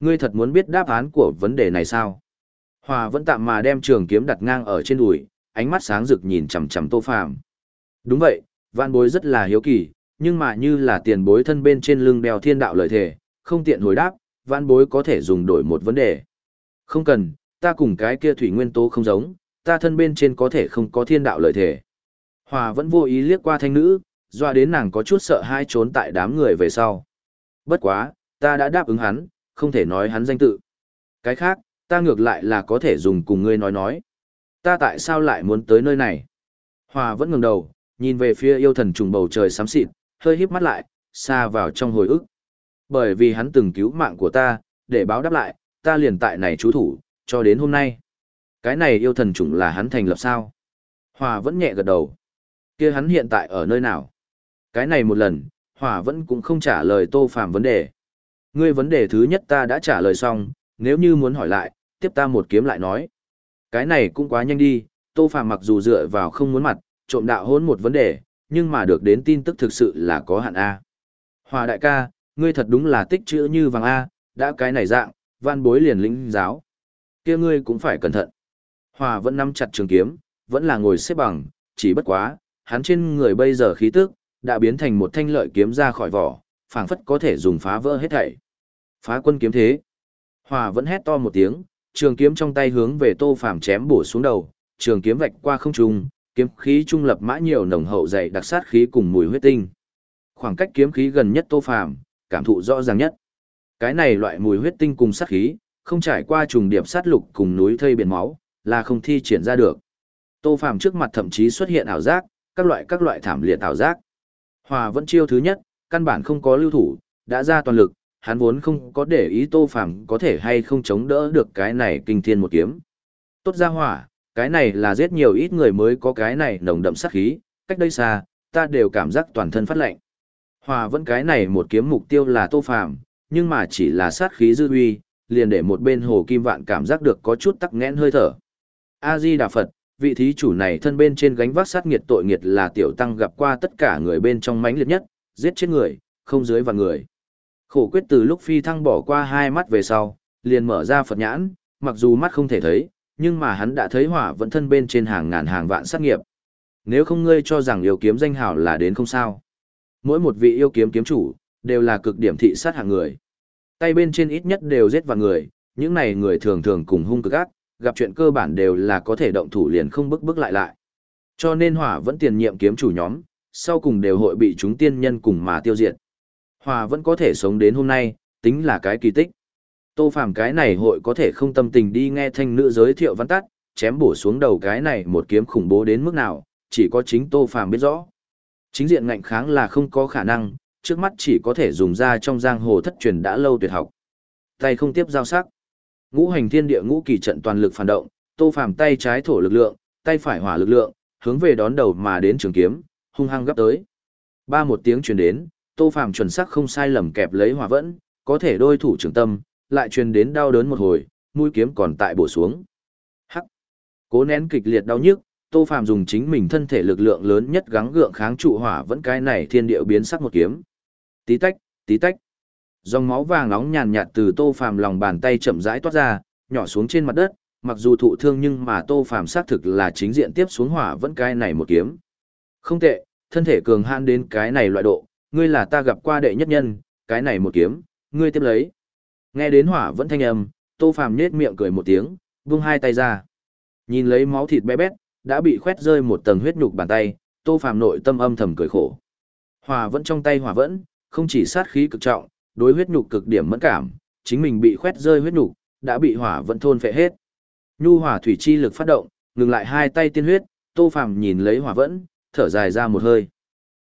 Ngươi thật muốn biết đáp án của vấn đề này sao? Hòa vẫn tạm mà đem trường kiếm đặt ngang ở trên đùi, ánh mắt sáng rực nhìn chằm chằm Tô Phàm. Đúng vậy, Vạn Bối rất là hiếu kỳ, nhưng mà như là tiền bối thân bên trên lưng đeo thiên đạo lợi thể, không tiện hồi đáp, Vạn Bối có thể dùng đổi một vấn đề. Không cần, ta cùng cái kia thủy nguyên tố không giống, ta thân bên trên có thể không có thiên đạo lợi thể. Hòa vẫn vô ý liếc qua thanh nữ, doa đến nàng có chút sợ hai trốn tại đám người về sau. Bất quá, ta đã đáp ứng hắn, không thể nói hắn danh tự. Cái khác, ta ngược lại là có thể dùng cùng ngươi nói nói. Ta tại sao lại muốn tới nơi này? Hòa vẫn ngẩng đầu, nhìn về phía yêu thần trùng bầu trời xám xịt, hơi híp mắt lại, xa vào trong hồi ức. Bởi vì hắn từng cứu mạng của ta, để báo đáp lại, ta liền tại này chú thủ, cho đến hôm nay. Cái này yêu thần trùng là hắn thành lập sao? Hòa vẫn nhẹ gật đầu. kia hắn hiện tại ở nơi nào? Cái này một lần, Hòa vẫn cũng không trả lời tô phàm vấn đề. Ngươi vấn đề thứ nhất ta đã trả lời xong, nếu như muốn hỏi lại, tiếp ta một kiếm lại nói. Cái này cũng quá nhanh đi, Tô Phàm mặc dù dựa vào không muốn mặt, trộm đạo hôn một vấn đề, nhưng mà được đến tin tức thực sự là có hạn A. Hòa đại ca, ngươi thật đúng là tích chữ như vàng A, đã cái này dạng, văn bối liền lĩnh giáo. kia ngươi cũng phải cẩn thận. Hòa vẫn nắm chặt trường kiếm, vẫn là ngồi xếp bằng, chỉ bất quá, hắn trên người bây giờ khí tức, đã biến thành một thanh lợi kiếm ra khỏi vỏ, phảng phất có thể dùng phá vỡ hết thảy. Phá quân kiếm thế. Hòa vẫn hét to một tiếng, trường kiếm trong tay hướng về Tô Phàm chém bổ xuống đầu, trường kiếm vạch qua không trung, kiếm khí trung lập mã nhiều nồng hậu dày đặc sát khí cùng mùi huyết tinh. Khoảng cách kiếm khí gần nhất Tô Phàm, cảm thụ rõ ràng nhất. Cái này loại mùi huyết tinh cùng sát khí, không trải qua trùng điệp sát lục cùng núi thây biển máu, là không thi triển ra được. Tô Phàm trước mặt thậm chí xuất hiện ảo giác, các loại các loại thảm liệt ảo giác. Hòa vẫn chiêu thứ nhất, căn bản không có lưu thủ, đã ra toàn lực, hắn vốn không có để ý Tô Phàm có thể hay không chống đỡ được cái này kinh thiên một kiếm. Tốt ra hỏa, cái này là giết nhiều ít người mới có cái này nồng đậm sát khí, cách đây xa, ta đều cảm giác toàn thân phát lạnh. Hòa vẫn cái này một kiếm mục tiêu là Tô Phàm, nhưng mà chỉ là sát khí dư uy, liền để một bên Hồ Kim Vạn cảm giác được có chút tắc nghẽn hơi thở. A Di Đà Phật, vị thí chủ này thân bên trên gánh vác sát nghiệt tội nghiệt là tiểu tăng gặp qua tất cả người bên trong mãnh liệt nhất, giết chết người, không dưới vạn người. Khổ quyết từ lúc phi thăng bỏ qua hai mắt về sau, liền mở ra Phật nhãn, mặc dù mắt không thể thấy, nhưng mà hắn đã thấy hỏa vẫn thân bên trên hàng ngàn hàng vạn sát nghiệp. Nếu không ngươi cho rằng yêu kiếm danh hào là đến không sao. Mỗi một vị yêu kiếm kiếm chủ, đều là cực điểm thị sát hạng người. Tay bên trên ít nhất đều giết vào người, những này người thường thường cùng hung cực ác, gặp chuyện cơ bản đều là có thể động thủ liền không bức bức lại lại. Cho nên hỏa vẫn tiền nhiệm kiếm chủ nhóm, sau cùng đều hội bị chúng tiên nhân cùng mà tiêu diệt. Hòa vẫn có thể sống đến hôm nay, tính là cái kỳ tích. Tô Phàm cái này hội có thể không tâm tình đi nghe thanh nữ giới thiệu văn tắt, chém bổ xuống đầu cái này một kiếm khủng bố đến mức nào, chỉ có chính Tô Phàm biết rõ. Chính diện ngạnh kháng là không có khả năng, trước mắt chỉ có thể dùng ra trong giang hồ thất truyền đã lâu tuyệt học. Tay không tiếp giao sắc. Ngũ hành thiên địa ngũ kỳ trận toàn lực phản động, Tô Phàm tay trái thổ lực lượng, tay phải hỏa lực lượng, hướng về đón đầu mà đến trường kiếm, hung hăng gấp tới. Ba một tiếng truyền đến, Tô Phàm chuẩn xác không sai lầm kẹp lấy hỏa vẫn, có thể đôi thủ trường tâm, lại truyền đến đau đớn một hồi, mũi kiếm còn tại bổ xuống. Hắc. Cố nén kịch liệt đau nhức, Tô Phàm dùng chính mình thân thể lực lượng lớn nhất gắng gượng kháng trụ hỏa vẫn cái này thiên địa biến sắc một kiếm. Tí tách, tí tách. Dòng máu vàng nóng nhàn nhạt từ Tô Phàm lòng bàn tay chậm rãi toát ra, nhỏ xuống trên mặt đất, mặc dù thụ thương nhưng mà Tô Phàm xác thực là chính diện tiếp xuống hỏa vẫn cái này một kiếm. Không tệ, thân thể cường hãn đến cái này loại độ, ngươi là ta gặp qua đệ nhất nhân, cái này một kiếm, ngươi tiếp lấy. Nghe đến hỏa vẫn thanh âm, Tô Phàm nhếch miệng cười một tiếng, vung hai tay ra. Nhìn lấy máu thịt bé bét, đã bị khoét rơi một tầng huyết nhục bàn tay, Tô Phàm nội tâm âm thầm cười khổ. Hỏa vẫn trong tay hỏa vẫn, không chỉ sát khí cực trọng, đối huyết nhục cực điểm mẫn cảm, chính mình bị khoét rơi huyết nhục, đã bị hỏa vẫn thôn phệ hết. Nhu hỏa thủy chi lực phát động, ngừng lại hai tay tiên huyết, Tô Phàm nhìn lấy hỏa vẫn, thở dài ra một hơi.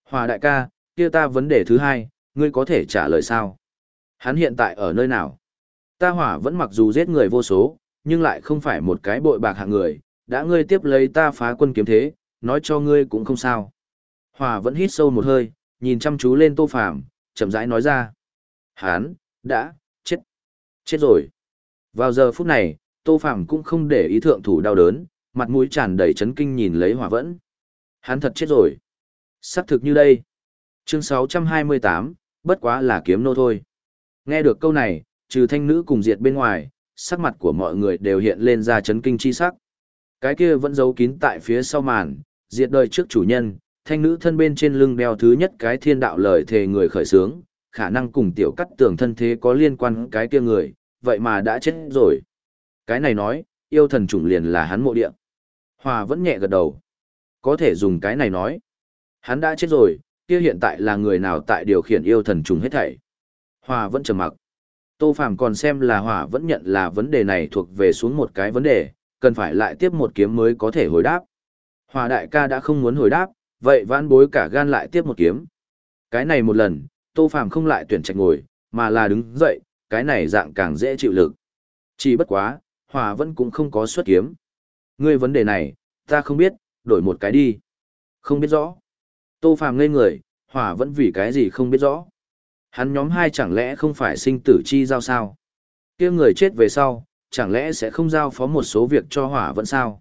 Hỏa đại ca, kia ta vấn đề thứ hai, ngươi có thể trả lời sao? Hắn hiện tại ở nơi nào? Ta hỏa vẫn mặc dù giết người vô số, nhưng lại không phải một cái bội bạc hạng người, đã ngươi tiếp lấy ta phá quân kiếm thế, nói cho ngươi cũng không sao. Hỏa vẫn hít sâu một hơi, nhìn chăm chú lên tô phàm, chậm rãi nói ra. Hắn, đã, chết, chết rồi. Vào giờ phút này, tô phàm cũng không để ý thượng thủ đau đớn, mặt mũi tràn đầy chấn kinh nhìn lấy hỏa vẫn. Hắn thật chết rồi. Sắc thực như đây. Chương 628, bất quá là kiếm nô thôi. Nghe được câu này, trừ thanh nữ cùng diệt bên ngoài, sắc mặt của mọi người đều hiện lên ra chấn kinh chi sắc. Cái kia vẫn giấu kín tại phía sau màn, diệt đời trước chủ nhân, thanh nữ thân bên trên lưng đeo thứ nhất cái thiên đạo lời thề người khởi sướng, khả năng cùng tiểu cắt tường thân thế có liên quan cái kia người, vậy mà đã chết rồi. Cái này nói, yêu thần chủng liền là hắn mộ địa. Hòa vẫn nhẹ gật đầu. Có thể dùng cái này nói. Hắn đã chết rồi, kia hiện tại là người nào tại điều khiển yêu thần trùng hết thảy. Hòa vẫn trầm mặc. Tô Phàm còn xem là Hòa vẫn nhận là vấn đề này thuộc về xuống một cái vấn đề, cần phải lại tiếp một kiếm mới có thể hồi đáp. Hòa đại ca đã không muốn hồi đáp, vậy vãn bối cả gan lại tiếp một kiếm. Cái này một lần, Tô Phàm không lại tuyển trạch ngồi, mà là đứng dậy, cái này dạng càng dễ chịu lực. Chỉ bất quá, Hòa vẫn cũng không có xuất kiếm. Ngươi vấn đề này, ta không biết, đổi một cái đi. Không biết rõ. Tô Phàm ngây người, Hỏa vẫn vì cái gì không biết rõ. Hắn nhóm hai chẳng lẽ không phải sinh tử chi giao sao? kia người chết về sau, chẳng lẽ sẽ không giao phó một số việc cho Hỏa vẫn sao?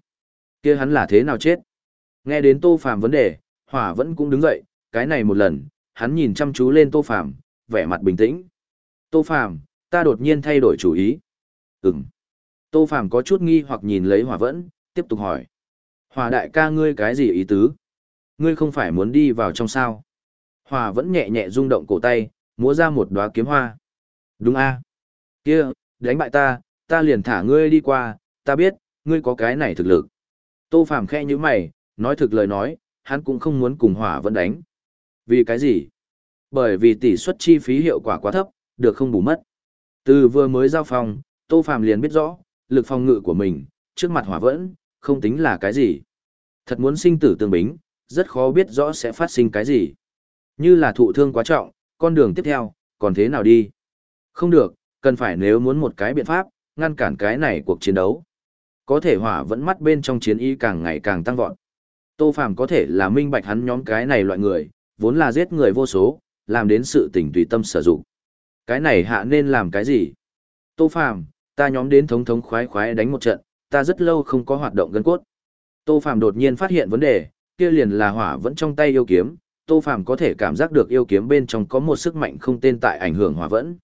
kia hắn là thế nào chết? Nghe đến Tô Phàm vấn đề, Hỏa vẫn cũng đứng dậy, cái này một lần, hắn nhìn chăm chú lên Tô Phàm, vẻ mặt bình tĩnh. Tô Phàm, ta đột nhiên thay đổi chủ ý. Ừm. Tô Phàm có chút nghi hoặc nhìn lấy Hỏa vẫn, tiếp tục hỏi. Hỏa đại ca ngươi cái gì ý tứ? Ngươi không phải muốn đi vào trong sao? Hòa vẫn nhẹ nhẹ rung động cổ tay, múa ra một đóa kiếm hoa. Đúng a Kia, đánh bại ta, ta liền thả ngươi đi qua, ta biết, ngươi có cái này thực lực. Tô Phàm khe như mày, nói thực lời nói, hắn cũng không muốn cùng hỏa vẫn đánh. Vì cái gì? Bởi vì tỷ suất chi phí hiệu quả quá thấp, được không bù mất. Từ vừa mới giao phòng, Tô Phàm liền biết rõ, lực phòng ngự của mình, trước mặt hỏa vẫn, không tính là cái gì. Thật muốn sinh tử tương bính, rất khó biết rõ sẽ phát sinh cái gì. Như là thụ thương quá trọng, con đường tiếp theo, còn thế nào đi? Không được, cần phải nếu muốn một cái biện pháp, ngăn cản cái này cuộc chiến đấu. Có thể hỏa vẫn mắt bên trong chiến y càng ngày càng tăng vọt. Tô Phàm có thể là minh bạch hắn nhóm cái này loại người, vốn là giết người vô số, làm đến sự tình tùy tâm sử dụng. Cái này hạ nên làm cái gì? Tô Phàm, ta nhóm đến thống thống khoái khoái đánh một trận, ta rất lâu không có hoạt động gân cốt. Tô Phàm đột nhiên phát hiện vấn đề, kia liền là hỏa vẫn trong tay yêu kiếm, Tô Phàm có thể cảm giác được yêu kiếm bên trong có một sức mạnh không tên tại ảnh hưởng hỏa vẫn.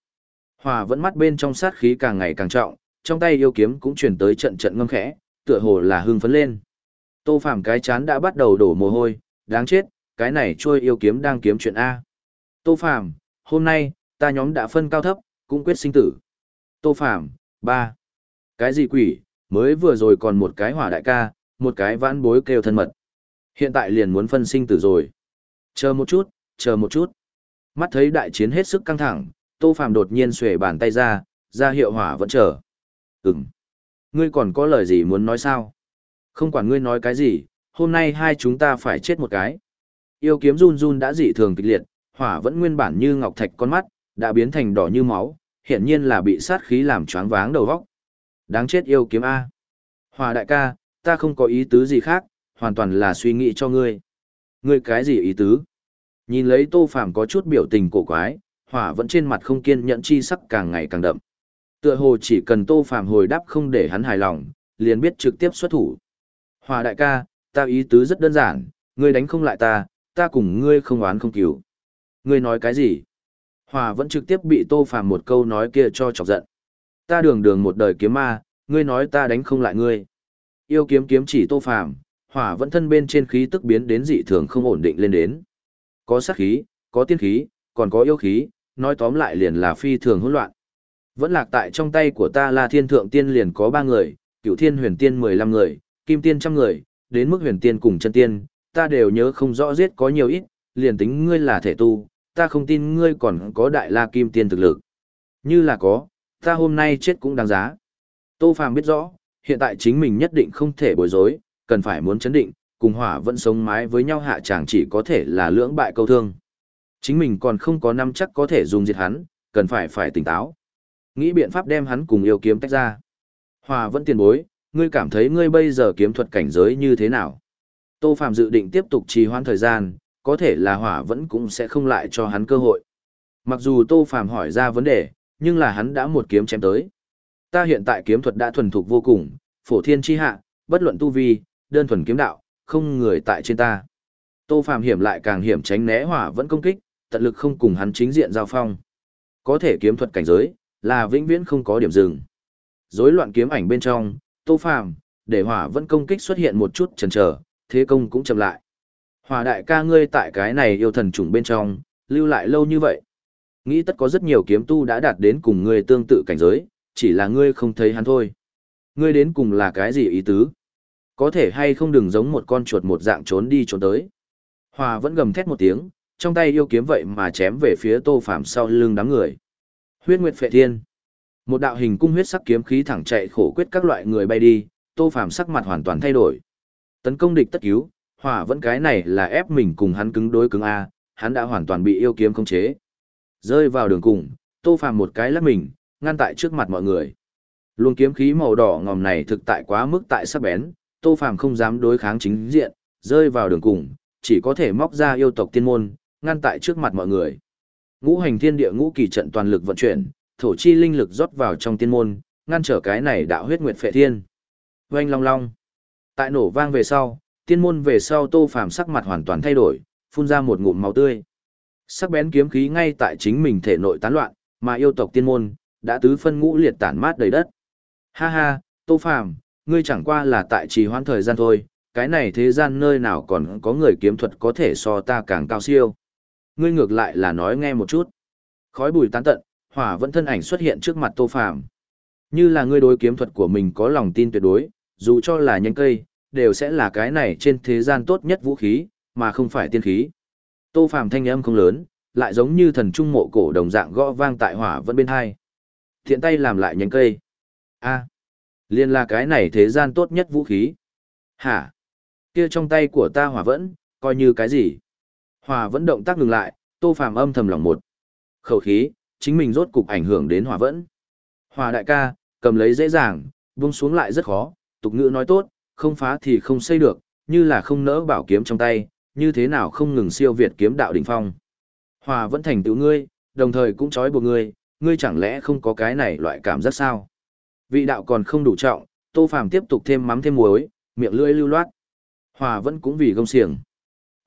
Hỏa vẫn mắt bên trong sát khí càng ngày càng trọng, trong tay yêu kiếm cũng truyền tới trận trận ngâm khẽ, tựa hồ là hưng phấn lên. Tô Phàm cái chán đã bắt đầu đổ mồ hôi, đáng chết, cái này trôi yêu kiếm đang kiếm chuyện A. Tô Phàm, hôm nay, ta nhóm đã phân cao thấp, cũng quyết sinh tử. Tô Phàm, ba. Cái gì quỷ, mới vừa rồi còn một cái hỏa đại ca, một cái vãn bối kêu thân mật. Hiện tại liền muốn phân sinh tử rồi. Chờ một chút, chờ một chút. Mắt thấy đại chiến hết sức căng thẳng, Tô Phàm đột nhiên xuề bàn tay ra, ra hiệu hỏa vẫn chờ. Ừm. Ngươi còn có lời gì muốn nói sao? Không quản ngươi nói cái gì, hôm nay hai chúng ta phải chết một cái. Yêu kiếm run run đã dị thường kịch liệt, hỏa vẫn nguyên bản như ngọc thạch con mắt, đã biến thành đỏ như máu, hiển nhiên là bị sát khí làm choáng váng đầu óc. Đáng chết yêu kiếm A. Hỏa đại ca, ta không có ý tứ gì khác, hoàn toàn là suy nghĩ cho ngươi. Ngươi cái gì ý tứ? Nhìn lấy Tô Phàm có chút biểu tình cổ quái, hỏa vẫn trên mặt không kiên nhẫn chi sắc càng ngày càng đậm. Tựa hồ chỉ cần Tô Phàm hồi đáp không để hắn hài lòng, liền biết trực tiếp xuất thủ. Hỏa đại ca, ta ý tứ rất đơn giản, ngươi đánh không lại ta, ta cùng ngươi không oán không cứu. Ngươi nói cái gì? Hỏa vẫn trực tiếp bị Tô Phàm một câu nói kia cho chọc giận. Ta đường đường một đời kiếm ma, ngươi nói ta đánh không lại ngươi. Yêu kiếm kiếm chỉ Tô Phàm, hỏa vẫn thân bên trên khí tức biến đến dị thường không ổn định lên đến. Có sát khí, có tiên khí, còn có yêu khí, nói tóm lại liền là phi thường hỗn loạn. Vẫn lạc tại trong tay của ta là thiên thượng tiên liền có ba người, cửu thiên huyền tiên mười lăm người, kim tiên trăm người, đến mức huyền tiên cùng chân tiên, ta đều nhớ không rõ giết có nhiều ít, liền tính ngươi là thể tu, ta không tin ngươi còn có đại la kim tiên thực lực. Như là có, ta hôm nay chết cũng đáng giá. Tô Phàm biết rõ, hiện tại chính mình nhất định không thể bối rối, cần phải muốn chấn định, cùng hỏa vẫn sống mái với nhau hạ chàng chỉ có thể là lưỡng bại câu thương. Chính mình còn không có năm chắc có thể dùng diệt hắn, cần phải phải tỉnh táo. Nghĩ biện pháp đem hắn cùng yêu kiếm tách ra. Hỏa vẫn tiền bối, ngươi cảm thấy ngươi bây giờ kiếm thuật cảnh giới như thế nào? Tô Phạm dự định tiếp tục trì hoãn thời gian, có thể là hỏa vẫn cũng sẽ không lại cho hắn cơ hội. Mặc dù Tô Phạm hỏi ra vấn đề, nhưng là hắn đã một kiếm chém tới. Ta hiện tại kiếm thuật đã thuần thục vô cùng, phổ thiên chi hạ, bất luận tu vi, đơn thuần kiếm đạo, không người tại trên ta. Tô Phạm hiểm lại càng hiểm tránh né hỏa vẫn công kích, tận lực không cùng hắn chính diện giao phong. Có thể kiếm thuật cảnh giới, là vĩnh viễn không có điểm dừng. Rối loạn kiếm ảnh bên trong, Tô Phàm, để hỏa vẫn công kích xuất hiện một chút chần chờ, thế công cũng chậm lại. Hỏa đại ca ngươi tại cái này yêu thần trùng bên trong, lưu lại lâu như vậy. Nghĩ tất có rất nhiều kiếm tu đã đạt đến cùng ngươi tương tự cảnh giới, chỉ là ngươi không thấy hắn thôi. Ngươi đến cùng là cái gì ý tứ? Có thể hay không đừng giống một con chuột một dạng trốn đi trốn tới. Hòa vẫn gầm thét một tiếng, trong tay yêu kiếm vậy mà chém về phía tô phạm sau lưng đám người. Huyết Nguyệt Phệ Thiên. Một đạo hình cung huyết sắc kiếm khí thẳng chạy khổ quyết các loại người bay đi, tô phạm sắc mặt hoàn toàn thay đổi. Tấn công địch tất cứu, hỏa vẫn cái này là ép mình cùng hắn cứng đối cứng A, hắn đã hoàn toàn bị yêu kiếm khống chế. Rơi vào đường cùng, tô phạm một cái lắc mình, ngăn tại trước mặt mọi người. Luồng kiếm khí màu đỏ ngòm này thực tại quá mức tại sắc bén, Tô Phàm không dám đối kháng chính diện, rơi vào đường cùng, chỉ có thể móc ra yêu tộc tiên môn, ngăn tại trước mặt mọi người. Ngũ hành thiên địa ngũ kỳ trận toàn lực vận chuyển, thổ chi linh lực rót vào trong tiên môn, ngăn trở cái này đạo huyết nguyệt phệ thiên. Oanh long long. Tại nổ vang về sau, tiên môn về sau Tô Phàm sắc mặt hoàn toàn thay đổi, phun ra một ngụm máu tươi. Sắc bén kiếm khí ngay tại chính mình thể nội tán loạn, mà yêu tộc tiên môn đã tứ phân ngũ liệt tản mát đầy đất. Ha ha, Tô Phàm, ngươi chẳng qua là tại trì hoãn thời gian thôi, cái này thế gian nơi nào còn có người kiếm thuật có thể so ta càng cao siêu. Ngươi ngược lại là nói nghe một chút. Khói bùi tán tận, hỏa vẫn thân ảnh xuất hiện trước mặt Tô Phàm. Như là ngươi đối kiếm thuật của mình có lòng tin tuyệt đối, dù cho là nhánh cây, đều sẽ là cái này trên thế gian tốt nhất vũ khí, mà không phải tiên khí. Tô Phàm thanh âm không lớn, lại giống như thần trung mộ cổ đồng dạng gõ vang tại hỏa vẫn bên hai. Thiện tay làm lại nhánh cây. A, liên là cái này thế gian tốt nhất vũ khí. Hả? Kia trong tay của ta hỏa vẫn, coi như cái gì? Hỏa vẫn động tác ngừng lại, Tô Phàm âm thầm lòng một. Khẩu khí, chính mình rốt cục ảnh hưởng đến hỏa vẫn. Hỏa đại ca, cầm lấy dễ dàng, buông xuống lại rất khó, tục ngữ nói tốt, không phá thì không xây được, như là không nỡ bảo kiếm trong tay, như thế nào không ngừng siêu việt kiếm đạo đỉnh phong. Hòa vẫn thành tựu ngươi, đồng thời cũng trói buộc ngươi, ngươi chẳng lẽ không có cái này loại cảm giác sao? Vị đạo còn không đủ trọng, Tô Phàm tiếp tục thêm mắm thêm muối, miệng lưỡi lưu loát. Hòa vẫn cũng vì gông xiềng.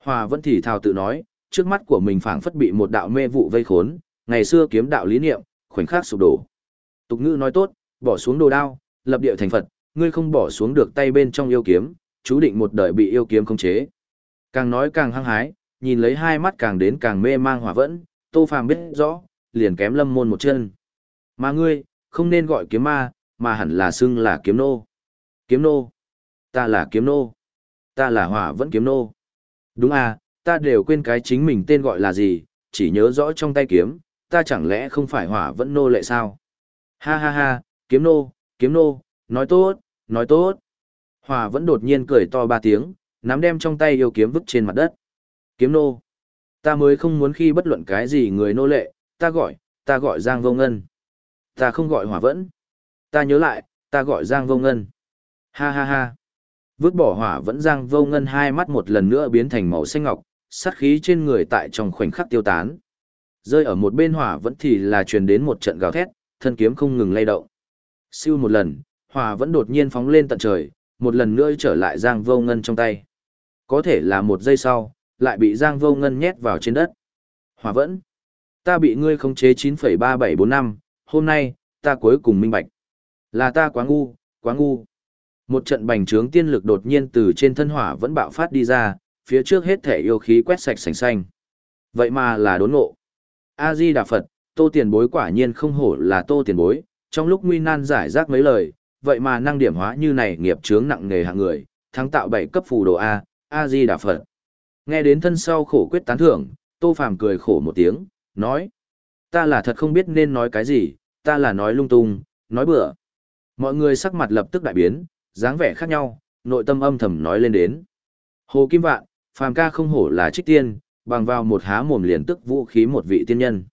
Hòa vẫn thì thào tự nói, trước mắt của mình phảng phất bị một đạo mê vụ vây khốn, ngày xưa kiếm đạo lý niệm, khoảnh khắc sụp đổ. Tục ngữ nói tốt, bỏ xuống đồ đao, lập địa thành Phật, ngươi không bỏ xuống được tay bên trong yêu kiếm, chú định một đời bị yêu kiếm khống chế. Càng nói càng hăng hái, nhìn lấy hai mắt càng đến càng mê mang hỏa vẫn, Tô Phàm biết rõ, liền kém lâm môn một chân. Mà ngươi, không nên gọi kiếm ma, mà hẳn là xưng là kiếm nô. Kiếm nô. Ta là kiếm nô. Ta là hỏa vẫn kiếm nô. Đúng à, ta đều quên cái chính mình tên gọi là gì, chỉ nhớ rõ trong tay kiếm, ta chẳng lẽ không phải hỏa vẫn nô lệ sao? Ha ha ha, kiếm nô, kiếm nô, nói tốt, nói tốt. Hỏa vẫn đột nhiên cười to ba tiếng, nắm đem trong tay yêu kiếm vứt trên mặt đất. Kiếm nô. Ta mới không muốn khi bất luận cái gì người nô lệ, ta gọi, ta gọi Giang Vô Ngân. Ta không gọi hỏa vẫn. Ta nhớ lại, ta gọi Giang Vô Ngân. Ha ha ha. Vứt bỏ hỏa vẫn Giang Vô Ngân hai mắt một lần nữa biến thành màu xanh ngọc, sát khí trên người tại trong khoảnh khắc tiêu tán. Rơi ở một bên hỏa vẫn thì là truyền đến một trận gào thét, thân kiếm không ngừng lay động. Siêu một lần, hỏa vẫn đột nhiên phóng lên tận trời, một lần nữa trở lại Giang Vô Ngân trong tay. Có thể là một giây sau, lại bị Giang Vô Ngân nhét vào trên đất. Hỏa vẫn. Ta bị ngươi khống chế 9,3745, hôm nay, ta cuối cùng minh bạch. Là ta quá ngu, quá ngu. Một trận bành trướng tiên lực đột nhiên từ trên thân hỏa vẫn bạo phát đi ra, phía trước hết thể yêu khí quét sạch sành xanh. Vậy mà là đốn ngộ. A-di Đà Phật, tô tiền bối quả nhiên không hổ là tô tiền bối, trong lúc nguy nan giải rác mấy lời, vậy mà năng điểm hóa như này nghiệp chướng nặng nề hạng người, thắng tạo bảy cấp phù đồ A, A-di Đà Phật. Nghe đến thân sau khổ quyết tán thưởng, Tô Phàm cười khổ một tiếng, nói. Ta là thật không biết nên nói cái gì, ta là nói lung tung, nói bừa. Mọi người sắc mặt lập tức đại biến, dáng vẻ khác nhau, nội tâm âm thầm nói lên đến. Hồ Kim Vạn, Phàm ca không hổ là trích tiên, bằng vào một há mồm liền tức vũ khí một vị tiên nhân.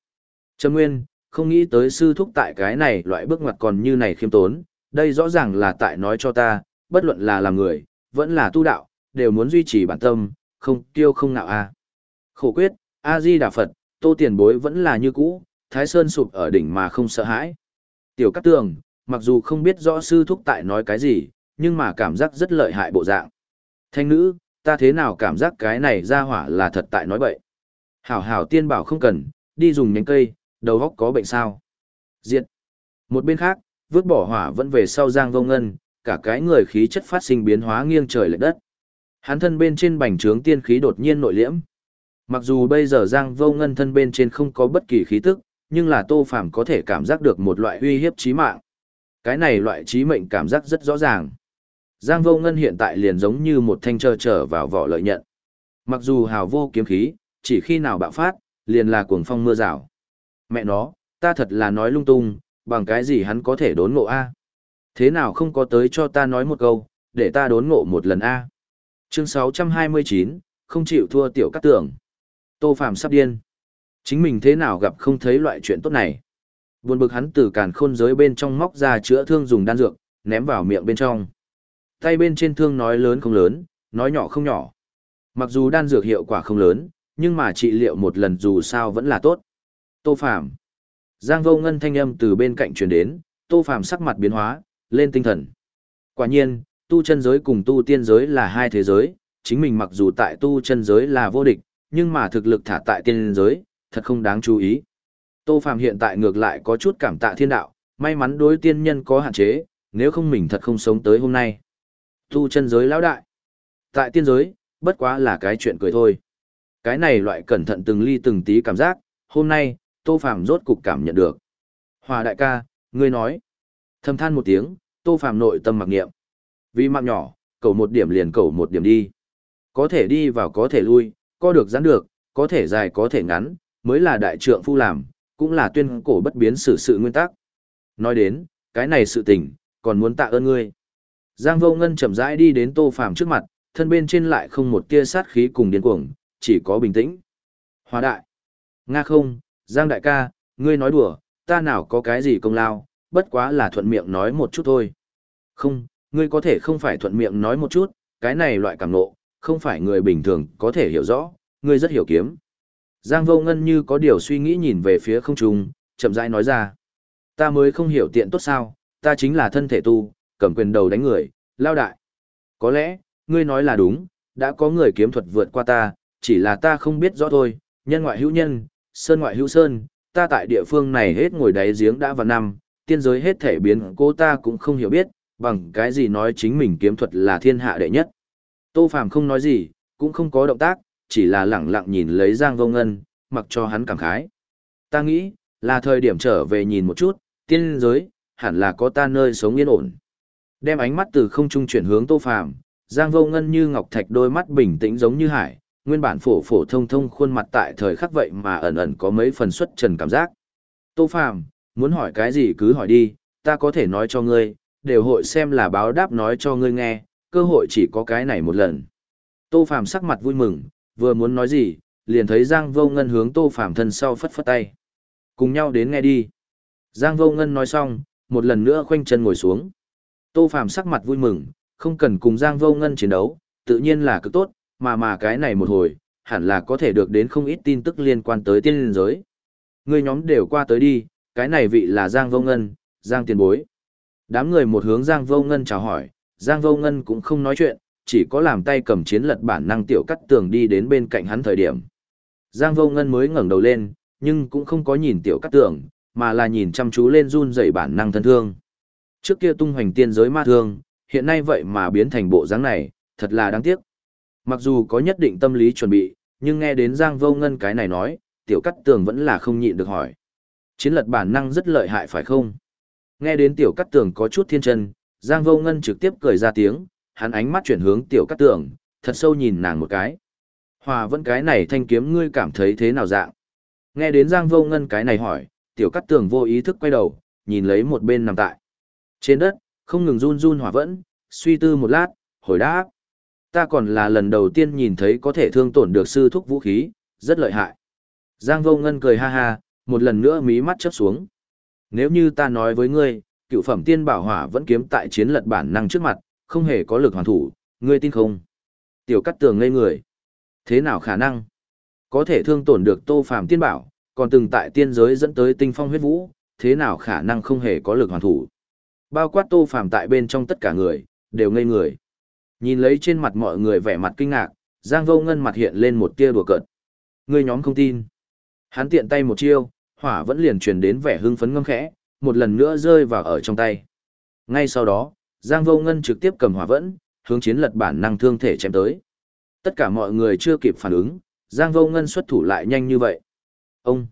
Trâm Nguyên, không nghĩ tới sư thúc tại cái này loại bước ngoặt còn như này khiêm tốn, đây rõ ràng là tại nói cho ta, bất luận là làm người, vẫn là tu đạo, đều muốn duy trì bản tâm, không tiêu không nạo a. Khổ quyết, A Di Đà Phật, Tô Tiền Bối vẫn là như cũ, Thái Sơn sụp ở đỉnh mà không sợ hãi. Tiểu Cát Tường, mặc dù không biết rõ sư thúc tại nói cái gì, nhưng mà cảm giác rất lợi hại bộ dạng. Thanh nữ, ta thế nào cảm giác cái này ra hỏa là thật tại nói bậy. Hảo hảo tiên bảo không cần, đi dùng nhánh cây, đầu góc có bệnh sao. Diệt. Một bên khác, vứt bỏ hỏa vẫn về sau Giang Vô Ngân, cả cái người khí chất phát sinh biến hóa nghiêng trời lệch đất. Hắn thân bên trên bành trướng tiên khí đột nhiên nội liễm. Mặc dù bây giờ Giang Vô Ngân thân bên trên không có bất kỳ khí tức, nhưng là Tô Phàm có thể cảm giác được một loại uy hiếp chí mạng. Cái này loại trí mệnh cảm giác rất rõ ràng. Giang Vô Ngân hiện tại liền giống như một thanh trơ trở vào vỏ lợi nhận. Mặc dù hào vô kiếm khí, chỉ khi nào bạo phát, liền là cuồng phong mưa rào. Mẹ nó, ta thật là nói lung tung, bằng cái gì hắn có thể đốn ngộ A. Thế nào không có tới cho ta nói một câu, để ta đốn ngộ một lần A. Chương 629, không chịu thua tiểu cắt tưởng. Tô Phạm sắp điên. Chính mình thế nào gặp không thấy loại chuyện tốt này. Buồn bực hắn từ càn khôn giới bên trong móc ra chữa thương dùng đan dược, ném vào miệng bên trong. Tay bên trên thương nói lớn không lớn, nói nhỏ không nhỏ. Mặc dù đan dược hiệu quả không lớn, nhưng mà trị liệu một lần dù sao vẫn là tốt. Tô Phạm. Giang vô ngân thanh âm từ bên cạnh truyền đến, Tô Phạm sắc mặt biến hóa, lên tinh thần. Quả nhiên, tu chân giới cùng tu tiên giới là hai thế giới, chính mình mặc dù tại tu chân giới là vô địch, nhưng mà thực lực thả tại tiên giới, thật không đáng chú ý. Tô Phàm hiện tại ngược lại có chút cảm tạ thiên đạo, may mắn đối tiên nhân có hạn chế, nếu không mình thật không sống tới hôm nay. Tu chân giới lão đại. Tại tiên giới, bất quá là cái chuyện cười thôi. Cái này loại cẩn thận từng ly từng tí cảm giác, hôm nay, Tô Phàm rốt cục cảm nhận được. Hòa đại ca, ngươi nói. Thầm than một tiếng, Tô Phàm nội tâm mặc nghiệm. Vì mạng nhỏ, cầu một điểm liền cầu một điểm đi. Có thể đi vào có thể lui, có được giãn được, có thể dài có thể ngắn, mới là đại trượng phu làm, cũng là tuyên cổ bất biến xử sự nguyên tắc. Nói đến, cái này sự tình, còn muốn tạ ơn ngươi. Giang Vô Ngân chậm rãi đi đến Tô Phàm trước mặt, thân bên trên lại không một tia sát khí cùng điên cuồng, chỉ có bình tĩnh. hòa đại. Nga không, Giang đại ca, ngươi nói đùa, ta nào có cái gì công lao, bất quá là thuận miệng nói một chút thôi. Không, ngươi có thể không phải thuận miệng nói một chút, cái này loại cảm nộ, không phải người bình thường có thể hiểu rõ, ngươi rất hiểu kiếm. Giang vô ngân như có điều suy nghĩ nhìn về phía không trung, chậm rãi nói ra. Ta mới không hiểu tiện tốt sao, ta chính là thân thể tu, cầm quyền đầu đánh người, lao đại. Có lẽ, ngươi nói là đúng, đã có người kiếm thuật vượt qua ta, chỉ là ta không biết rõ thôi, nhân ngoại hữu nhân, sơn ngoại hữu sơn, ta tại địa phương này hết ngồi đáy giếng đã vào năm, tiên giới hết thể biến cô ta cũng không hiểu biết, bằng cái gì nói chính mình kiếm thuật là thiên hạ đệ nhất. Tô Phàm không nói gì, cũng không có động tác, chỉ là lẳng lặng nhìn lấy Giang Vô Ngân, mặc cho hắn cảm khái. Ta nghĩ, là thời điểm trở về nhìn một chút, tiên giới, hẳn là có ta nơi sống yên ổn. Đem ánh mắt từ không trung chuyển hướng Tô Phàm, Giang Vô Ngân như ngọc thạch đôi mắt bình tĩnh giống như hải, nguyên bản phổ phổ thông thông khuôn mặt tại thời khắc vậy mà ẩn ẩn có mấy phần xuất trần cảm giác. Tô Phàm, muốn hỏi cái gì cứ hỏi đi, ta có thể nói cho ngươi, đều hội xem là báo đáp nói cho ngươi nghe, cơ hội chỉ có cái này một lần. Tô Phàm sắc mặt vui mừng, vừa muốn nói gì, liền thấy Giang Vô Ngân hướng Tô Phàm thân sau phất phất tay. Cùng nhau đến nghe đi. Giang Vô Ngân nói xong, một lần nữa khoanh chân ngồi xuống. Tô Phàm sắc mặt vui mừng, không cần cùng Giang Vô Ngân chiến đấu, tự nhiên là cực tốt, mà mà cái này một hồi, hẳn là có thể được đến không ít tin tức liên quan tới tiên liên giới. Người nhóm đều qua tới đi, cái này vị là Giang Vô Ngân, Giang tiền bối. Đám người một hướng Giang Vô Ngân chào hỏi, Giang Vô Ngân cũng không nói chuyện, chỉ có làm tay cầm chiến lật bản năng tiểu cắt tường đi đến bên cạnh hắn thời điểm. Giang Vô Ngân mới ngẩng đầu lên, nhưng cũng không có nhìn tiểu cắt tường, mà là nhìn chăm chú lên run dậy bản năng thân thương. Trước kia tung hoành tiên giới ma thương, hiện nay vậy mà biến thành bộ dáng này, thật là đáng tiếc. Mặc dù có nhất định tâm lý chuẩn bị, nhưng nghe đến Giang Vô Ngân cái này nói, tiểu cắt tường vẫn là không nhịn được hỏi. Chiến lật bản năng rất lợi hại phải không? Nghe đến tiểu cắt tường có chút thiên chân, Giang Vô Ngân trực tiếp cười ra tiếng, hắn ánh mắt chuyển hướng tiểu cát tường, thật sâu nhìn nàng một cái. Hòa vẫn cái này thanh kiếm ngươi cảm thấy thế nào dạng? Nghe đến Giang Vô Ngân cái này hỏi, tiểu cát tường vô ý thức quay đầu, nhìn lấy một bên nằm tại. Trên đất, không ngừng run run hòa vẫn, suy tư một lát, hồi đáp. Ta còn là lần đầu tiên nhìn thấy có thể thương tổn được sư thúc vũ khí, rất lợi hại. Giang vô ngân cười ha ha, một lần nữa mí mắt chớp xuống. Nếu như ta nói với ngươi, cựu phẩm tiên bảo hỏa vẫn kiếm tại chiến lật bản năng trước mặt, không hề có lực hoàn thủ, ngươi tin không? Tiểu cắt tường ngây người. Thế nào khả năng? Có thể thương tổn được tô phàm tiên bảo, còn từng tại tiên giới dẫn tới tinh phong huyết vũ, thế nào khả năng không hề có lực hoàn thủ? Bao quát tô phàm tại bên trong tất cả người, đều ngây người. Nhìn lấy trên mặt mọi người vẻ mặt kinh ngạc, Giang Vô Ngân mặt hiện lên một tia đùa cợt. Người nhóm không tin. Hắn tiện tay một chiêu, hỏa vẫn liền truyền đến vẻ hưng phấn ngâm khẽ, một lần nữa rơi vào ở trong tay. Ngay sau đó, Giang Vô Ngân trực tiếp cầm hỏa vẫn, hướng chiến lật bản năng thương thể chém tới. Tất cả mọi người chưa kịp phản ứng, Giang Vô Ngân xuất thủ lại nhanh như vậy. Ông!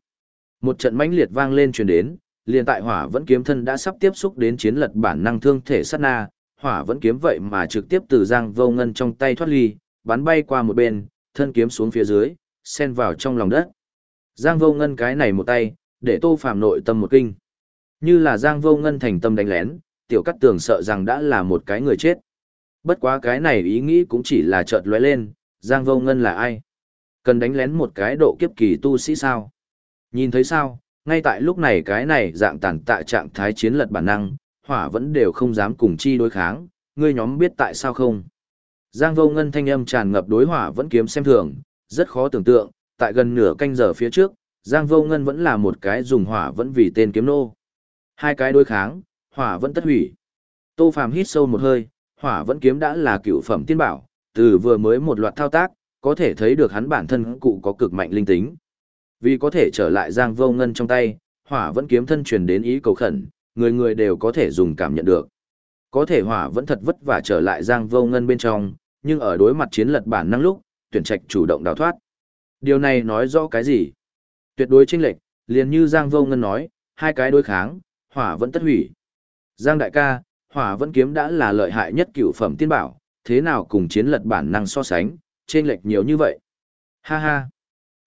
Một trận mãnh liệt vang lên truyền đến, liền tại hỏa vẫn kiếm thân đã sắp tiếp xúc đến chiến lật bản năng thương thể sát na, hỏa vẫn kiếm vậy mà trực tiếp từ Giang Vô Ngân trong tay thoát ly, bắn bay qua một bên, thân kiếm xuống phía dưới, xen vào trong lòng đất. Giang Vô Ngân cái này một tay, để Tô Phàm nội tâm một kinh. Như là Giang Vô Ngân thành tâm đánh lén, tiểu cắt tường sợ rằng đã là một cái người chết. Bất quá cái này ý nghĩ cũng chỉ là chợt lóe lên, Giang Vô Ngân là ai? Cần đánh lén một cái độ kiếp kỳ tu sĩ sao? Nhìn thấy sao, ngay tại lúc này cái này dạng tàn tại trạng thái chiến lật bản năng, hỏa vẫn đều không dám cùng chi đối kháng, ngươi nhóm biết tại sao không? Giang Vô Ngân thanh âm tràn ngập đối hỏa vẫn kiếm xem thường, rất khó tưởng tượng, tại gần nửa canh giờ phía trước, Giang Vô Ngân vẫn là một cái dùng hỏa vẫn vì tên kiếm nô. Hai cái đối kháng, hỏa vẫn tất hủy. Tô Phàm hít sâu một hơi, hỏa vẫn kiếm đã là cựu phẩm tiên bảo, từ vừa mới một loạt thao tác, có thể thấy được hắn bản thân cụ có cực mạnh linh tính. Vì có thể trở lại Giang Vô Ngân trong tay, hỏa vẫn kiếm thân truyền đến ý cầu khẩn, người người đều có thể dùng cảm nhận được. Có thể hỏa vẫn thật vất vả trở lại Giang Vô Ngân bên trong, nhưng ở đối mặt chiến lật bản năng lúc, tuyển trạch chủ động đào thoát. Điều này nói rõ cái gì? Tuyệt đối chênh lệch, liền như Giang Vô Ngân nói, hai cái đối kháng, hỏa vẫn tất hủy. Giang đại ca, hỏa vẫn kiếm đã là lợi hại nhất cựu phẩm tiên bảo, thế nào cùng chiến lật bản năng so sánh, chênh lệch nhiều như vậy. Ha ha.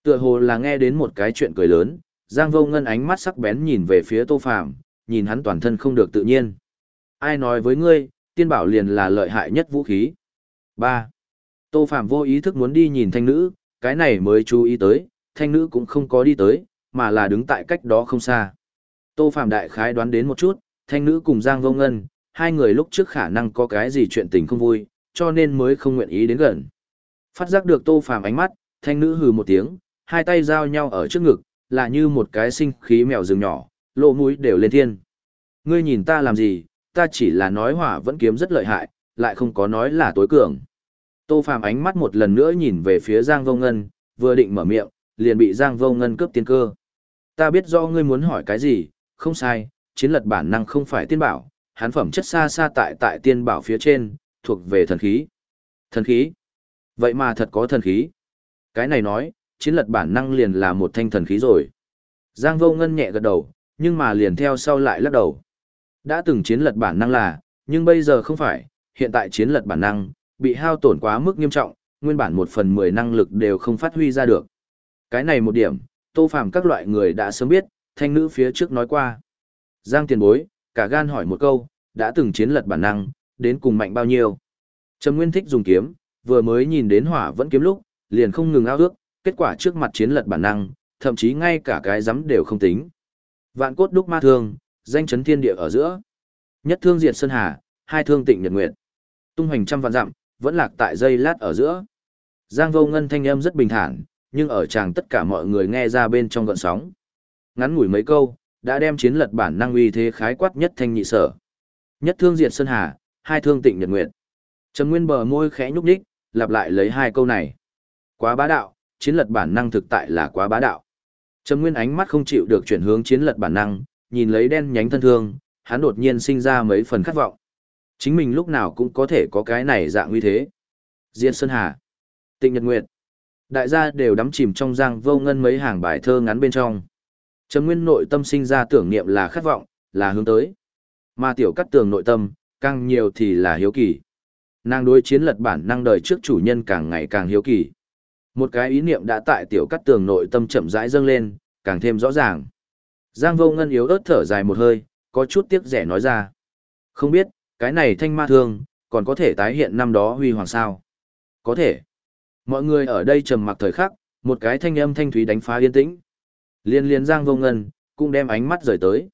Tựa hồ là nghe đến một cái chuyện cười lớn, Giang Vô Ngân ánh mắt sắc bén nhìn về phía Tô Phàm, nhìn hắn toàn thân không được tự nhiên. Ai nói với ngươi, tiên bảo liền là lợi hại nhất vũ khí. 3. Tô Phạm vô ý thức muốn đi nhìn thanh nữ, cái này mới chú ý tới, thanh nữ cũng không có đi tới, mà là đứng tại cách đó không xa. Tô Phạm đại khái đoán đến một chút, thanh nữ cùng Giang Vô Ngân, hai người lúc trước khả năng có cái gì chuyện tình không vui, cho nên mới không nguyện ý đến gần. Phát giác được Tô Phàm ánh mắt, thanh nữ hừ một tiếng, hai tay giao nhau ở trước ngực, là như một cái sinh khí mèo rừng nhỏ, lỗ mũi đều lên thiên. Ngươi nhìn ta làm gì, ta chỉ là nói hỏa vẫn kiếm rất lợi hại, lại không có nói là tối cường. Tô Phàm ánh mắt một lần nữa nhìn về phía Giang Vô Ngân, vừa định mở miệng, liền bị Giang Vô Ngân cướp tiên cơ. Ta biết do ngươi muốn hỏi cái gì, không sai, chiến lật bản năng không phải tiên bảo, hắn phẩm chất xa xa tại tại tiên bảo phía trên, thuộc về thần khí. Thần khí? Vậy mà thật có thần khí. Cái này nói, chiến lật bản năng liền là một thanh thần khí rồi. Giang Vô Ngân nhẹ gật đầu, nhưng mà liền theo sau lại lắc đầu. Đã từng chiến lật bản năng là, nhưng bây giờ không phải, hiện tại chiến lật bản năng, bị hao tổn quá mức nghiêm trọng, nguyên bản một phần mười năng lực đều không phát huy ra được. Cái này một điểm, tô phàm các loại người đã sớm biết, thanh nữ phía trước nói qua. Giang tiền bối, cả gan hỏi một câu, đã từng chiến lật bản năng, đến cùng mạnh bao nhiêu. Trầm Nguyên thích dùng kiếm, vừa mới nhìn đến hỏa vẫn kiếm lúc, liền không ngừng ao ước, kết quả trước mặt chiến lật bản năng, thậm chí ngay cả cái giấm đều không tính. Vạn cốt đúc ma thương, danh chấn thiên địa ở giữa. Nhất thương diệt sơn hà, hai thương tịnh nhật nguyệt. Tung hoành trăm vạn dặm, vẫn lạc tại dây lát ở giữa. Giang vô ngân thanh âm rất bình thản, nhưng ở chàng tất cả mọi người nghe ra bên trong gợn sóng. Ngắn ngủi mấy câu, đã đem chiến lật bản năng uy thế khái quát nhất thanh nhị sở. Nhất thương diệt sơn hà, hai thương tịnh nhật nguyệt. Trầm Nguyên bờ môi khẽ nhúc nhích, lặp lại lấy hai câu này. Quá bá đạo, chiến lật bản năng thực tại là quá bá đạo. Trầm Nguyên ánh mắt không chịu được chuyển hướng chiến lật bản năng, nhìn lấy đen nhánh thân thương, hắn đột nhiên sinh ra mấy phần khát vọng. Chính mình lúc nào cũng có thể có cái này dạng uy thế. Diệt Sơn Hà, Tịnh Nhật Nguyệt, đại gia đều đắm chìm trong giang vô ngân mấy hàng bài thơ ngắn bên trong. Trầm Nguyên nội tâm sinh ra tưởng niệm là khát vọng, là hướng tới. Mà tiểu cắt tường nội tâm, càng nhiều thì là hiếu kỳ. Nàng đối chiến lật bản năng đời trước chủ nhân càng ngày càng hiếu kỳ. Một cái ý niệm đã tại tiểu cắt tường nội tâm chậm rãi dâng lên, càng thêm rõ ràng. Giang vô ngân yếu ớt thở dài một hơi, có chút tiếc rẻ nói ra. Không biết, cái này thanh ma thương, còn có thể tái hiện năm đó huy hoàng sao? Có thể. Mọi người ở đây trầm mặc thời khắc, một cái thanh âm thanh thúy đánh phá yên tĩnh. Liên liên Giang vô ngân, cũng đem ánh mắt rời tới.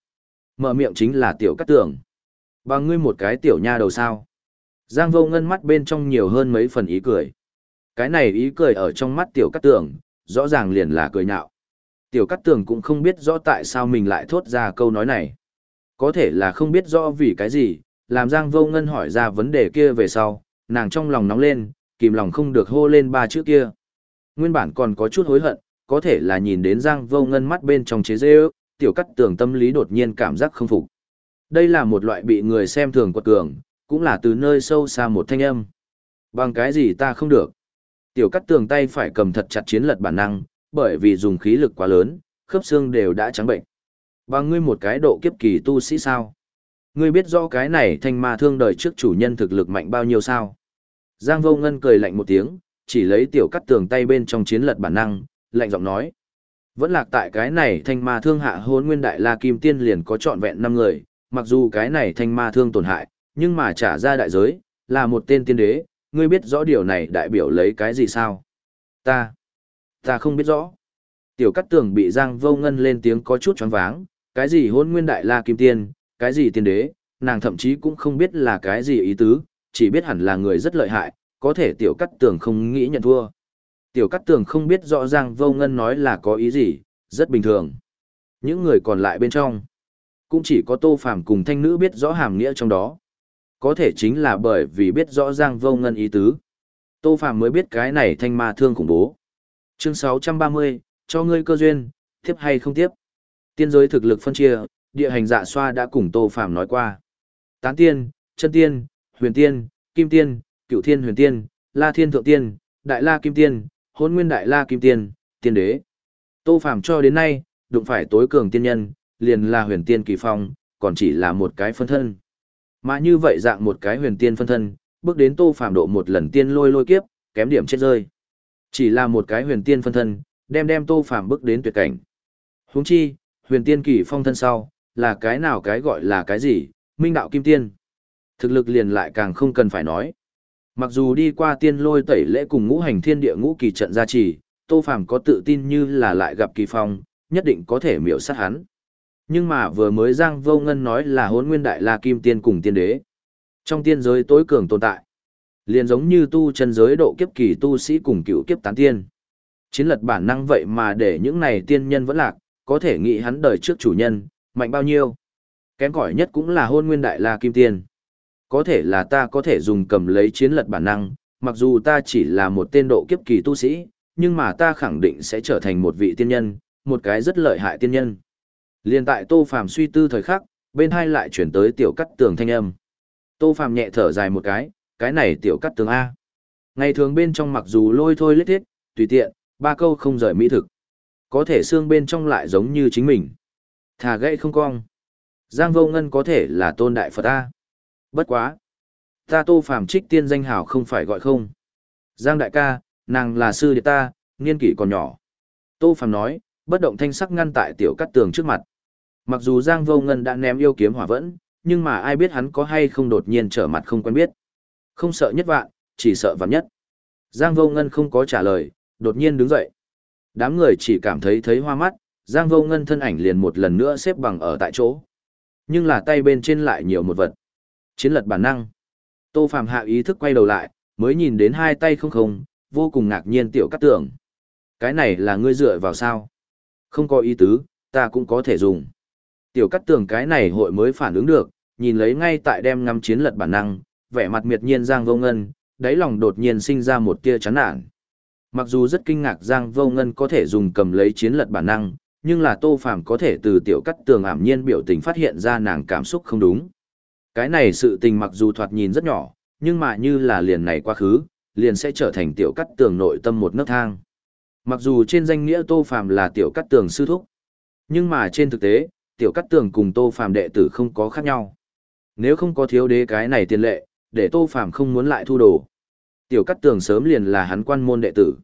Mở miệng chính là tiểu cắt tường. Bằng ngươi một cái tiểu nha đầu sao. Giang vô ngân mắt bên trong nhiều hơn mấy phần ý cười. Cái này ý cười ở trong mắt tiểu cắt tường, rõ ràng liền là cười nhạo. Tiểu cắt tường cũng không biết rõ tại sao mình lại thốt ra câu nói này. Có thể là không biết rõ vì cái gì, làm Giang Vô Ngân hỏi ra vấn đề kia về sau, nàng trong lòng nóng lên, kìm lòng không được hô lên ba chữ kia. Nguyên bản còn có chút hối hận, có thể là nhìn đến Giang Vô Ngân mắt bên trong chế dê ước, tiểu cắt tường tâm lý đột nhiên cảm giác không phục. Đây là một loại bị người xem thường quật cường, cũng là từ nơi sâu xa một thanh âm. Bằng cái gì ta không được. Tiểu cắt tường tay phải cầm thật chặt chiến lật bản năng, bởi vì dùng khí lực quá lớn, khớp xương đều đã trắng bệnh. Bằng ngươi một cái độ kiếp kỳ tu sĩ sao? Ngươi biết rõ cái này thanh ma thương đời trước chủ nhân thực lực mạnh bao nhiêu sao? Giang vô ngân cười lạnh một tiếng, chỉ lấy tiểu cắt tường tay bên trong chiến lật bản năng, lạnh giọng nói. Vẫn lạc tại cái này thanh ma thương hạ hôn nguyên đại la kim tiên liền có trọn vẹn năm người, mặc dù cái này thanh ma thương tổn hại, nhưng mà trả ra đại giới, là một tên tiên đế, ngươi biết rõ điều này đại biểu lấy cái gì sao? Ta, ta không biết rõ. Tiểu cắt tường bị Giang vô ngân lên tiếng có chút choáng váng, cái gì hôn nguyên đại la kim tiên, cái gì tiên đế, nàng thậm chí cũng không biết là cái gì ý tứ, chỉ biết hẳn là người rất lợi hại, có thể tiểu cắt tường không nghĩ nhận thua. Tiểu cắt tường không biết rõ ràng vô ngân nói là có ý gì, rất bình thường. Những người còn lại bên trong, cũng chỉ có tô phàm cùng thanh nữ biết rõ hàm nghĩa trong đó. Có thể chính là bởi vì biết rõ ràng vô ngân ý tứ. Tô phàm mới biết cái này thanh ma thương khủng bố. Chương 630, cho ngươi cơ duyên, tiếp hay không tiếp. Tiên giới thực lực phân chia, địa hành dạ xoa đã cùng Tô Phàm nói qua. Tán tiên, chân tiên, huyền tiên, kim tiên, cựu thiên huyền tiên, la thiên thượng tiên, đại la kim tiên, hôn nguyên đại la kim tiên, tiên đế. Tô Phàm cho đến nay, đụng phải tối cường tiên nhân, liền là huyền tiên kỳ phong, còn chỉ là một cái phân thân. Mà như vậy dạng một cái huyền tiên phân thân, bước đến Tô Phàm độ một lần tiên lôi lôi kiếp, kém điểm chết rơi. Chỉ là một cái huyền tiên phân thân, đem đem Tô Phàm bước đến tuyệt cảnh. Huống chi, huyền tiên kỳ phong thân sau, là cái nào cái gọi là cái gì, minh đạo kim tiên. Thực lực liền lại càng không cần phải nói. Mặc dù đi qua tiên lôi tẩy lễ cùng ngũ hành thiên địa ngũ kỳ trận gia trì, Tô Phàm có tự tin như là lại gặp kỳ phong, nhất định có thể miểu sát hắn. Nhưng mà vừa mới Giang Vô Ngân nói là hốn nguyên đại la kim tiên cùng tiên đế. Trong tiên giới tối cường tồn tại. Liền giống như tu chân giới độ kiếp kỳ tu sĩ cùng cựu kiếp tán tiên. Chiến lật bản năng vậy mà để những này tiên nhân vẫn lạc, có thể nghĩ hắn đời trước chủ nhân, mạnh bao nhiêu. Kém cỏi nhất cũng là hôn nguyên đại la kim tiên. Có thể là ta có thể dùng cầm lấy chiến lật bản năng, mặc dù ta chỉ là một tên độ kiếp kỳ tu sĩ, nhưng mà ta khẳng định sẽ trở thành một vị tiên nhân, một cái rất lợi hại tiên nhân. Liên tại Tô Phàm suy tư thời khắc, bên hai lại chuyển tới tiểu cắt tường thanh âm. Tô Phàm nhẹ thở dài một cái, cái này tiểu cắt tường A. Ngày thường bên trong mặc dù lôi thôi lết thiết, tùy tiện, ba câu không rời mỹ thực. Có thể xương bên trong lại giống như chính mình. Thà gãy không cong. Giang vô ngân có thể là tôn đại Phật ta. Bất quá. Ta tô phàm trích tiên danh hảo không phải gọi không. Giang đại ca, nàng là sư đệ ta, niên kỷ còn nhỏ. Tô phàm nói, bất động thanh sắc ngăn tại tiểu cắt tường trước mặt. Mặc dù Giang vô ngân đã ném yêu kiếm hỏa vẫn, nhưng mà ai biết hắn có hay không đột nhiên trở mặt không quen biết. Không sợ nhất vạn, chỉ sợ vạn nhất. Giang vô ngân không có trả lời, đột nhiên đứng dậy. Đám người chỉ cảm thấy thấy hoa mắt, Giang vô ngân thân ảnh liền một lần nữa xếp bằng ở tại chỗ. Nhưng là tay bên trên lại nhiều một vật. Chiến lật bản năng. Tô Phạm hạ ý thức quay đầu lại, mới nhìn đến hai tay không không, vô cùng ngạc nhiên tiểu cắt tưởng. Cái này là ngươi dựa vào sao? Không có ý tứ, ta cũng có thể dùng. Tiểu cắt tường cái này hội mới phản ứng được, nhìn lấy ngay tại đem ngắm chiến lật bản năng, vẻ mặt miệt nhiên Giang Vô Ngân, đáy lòng đột nhiên sinh ra một tia chán nản. Mặc dù rất kinh ngạc Giang Vô Ngân có thể dùng cầm lấy chiến lật bản năng, nhưng là Tô Phàm có thể từ tiểu cắt tường ảm nhiên biểu tình phát hiện ra nàng cảm xúc không đúng. Cái này sự tình mặc dù thoạt nhìn rất nhỏ, nhưng mà như là liền này quá khứ, liền sẽ trở thành tiểu cắt tường nội tâm một nấc thang. Mặc dù trên danh nghĩa Tô Phàm là tiểu cắt tường sư thúc, nhưng mà trên thực tế, tiểu cắt tường cùng Tô Phàm đệ tử không có khác nhau. Nếu không có thiếu đế cái này tiền lệ, để Tô Phàm không muốn lại thu đồ. Tiểu cắt tường sớm liền là hắn quan môn đệ tử.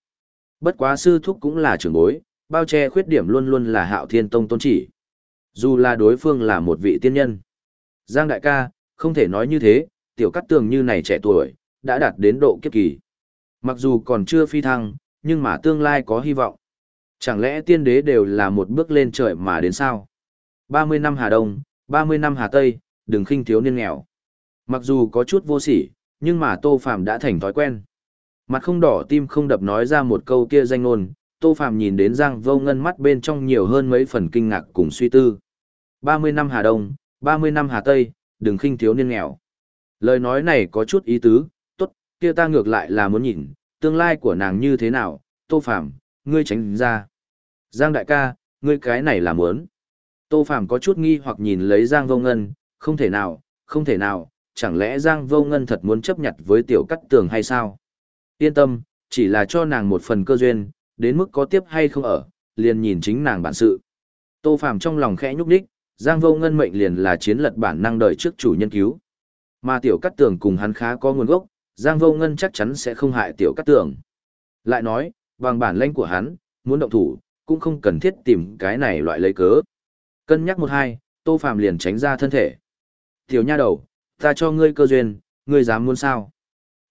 Bất quá sư thúc cũng là trưởng bối, bao che khuyết điểm luôn luôn là hạo thiên tông tôn chỉ. Dù là đối phương là một vị tiên nhân. Giang đại ca, không thể nói như thế, tiểu cắt tường như này trẻ tuổi, đã đạt đến độ kiếp kỳ. Mặc dù còn chưa phi thăng, nhưng mà tương lai có hy vọng. Chẳng lẽ tiên đế đều là một bước lên trời mà đến sao? 30 năm Hà Đông, 30 năm Hà Tây, đừng khinh thiếu niên nghèo. Mặc dù có chút vô sỉ, nhưng mà Tô Phàm đã thành thói quen. Mặt không đỏ tim không đập nói ra một câu kia danh ngôn, Tô Phàm nhìn đến Giang Vô Ngân mắt bên trong nhiều hơn mấy phần kinh ngạc cùng suy tư. 30 năm Hà Đông, 30 năm Hà Tây, đừng khinh thiếu niên nghèo. Lời nói này có chút ý tứ, tốt, kia ta ngược lại là muốn nhìn, tương lai của nàng như thế nào, Tô Phàm, ngươi tránh ra. Giang đại ca, ngươi cái này là muốn. Tô Phàm có chút nghi hoặc nhìn lấy Giang Vô Ngân, không thể nào, không thể nào, chẳng lẽ Giang Vô Ngân thật muốn chấp nhận với tiểu cắt tường hay sao? Yên tâm, chỉ là cho nàng một phần cơ duyên, đến mức có tiếp hay không ở, liền nhìn chính nàng bản sự. Tô Phàm trong lòng khẽ nhúc nhích, Giang Vô Ngân mệnh liền là chiến lật bản năng đời trước chủ nhân cứu. Mà tiểu Cát tường cùng hắn khá có nguồn gốc, Giang Vô Ngân chắc chắn sẽ không hại tiểu Cát tường. Lại nói, bằng bản lĩnh của hắn, muốn động thủ, cũng không cần thiết tìm cái này loại lấy cớ. Cân nhắc một hai, Tô Phàm liền tránh ra thân thể. Tiểu nha đầu, ta cho ngươi cơ duyên, ngươi dám muốn sao?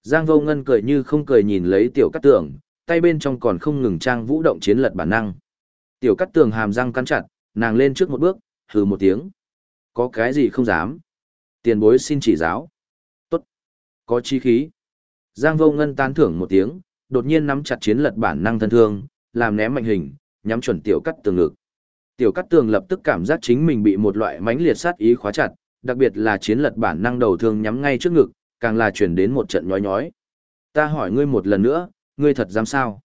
Giang Vô Ngân cười như không cười nhìn lấy tiểu Cát tường, tay bên trong còn không ngừng trang vũ động chiến lật bản năng. Tiểu Cát tường hàm răng cắn chặt, nàng lên trước một bước, hừ một tiếng. Có cái gì không dám? Tiền bối xin chỉ giáo. Tốt. Có chi khí. Giang vô ngân tán thưởng một tiếng, đột nhiên nắm chặt chiến lật bản năng thân thương, làm ném mạnh hình, nhắm chuẩn tiểu cắt tường ngực. Tiểu cắt tường lập tức cảm giác chính mình bị một loại mãnh liệt sát ý khóa chặt, đặc biệt là chiến lật bản năng đầu thương nhắm ngay trước ngực, càng là chuyển đến một trận nhói nhói. Ta hỏi ngươi một lần nữa, ngươi thật dám sao?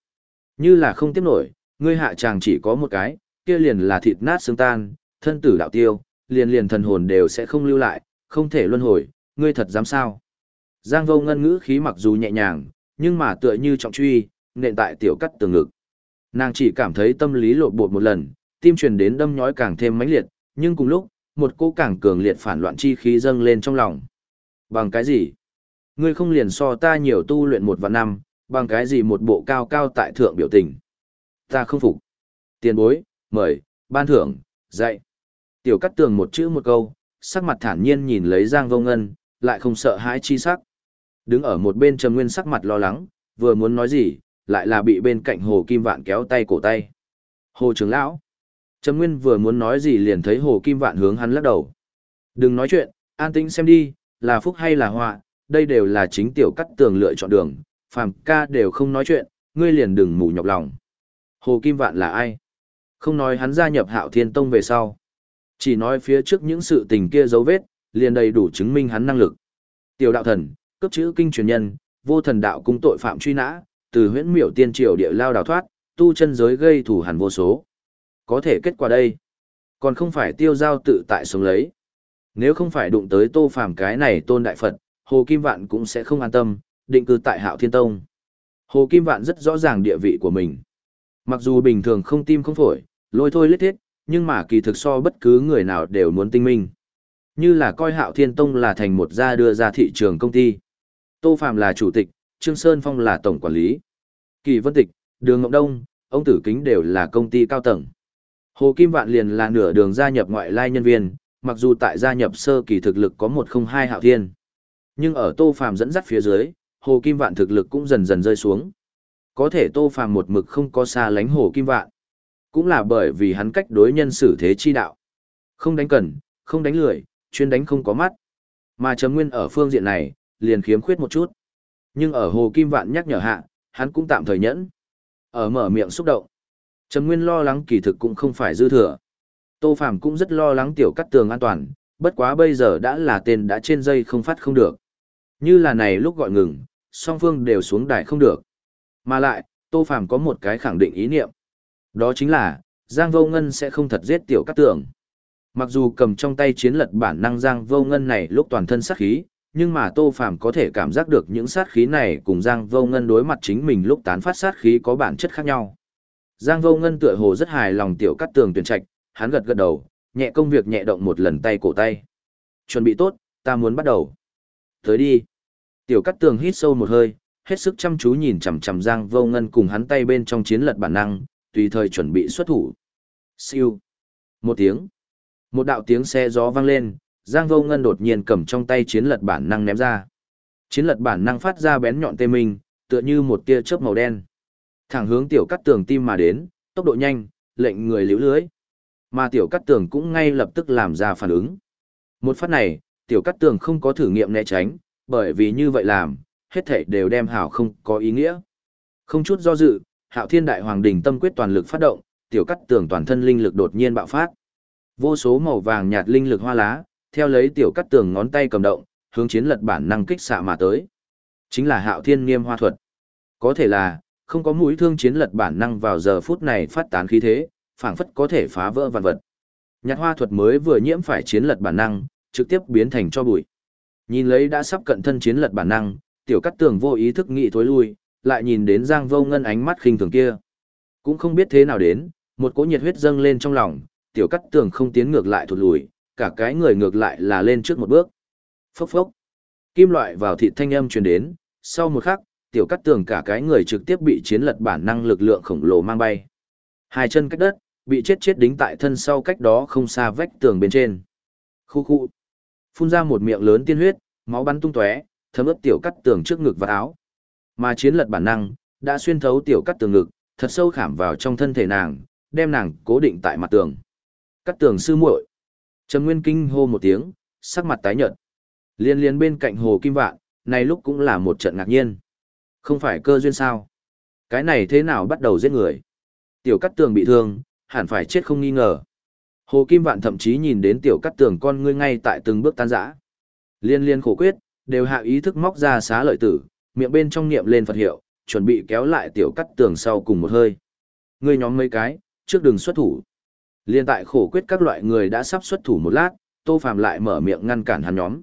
Như là không tiếp nổi, ngươi hạ chàng chỉ có một cái, kia liền là thịt nát xương tan, thân tử đạo tiêu, liền liền thần hồn đều sẽ không lưu lại, không thể luân hồi, ngươi thật dám sao? Giang vô ngân ngữ khí mặc dù nhẹ nhàng, nhưng mà tựa như trọng truy, nện tại tiểu cắt tường ngực. Nàng chỉ cảm thấy tâm lý lột bột một lần, tim truyền đến đâm nhói càng thêm mãnh liệt, nhưng cùng lúc, một cô càng cường liệt phản loạn chi khí dâng lên trong lòng. Bằng cái gì? Ngươi không liền so ta nhiều tu luyện một và năm, bằng cái gì một bộ cao cao tại thượng biểu tình? Ta không phục. Tiền bối, mời, ban thưởng, dạy. Tiểu cắt tường một chữ một câu, sắc mặt thản nhiên nhìn lấy Giang Vô Ngân, lại không sợ hãi chi sắc. Đứng ở một bên Trầm Nguyên sắc mặt lo lắng, vừa muốn nói gì, lại là bị bên cạnh Hồ Kim Vạn kéo tay cổ tay. Hồ trưởng lão. Trầm Nguyên vừa muốn nói gì liền thấy Hồ Kim Vạn hướng hắn lắc đầu. Đừng nói chuyện, an tĩnh xem đi, là phúc hay là họa, đây đều là chính tiểu cắt tường lựa chọn đường, phàm ca đều không nói chuyện, ngươi liền đừng mù nhọc lòng. Hồ Kim Vạn là ai? Không nói hắn gia nhập Hạo Thiên Tông về sau. Chỉ nói phía trước những sự tình kia dấu vết, liền đầy đủ chứng minh hắn năng lực. Tiểu đạo thần, cấp chữ kinh truyền nhân, vô thần đạo cung tội phạm truy nã, từ huyễn miểu tiên triều địa lao đào thoát, tu chân giới gây thủ hẳn vô số. Có thể kết quả đây, còn không phải tiêu giao tự tại sống lấy. Nếu không phải đụng tới tô phàm cái này tôn đại Phật, Hồ Kim Vạn cũng sẽ không an tâm, định cư tại Hạo Thiên Tông. Hồ Kim Vạn rất rõ ràng địa vị của mình. Mặc dù bình thường không tim không phổi, lôi thôi lết thiết, nhưng mà kỳ thực so bất cứ người nào đều muốn tinh minh. Như là coi Hạo Thiên Tông là thành một gia đưa ra thị trường công ty. Tô Phạm là chủ tịch, Trương Sơn Phong là tổng quản lý. Kỳ Vân Tịch, Đường Ngọc Đông, ông Tử Kính đều là công ty cao tầng. Hồ Kim Vạn liền là nửa đường gia nhập ngoại lai nhân viên, mặc dù tại gia nhập sơ kỳ thực lực có 102 Hạo Thiên. Nhưng ở Tô Phạm dẫn dắt phía dưới, Hồ Kim Vạn thực lực cũng dần dần rơi xuống. Có thể Tô Phạm một mực không có xa lánh Hồ Kim Vạn. Cũng là bởi vì hắn cách đối nhân xử thế chi đạo. Không đánh cần, không đánh lười, chuyên đánh không có mắt. Mà Trầm Nguyên ở phương diện này, liền khiếm khuyết một chút. Nhưng ở Hồ Kim Vạn nhắc nhở hạ, hắn cũng tạm thời nhẫn. Ở mở miệng xúc động. Trầm Nguyên lo lắng kỳ thực cũng không phải dư thừa. Tô Phàm cũng rất lo lắng tiểu cắt tường an toàn, bất quá bây giờ đã là tên đã trên dây không phát không được. Như là này lúc gọi ngừng, song phương đều xuống đài không được. Mà lại, Tô Phàm có một cái khẳng định ý niệm. Đó chính là, Giang Vô Ngân sẽ không thật giết tiểu cắt tường. Mặc dù cầm trong tay chiến lật bản năng Giang Vô Ngân này lúc toàn thân sát khí, nhưng mà Tô Phàm có thể cảm giác được những sát khí này cùng Giang Vô Ngân đối mặt chính mình lúc tán phát sát khí có bản chất khác nhau. Giang Vô Ngân tựa hồ rất hài lòng tiểu cắt tường tuyển trạch, hắn gật gật đầu, nhẹ công việc nhẹ động một lần tay cổ tay. Chuẩn bị tốt, ta muốn bắt đầu. Tới đi. Tiểu cắt tường hít sâu một hơi, hết sức chăm chú nhìn chằm chằm Giang Vô Ngân cùng hắn tay bên trong chiến lật bản năng, tùy thời chuẩn bị xuất thủ. Siêu. Một tiếng. Một đạo tiếng xe gió vang lên, Giang Vô Ngân đột nhiên cầm trong tay chiến lật bản năng ném ra. Chiến lật bản năng phát ra bén nhọn tê minh, tựa như một tia chớp màu đen. Thẳng hướng tiểu cắt tường tim mà đến, tốc độ nhanh, lệnh người liễu lưới. Mà tiểu cắt tường cũng ngay lập tức làm ra phản ứng. Một phát này, tiểu cắt tường không có thử nghiệm né tránh, bởi vì như vậy làm, hết thảy đều đem hảo không có ý nghĩa. Không chút do dự, hạo thiên đại hoàng đỉnh tâm quyết toàn lực phát động, tiểu cắt tường toàn thân linh lực đột nhiên bạo phát. Vô số màu vàng nhạt linh lực hoa lá, theo lấy tiểu cắt tường ngón tay cầm động, hướng chiến lật bản năng kích xạ mà tới. Chính là hạo thiên nghiêm hoa thuật. Có thể là, không có mũi thương chiến lật bản năng vào giờ phút này phát tán khí thế, phảng phất có thể phá vỡ vạn vật. Nhạt hoa thuật mới vừa nhiễm phải chiến lật bản năng, trực tiếp biến thành cho bụi. Nhìn lấy đã sắp cận thân chiến lật bản năng, tiểu cắt tường vô ý thức nghĩ thối lui, lại nhìn đến Giang Vô Ngân ánh mắt khinh thường kia. Cũng không biết thế nào đến, một cỗ nhiệt huyết dâng lên trong lòng, tiểu cắt tường không tiến ngược lại thụt lùi, cả cái người ngược lại là lên trước một bước. Phốc phốc. Kim loại vào thịt thanh âm truyền đến, sau một khắc, tiểu cắt tường cả cái người trực tiếp bị chiến lật bản năng lực lượng khổng lồ mang bay. Hai chân cách đất, bị chết chết đính tại thân sau cách đó không xa vách tường bên trên. Khu khu. Phun ra một miệng lớn tiên huyết, máu bắn tung tóe, thấm ướt tiểu cắt tường trước ngực và áo. Mà chiến lật bản năng, đã xuyên thấu tiểu cắt tường ngực, thật sâu khảm vào trong thân thể nàng, đem nàng cố định tại mặt tường. Cắt tường sư muội. Trầm Nguyên kinh hô một tiếng, sắc mặt tái nhợt. Liên liên bên cạnh Hồ Kim Vạn, này lúc cũng là một trận ngạc nhiên. Không phải cơ duyên sao? Cái này thế nào bắt đầu giết người? Tiểu cắt tường bị thương, hẳn phải chết không nghi ngờ. Hồ Kim Vạn thậm chí nhìn đến tiểu cắt tường con ngươi ngay tại từng bước tan rã. Liên liên khổ quyết, đều hạ ý thức móc ra xá lợi tử, miệng bên trong niệm lên Phật hiệu, chuẩn bị kéo lại tiểu cắt tường sau cùng một hơi. Ngươi nhóm mấy cái, trước đừng xuất thủ. Liên tại khổ quyết các loại người đã sắp xuất thủ một lát, Tô Phàm lại mở miệng ngăn cản hắn nhóm.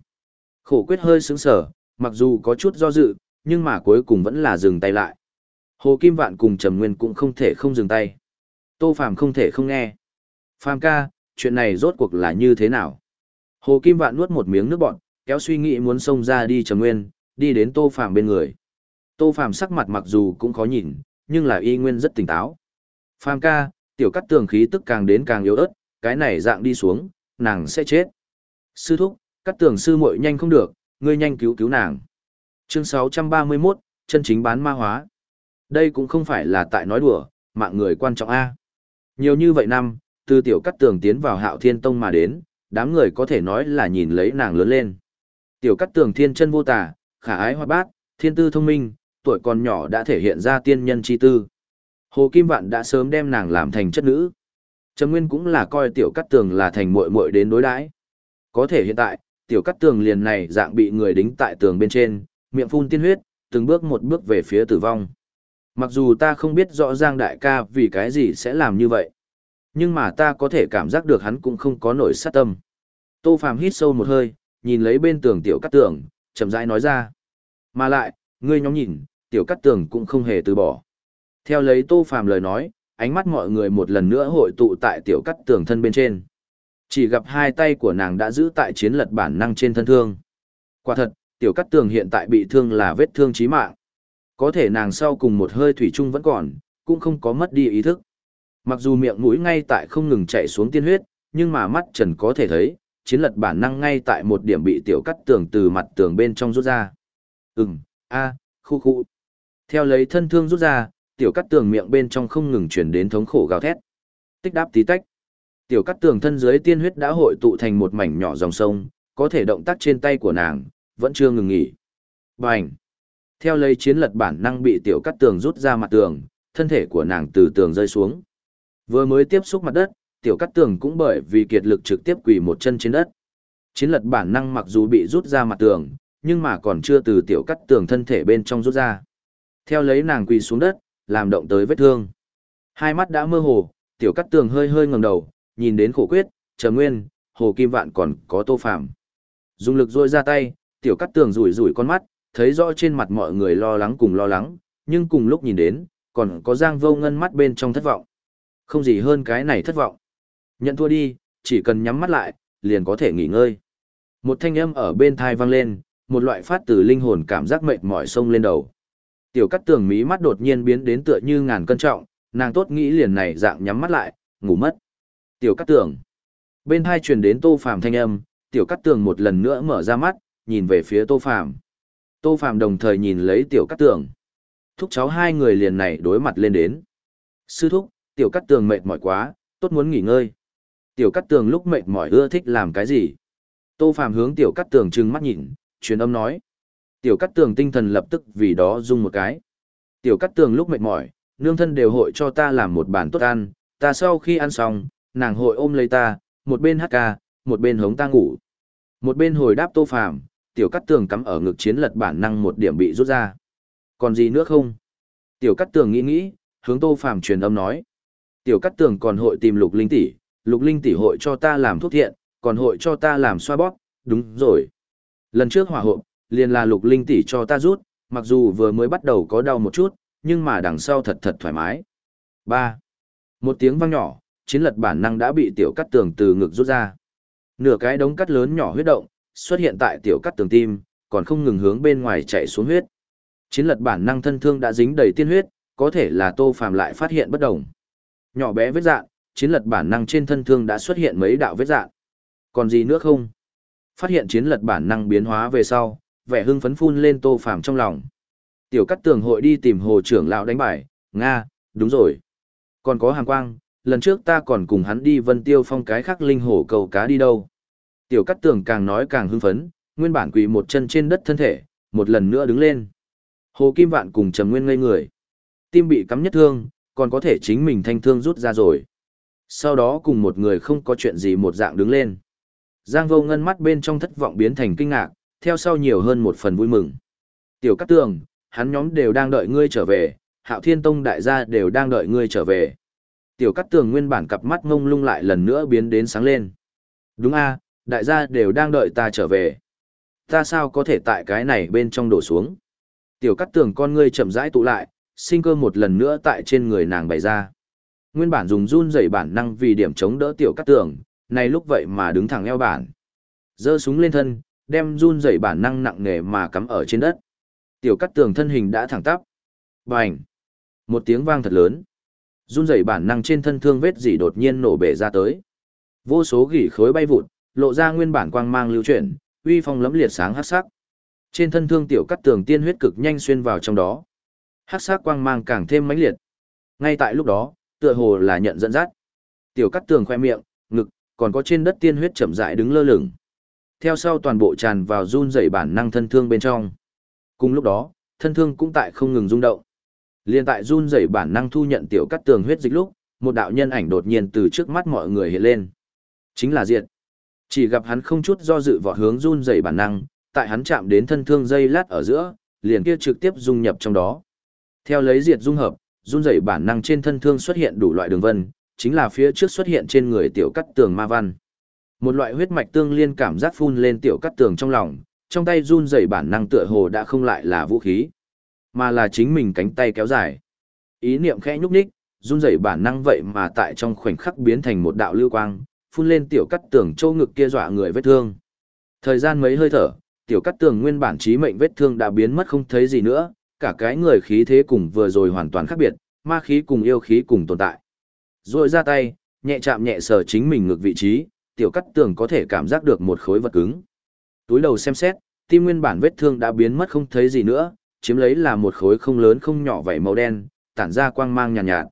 Khổ quyết hơi sững sờ, mặc dù có chút do dự, nhưng mà cuối cùng vẫn là dừng tay lại. Hồ Kim Vạn cùng Trầm Nguyên cũng không thể không dừng tay. Tô Phàm không thể không nghe. Phàm ca, chuyện này rốt cuộc là như thế nào? Hồ Kim Vạn nuốt một miếng nước bọt, kéo suy nghĩ muốn xông ra đi Trầm Nguyên, đi đến Tô Phàm bên người. Tô Phàm sắc mặt mặc dù cũng khó nhìn, nhưng là y nguyên rất tỉnh táo. Phàm ca, tiểu cắt tường khí tức càng đến càng yếu ớt, cái này dạng đi xuống, nàng sẽ chết. Sư thúc, cắt tường sư muội nhanh không được, ngươi nhanh cứu cứu nàng. Chương 631, chân chính bán ma hóa. Đây cũng không phải là tại nói đùa, mạng người quan trọng A. Nhiều như vậy năm, từ tiểu cắt tường tiến vào hạo thiên tông mà đến, đám người có thể nói là nhìn lấy nàng lớn lên. Tiểu cắt tường thiên chân vô tả, khả ái hoa bát, thiên tư thông minh, tuổi còn nhỏ đã thể hiện ra tiên nhân chi tư. Hồ Kim Vạn đã sớm đem nàng làm thành chất nữ. Trầm Nguyên cũng là coi tiểu cắt tường là thành muội muội đến đối đãi. Có thể hiện tại, tiểu cắt tường liền này dạng bị người đính tại tường bên trên, miệng phun tiên huyết, từng bước một bước về phía tử vong. Mặc dù ta không biết rõ Giang đại ca vì cái gì sẽ làm như vậy, nhưng mà ta có thể cảm giác được hắn cũng không có nổi sát tâm. Tô Phàm hít sâu một hơi, nhìn lấy bên tường tiểu cắt tường, chậm rãi nói ra. Mà lại, ngươi nhóm nhìn, tiểu cắt tường cũng không hề từ bỏ. Theo lấy Tô Phàm lời nói, ánh mắt mọi người một lần nữa hội tụ tại tiểu cắt tường thân bên trên. Chỉ gặp hai tay của nàng đã giữ tại chiến lật bản năng trên thân thương. Quả thật, tiểu cắt tường hiện tại bị thương là vết thương chí mạng. Có thể nàng sau cùng một hơi thủy chung vẫn còn, cũng không có mất đi ý thức. Mặc dù miệng mũi ngay tại không ngừng chạy xuống tiên huyết, nhưng mà mắt trần có thể thấy, chiến lật bản năng ngay tại một điểm bị tiểu cắt tường từ mặt tường bên trong rút ra. Ừm, a, khu khu. Theo lấy thân thương rút ra, tiểu cắt tường miệng bên trong không ngừng chuyển đến thống khổ gào thét. Tích đáp tí tách. Tiểu cắt tường thân dưới tiên huyết đã hội tụ thành một mảnh nhỏ dòng sông, có thể động tác trên tay của nàng, vẫn chưa ngừng nghỉ. Bành! Theo lấy chiến lật bản năng bị tiểu cắt tường rút ra mặt tường, thân thể của nàng từ tường rơi xuống. Vừa mới tiếp xúc mặt đất, tiểu cắt tường cũng bởi vì kiệt lực trực tiếp quỳ một chân trên đất. Chiến lật bản năng mặc dù bị rút ra mặt tường, nhưng mà còn chưa từ tiểu cắt tường thân thể bên trong rút ra. Theo lấy nàng quỳ xuống đất, làm động tới vết thương. Hai mắt đã mơ hồ, tiểu cắt tường hơi hơi ngẩng đầu, nhìn đến khổ quyết, trầm nguyên, hồ kim vạn còn có tô phạm. Dùng lực rôi ra tay, tiểu cắt tường rủi rủi con mắt, thấy rõ trên mặt mọi người lo lắng cùng lo lắng, nhưng cùng lúc nhìn đến, còn có giang vô ngân mắt bên trong thất vọng. Không gì hơn cái này thất vọng. Nhận thua đi, chỉ cần nhắm mắt lại, liền có thể nghỉ ngơi. Một thanh âm ở bên thai vang lên, một loại phát từ linh hồn cảm giác mệt mỏi sông lên đầu. Tiểu cắt tường mí mắt đột nhiên biến đến tựa như ngàn cân trọng, nàng tốt nghĩ liền này dạng nhắm mắt lại, ngủ mất. Tiểu cắt tường. Bên thai truyền đến tô phàm thanh âm, tiểu cắt tường một lần nữa mở ra mắt, nhìn về phía tô phàm. Tô phàm đồng thời nhìn lấy tiểu cắt tường. Thúc cháu hai người liền này đối mặt lên đến. Sư thúc, tiểu cắt tường mệt mỏi quá, tốt muốn nghỉ ngơi. Tiểu cắt tường lúc mệt mỏi ưa thích làm cái gì? Tô phàm hướng tiểu cắt tường trừng mắt nhìn, truyền âm nói. Tiểu cắt tường tinh thần lập tức vì đó rung một cái. Tiểu cắt tường lúc mệt mỏi, nương thân đều hội cho ta làm một bàn tốt ăn, ta sau khi ăn xong, nàng hội ôm lấy ta, một bên hát ca, một bên hống ta ngủ. Một bên hồi đáp tô phàm, tiểu cắt tường cắm ở ngực chiến lật bản năng một điểm bị rút ra. Còn gì nữa không? Tiểu cắt tường nghĩ nghĩ, hướng tô phàm truyền âm nói. Tiểu cắt tường còn hội tìm lục linh tỷ, lục linh tỷ hội cho ta làm thuốc thiện, còn hội cho ta làm xoa bóp, đúng rồi. Lần trước hỏa hộp, liền là lục linh tỷ cho ta rút, mặc dù vừa mới bắt đầu có đau một chút, nhưng mà đằng sau thật thật thoải mái. 3. Một tiếng vang nhỏ, chiến lật bản năng đã bị tiểu cắt tường từ ngực rút ra. Nửa cái đống cắt lớn nhỏ huyết động, xuất hiện tại tiểu cắt tường tim, còn không ngừng hướng bên ngoài chạy xuống huyết. Chiến lật bản năng thân thương đã dính đầy tiên huyết, có thể là Tô Phàm lại phát hiện bất đồng. Nhỏ bé vết dạn, chiến lật bản năng trên thân thương đã xuất hiện mấy đạo vết dạn. Còn gì nữa không? Phát hiện chiến lật bản năng biến hóa về sau, vẻ hưng phấn phun lên Tô Phàm trong lòng. Tiểu Cắt Tường hội đi tìm Hồ trưởng lão đánh bài, nga, đúng rồi. Còn có Hàng Quang, lần trước ta còn cùng hắn đi Vân Tiêu Phong cái khác linh hồ cầu cá đi đâu. Tiểu Cắt Tường càng nói càng hưng phấn, nguyên bản quỳ một chân trên đất thân thể, một lần nữa đứng lên. Hồ Kim Vạn cùng Trầm Nguyên ngây người. Tim bị cắm nhất thương, còn có thể chính mình thanh thương rút ra rồi. Sau đó cùng một người không có chuyện gì một dạng đứng lên. Giang vô ngân mắt bên trong thất vọng biến thành kinh ngạc, theo sau nhiều hơn một phần vui mừng. Tiểu Cát Tường, hắn nhóm đều đang đợi ngươi trở về, Hạo Thiên Tông đại gia đều đang đợi ngươi trở về. Tiểu Cát Tường nguyên bản cặp mắt ngông lung lại lần nữa biến đến sáng lên. Đúng a, đại gia đều đang đợi ta trở về. Ta sao có thể tại cái này bên trong đổ xuống? Tiểu Cát Tường con ngươi chậm rãi tụ lại, sinh cơ một lần nữa tại trên người nàng bày ra. Nguyên bản dùng run rẩy bản năng vì điểm chống đỡ Tiểu cắt Tường, này lúc vậy mà đứng thẳng eo bản. Giơ súng lên thân, đem run rẩy bản năng nặng nề mà cắm ở trên đất. Tiểu cắt tường thân hình đã thẳng tắp. Bành! Một tiếng vang thật lớn. Run rẩy bản năng trên thân thương vết dỉ đột nhiên nổ bể ra tới. Vô số gỉ khối bay vụt, lộ ra nguyên bản quang mang lưu chuyển, uy phong lẫm liệt sáng hắc sắc. Trên thân thương tiểu cắt tường tiên huyết cực nhanh xuyên vào trong đó. Hắc sắc quang mang càng thêm mãnh liệt. Ngay tại lúc đó, tựa hồ là nhận dẫn dắt. Tiểu cắt tường khoe miệng, ngực, còn có trên đất tiên huyết chậm rãi đứng lơ lửng. Theo sau toàn bộ tràn vào run rẩy bản năng thân thương bên trong. Cùng lúc đó, thân thương cũng tại không ngừng rung động. Liên tại run rẩy bản năng thu nhận tiểu cắt tường huyết dịch lúc, một đạo nhân ảnh đột nhiên từ trước mắt mọi người hiện lên. Chính là Diệt. Chỉ gặp hắn không chút do dự vọt hướng run rẩy bản năng, tại hắn chạm đến thân thương dây lát ở giữa, liền kia trực tiếp dung nhập trong đó. Theo lấy Diệt dung hợp, run rẩy bản năng trên thân thương xuất hiện đủ loại đường vân, chính là phía trước xuất hiện trên người tiểu cắt tường ma văn. Một loại huyết mạch tương liên cảm giác phun lên tiểu cắt tường trong lòng, trong tay run rẩy bản năng tựa hồ đã không lại là vũ khí, mà là chính mình cánh tay kéo dài. Ý niệm khẽ nhúc nhích, run rẩy bản năng vậy mà tại trong khoảnh khắc biến thành một đạo lưu quang, phun lên tiểu cắt tường châu ngực kia dọa người vết thương. Thời gian mấy hơi thở, tiểu cắt tường nguyên bản trí mệnh vết thương đã biến mất không thấy gì nữa, cả cái người khí thế cùng vừa rồi hoàn toàn khác biệt, ma khí cùng yêu khí cùng tồn tại. Rồi ra tay, nhẹ chạm nhẹ sờ chính mình ngược vị trí, tiểu cắt tường có thể cảm giác được một khối vật cứng. Túi đầu xem xét, tim nguyên bản vết thương đã biến mất không thấy gì nữa, chiếm lấy là một khối không lớn không nhỏ vảy màu đen, tản ra quang mang nhàn nhạt, nhạt.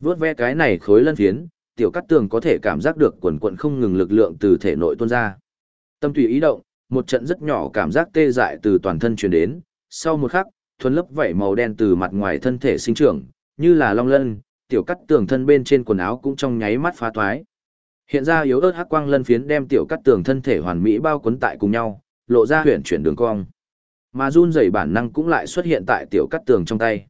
Vướt ve cái này khối lân phiến, tiểu cắt tường có thể cảm giác được quần quận không ngừng lực lượng từ thể nội tuôn ra. Tâm tùy ý động, một trận rất nhỏ cảm giác tê dại từ toàn thân truyền đến, sau một khắc, thuần lớp vảy màu đen từ mặt ngoài thân thể sinh trưởng, như là long lân, tiểu cắt tường thân bên trên quần áo cũng trong nháy mắt phá toái. Hiện ra yếu ớt hắc quang lân phiến đem tiểu cắt tường thân thể hoàn mỹ bao quấn tại cùng nhau, lộ ra huyền chuyển đường cong. Mà run rẩy bản năng cũng lại xuất hiện tại tiểu cắt tường trong tay.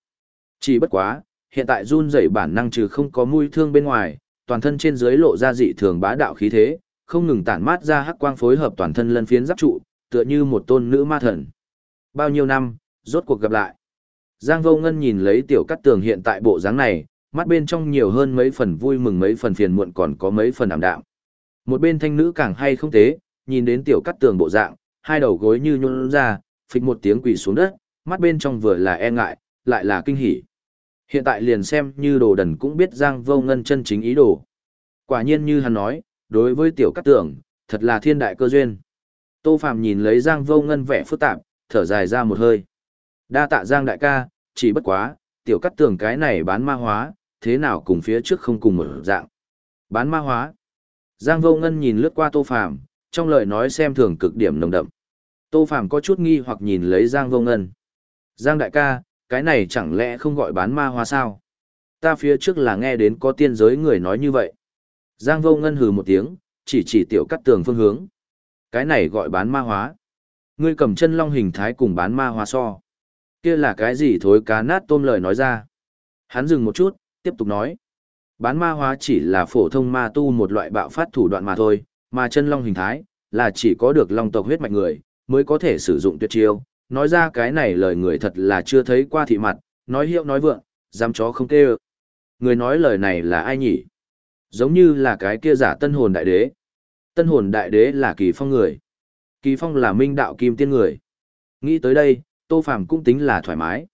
Chỉ bất quá, hiện tại run rẩy bản năng trừ không có mũi thương bên ngoài, toàn thân trên dưới lộ ra dị thường bá đạo khí thế, không ngừng tản mát ra hắc quang phối hợp toàn thân lân phiến giáp trụ, tựa như một tôn nữ ma thần. Bao nhiêu năm, rốt cuộc gặp lại. Giang Vô Ngân nhìn lấy tiểu cắt tường hiện tại bộ dáng này, mắt bên trong nhiều hơn mấy phần vui mừng mấy phần phiền muộn còn có mấy phần ảm đạm. Một bên thanh nữ càng hay không tế, nhìn đến tiểu cắt tường bộ dạng, hai đầu gối như nhún ra, phịch một tiếng quỳ xuống đất, mắt bên trong vừa là e ngại, lại là kinh hỉ. Hiện tại liền xem như đồ đần cũng biết Giang Vô Ngân chân chính ý đồ. Quả nhiên như hắn nói, đối với tiểu cắt tường, thật là thiên đại cơ duyên. Tô Phạm nhìn lấy Giang Vô Ngân vẻ phức tạp, thở dài ra một hơi. Đa tạ Giang đại ca, chỉ bất quá, tiểu cắt tường cái này bán ma hóa, thế nào cùng phía trước không cùng một dạng. Bán ma hóa. Giang Vô Ngân nhìn lướt qua Tô Phàm, trong lời nói xem thường cực điểm nồng đậm. Tô Phàm có chút nghi hoặc nhìn lấy Giang Vô Ngân. Giang đại ca, cái này chẳng lẽ không gọi bán ma hóa sao? Ta phía trước là nghe đến có tiên giới người nói như vậy. Giang Vô Ngân hừ một tiếng, chỉ chỉ tiểu cắt tường phương hướng. Cái này gọi bán ma hóa. Ngươi cầm chân long hình thái cùng bán ma hóa so. Kia là cái gì thối cá nát tôm lời nói ra. Hắn dừng một chút, tiếp tục nói. Bán ma hóa chỉ là phổ thông ma tu một loại bạo phát thủ đoạn mà thôi, mà chân long hình thái, là chỉ có được long tộc huyết mạch người, mới có thể sử dụng tuyệt chiêu. Nói ra cái này lời người thật là chưa thấy qua thị mặt, nói hiệu nói vượng, dám chó không kêu. Người nói lời này là ai nhỉ? Giống như là cái kia giả tân hồn đại đế. Tân hồn đại đế là kỳ phong người. Kỳ phong là minh đạo kim tiên người. Nghĩ tới đây, Tô Phàm cũng tính là thoải mái.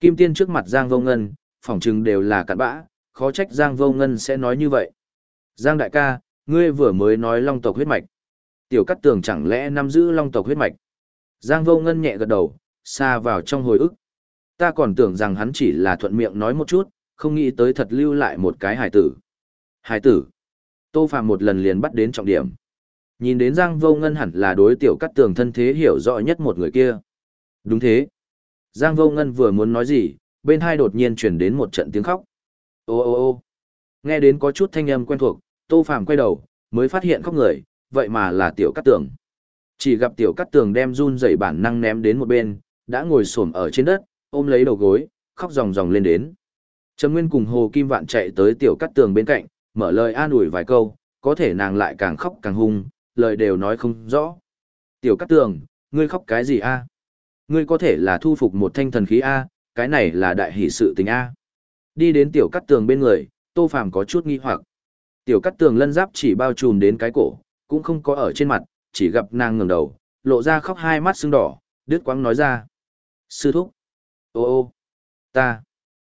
Kim tiên trước mặt Giang Vô Ngân, phỏng chừng đều là cặn bã, khó trách Giang Vô Ngân sẽ nói như vậy. Giang đại ca, ngươi vừa mới nói long tộc huyết mạch. Tiểu cắt tường chẳng lẽ nắm giữ long tộc huyết mạch. Giang Vô Ngân nhẹ gật đầu, xa vào trong hồi ức. Ta còn tưởng rằng hắn chỉ là thuận miệng nói một chút, không nghĩ tới thật lưu lại một cái hải tử. Hải tử. Tô Phàm một lần liền bắt đến trọng điểm. Nhìn đến Giang Vô Ngân hẳn là đối tiểu cắt tường thân thế hiểu rõ nhất một người kia. Đúng thế. Giang Vô Ngân vừa muốn nói gì, bên hai đột nhiên chuyển đến một trận tiếng khóc. Ô ô ô nghe đến có chút thanh âm quen thuộc, Tô Phàm quay đầu, mới phát hiện khóc người, vậy mà là tiểu cắt tường. Chỉ gặp tiểu cắt tường đem run dậy bản năng ném đến một bên, đã ngồi xổm ở trên đất, ôm lấy đầu gối, khóc ròng ròng lên đến. Trầm Nguyên cùng Hồ Kim Vạn chạy tới tiểu cắt tường bên cạnh, mở lời an ủi vài câu, có thể nàng lại càng khóc càng hung, lời đều nói không rõ. Tiểu cắt tường, ngươi khóc cái gì a? Ngươi có thể là thu phục một thanh thần khí a, cái này là đại hỷ sự tình a. Đi đến tiểu cắt tường bên người, Tô Phàm có chút nghi hoặc. Tiểu cắt tường lân giáp chỉ bao trùm đến cái cổ, cũng không có ở trên mặt, chỉ gặp nàng ngẩng đầu, lộ ra khóc hai mắt sưng đỏ, đứt quãng nói ra. Sư thúc. Ô ô. Ta.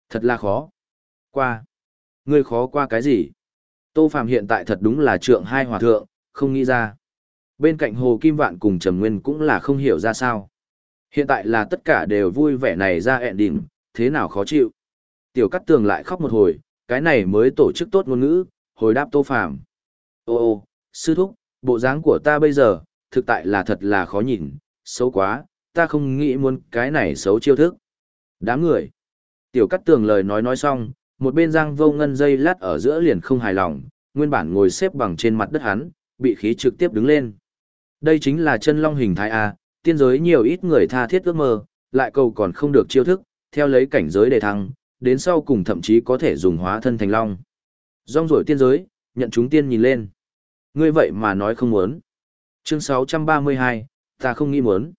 Thật là khó. Qua. Ngươi khó qua cái gì? Tô Phàm hiện tại thật đúng là trượng hai hòa thượng, không nghĩ ra. Bên cạnh Hồ Kim Vạn cùng Trầm Nguyên cũng là không hiểu ra sao. Hiện tại là tất cả đều vui vẻ này ra ẹn đỉnh, thế nào khó chịu. Tiểu Cát Tường lại khóc một hồi, cái này mới tổ chức tốt ngôn ngữ, hồi đáp Tô Phàm. Ô ô, sư thúc, bộ dáng của ta bây giờ, thực tại là thật là khó nhìn, xấu quá, ta không nghĩ muốn cái này xấu chiêu thức. Đám người. Tiểu Cát Tường lời nói nói xong, một bên Giang Vô Ngân dây lát ở giữa liền không hài lòng, nguyên bản ngồi xếp bằng trên mặt đất hắn, bị khí trực tiếp đứng lên. Đây chính là chân long hình thái A, tiên giới nhiều ít người tha thiết ước mơ, lại cầu còn không được chiêu thức, theo lấy cảnh giới đề thăng, đến sau cùng thậm chí có thể dùng hóa thân thành long. Rong rổi tiên giới, nhận chúng tiên nhìn lên. Ngươi vậy mà nói không muốn. Chương 632, ta không nghĩ muốn.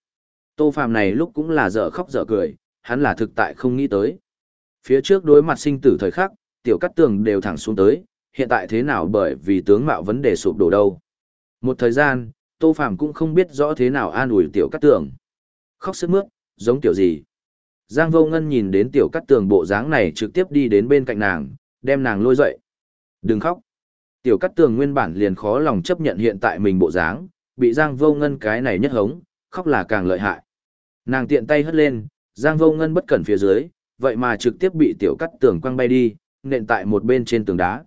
Tô Phạm này lúc cũng là dở khóc dở cười, hắn là thực tại không nghĩ tới. Phía trước đối mặt sinh tử thời khắc, tiểu cắt tường đều thẳng xuống tới, hiện tại thế nào bởi vì tướng mạo vấn đề sụp đổ đâu. Một thời gian, Tô Phàm cũng không biết rõ thế nào an ủi tiểu cắt tường. Khóc sức mướt, giống tiểu gì. Giang vô ngân nhìn đến tiểu cắt tường bộ dáng này trực tiếp đi đến bên cạnh nàng, đem nàng lôi dậy. Đừng khóc. Tiểu cắt tường nguyên bản liền khó lòng chấp nhận hiện tại mình bộ dáng, bị Giang vô ngân cái này nhất hống, khóc là càng lợi hại. Nàng tiện tay hất lên, Giang vô ngân bất cẩn phía dưới, vậy mà trực tiếp bị tiểu cắt tường quăng bay đi, nện tại một bên trên tường đá.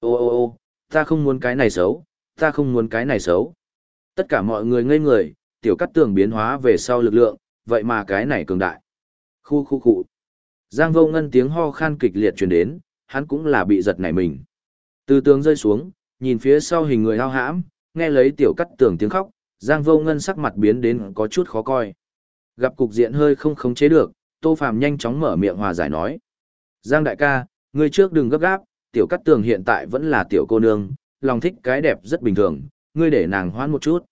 Ô ô ô, ta không muốn cái này xấu, ta không muốn cái này xấu. Tất cả mọi người ngây người, tiểu cắt tường biến hóa về sau lực lượng, vậy mà cái này cường đại. Khu khu khu. Giang vô ngân tiếng ho khan kịch liệt truyền đến, hắn cũng là bị giật nảy mình. Từ tường rơi xuống, nhìn phía sau hình người hao hãm, nghe lấy tiểu cắt tường tiếng khóc, Giang vô ngân sắc mặt biến đến có chút khó coi. Gặp cục diện hơi không khống chế được, Tô Phàm nhanh chóng mở miệng hòa giải nói. Giang đại ca, ngươi trước đừng gấp gáp, tiểu cắt tường hiện tại vẫn là tiểu cô nương, lòng thích cái đẹp rất bình thường, ngươi để nàng hoãn một chút.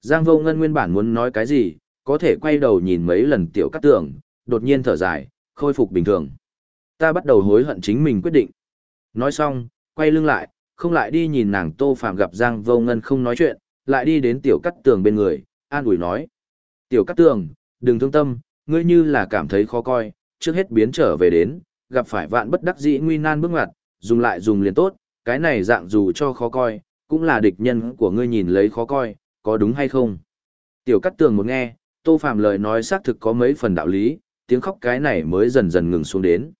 Giang vô ngân nguyên bản muốn nói cái gì, có thể quay đầu nhìn mấy lần tiểu cắt tường, đột nhiên thở dài, khôi phục bình thường. Ta bắt đầu hối hận chính mình quyết định. Nói xong, quay lưng lại, không lại đi nhìn nàng tô phạm gặp Giang vô ngân không nói chuyện, lại đi đến tiểu cắt tường bên người, an ủi nói. Tiểu cắt tường, đừng thương tâm, ngươi như là cảm thấy khó coi, trước hết biến trở về đến, gặp phải vạn bất đắc dĩ nguy nan bước ngoặt, dùng lại dùng liền tốt, cái này dạng dù cho khó coi, cũng là địch nhân của ngươi nhìn lấy khó coi, có đúng hay không? Tiểu cát tường một nghe, tô phạm lời nói xác thực có mấy phần đạo lý, tiếng khóc cái này mới dần dần ngừng xuống đến.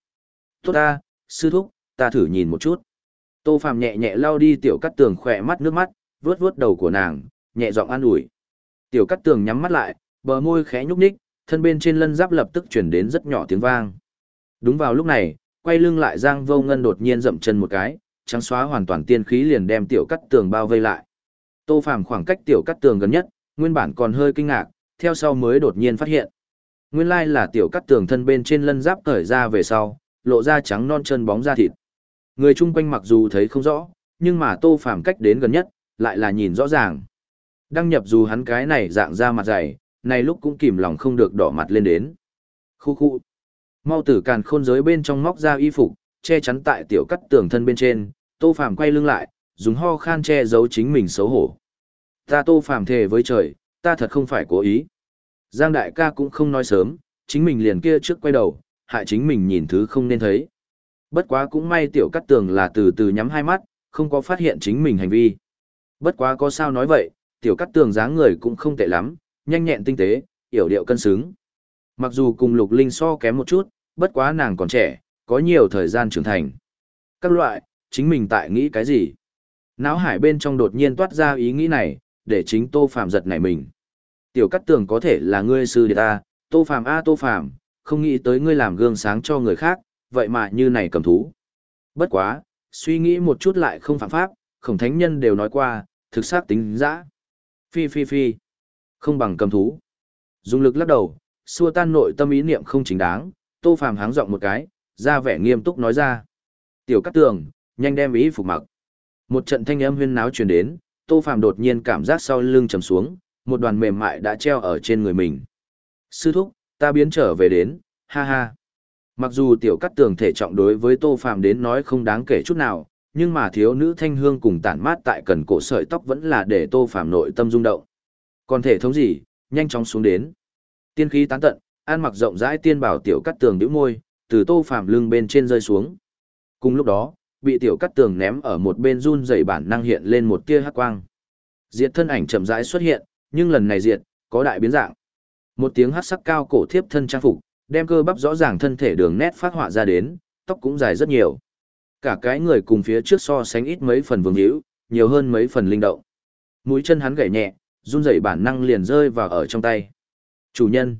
Tốt ta, sư thúc, ta thử nhìn một chút. Tô phạm nhẹ nhẹ lau đi tiểu cát tường khỏe mắt nước mắt, vuốt vuốt đầu của nàng, nhẹ giọng an ủi. Tiểu cát tường nhắm mắt lại, bờ môi khẽ nhúc nhích, thân bên trên lân giáp lập tức chuyển đến rất nhỏ tiếng vang. Đúng vào lúc này, quay lưng lại Giang Vô Ngân đột nhiên dậm chân một cái, trắng xóa hoàn toàn tiên khí liền đem tiểu cắt tường bao vây lại. Tô Phàm khoảng cách tiểu cắt tường gần nhất, nguyên bản còn hơi kinh ngạc, theo sau mới đột nhiên phát hiện. Nguyên lai là tiểu cắt tường thân bên trên lân giáp cởi ra về sau, lộ ra trắng non chân bóng da thịt. Người chung quanh mặc dù thấy không rõ, nhưng mà Tô Phàm cách đến gần nhất, lại là nhìn rõ ràng. Đăng nhập dù hắn cái này dạng ra mặt dày, này lúc cũng kìm lòng không được đỏ mặt lên đến. Khu khu. Mau tử càn khôn giới bên trong móc ra y phục, che chắn tại tiểu cắt tường thân bên trên, Tô Phàm quay lưng lại, dùng ho khan che giấu chính mình xấu hổ. Ta Tô Phàm thề với trời, ta thật không phải cố ý. Giang đại ca cũng không nói sớm, chính mình liền kia trước quay đầu, hại chính mình nhìn thứ không nên thấy. Bất quá cũng may tiểu cắt tường là từ từ nhắm hai mắt, không có phát hiện chính mình hành vi. Bất quá có sao nói vậy, tiểu cắt tường dáng người cũng không tệ lắm, nhanh nhẹn tinh tế, yểu điệu cân xứng. Mặc dù cùng lục linh so kém một chút, bất quá nàng còn trẻ, có nhiều thời gian trưởng thành. Các loại, chính mình tại nghĩ cái gì? Náo hải bên trong đột nhiên toát ra ý nghĩ này, để chính tô phàm giật nảy mình. Tiểu cắt tường có thể là ngươi sư đệ ta, tô phàm a tô phàm, không nghĩ tới ngươi làm gương sáng cho người khác, vậy mà như này cầm thú. Bất quá, suy nghĩ một chút lại không phạm pháp, khổng thánh nhân đều nói qua, thực xác tính dã. Phi phi phi, không bằng cầm thú. Dùng lực lắc đầu, xua tan nội tâm ý niệm không chính đáng, tô phàm háng giọng một cái, ra vẻ nghiêm túc nói ra. Tiểu cắt tường, nhanh đem ý phục mặc. Một trận thanh âm huyên náo truyền đến, tô phàm đột nhiên cảm giác sau lưng trầm xuống, một đoàn mềm mại đã treo ở trên người mình. Sư thúc, ta biến trở về đến, ha ha. Mặc dù tiểu cắt tường thể trọng đối với Tô Phàm đến nói không đáng kể chút nào, nhưng mà thiếu nữ thanh hương cùng tản mát tại cần cổ sợi tóc vẫn là để Tô Phàm nội tâm rung động. Còn thể thống gì, nhanh chóng xuống đến. Tiên khí tán tận, an mặc rộng rãi tiên bảo tiểu cắt tường nhíu môi, từ Tô Phàm lưng bên trên rơi xuống. Cùng lúc đó, bị tiểu cắt tường ném ở một bên run dày bản năng hiện lên một tia hắc quang. Diệt thân ảnh chậm rãi xuất hiện, nhưng lần này diệt, có đại biến dạng. Một tiếng hắc sắc cao cổ thiếp thân trang phục, đem cơ bắp rõ ràng thân thể đường nét phát họa ra đến, tóc cũng dài rất nhiều. Cả cái người cùng phía trước so sánh ít mấy phần vương hữu, nhiều hơn mấy phần linh động. Mũi chân hắn gảy nhẹ, run rẩy bản năng liền rơi vào ở trong tay. Chủ nhân.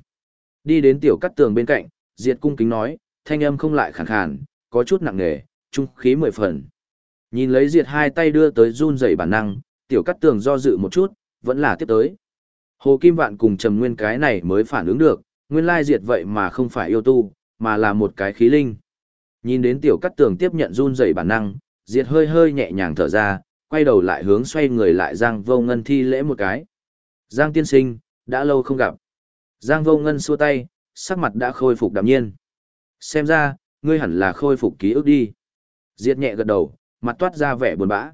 Đi đến tiểu cắt tường bên cạnh, Diệt cung kính nói, thanh âm không lại khàn khàn, có chút nặng nề, trung khí mười phần. Nhìn lấy Diệt hai tay đưa tới run rẩy bản năng, tiểu cắt tường do dự một chút, vẫn là tiếp tới. Hồ Kim Vạn cùng Trầm Nguyên cái này mới phản ứng được, nguyên lai diệt vậy mà không phải yêu tu, mà là một cái khí linh. Nhìn đến tiểu cắt tường tiếp nhận run rẩy bản năng, diệt hơi hơi nhẹ nhàng thở ra, quay đầu lại hướng xoay người lại Giang Vô Ngân thi lễ một cái. Giang tiên sinh, đã lâu không gặp. Giang Vô Ngân xua tay, sắc mặt đã khôi phục đạm nhiên. Xem ra, ngươi hẳn là khôi phục ký ức đi. Diệt nhẹ gật đầu, mặt toát ra vẻ buồn bã.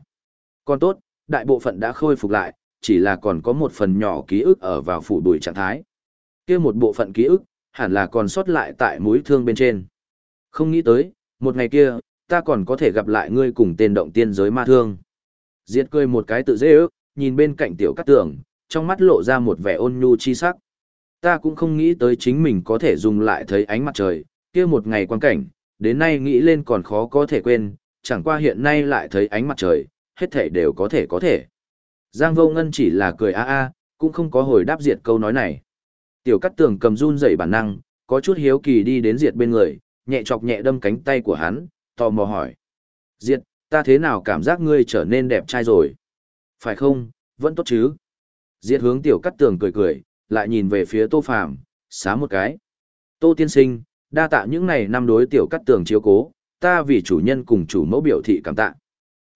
Còn tốt, đại bộ phận đã khôi phục lại, chỉ là còn có một phần nhỏ ký ức ở vào phủ đuổi trạng thái kia một bộ phận ký ức, hẳn là còn sót lại tại mũi thương bên trên. Không nghĩ tới, một ngày kia, ta còn có thể gặp lại ngươi cùng tên động tiên giới ma thương. Diệt cười một cái tự dễ ước, nhìn bên cạnh tiểu cát tường, trong mắt lộ ra một vẻ ôn nhu chi sắc. Ta cũng không nghĩ tới chính mình có thể dùng lại thấy ánh mặt trời, kia một ngày quan cảnh, đến nay nghĩ lên còn khó có thể quên, chẳng qua hiện nay lại thấy ánh mặt trời, hết thể đều có thể có thể. Giang vô ngân chỉ là cười a a, cũng không có hồi đáp diệt câu nói này. Tiểu cắt tường cầm run rẩy bản năng, có chút hiếu kỳ đi đến Diệt bên người, nhẹ chọc nhẹ đâm cánh tay của hắn, tò mò hỏi. Diệt, ta thế nào cảm giác ngươi trở nên đẹp trai rồi? Phải không, vẫn tốt chứ? Diệt hướng tiểu cắt tường cười cười, lại nhìn về phía tô phàm, xá một cái. Tô tiên sinh, đa tạ những này năm đối tiểu cắt tường chiếu cố, ta vì chủ nhân cùng chủ mẫu biểu thị cảm tạ.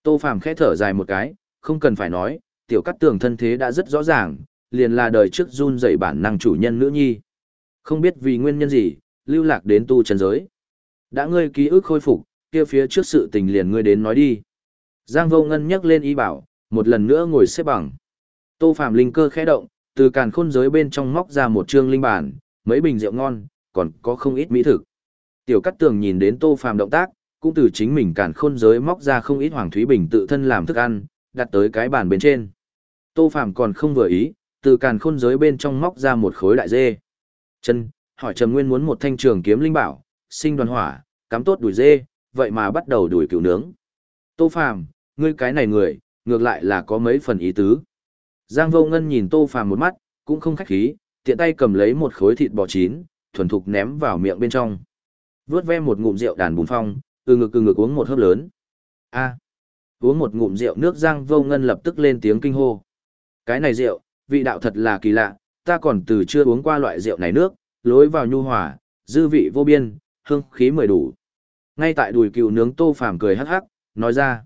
Tô phàm khẽ thở dài một cái, không cần phải nói, tiểu cắt tường thân thế đã rất rõ ràng, liền là đời trước run dậy bản năng chủ nhân nữ nhi. Không biết vì nguyên nhân gì, lưu lạc đến tu chân giới. Đã ngươi ký ức khôi phục, kia phía trước sự tình liền ngươi đến nói đi. Giang vô ngân nhắc lên ý bảo, một lần nữa ngồi xếp bằng. Tô Phạm linh cơ khẽ động, từ càn khôn giới bên trong móc ra một trương linh bản, mấy bình rượu ngon, còn có không ít mỹ thực. Tiểu Cát Tường nhìn đến Tô Phạm động tác, cũng từ chính mình càn khôn giới móc ra không ít hoàng thúy bình tự thân làm thức ăn, đặt tới cái bàn bên trên. Tô Phạm còn không vừa ý, từ càn khôn giới bên trong móc ra một khối đại dê. Chân, hỏi Trầm Nguyên muốn một thanh trường kiếm linh bảo, sinh đoàn hỏa, cắm tốt đuổi dê, vậy mà bắt đầu đuổi cừu nướng. Tô Phàm, ngươi cái này người, ngược lại là có mấy phần ý tứ. Giang Vô Ngân nhìn Tô Phàm một mắt, cũng không khách khí, tiện tay cầm lấy một khối thịt bò chín, thuần thục ném vào miệng bên trong. Vướt ve một ngụm rượu đàn bùn phong, từ ngực từ ngực uống một hớp lớn. A. uống một ngụm rượu nước Giang Vô Ngân lập tức lên tiếng kinh hô. Cái này rượu, vị đạo thật là kỳ lạ, ta còn từ chưa uống qua loại rượu này nước, lối vào nhu hòa, dư vị vô biên, hương khí mười đủ. Ngay tại đùi cừu nướng Tô Phàm cười hắc hắc, nói ra.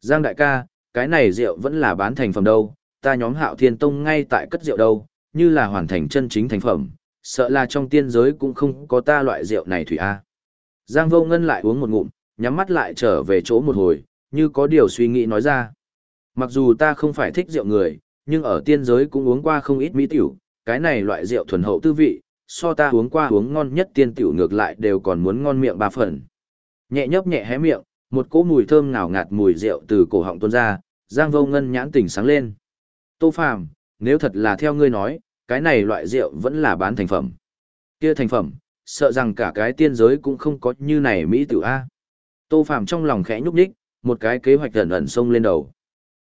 Giang đại ca, cái này rượu vẫn là bán thành phẩm đâu, ta nhóm hạo thiên tông ngay tại cất rượu đâu, như là hoàn thành chân chính thành phẩm, sợ là trong tiên giới cũng không có ta loại rượu này thủy A. Giang vô ngân lại uống một ngụm, nhắm mắt lại trở về chỗ một hồi, như có điều suy nghĩ nói ra. Mặc dù ta không phải thích rượu người, nhưng ở tiên giới cũng uống qua không ít mỹ tiểu, cái này loại rượu thuần hậu tư vị, so ta uống qua uống ngon nhất tiên tiểu ngược lại đều còn muốn ngon miệng ba phần. Nhẹ nhấp nhẹ hé miệng, một cỗ mùi thơm ngào ngạt mùi rượu từ cổ họng tuôn ra, Giang Vô Ngân nhãn tỉnh sáng lên. Tô Phàm, nếu thật là theo ngươi nói, cái này loại rượu vẫn là bán thành phẩm. Kia thành phẩm, sợ rằng cả cái tiên giới cũng không có như này Mỹ tử A. Tô Phàm trong lòng khẽ nhúc nhích, một cái kế hoạch ẩn ẩn xông lên đầu.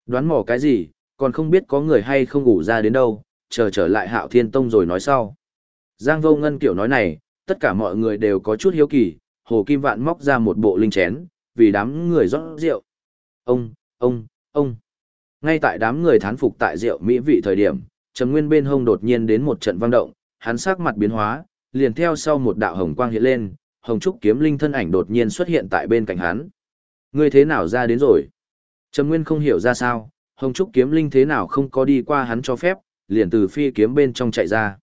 Đoán mò cái gì, còn không biết có người hay không ngủ ra đến đâu, chờ trở lại hạo thiên tông rồi nói sau. Giang vô ngân kiểu nói này, tất cả mọi người đều có chút hiếu kỳ, hồ kim vạn móc ra một bộ linh chén, vì đám người rót rượu. Ông, ông, ông. Ngay tại đám người thán phục tại rượu mỹ vị thời điểm, Trầm Nguyên bên hông đột nhiên đến một trận vang động, hắn sắc mặt biến hóa, liền theo sau một đạo hồng quang hiện lên, hồng trúc kiếm linh thân ảnh đột nhiên xuất hiện tại bên cạnh hắn. Ngươi thế nào ra đến rồi? Trầm Nguyên không hiểu ra sao, hồng trúc kiếm linh thế nào không có đi qua hắn cho phép, liền từ phi kiếm bên trong chạy ra.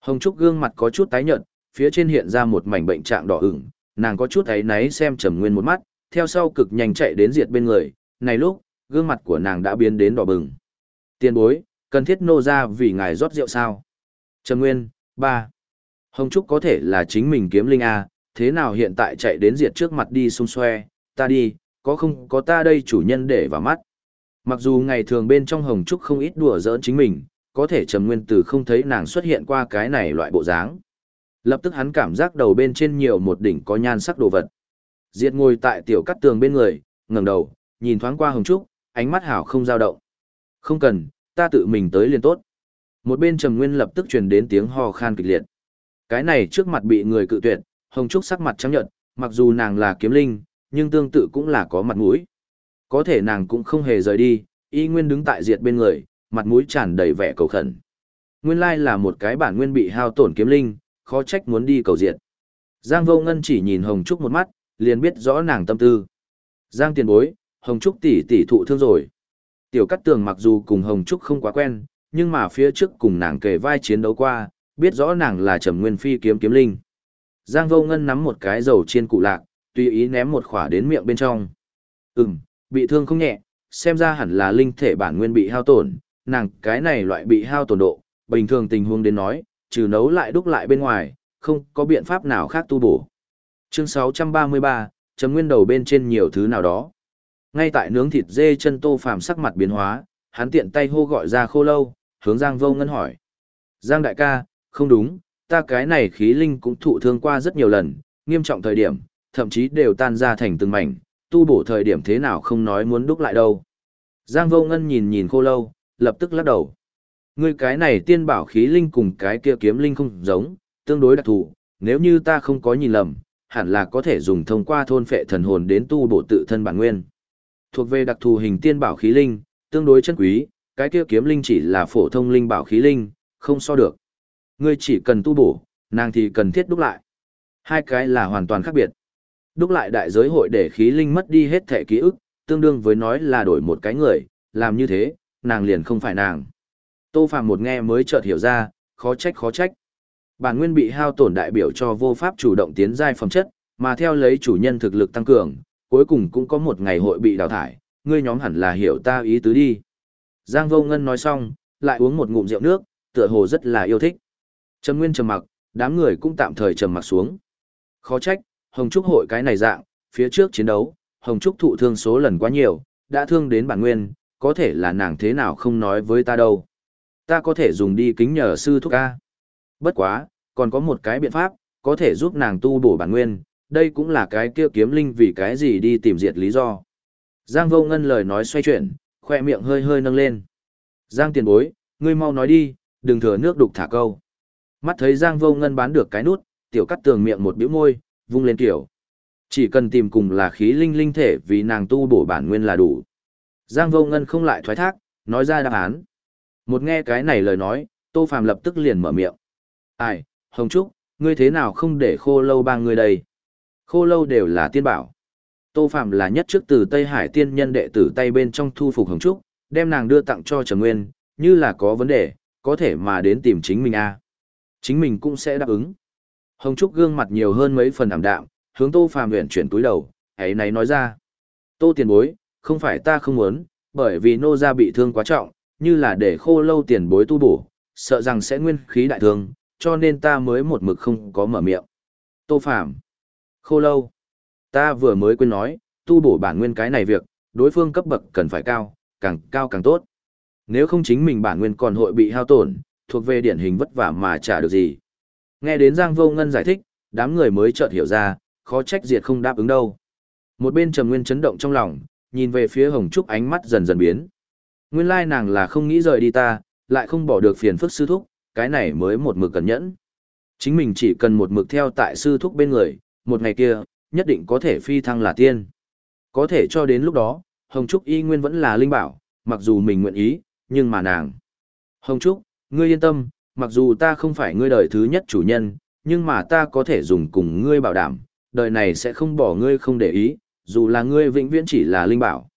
Hồng trúc gương mặt có chút tái nhợt, phía trên hiện ra một mảnh bệnh trạng đỏ ửng, nàng có chút ấy náy xem Trầm Nguyên một mắt, theo sau cực nhanh chạy đến diệt bên người, này lúc, gương mặt của nàng đã biến đến đỏ bừng. Tiên bối, cần thiết nô ra vì ngài rót rượu sao? Trầm Nguyên, ba. Hồng Trúc có thể là chính mình kiếm linh A, thế nào hiện tại chạy đến diệt trước mặt đi xung xoe, ta đi, có không có ta đây chủ nhân để vào mắt. Mặc dù ngày thường bên trong Hồng Trúc không ít đùa giỡn chính mình, có thể Trầm Nguyên từ không thấy nàng xuất hiện qua cái này loại bộ dáng. Lập tức hắn cảm giác đầu bên trên nhiều một đỉnh có nhan sắc đồ vật. Diệt ngồi tại tiểu cắt tường bên người, ngẩng đầu, nhìn thoáng qua Hồng Trúc, ánh mắt hảo không dao động. Không cần, ta tự mình tới liền tốt. Một bên Trầm Nguyên lập tức truyền đến tiếng ho khan kịch liệt. Cái này trước mặt bị người cự tuyệt, Hồng Trúc sắc mặt trắng nhợt, mặc dù nàng là kiếm linh, nhưng tương tự cũng là có mặt mũi. Có thể nàng cũng không hề rời đi, y nguyên đứng tại diệt bên người, mặt mũi tràn đầy vẻ cầu khẩn. Nguyên lai là một cái bản nguyên bị hao tổn kiếm linh, khó trách muốn đi cầu diệt. Giang Vô Ngân chỉ nhìn Hồng Trúc một mắt, liền biết rõ nàng tâm tư. Giang tiền bối, Hồng Trúc tỷ tỷ thụ thương rồi. Tiểu Cát Tường mặc dù cùng Hồng Trúc không quá quen, nhưng mà phía trước cùng nàng kề vai chiến đấu qua, biết rõ nàng là Trầm Nguyên Phi kiếm kiếm linh. Giang Vô Ngân nắm một cái dầu chiên cụ lạc, tùy ý ném một khỏa đến miệng bên trong. Ừm, bị thương không nhẹ, xem ra hẳn là linh thể bản nguyên bị hao tổn, nàng cái này loại bị hao tổn độ, bình thường tình huống đến nói, trừ nấu lại đúc lại bên ngoài, không có biện pháp nào khác tu bổ. Chương 633, chấm nguyên đầu bên trên nhiều thứ nào đó. Ngay tại nướng thịt dê chân tô phàm sắc mặt biến hóa, hắn tiện tay hô gọi ra khô lâu, hướng Giang Vô Ngân hỏi. Giang đại ca, không đúng, ta cái này khí linh cũng thụ thương qua rất nhiều lần, nghiêm trọng thời điểm, thậm chí đều tan ra thành từng mảnh, tu bổ thời điểm thế nào không nói muốn đúc lại đâu. Giang Vô Ngân nhìn nhìn khô lâu, lập tức lắc đầu. Ngươi cái này tiên bảo khí linh cùng cái kia kiếm linh không giống, tương đối đặc thù, nếu như ta không có nhìn lầm, hẳn là có thể dùng thông qua thôn phệ thần hồn đến tu bổ tự thân bản nguyên. Thuộc về đặc thù hình tiên bảo khí linh, tương đối chân quý, cái kia kiếm linh chỉ là phổ thông linh bảo khí linh, không so được. Ngươi chỉ cần tu bổ, nàng thì cần thiết đúc lại. Hai cái là hoàn toàn khác biệt. Đúc lại đại giới hội để khí linh mất đi hết thể ký ức, tương đương với nói là đổi một cái người, làm như thế, nàng liền không phải nàng. Tô Phàm một nghe mới chợt hiểu ra, khó trách khó trách. Bản nguyên bị hao tổn đại biểu cho vô pháp chủ động tiến giai phẩm chất, mà theo lấy chủ nhân thực lực tăng cường, cuối cùng cũng có một ngày hội bị đào thải, ngươi nhóm hẳn là hiểu ta ý tứ đi. Giang Vô Ngân nói xong, lại uống một ngụm rượu nước, tựa hồ rất là yêu thích. Trầm Nguyên trầm mặc, đám người cũng tạm thời trầm mặc xuống. Khó trách, Hồng Trúc hội cái này dạng, phía trước chiến đấu, Hồng Trúc thụ thương số lần quá nhiều, đã thương đến bản nguyên, có thể là nàng thế nào không nói với ta đâu. Ta có thể dùng đi kính nhờ sư thúc ca. Bất quá, còn có một cái biện pháp, có thể giúp nàng tu bổ bản nguyên, đây cũng là cái kia kiếm linh vì cái gì đi tìm diệt lý do. Giang vô ngân lời nói xoay chuyển, khoe miệng hơi hơi nâng lên. Giang tiền bối, ngươi mau nói đi, đừng thừa nước đục thả câu. Mắt thấy Giang vô ngân bán được cái nút, tiểu cắt tường miệng một bĩu môi, vung lên kiểu. Chỉ cần tìm cùng là khí linh linh thể vì nàng tu bổ bản nguyên là đủ. Giang vô ngân không lại thoái thác, nói ra đáp án. Một nghe cái này lời nói, Tô Phàm lập tức liền mở miệng. Ai, Hồng Trúc, ngươi thế nào không để khô lâu ba người đây? Khô lâu đều là tiên bảo. Tô Phạm là nhất trước từ Tây Hải tiên nhân đệ tử tay bên trong thu phục Hồng Trúc, đem nàng đưa tặng cho Trầm Nguyên, như là có vấn đề, có thể mà đến tìm chính mình a. Chính mình cũng sẽ đáp ứng. Hồng Trúc gương mặt nhiều hơn mấy phần ảm đạm, hướng Tô Phạm luyện chuyển túi đầu, ấy nấy nói ra. Tô tiền bối, không phải ta không muốn, bởi vì nô gia bị thương quá trọng, như là để khô lâu tiền bối tu bổ, sợ rằng sẽ nguyên khí đại thương, cho nên ta mới một mực không có mở miệng. Tô Phạm. Khô lâu. Ta vừa mới quên nói, tu bổ bản nguyên cái này việc, đối phương cấp bậc cần phải cao, càng cao càng tốt. Nếu không chính mình bản nguyên còn hội bị hao tổn, thuộc về điển hình vất vả mà trả được gì. Nghe đến Giang Vô Ngân giải thích, đám người mới chợt hiểu ra, khó trách diệt không đáp ứng đâu. Một bên Trầm Nguyên chấn động trong lòng, nhìn về phía Hồng Trúc ánh mắt dần dần biến. Nguyên lai nàng là không nghĩ rời đi ta, lại không bỏ được phiền phức sư thúc, cái này mới một mực cẩn nhẫn. Chính mình chỉ cần một mực theo tại sư thúc bên người, một ngày kia, nhất định có thể phi thăng là tiên. Có thể cho đến lúc đó, Hồng Trúc y nguyên vẫn là linh bảo, mặc dù mình nguyện ý, nhưng mà nàng. Hồng Trúc, ngươi yên tâm, mặc dù ta không phải ngươi đời thứ nhất chủ nhân, nhưng mà ta có thể dùng cùng ngươi bảo đảm, đời này sẽ không bỏ ngươi không để ý, dù là ngươi vĩnh viễn chỉ là linh bảo.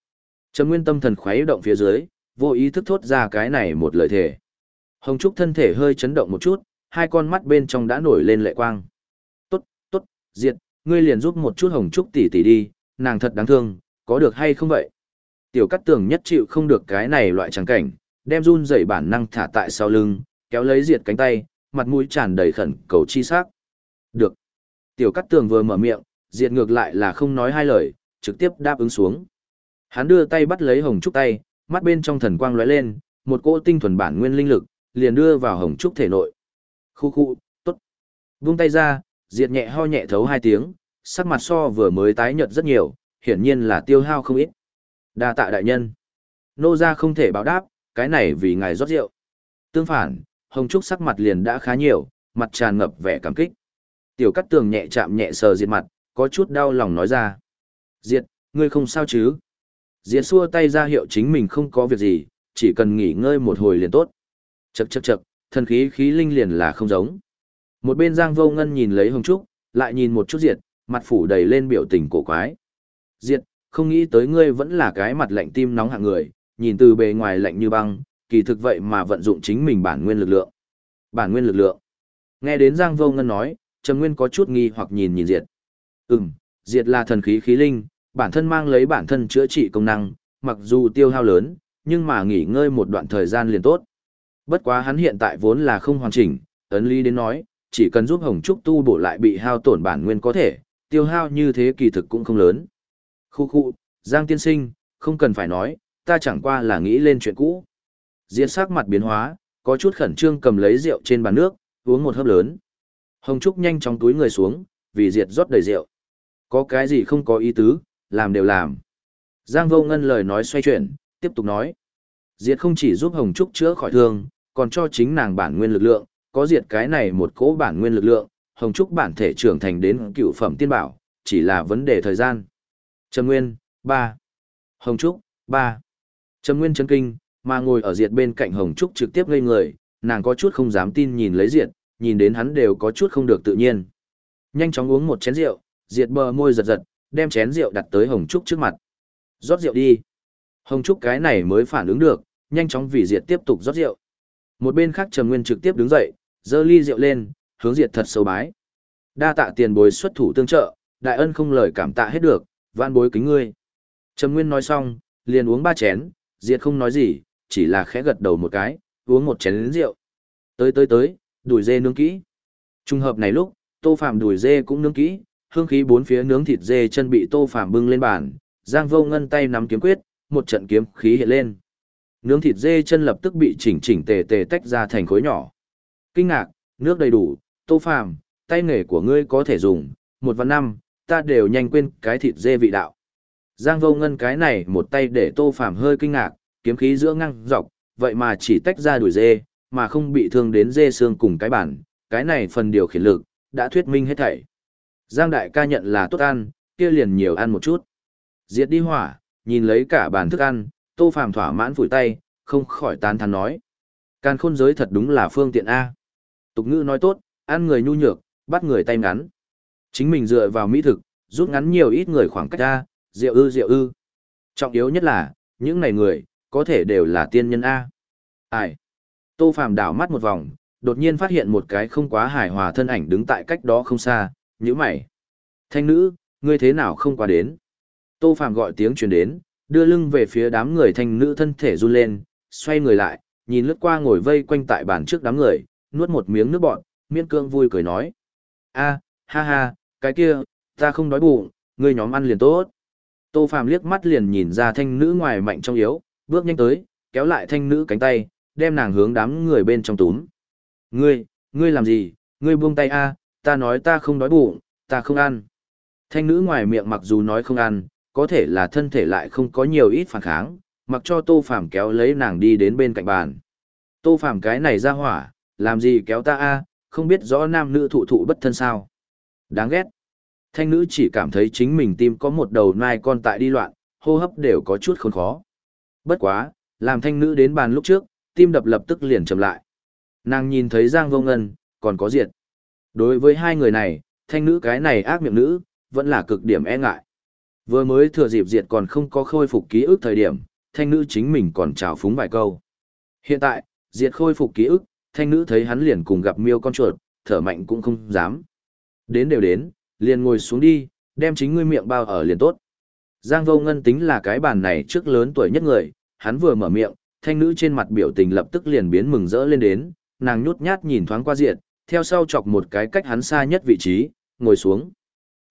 Trầm Nguyên tâm thần khuấy động phía dưới, vô ý thức thốt ra cái này một lời thề. Hồng Trúc thân thể hơi chấn động một chút, hai con mắt bên trong đã nổi lên lệ quang. Diệt, ngươi liền giúp một chút Hồng Trúc tỷ tỷ đi, nàng thật đáng thương, có được hay không vậy? Tiểu cắt tường nhất chịu không được cái này loại trắng cảnh, đem run dậy bản năng thả tại sau lưng, kéo lấy diệt cánh tay, mặt mũi tràn đầy khẩn cầu chi sắc. Được. Tiểu cắt tường vừa mở miệng, diệt ngược lại là không nói hai lời, trực tiếp đáp ứng xuống. Hắn đưa tay bắt lấy Hồng Trúc tay, mắt bên trong thần quang lóe lên, một cỗ tinh thuần bản nguyên linh lực, liền đưa vào Hồng Trúc thể nội. Khu khu, tốt. Vung tay ra, diệt nhẹ ho nhẹ thấu hai tiếng, sắc mặt so vừa mới tái nhợt rất nhiều, hiển nhiên là tiêu hao không ít. Đa tạ đại nhân. Nô gia không thể báo đáp, cái này vì ngài rót rượu. Tương phản, Hồng Trúc sắc mặt liền đã khá nhiều, mặt tràn ngập vẻ cảm kích. Tiểu cắt tường nhẹ chạm nhẹ sờ diệt mặt, có chút đau lòng nói ra. Diệt, ngươi không sao chứ? Diệt xua tay ra hiệu chính mình không có việc gì, chỉ cần nghỉ ngơi một hồi liền tốt. Chậc chậc chậc, thần khí khí linh liền là không giống. Một bên Giang Vô Ngân nhìn lấy Hồng Trúc, lại nhìn một chút Diệt, mặt phủ đầy lên biểu tình cổ quái. Diệt, không nghĩ tới ngươi vẫn là cái mặt lạnh tim nóng hạng người, nhìn từ bề ngoài lạnh như băng, kỳ thực vậy mà vận dụng chính mình bản nguyên lực lượng. Bản nguyên lực lượng. Nghe đến Giang Vô Ngân nói, Trầm Nguyên có chút nghi hoặc nhìn nhìn Diệt. Ừm, Diệt là thần khí khí linh, bản thân mang lấy bản thân chữa trị công năng, mặc dù tiêu hao lớn, nhưng mà nghỉ ngơi một đoạn thời gian liền tốt. Bất quá hắn hiện tại vốn là không hoàn chỉnh, ấn lý đến nói, chỉ cần giúp Hồng Trúc tu bổ lại bị hao tổn bản nguyên có thể, tiêu hao như thế kỳ thực cũng không lớn. Khu khu, Giang tiên sinh, không cần phải nói, ta chẳng qua là nghĩ lên chuyện cũ. Diệt sắc mặt biến hóa, có chút khẩn trương cầm lấy rượu trên bàn nước, uống một hớp lớn. Hồng Trúc nhanh chóng túi người xuống, vì Diệt rót đầy rượu. Có cái gì không có ý tứ, làm đều làm. Giang vô ngân lời nói xoay chuyển, tiếp tục nói. Diệt không chỉ giúp Hồng Trúc chữa khỏi thương, còn cho chính nàng bản nguyên lực lượng, có diệt cái này một cỗ bản nguyên lực lượng, Hồng Trúc bản thể trưởng thành đến cựu phẩm tiên bảo, chỉ là vấn đề thời gian. Trầm Nguyên, 3. Hồng Trúc, 3. Trầm Nguyên chấn kinh, mà ngồi ở diệt bên cạnh Hồng Trúc trực tiếp ngây người, nàng có chút không dám tin nhìn lấy diệt, nhìn đến hắn đều có chút không được tự nhiên. Nhanh chóng uống một chén rượu, diệt bờ môi giật giật, đem chén rượu đặt tới Hồng Trúc trước mặt. Rót rượu đi. Hồng Trúc cái này mới phản ứng được, nhanh chóng vì diệt tiếp tục rót rượu. Một bên khác Trầm Nguyên trực tiếp đứng dậy, dơ ly rượu lên, hướng diệt thật sâu bái. Đa tạ tiền bối xuất thủ tương trợ, đại ân không lời cảm tạ hết được, van bối kính ngươi. Trầm Nguyên nói xong, liền uống ba chén, diệt không nói gì, chỉ là khẽ gật đầu một cái, uống một chén lớn rượu. Tới tới tới, đùi dê nướng kỹ. Trùng hợp này lúc, Tô Phạm đùi dê cũng nướng kỹ, hương khí bốn phía nướng thịt dê chân bị Tô Phạm bưng lên bàn, Giang Vô Ngân tay nắm kiếm quyết, một trận kiếm khí hiện lên. Nướng thịt dê chân lập tức bị chỉnh chỉnh tề tề tách ra thành khối nhỏ. Kinh ngạc, nước đầy đủ, Tô Phàm, tay nghề của ngươi có thể dùng, một vạn năm, ta đều nhanh quên cái thịt dê vị đạo. Giang vô ngân cái này một tay để Tô Phàm hơi kinh ngạc, kiếm khí giữa ngăng dọc, vậy mà chỉ tách ra đuổi dê, mà không bị thương đến dê xương cùng cái bản, cái này phần điều khiển lực, đã thuyết minh hết thảy. Giang đại ca nhận là tốt ăn, kia liền nhiều ăn một chút. Diệt đi hỏa, nhìn lấy cả bàn thức ăn, Tô Phàm thỏa mãn phủi tay, không khỏi tán thán nói. Càn khôn giới thật đúng là phương tiện A. Tục ngữ nói tốt, ăn người nhu nhược, bắt người tay ngắn. Chính mình dựa vào mỹ thực, rút ngắn nhiều ít người khoảng cách ra, rượu ư rượu ư. Trọng yếu nhất là, những này người, có thể đều là tiên nhân A. Ai? Tô Phàm đảo mắt một vòng, đột nhiên phát hiện một cái không quá hài hòa thân ảnh đứng tại cách đó không xa, nhíu mày. Thanh nữ, ngươi thế nào không qua đến? Tô Phàm gọi tiếng truyền đến, đưa lưng về phía đám người thanh nữ thân thể run lên, xoay người lại, nhìn lướt qua ngồi vây quanh tại bàn trước đám người, nuốt một miếng nước bọt, miễn cương vui cười nói. a ha ha, cái kia, ta không đói bụng, ngươi nhóm ăn liền tốt. Tô Phàm liếc mắt liền nhìn ra thanh nữ ngoài mạnh trong yếu, bước nhanh tới, kéo lại thanh nữ cánh tay, đem nàng hướng đám người bên trong túm. Ngươi, ngươi làm gì, ngươi buông tay a, ta nói ta không đói bụng, ta không ăn. Thanh nữ ngoài miệng mặc dù nói không ăn, có thể là thân thể lại không có nhiều ít phản kháng, mặc cho Tô Phàm kéo lấy nàng đi đến bên cạnh bàn. Tô Phàm cái này ra hỏa, làm gì kéo ta a, không biết rõ nam nữ thụ thụ bất thân sao. Đáng ghét. Thanh nữ chỉ cảm thấy chính mình tim có một đầu nai con tại đi loạn, hô hấp đều có chút khốn khó. Bất quá, làm thanh nữ đến bàn lúc trước, tim đập lập tức liền chậm lại. Nàng nhìn thấy Giang Vô Ngân, còn có Diệt. Đối với hai người này, thanh nữ cái này ác miệng nữ, vẫn là cực điểm e ngại. Vừa mới thừa dịp Diệt còn không có khôi phục ký ức thời điểm, thanh nữ chính mình còn trào phúng vài câu. Hiện tại, Diệt khôi phục ký ức, thanh nữ thấy hắn liền cùng gặp miêu con chuột, thở mạnh cũng không dám. Đến đều đến, liền ngồi xuống đi, đem chính ngươi miệng bao ở liền tốt. Giang Vô Ngân tính là cái bàn này trước lớn tuổi nhất người, hắn vừa mở miệng, thanh nữ trên mặt biểu tình lập tức liền biến mừng rỡ lên đến, nàng nhút nhát nhìn thoáng qua diện, theo sau chọc một cái cách hắn xa nhất vị trí, ngồi xuống.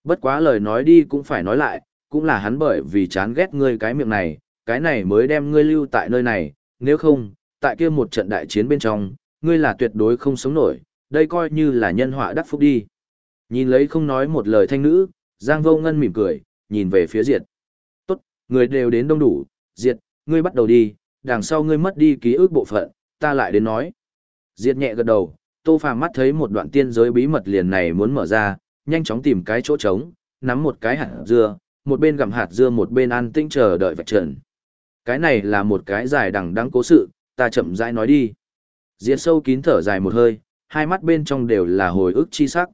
Bất quá lời nói đi cũng phải nói lại, cũng là hắn bởi vì chán ghét ngươi cái miệng này, cái này mới đem ngươi lưu tại nơi này, nếu không, tại kia một trận đại chiến bên trong, ngươi là tuyệt đối không sống nổi, đây coi như là nhân họa đắc phúc đi. Nhìn lấy không nói một lời thanh nữ, Giang Vô Ngân mỉm cười, nhìn về phía Diệt. Tốt, người đều đến đông đủ, Diệt, ngươi bắt đầu đi, đằng sau ngươi mất đi ký ức bộ phận, ta lại đến nói. Diệt nhẹ gật đầu, Tô Phàm mắt thấy một đoạn tiên giới bí mật liền này muốn mở ra, nhanh chóng tìm cái chỗ trống, nắm một cái hạt dưa, một bên gặm hạt dưa một bên ăn tinh chờ đợi vạch trần. Cái này là một cái dài đằng đẵng cố sự, ta chậm rãi nói đi. Diệt sâu kín thở dài một hơi, hai mắt bên trong đều là hồi ức chi sắc.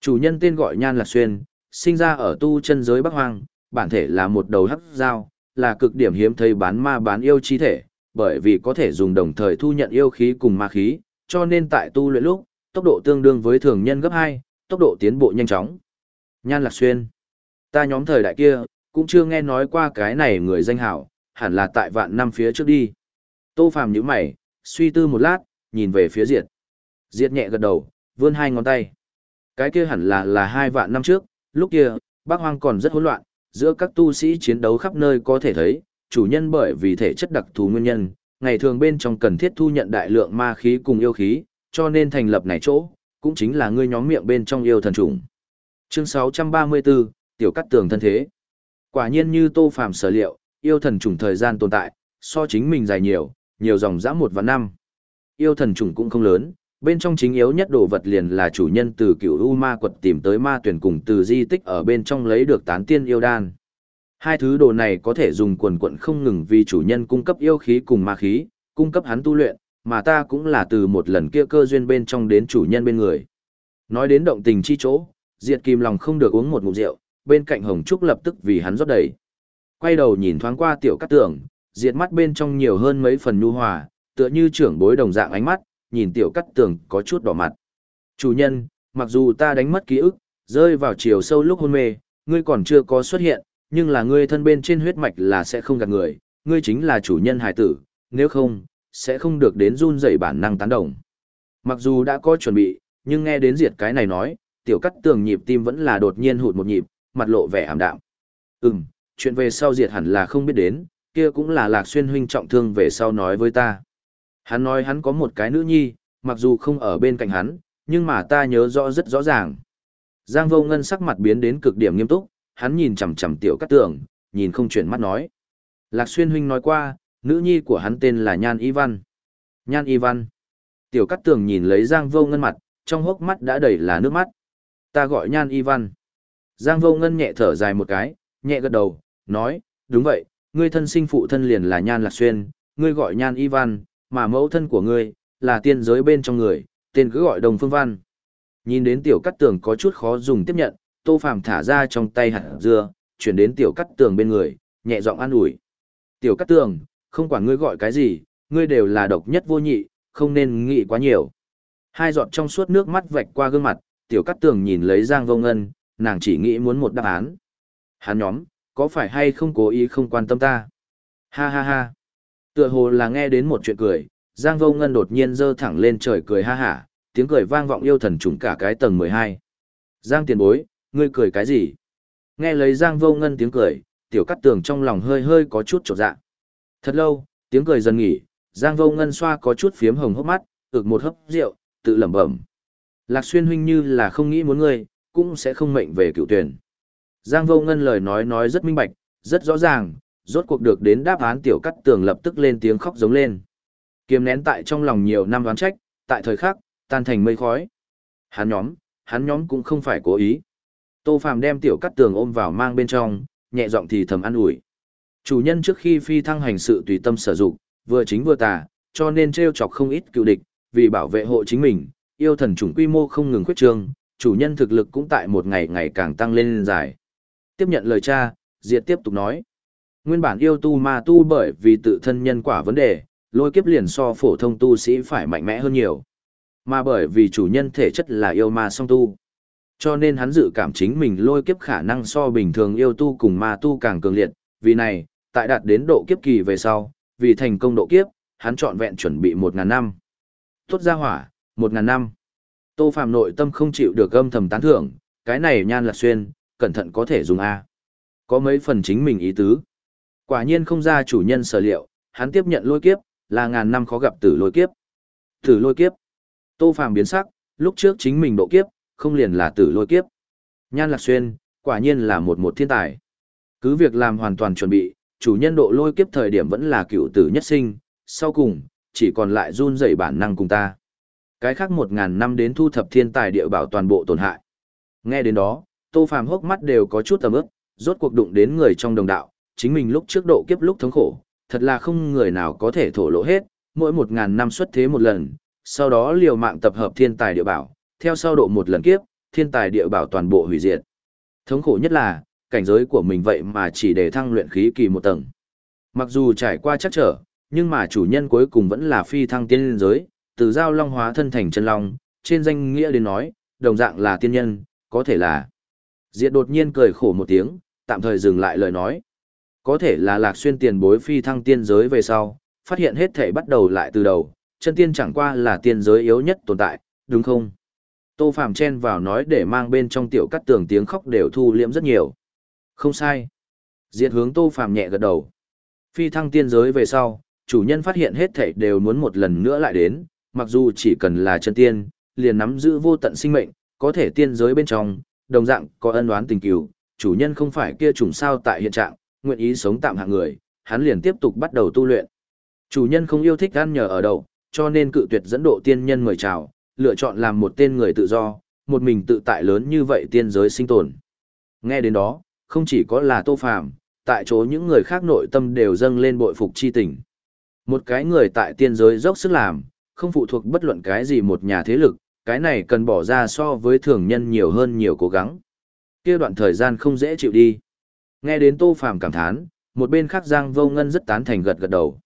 Chủ nhân tên gọi Nhan Lạc Xuyên, sinh ra ở tu chân giới Bắc Hoang, bản thể là một đầu hắc dao, là cực điểm hiếm thấy bán ma bán yêu chi thể, bởi vì có thể dùng đồng thời thu nhận yêu khí cùng ma khí, cho nên tại tu luyện lúc, tốc độ tương đương với thường nhân gấp 2, tốc độ tiến bộ nhanh chóng. Nhan Lạc Xuyên. Ta nhóm thời đại kia, cũng chưa nghe nói qua cái này người danh hảo, hẳn là tại vạn năm phía trước đi. Tô Phàm nhíu mày, suy tư một lát, nhìn về phía Diệt. Diệt nhẹ gật đầu, vươn hai ngón tay. Cái kia hẳn là là hai vạn năm trước, lúc kia, Bắc Hoang còn rất hỗn loạn, giữa các tu sĩ chiến đấu khắp nơi có thể thấy, chủ nhân bởi vì thể chất đặc thù nguyên nhân, ngày thường bên trong cần thiết thu nhận đại lượng ma khí cùng yêu khí, cho nên thành lập này chỗ, cũng chính là ngươi nhóm miệng bên trong yêu thần trùng. Chương 634, Tiểu Cắt Tường thân thế. Quả nhiên như Tô Phàm sở liệu, yêu thần trùng thời gian tồn tại, so chính mình dài nhiều, nhiều dòng dã một và năm. Yêu thần trùng cũng không lớn, bên trong chính yếu nhất đồ vật liền là chủ nhân từ cựu U Ma quật tìm tới ma tuyển cùng từ di tích ở bên trong lấy được tán tiên yêu đan. Hai thứ đồ này có thể dùng quần quận không ngừng vì chủ nhân cung cấp yêu khí cùng ma khí, cung cấp hắn tu luyện, mà ta cũng là từ một lần kia cơ duyên bên trong đến chủ nhân bên người. Nói đến động tình chi chỗ, Diệt Kim lòng không được uống một ngụm rượu, bên cạnh Hồng Trúc lập tức vì hắn rót đầy. Quay đầu nhìn thoáng qua tiểu cát tường, diệt mắt bên trong nhiều hơn mấy phần nhu hòa, tựa như trưởng bối đồng dạng ánh mắt, nhìn tiểu cắt tường có chút đỏ mặt. Chủ nhân, mặc dù ta đánh mất ký ức, rơi vào chiều sâu lúc hôn mê, ngươi còn chưa có xuất hiện, nhưng là ngươi thân bên trên huyết mạch là sẽ không gạt người, ngươi chính là chủ nhân hải tử, nếu không, sẽ không được đến run dậy bản năng tán đồng. Mặc dù đã có chuẩn bị, nhưng nghe đến diệt cái này nói, tiểu cắt tường nhịp tim vẫn là đột nhiên hụt một nhịp, mặt lộ vẻ ảm đạm. Ừm, chuyện về sau diệt hẳn là không biết đến, kia cũng là lạc xuyên huynh trọng thương về sau nói với ta. Hắn nói hắn có một cái nữ nhi, mặc dù không ở bên cạnh hắn, nhưng mà ta nhớ rõ rất rõ ràng. Giang vô ngân sắc mặt biến đến cực điểm nghiêm túc, hắn nhìn chằm chằm tiểu cát tường, nhìn không chuyển mắt nói. Lạc xuyên huynh nói qua, nữ nhi của hắn tên là Nhan Y Văn. Nhan Y Văn. Tiểu cát tường nhìn lấy Giang vô ngân mặt, trong hốc mắt đã đầy là nước mắt. Ta gọi Nhan Y Văn. Giang vô ngân nhẹ thở dài một cái, nhẹ gật đầu, nói, đúng vậy, ngươi thân sinh phụ thân liền là Nhan Lạc Xuyên, ngươi gọi Nhan Y Văn, mà mẫu thân của ngươi, là tiên giới bên trong người, tên cứ gọi Đồng Phương Văn. Nhìn đến tiểu cắt tường có chút khó dùng tiếp nhận, Tô Phàm thả ra trong tay hạt dưa, chuyển đến tiểu cắt tường bên người, nhẹ giọng an ủi. Tiểu cắt tường, không quản ngươi gọi cái gì, ngươi đều là độc nhất vô nhị, không nên nghĩ quá nhiều. Hai giọt trong suốt nước mắt vạch qua gương mặt, tiểu cắt tường nhìn lấy Giang Vô Ngân, nàng chỉ nghĩ muốn một đáp án. Hắn nhóm, có phải hay không cố ý không quan tâm ta? Ha ha ha. Tựa hồ là nghe đến một chuyện cười, Giang Vô Ngân đột nhiên giơ thẳng lên trời cười ha hả, tiếng cười vang vọng yêu thần trùng cả cái tầng 12. Giang tiền bối, ngươi cười cái gì? Nghe lấy Giang Vô Ngân tiếng cười, tiểu cắt tường trong lòng hơi hơi có chút trột dạ. Thật lâu, tiếng cười dần nghỉ, Giang Vô Ngân xoa có chút phiếm hồng hốc mắt, ực một hớp rượu, tự lẩm bẩm. Lạc Xuyên huynh như là không nghĩ muốn ngươi, cũng sẽ không mệnh về cựu tuyển. Giang Vô Ngân lời nói nói rất minh bạch, rất rõ ràng, rốt cuộc được đến đáp án tiểu cắt tường lập tức lên tiếng khóc giống lên. Kiềm nén tại trong lòng nhiều năm đoán trách, tại thời khắc, tan thành mây khói. Hắn nhóm, hắn nhóm cũng không phải cố ý. Tô Phàm đem tiểu cắt tường ôm vào mang bên trong, nhẹ giọng thì thầm an ủi. Chủ nhân trước khi phi thăng hành sự tùy tâm sử dụng, vừa chính vừa tà, cho nên trêu chọc không ít cựu địch, vì bảo vệ hộ chính mình, yêu thần chủng quy mô không ngừng khuyết trương, chủ nhân thực lực cũng tại một ngày ngày càng tăng lên dài. Tiếp nhận lời cha, Diệt tiếp tục nói. Nguyên bản yêu tu ma tu bởi vì tự thân nhân quả vấn đề, lôi kiếp liền so phổ thông tu sĩ phải mạnh mẽ hơn nhiều. Mà bởi vì chủ nhân thể chất là yêu ma song tu. Cho nên hắn dự cảm chính mình lôi kiếp khả năng so bình thường yêu tu cùng ma tu càng cường liệt, vì này, tại đạt đến độ kiếp kỳ về sau, vì thành công độ kiếp, hắn chọn vẹn chuẩn bị một ngàn năm. Tốt ra hỏa, một ngàn năm. Tô Phạm nội tâm không chịu được âm thầm tán thưởng, cái này nhan là xuyên, cẩn thận có thể dùng A. Có mấy phần chính mình ý tứ. Quả nhiên không ra chủ nhân sở liệu, hắn tiếp nhận lôi kiếp, là ngàn năm khó gặp tử lôi kiếp. Tử lôi kiếp. Tô Phàm biến sắc, lúc trước chính mình độ kiếp, không liền là tử lôi kiếp. Nhan Lạc Xuyên, quả nhiên là một một thiên tài. Cứ việc làm hoàn toàn chuẩn bị, chủ nhân độ lôi kiếp thời điểm vẫn là cựu tử nhất sinh, sau cùng, chỉ còn lại run rẩy bản năng cùng ta. Cái khác một ngàn năm đến thu thập thiên tài địa bảo toàn bộ tổn hại. Nghe đến đó, Tô Phàm hốc mắt đều có chút tầm ướp, rốt cuộc đụng đến người trong đồng đạo, chính mình lúc trước độ kiếp lúc thống khổ, thật là không người nào có thể thổ lộ hết, mỗi một ngàn năm xuất thế một lần, sau đó liều mạng tập hợp thiên tài địa bảo, theo sau độ một lần kiếp, thiên tài địa bảo toàn bộ hủy diệt. Thống khổ nhất là, cảnh giới của mình vậy mà chỉ để thăng luyện khí kỳ một tầng. Mặc dù trải qua chắc trở, nhưng mà chủ nhân cuối cùng vẫn là phi thăng tiên giới, từ giao long hóa thân thành chân long, trên danh nghĩa đến nói, đồng dạng là tiên nhân, có thể là. Diệt đột nhiên cười khổ một tiếng, tạm thời dừng lại lời nói. Có thể là lạc xuyên tiền bối phi thăng tiên giới về sau, phát hiện hết thể bắt đầu lại từ đầu, chân tiên chẳng qua là tiên giới yếu nhất tồn tại, đúng không? Tô Phạm chen vào nói để mang bên trong tiểu cắt tường tiếng khóc đều thu liễm rất nhiều. Không sai. Diệt hướng Tô Phạm nhẹ gật đầu. Phi thăng tiên giới về sau, chủ nhân phát hiện hết thể đều muốn một lần nữa lại đến, mặc dù chỉ cần là chân tiên, liền nắm giữ vô tận sinh mệnh, có thể tiên giới bên trong, đồng dạng có ân oán tình cừu, chủ nhân không phải kia trùng sao tại hiện trạng, nguyện ý sống tạm hạng người, hắn liền tiếp tục bắt đầu tu luyện. Chủ nhân không yêu thích ăn nhờ ở đậu, cho nên cự tuyệt dẫn độ tiên nhân mời chào, lựa chọn làm một tên người tự do, một mình tự tại lớn như vậy tiên giới sinh tồn. Nghe đến đó, không chỉ có là Tô Phàm, tại chỗ những người khác nội tâm đều dâng lên bội phục chi tình. Một cái người tại tiên giới dốc sức làm, không phụ thuộc bất luận cái gì một nhà thế lực, cái này cần bỏ ra so với thường nhân nhiều hơn nhiều cố gắng. Kia đoạn thời gian không dễ chịu đi. Nghe đến Tô Phàm cảm thán, một bên khác Giang Vô Ngân rất tán thành gật gật đầu.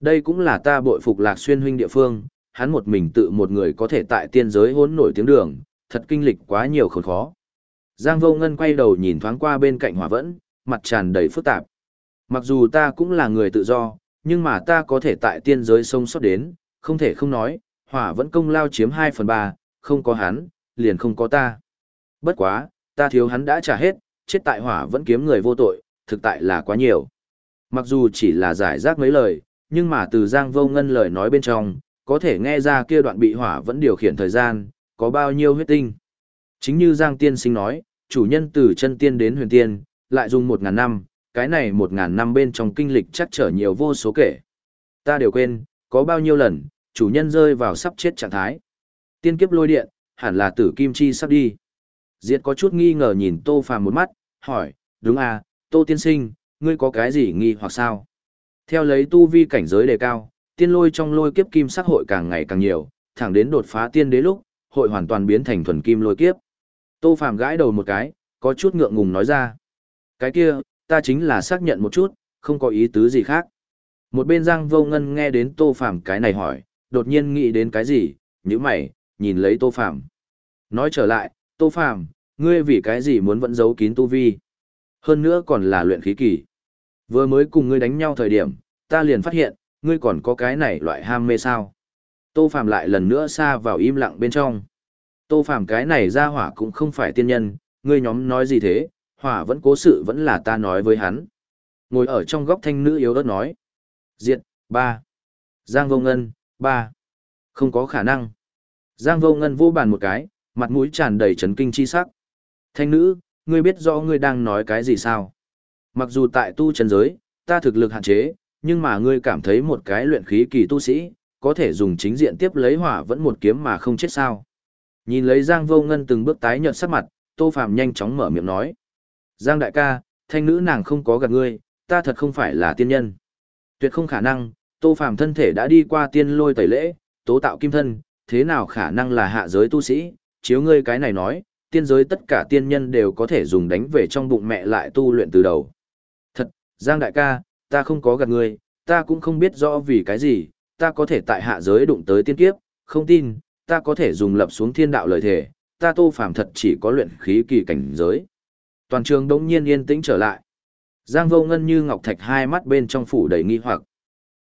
Đây cũng là ta bội phục Lạc Xuyên huynh địa phương, hắn một mình tự một người có thể tại tiên giới hỗn nổi tiếng đường, thật kinh lịch quá nhiều khốn khó. Giang Vô Ngân quay đầu nhìn thoáng qua bên cạnh Hỏa Vẫn, mặt tràn đầy phức tạp. Mặc dù ta cũng là người tự do, nhưng mà ta có thể tại tiên giới sống sót đến, không thể không nói, Hỏa Vẫn công lao chiếm 2 phần 3, không có hắn, liền không có ta. Bất quá, ta thiếu hắn đã trả hết, chết tại Hỏa Vẫn kiếm người vô tội, thực tại là quá nhiều. Mặc dù chỉ là giải rác mấy lời, nhưng mà từ Giang Vô Ngân lời nói bên trong, có thể nghe ra kia đoạn bị hỏa vẫn điều khiển thời gian, có bao nhiêu huyết tinh. Chính như Giang Tiên Sinh nói, chủ nhân từ chân tiên đến huyền tiên, lại dùng một ngàn năm, cái này một ngàn năm bên trong kinh lịch chắc trở nhiều vô số kể. Ta đều quên, có bao nhiêu lần, chủ nhân rơi vào sắp chết trạng thái. Tiên kiếp lôi điện, hẳn là tử kim chi sắp đi. Diệt có chút nghi ngờ nhìn Tô Phàm một mắt, hỏi, đúng à, Tô Tiên Sinh, ngươi có cái gì nghi hoặc sao? Theo lấy tu vi cảnh giới đề cao, tiên lôi trong lôi kiếp kim sắc hội càng ngày càng nhiều, thẳng đến đột phá tiên đế lúc, hội hoàn toàn biến thành thuần kim lôi kiếp. Tô Phàm gãi đầu một cái, có chút ngượng ngùng nói ra. Cái kia, ta chính là xác nhận một chút, không có ý tứ gì khác. Một bên Giang Vô Ngân nghe đến Tô Phàm cái này hỏi, đột nhiên nghĩ đến cái gì, nhíu mày, nhìn lấy Tô Phàm. Nói trở lại, Tô Phàm, ngươi vì cái gì muốn vẫn giấu kín tu vi? Hơn nữa còn là luyện khí kỳ. Vừa mới cùng ngươi đánh nhau thời điểm, ta liền phát hiện, ngươi còn có cái này loại ham mê sao? Tô Phàm lại lần nữa xa vào im lặng bên trong. Tô Phàm cái này ra hỏa cũng không phải tiên nhân, ngươi nhóm nói gì thế, hỏa vẫn cố sự vẫn là ta nói với hắn. Ngồi ở trong góc thanh nữ yếu ớt nói. Diệt, ba. Giang vô ngân, ba. Không có khả năng. Giang vô ngân vô bàn một cái, mặt mũi tràn đầy chấn kinh chi sắc. Thanh nữ, ngươi biết rõ ngươi đang nói cái gì sao? Mặc dù tại tu chân giới, ta thực lực hạn chế, nhưng mà ngươi cảm thấy một cái luyện khí kỳ tu sĩ, có thể dùng chính diện tiếp lấy hỏa vẫn một kiếm mà không chết sao. Nhìn lấy Giang Vô Ngân từng bước tái nhợt sắc mặt, Tô Phàm nhanh chóng mở miệng nói. Giang đại ca, thanh nữ nàng không có gặp ngươi, ta thật không phải là tiên nhân. Tuyệt không khả năng, Tô Phàm thân thể đã đi qua tiên lôi tẩy lễ, tố tạo kim thân, thế nào khả năng là hạ giới tu sĩ, chiếu ngươi cái này nói, tiên giới tất cả tiên nhân đều có thể dùng đánh về trong bụng mẹ lại tu luyện từ đầu. Thật, Giang đại ca, ta không có gặp ngươi, ta cũng không biết rõ vì cái gì, ta có thể tại hạ giới đụng tới tiên kiếp, không tin, ta có thể dùng lập xuống thiên đạo lời thể, ta tô phàm thật chỉ có luyện khí kỳ cảnh giới. Toàn trường đống nhiên yên tĩnh trở lại. Giang vô ngân như ngọc thạch hai mắt bên trong phủ đầy nghi hoặc.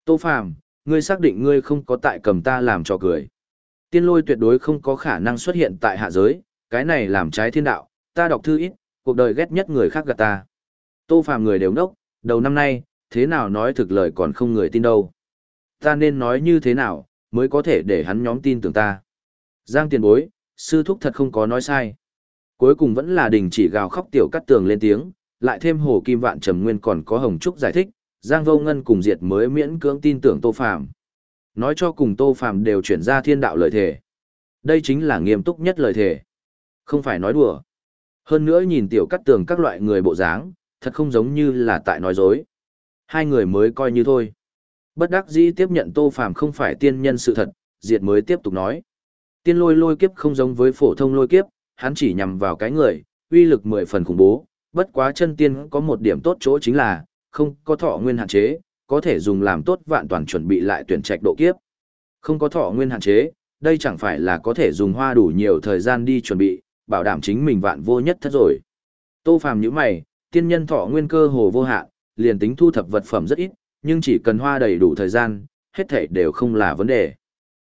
Tô phàm, ngươi xác định ngươi không có tại cầm ta làm cho cười. Tiên lôi tuyệt đối không có khả năng xuất hiện tại hạ giới, cái này làm trái thiên đạo, ta đọc thư ít, cuộc đời ghét nhất người khác gạt ta. Tô phàm người đều nốc, đầu năm nay, thế nào nói thực lời còn không người tin đâu. Ta nên nói như thế nào, mới có thể để hắn nhóm tin tưởng ta. Giang tiền bối, sư thúc thật không có nói sai. Cuối cùng vẫn là đình chỉ gào khóc tiểu cắt tường lên tiếng, lại thêm hồ kim vạn trầm nguyên còn có hồng trúc giải thích, Giang vô ngân cùng diệt mới miễn cưỡng tin tưởng tô phàm. Nói cho cùng tô phàm đều chuyển ra thiên đạo lời thề. Đây chính là nghiêm túc nhất lời thề. Không phải nói đùa. Hơn nữa nhìn tiểu cắt tường các loại người bộ dáng, thật không giống như là tại nói dối. Hai người mới coi như thôi. Bất đắc dĩ tiếp nhận Tô Phàm không phải tiên nhân sự thật, Diệt mới tiếp tục nói. Tiên lôi lôi kiếp không giống với phổ thông lôi kiếp, hắn chỉ nhằm vào cái người, uy lực mười phần khủng bố, bất quá chân tiên có một điểm tốt chỗ chính là, không có thọ nguyên hạn chế, có thể dùng làm tốt vạn toàn chuẩn bị lại tuyển trạch độ kiếp. Không có thọ nguyên hạn chế, đây chẳng phải là có thể dùng hoa đủ nhiều thời gian đi chuẩn bị, bảo đảm chính mình vạn vô nhất thất rồi. Tô Phàm nhíu mày, tiên nhân thọ nguyên cơ hồ vô hạn, liền tính thu thập vật phẩm rất ít, nhưng chỉ cần hoa đầy đủ thời gian, hết thảy đều không là vấn đề.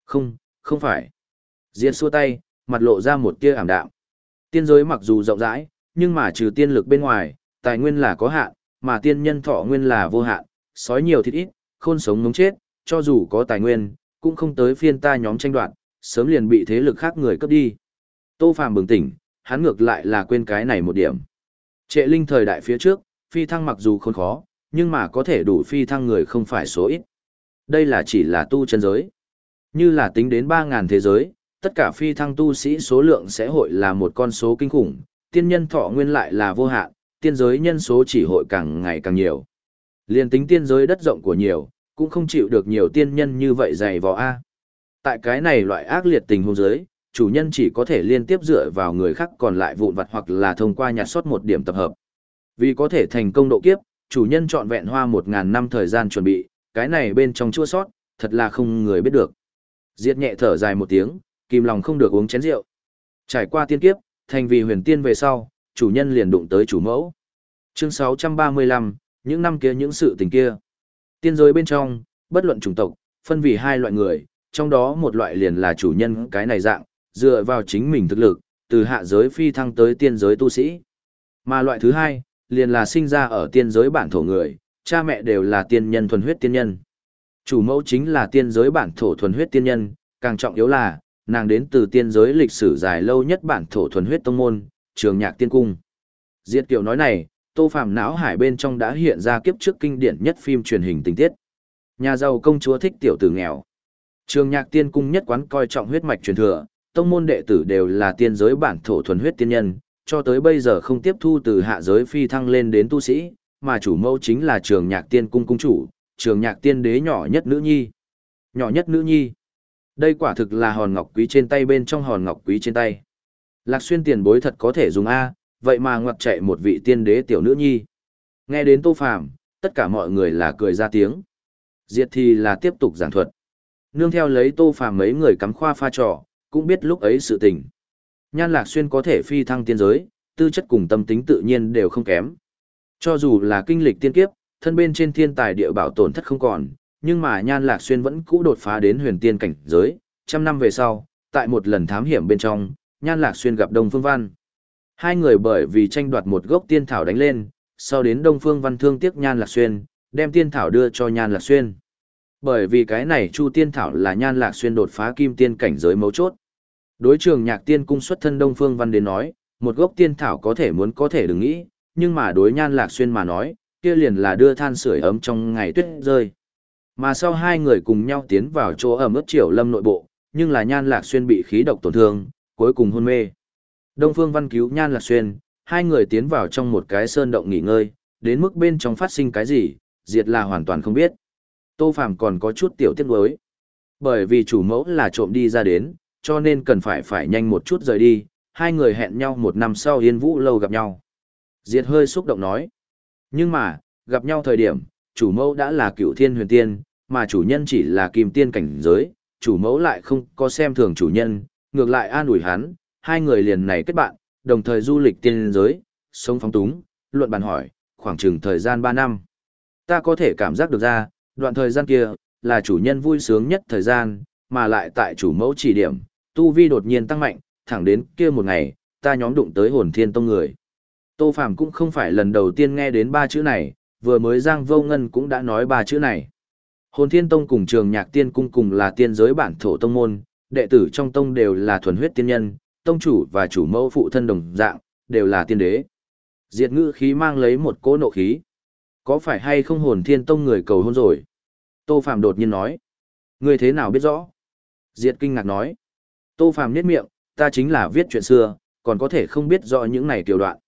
Không, không phải. Diệt xua tay, mặt lộ ra một tia ảm đạm. Tiên giới mặc dù rộng rãi, nhưng mà trừ tiên lực bên ngoài, tài nguyên là có hạn, mà tiên nhân thọ nguyên là vô hạn, sói nhiều thịt ít, khôn sống ngống chết, cho dù có tài nguyên, cũng không tới phiên ta nhóm tranh đoạt, sớm liền bị thế lực khác người cướp đi. Tô Phàm bừng tỉnh, hắn ngược lại là quên cái này một điểm. Trệ linh thời đại phía trước, phi thăng mặc dù khốn khó, nhưng mà có thể đủ phi thăng người không phải số ít. Đây là chỉ là tu chân giới. Như là tính đến 3.000 thế giới, tất cả phi thăng tu sĩ số lượng sẽ hội là một con số kinh khủng, tiên nhân thọ nguyên lại là vô hạn, tiên giới nhân số chỉ hội càng ngày càng nhiều. Liên tính tiên giới đất rộng của nhiều, cũng không chịu được nhiều tiên nhân như vậy dày vò A. Tại cái này loại ác liệt tình huống giới, chủ nhân chỉ có thể liên tiếp dựa vào người khác còn lại vụn vặt hoặc là thông qua nhặt sót một điểm tập hợp. Vì có thể thành công độ kiếp, chủ nhân chọn vẹn hoa một ngàn năm thời gian chuẩn bị, cái này bên trong chua sót, thật là không người biết được. Diệt nhẹ thở dài một tiếng, kìm lòng không được uống chén rượu. Trải qua tiên kiếp, thành vì huyền tiên về sau, chủ nhân liền đụng tới chủ mẫu. Chương 635, những năm kia những sự tình kia. Tiên giới bên trong, bất luận chủng tộc, phân vì hai loại người, trong đó một loại liền là chủ nhân cái này dạng, dựa vào chính mình thực lực, từ hạ giới phi thăng tới tiên giới tu sĩ. Mà loại thứ hai, liền là sinh ra ở tiên giới bản thổ người, cha mẹ đều là tiên nhân thuần huyết tiên nhân. Chủ mẫu chính là tiên giới bản thổ thuần huyết tiên nhân, càng trọng yếu là, nàng đến từ tiên giới lịch sử dài lâu nhất bản thổ thuần huyết tông môn, trường nhạc tiên cung. Diệt kiểu nói này, tô phạm não hải bên trong đã hiện ra kiếp trước kinh điển nhất phim truyền hình tình tiết. Nhà giàu công chúa thích tiểu tử nghèo. Trường nhạc tiên cung nhất quán coi trọng huyết mạch truyền thừa, tông môn đệ tử đều là tiên giới bản thổ thuần huyết tiên nhân, cho tới bây giờ không tiếp thu từ hạ giới phi thăng lên đến tu sĩ, mà chủ mẫu chính là trường nhạc tiên cung cung chủ, trường nhạc tiên đế nhỏ nhất nữ nhi. Nhỏ nhất nữ nhi. Đây quả thực là hòn ngọc quý trên tay bên trong hòn ngọc quý trên tay. Lạc xuyên tiền bối thật có thể dùng A, vậy mà ngoặt chạy một vị tiên đế tiểu nữ nhi. Nghe đến Tô Phàm, tất cả mọi người là cười ra tiếng. Diệt thì là tiếp tục giảng thuật. Nương theo lấy Tô Phàm mấy người cắm khoa pha trò, cũng biết lúc ấy sự tình. Nhan Lạc Xuyên có thể phi thăng tiên giới, tư chất cùng tâm tính tự nhiên đều không kém. Cho dù là kinh lịch tiên kiếp, thân bên trên thiên tài địa bảo tổn thất không còn, nhưng mà Nhan Lạc Xuyên vẫn cũ đột phá đến huyền tiên cảnh giới, trăm năm về sau, tại một lần thám hiểm bên trong, Nhan Lạc Xuyên gặp Đông Phương Văn. Hai người bởi vì tranh đoạt một gốc tiên thảo đánh lên, sau đến Đông Phương Văn thương tiếc Nhan Lạc Xuyên, đem tiên thảo đưa cho Nhan Lạc Xuyên. Bởi vì cái này Chu tiên thảo là Nhan Lạc Xuyên đột phá kim tiên cảnh giới mấu chốt. Đối trường nhạc tiên cung xuất thân Đông Phương Văn đến nói, một gốc tiên thảo có thể muốn có thể đừng nghĩ, nhưng mà đối Nhan Lạc Xuyên mà nói, kia liền là đưa than sưởi ấm trong ngày tuyết rơi. Mà sau hai người cùng nhau tiến vào chỗ ẩm ướt triều lâm nội bộ, nhưng là Nhan Lạc Xuyên bị khí độc tổn thương, cuối cùng hôn mê. Đông Phương Văn cứu Nhan Lạc Xuyên, hai người tiến vào trong một cái sơn động nghỉ ngơi, đến mức bên trong phát sinh cái gì, diệt là hoàn toàn không biết. Tô Phàm còn có chút tiểu tiết nuối. Bởi vì chủ mẫu là trộm đi ra đến, cho nên cần phải phải nhanh một chút rời đi, hai người hẹn nhau một năm sau yên vũ lâu gặp nhau. Diệt hơi xúc động nói. Nhưng mà, gặp nhau thời điểm, chủ mẫu đã là cựu thiên huyền tiên, mà chủ nhân chỉ là kim tiên cảnh giới, chủ mẫu lại không có xem thường chủ nhân, ngược lại an ủi hắn, hai người liền này kết bạn, đồng thời du lịch tiên giới, sống phóng túng, luận bàn hỏi, khoảng chừng thời gian 3 năm. Ta có thể cảm giác được ra, đoạn thời gian kia, là chủ nhân vui sướng nhất thời gian, mà lại tại chủ mẫu chỉ điểm, tu vi đột nhiên tăng mạnh, thẳng đến kia một ngày, ta nhóm đụng tới hồn thiên tông người. Tô Phàm cũng không phải lần đầu tiên nghe đến ba chữ này, vừa mới Giang Vô Ngân cũng đã nói ba chữ này. Hồn Thiên Tông cùng Trường Nhạc Tiên Cung cùng là tiên giới bản thổ tông môn, đệ tử trong tông đều là thuần huyết tiên nhân, tông chủ và chủ mẫu phụ thân đồng dạng, đều là tiên đế. Diệt ngữ khí mang lấy một cỗ nộ khí. Có phải hay không hồn thiên tông người cầu hôn rồi? Tô Phạm đột nhiên nói. Người thế nào biết rõ? Diệt kinh ngạc nói. Tô Phạm nhếch miệng, ta chính là viết chuyện xưa, còn có thể không biết rõ những này tiểu đoạn.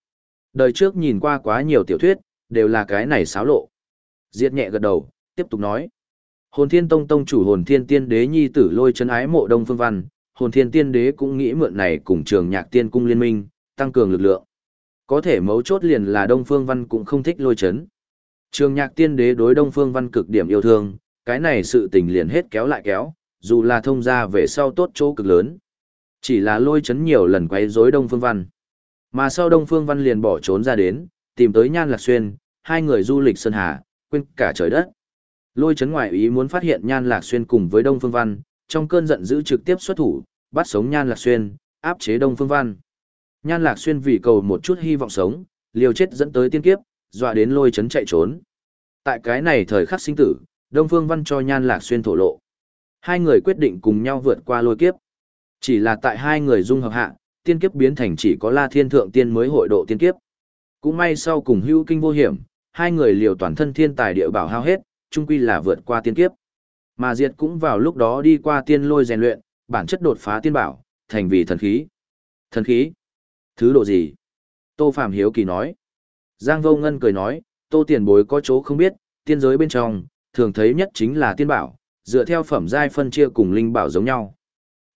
Đời trước nhìn qua quá nhiều tiểu thuyết, đều là cái này xáo lộ. Diệt nhẹ gật đầu, tiếp tục nói. Hồn Thiên Tông tông chủ Hồn Thiên Tiên Đế nhi tử lôi chấn ái mộ Đông Phương Văn, Hồn Thiên Tiên Đế cũng nghĩ mượn này cùng Trường Nhạc Tiên cung liên minh, tăng cường lực lượng. Có thể mấu chốt liền là Đông Phương Văn cũng không thích lôi chấn. Trường Nhạc Tiên Đế đối Đông Phương Văn cực điểm yêu thương, cái này sự tình liền hết kéo lại kéo, dù là thông ra về sau tốt chỗ cực lớn. Chỉ là lôi chấn nhiều lần quấy rối Đông Phương Văn. Mà sau Đông Phương Văn liền bỏ trốn ra đến, tìm tới Nhan Lạc Xuyên, hai người du lịch Sơn Hà, quên cả trời đất. Lôi chấn ngoại ý muốn phát hiện Nhan Lạc Xuyên cùng với Đông Phương Văn, trong cơn giận dữ trực tiếp xuất thủ, bắt sống Nhan Lạc Xuyên, áp chế Đông Phương Văn. Nhan Lạc Xuyên vì cầu một chút hy vọng sống, liều chết dẫn tới tiên kiếp, dọa đến lôi chấn chạy trốn. Tại cái này thời khắc sinh tử, Đông Phương Văn cho Nhan Lạc Xuyên thổ lộ. Hai người quyết định cùng nhau vượt qua lôi kiếp. Chỉ là tại hai người dung hợp hạ, tiên kiếp biến thành chỉ có La Thiên Thượng Tiên mới hội độ tiên kiếp. Cũng may sau cùng hữu kinh vô hiểm, hai người liều toàn thân thiên tài địa bảo hao hết, chung quy là vượt qua tiên kiếp. Mà Diệt cũng vào lúc đó đi qua tiên lôi rèn luyện, bản chất đột phá tiên bảo, thành vì thần khí. Thần khí? Thứ độ gì? Tô Phạm Hiếu Kỳ nói. Giang Vô Ngân cười nói, Tô Tiền Bối có chỗ không biết, tiên giới bên trong, thường thấy nhất chính là tiên bảo, dựa theo phẩm giai phân chia cùng linh bảo giống nhau.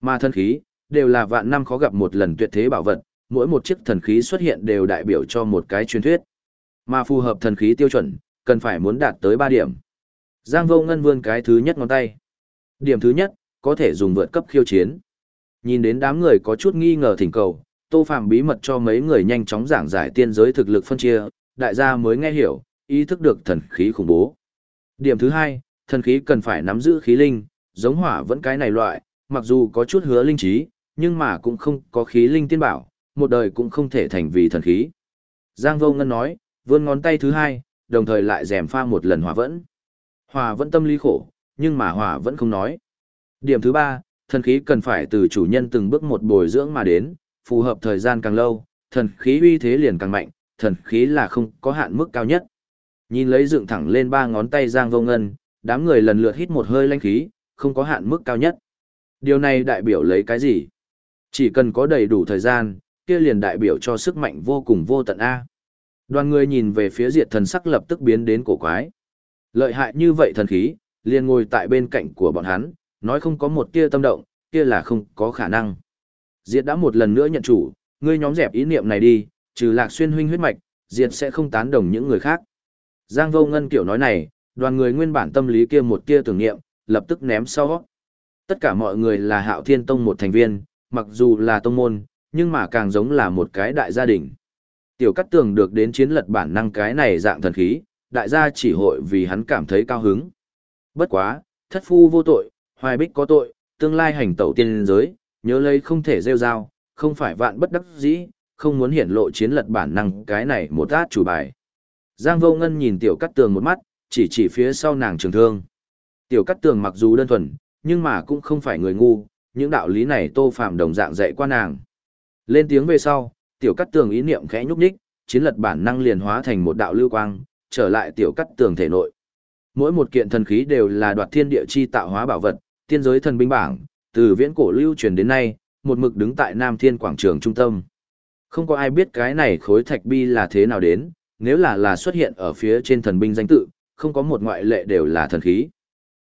Mà thần khí, đều là vạn năm khó gặp một lần tuyệt thế bảo vật, mỗi một chiếc thần khí xuất hiện đều đại biểu cho một cái truyền thuyết. Mà phù hợp thần khí tiêu chuẩn, cần phải muốn đạt tới 3 điểm. Giang Vô Ngân vươn cái thứ nhất ngón tay. Điểm thứ nhất, có thể dùng vượt cấp khiêu chiến. Nhìn đến đám người có chút nghi ngờ thỉnh cầu, Tô Phạm bí mật cho mấy người nhanh chóng giảng giải tiên giới thực lực phân chia, đại gia mới nghe hiểu, ý thức được thần khí khủng bố. Điểm thứ hai, thần khí cần phải nắm giữ khí linh, giống hỏa vẫn cái này loại, mặc dù có chút hứa linh trí, nhưng mà cũng không có khí linh tiên bảo, một đời cũng không thể thành vì thần khí. Giang Vô Ngân nói, vươn ngón tay thứ hai, đồng thời lại rèm pha một lần hỏa vẫn. Hỏa vẫn tâm lý khổ, nhưng mà hỏa vẫn không nói. Điểm thứ ba, thần khí cần phải từ chủ nhân từng bước một bồi dưỡng mà đến, phù hợp thời gian càng lâu, thần khí uy thế liền càng mạnh, thần khí là không có hạn mức cao nhất. Nhìn lấy dựng thẳng lên ba ngón tay Giang Vô Ngân, đám người lần lượt hít một hơi lãnh khí, không có hạn mức cao nhất. Điều này đại biểu lấy cái gì? Chỉ cần có đầy đủ thời gian, kia liền đại biểu cho sức mạnh vô cùng vô tận A. Đoàn người nhìn về phía diệt thần sắc lập tức biến đến cổ quái. Lợi hại như vậy thần khí, liền ngồi tại bên cạnh của bọn hắn, nói không có một tia tâm động, kia là không có khả năng. Diệt đã một lần nữa nhận chủ, ngươi nhóm dẹp ý niệm này đi, trừ lạc xuyên huynh huyết mạch, Diệt sẽ không tán đồng những người khác. Giang Vô Ngân kiểu nói này, đoàn người nguyên bản tâm lý kia một tia tưởng niệm, lập tức ném sau. Tất cả mọi người là Hạo Thiên Tông một thành viên, mặc dù là tông môn, nhưng mà càng giống là một cái đại gia đình. Tiểu Cát Tường được đến chiến lật bản năng cái này dạng thần khí, đại gia chỉ hội vì hắn cảm thấy cao hứng. Bất quá, thất phu vô tội, hoài bích có tội, tương lai hành tẩu tiên giới, nhớ lấy không thể rêu rao, không phải vạn bất đắc dĩ, không muốn hiển lộ chiến lật bản năng cái này một át chủ bài. Giang Vô Ngân nhìn Tiểu Cát Tường một mắt, chỉ chỉ phía sau nàng trường thương. Tiểu Cát Tường mặc dù đơn thuần, nhưng mà cũng không phải người ngu, những đạo lý này Tô Phạm đồng dạng dạy qua nàng. Lên tiếng về sau, Tiểu Cát Tường ý niệm khẽ nhúc nhích, chiến lật bản năng liền hóa thành một đạo lưu quang, trở lại Tiểu Cát Tường thể nội. Mỗi một kiện thần khí đều là đoạt thiên địa chi tạo hóa bảo vật, tiên giới thần binh bảng, từ viễn cổ lưu truyền đến nay, một mực đứng tại Nam Thiên quảng trường trung tâm. Không có ai biết cái này khối thạch bi là thế nào đến, nếu là là xuất hiện ở phía trên thần binh danh tự, không có một ngoại lệ đều là thần khí.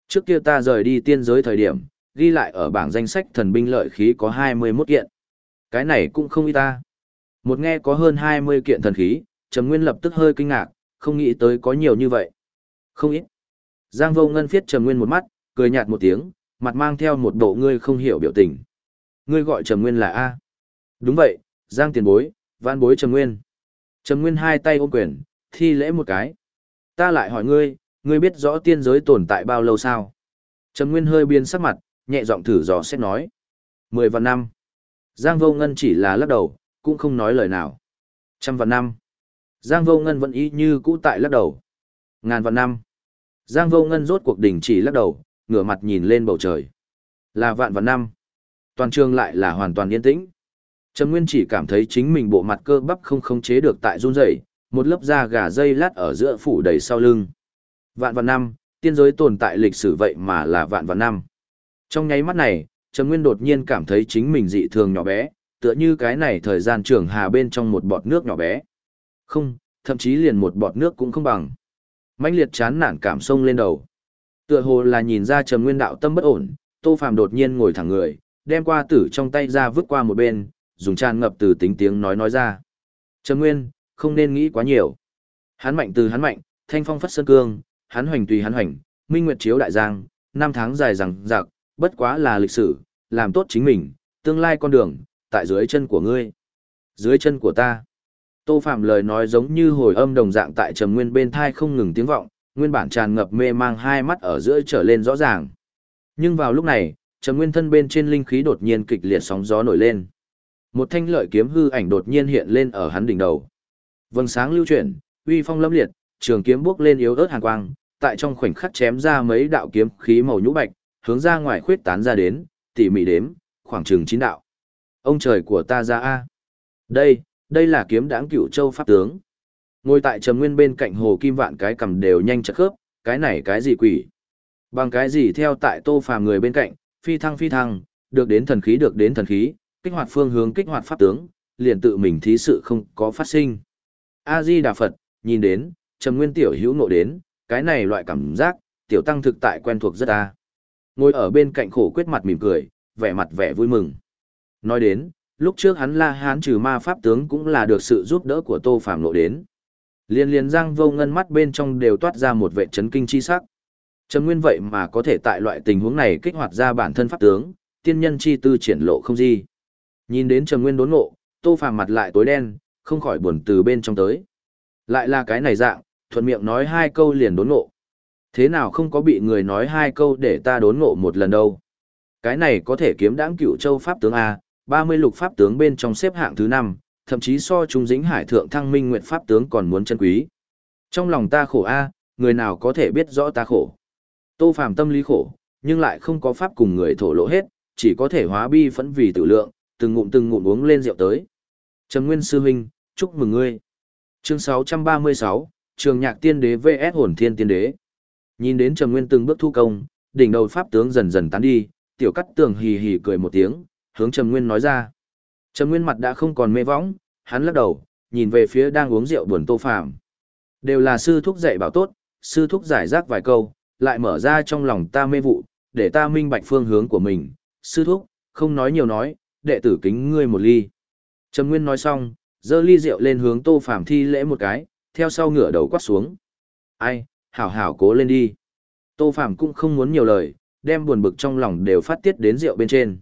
Trước kia ta rời đi tiên giới thời điểm, ghi lại ở bảng danh sách thần binh lợi khí có 21 kiện. Cái này cũng không ít ta. Một nghe có hơn 20 kiện thần khí, Trầm Nguyên lập tức hơi kinh ngạc, không nghĩ tới có nhiều như vậy. Không ít. Giang Vô Ngân phiết Trầm Nguyên một mắt, cười nhạt một tiếng, mặt mang theo một bộ ngươi không hiểu biểu tình. Ngươi gọi Trầm Nguyên là A. Đúng vậy, Giang tiền bối, văn bối Trầm Nguyên. Trầm Nguyên hai tay ôm quyền, thi lễ một cái. Ta lại hỏi ngươi, ngươi biết rõ tiên giới tồn tại bao lâu sao? Trầm Nguyên hơi biên sắc mặt, nhẹ giọng thử dò xét nói. Mười vạn năm. Giang Vô Ngân chỉ là lắc đầu, cũng không nói lời nào. Trăm vạn năm. Giang Vô Ngân vẫn y như cũ tại lắc đầu. Ngàn vạn năm. Giang Vô Ngân rốt cuộc đỉnh chỉ lắc đầu, ngửa mặt nhìn lên bầu trời. Là vạn vạn năm. Toàn trường lại là hoàn toàn yên tĩnh. Trầm Nguyên chỉ cảm thấy chính mình bộ mặt cơ bắp không khống chế được tại run rẩy, một lớp da gà dây lát ở giữa phủ đầy sau lưng. Vạn vạn năm, tiên giới tồn tại lịch sử vậy mà là vạn vạn năm. Trong nháy mắt này, Trầm Nguyên đột nhiên cảm thấy chính mình dị thường nhỏ bé, tựa như cái này thời gian trường hà bên trong một bọt nước nhỏ bé. Không, thậm chí liền một bọt nước cũng không bằng. mãnh liệt chán nản cảm sông lên đầu. Tựa hồ là nhìn ra Trầm Nguyên đạo tâm bất ổn, Tô Phàm đột nhiên ngồi thẳng người, đem qua tử trong tay ra vứt qua một bên, dùng tràn ngập từ tính tiếng nói nói ra. Trầm Nguyên, không nên nghĩ quá nhiều. Hắn mạnh từ hắn mạnh, thanh phong phất sơn cương, hắn hoành tùy hắn hoành, minh nguyệt chiếu đại giang, năm tháng dài rằng giặc, bất quá là lịch sử, làm tốt chính mình, tương lai con đường, tại dưới chân của ngươi. Dưới chân của ta. Tô Phạm lời nói giống như hồi âm đồng dạng tại trầm nguyên bên thai không ngừng tiếng vọng, nguyên bản tràn ngập mê mang hai mắt ở giữa trở lên rõ ràng. Nhưng vào lúc này, trầm nguyên thân bên trên linh khí đột nhiên kịch liệt sóng gió nổi lên. Một thanh lợi kiếm hư ảnh đột nhiên hiện lên ở hắn đỉnh đầu. Vầng sáng lưu chuyển, uy phong lâm liệt, trường kiếm bước lên yếu ớt hàn quang, tại trong khoảnh khắc chém ra mấy đạo kiếm khí màu nhũ bạch, hướng ra ngoài khuyết tán ra đến, tỉ mỉ đếm, khoảng chừng chín đạo. Ông trời của ta ra a. Đây, đây là kiếm đãng cửu châu pháp tướng. Ngồi tại trầm nguyên bên cạnh hồ kim vạn cái cầm đều nhanh chật khớp, cái này cái gì quỷ? Bằng cái gì theo tại tô phàm người bên cạnh, phi thăng phi thăng, được đến thần khí được đến thần khí, kích hoạt phương hướng kích hoạt pháp tướng, liền tự mình thí sự không có phát sinh. A Di Đà Phật, nhìn đến, Trầm Nguyên tiểu hữu nộ đến, cái này loại cảm giác, tiểu tăng thực tại quen thuộc rất a. Ngồi ở bên cạnh khổ quyết mặt mỉm cười, vẻ mặt vẻ vui mừng. Nói đến, lúc trước hắn La Hán trừ ma pháp tướng cũng là được sự giúp đỡ của Tô Phàm nộ đến. Liên liên Giang Vô Ngân mắt bên trong đều toát ra một vẻ chấn kinh chi sắc. Trầm Nguyên vậy mà có thể tại loại tình huống này kích hoạt ra bản thân pháp tướng, tiên nhân chi tư triển lộ không gì. Nhìn đến Trầm Nguyên đốn ngộ, Tô Phàm mặt lại tối đen, không khỏi buồn từ bên trong tới. Lại là cái này dạng, thuận miệng nói hai câu liền đốn ngộ. Thế nào không có bị người nói hai câu để ta đốn ngộ một lần đâu. Cái này có thể kiếm đãng cựu châu pháp tướng A, 30 lục pháp tướng bên trong xếp hạng thứ 5, thậm chí so chúng dĩnh hải thượng thăng minh nguyện pháp tướng còn muốn chân quý. Trong lòng ta khổ A, người nào có thể biết rõ ta khổ. Tô phàm tâm lý khổ, nhưng lại không có pháp cùng người thổ lộ hết, chỉ có thể hóa bi phẫn vì tự lượng, từng ngụm từng ngụm uống lên rượu tới. Trầm Nguyên Sư Huynh, chúc mừng ngươi. Chương 636, Trường Nhạc Tiên Đế VS Hồn Thiên Tiên Đế. Nhìn đến Trầm Nguyên từng bước thu công, đỉnh đầu pháp tướng dần dần tán đi, tiểu cắt tường hì hì cười một tiếng, hướng Trầm Nguyên nói ra. Trầm Nguyên mặt đã không còn mê võng, hắn lắc đầu, nhìn về phía đang uống rượu buồn Tô Phàm. Đều là sư thúc dạy bảo tốt, sư thúc giải rác vài câu, lại mở ra trong lòng ta mê vụ, để ta minh bạch phương hướng của mình. Sư thúc, không nói nhiều nói, đệ tử kính ngươi một ly. Trầm Nguyên nói xong, dơ ly rượu lên hướng Tô Phàm thi lễ một cái, theo sau ngửa đầu quát xuống. Ai, hảo hảo cố lên đi. Tô Phàm cũng không muốn nhiều lời, đem buồn bực trong lòng đều phát tiết đến rượu bên trên.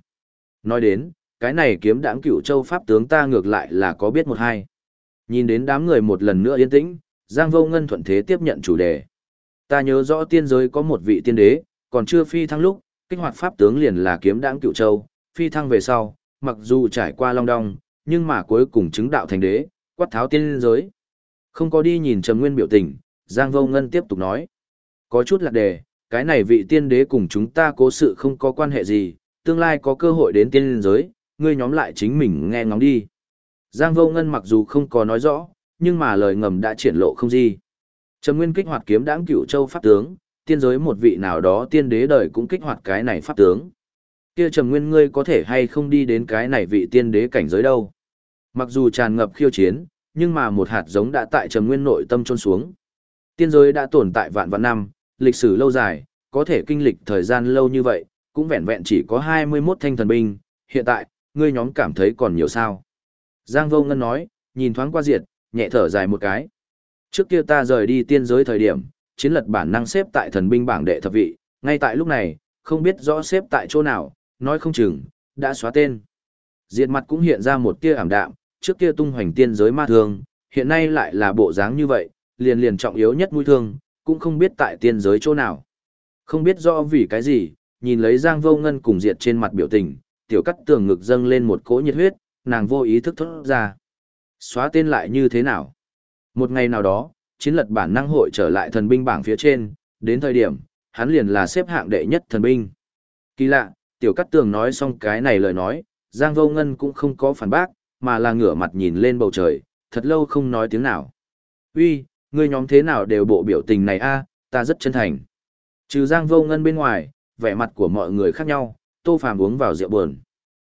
Nói đến, cái này kiếm đãng cửu châu pháp tướng ta ngược lại là có biết một hai. Nhìn đến đám người một lần nữa yên tĩnh, Giang Vô Ngân thuận thế tiếp nhận chủ đề. Ta nhớ rõ tiên giới có một vị tiên đế, còn chưa phi thăng lúc, kích hoạt pháp tướng liền là kiếm đãng cửu châu, phi thăng về sau, mặc dù trải qua long đong, nhưng mà cuối cùng chứng đạo thành đế, quát tháo tiên giới. Không có đi nhìn Trầm Nguyên biểu tình, Giang Vô Ngân tiếp tục nói. Có chút lạc đề, cái này vị tiên đế cùng chúng ta cố sự không có quan hệ gì, tương lai có cơ hội đến tiên giới, ngươi nhóm lại chính mình nghe ngóng đi. Giang Vô Ngân mặc dù không có nói rõ, nhưng mà lời ngầm đã triển lộ không gì. Trầm Nguyên kích hoạt kiếm đãng cửu châu pháp tướng, tiên giới một vị nào đó tiên đế đời cũng kích hoạt cái này pháp tướng. Kia Trầm Nguyên ngươi có thể hay không đi đến cái này vị tiên đế cảnh giới đâu? Mặc dù tràn ngập khiêu chiến, nhưng mà một hạt giống đã tại Trầm Nguyên nội tâm trôn xuống. Tiên giới đã tồn tại vạn vạn năm, lịch sử lâu dài, có thể kinh lịch thời gian lâu như vậy, cũng vẹn vẹn chỉ có 21 thanh thần binh, hiện tại, ngươi nhóm cảm thấy còn nhiều sao. Giang Vô Ngân nói, nhìn thoáng qua diệt, nhẹ thở dài một cái. Trước kia ta rời đi tiên giới thời điểm, chiến lật bản năng xếp tại thần binh bảng đệ thập vị, ngay tại lúc này, không biết rõ xếp tại chỗ nào, nói không chừng, đã xóa tên. Diệt mặt cũng hiện ra một tia ảm đạm, trước kia tung hoành tiên giới ma thương, hiện nay lại là bộ dáng như vậy, liền liền trọng yếu nhất mũi thương, cũng không biết tại tiên giới chỗ nào. Không biết rõ vì cái gì, nhìn lấy Giang Vô Ngân cùng diệt trên mặt biểu tình, tiểu cắt tường ngực dâng lên một cỗ nhiệt huyết, nàng vô ý thức thốt ra. Xóa tên lại như thế nào? Một ngày nào đó, chiến lật bản năng hội trở lại thần binh bảng phía trên, đến thời điểm, hắn liền là xếp hạng đệ nhất thần binh. Kỳ lạ, tiểu cắt tường nói xong cái này lời nói, Giang Vô Ngân cũng không có phản bác, mà là ngửa mặt nhìn lên bầu trời, thật lâu không nói tiếng nào. Uy, ngươi nhóm thế nào đều bộ biểu tình này a, ta rất chân thành. Trừ Giang Vô Ngân bên ngoài, vẻ mặt của mọi người khác nhau, Tô Phàm uống vào rượu buồn.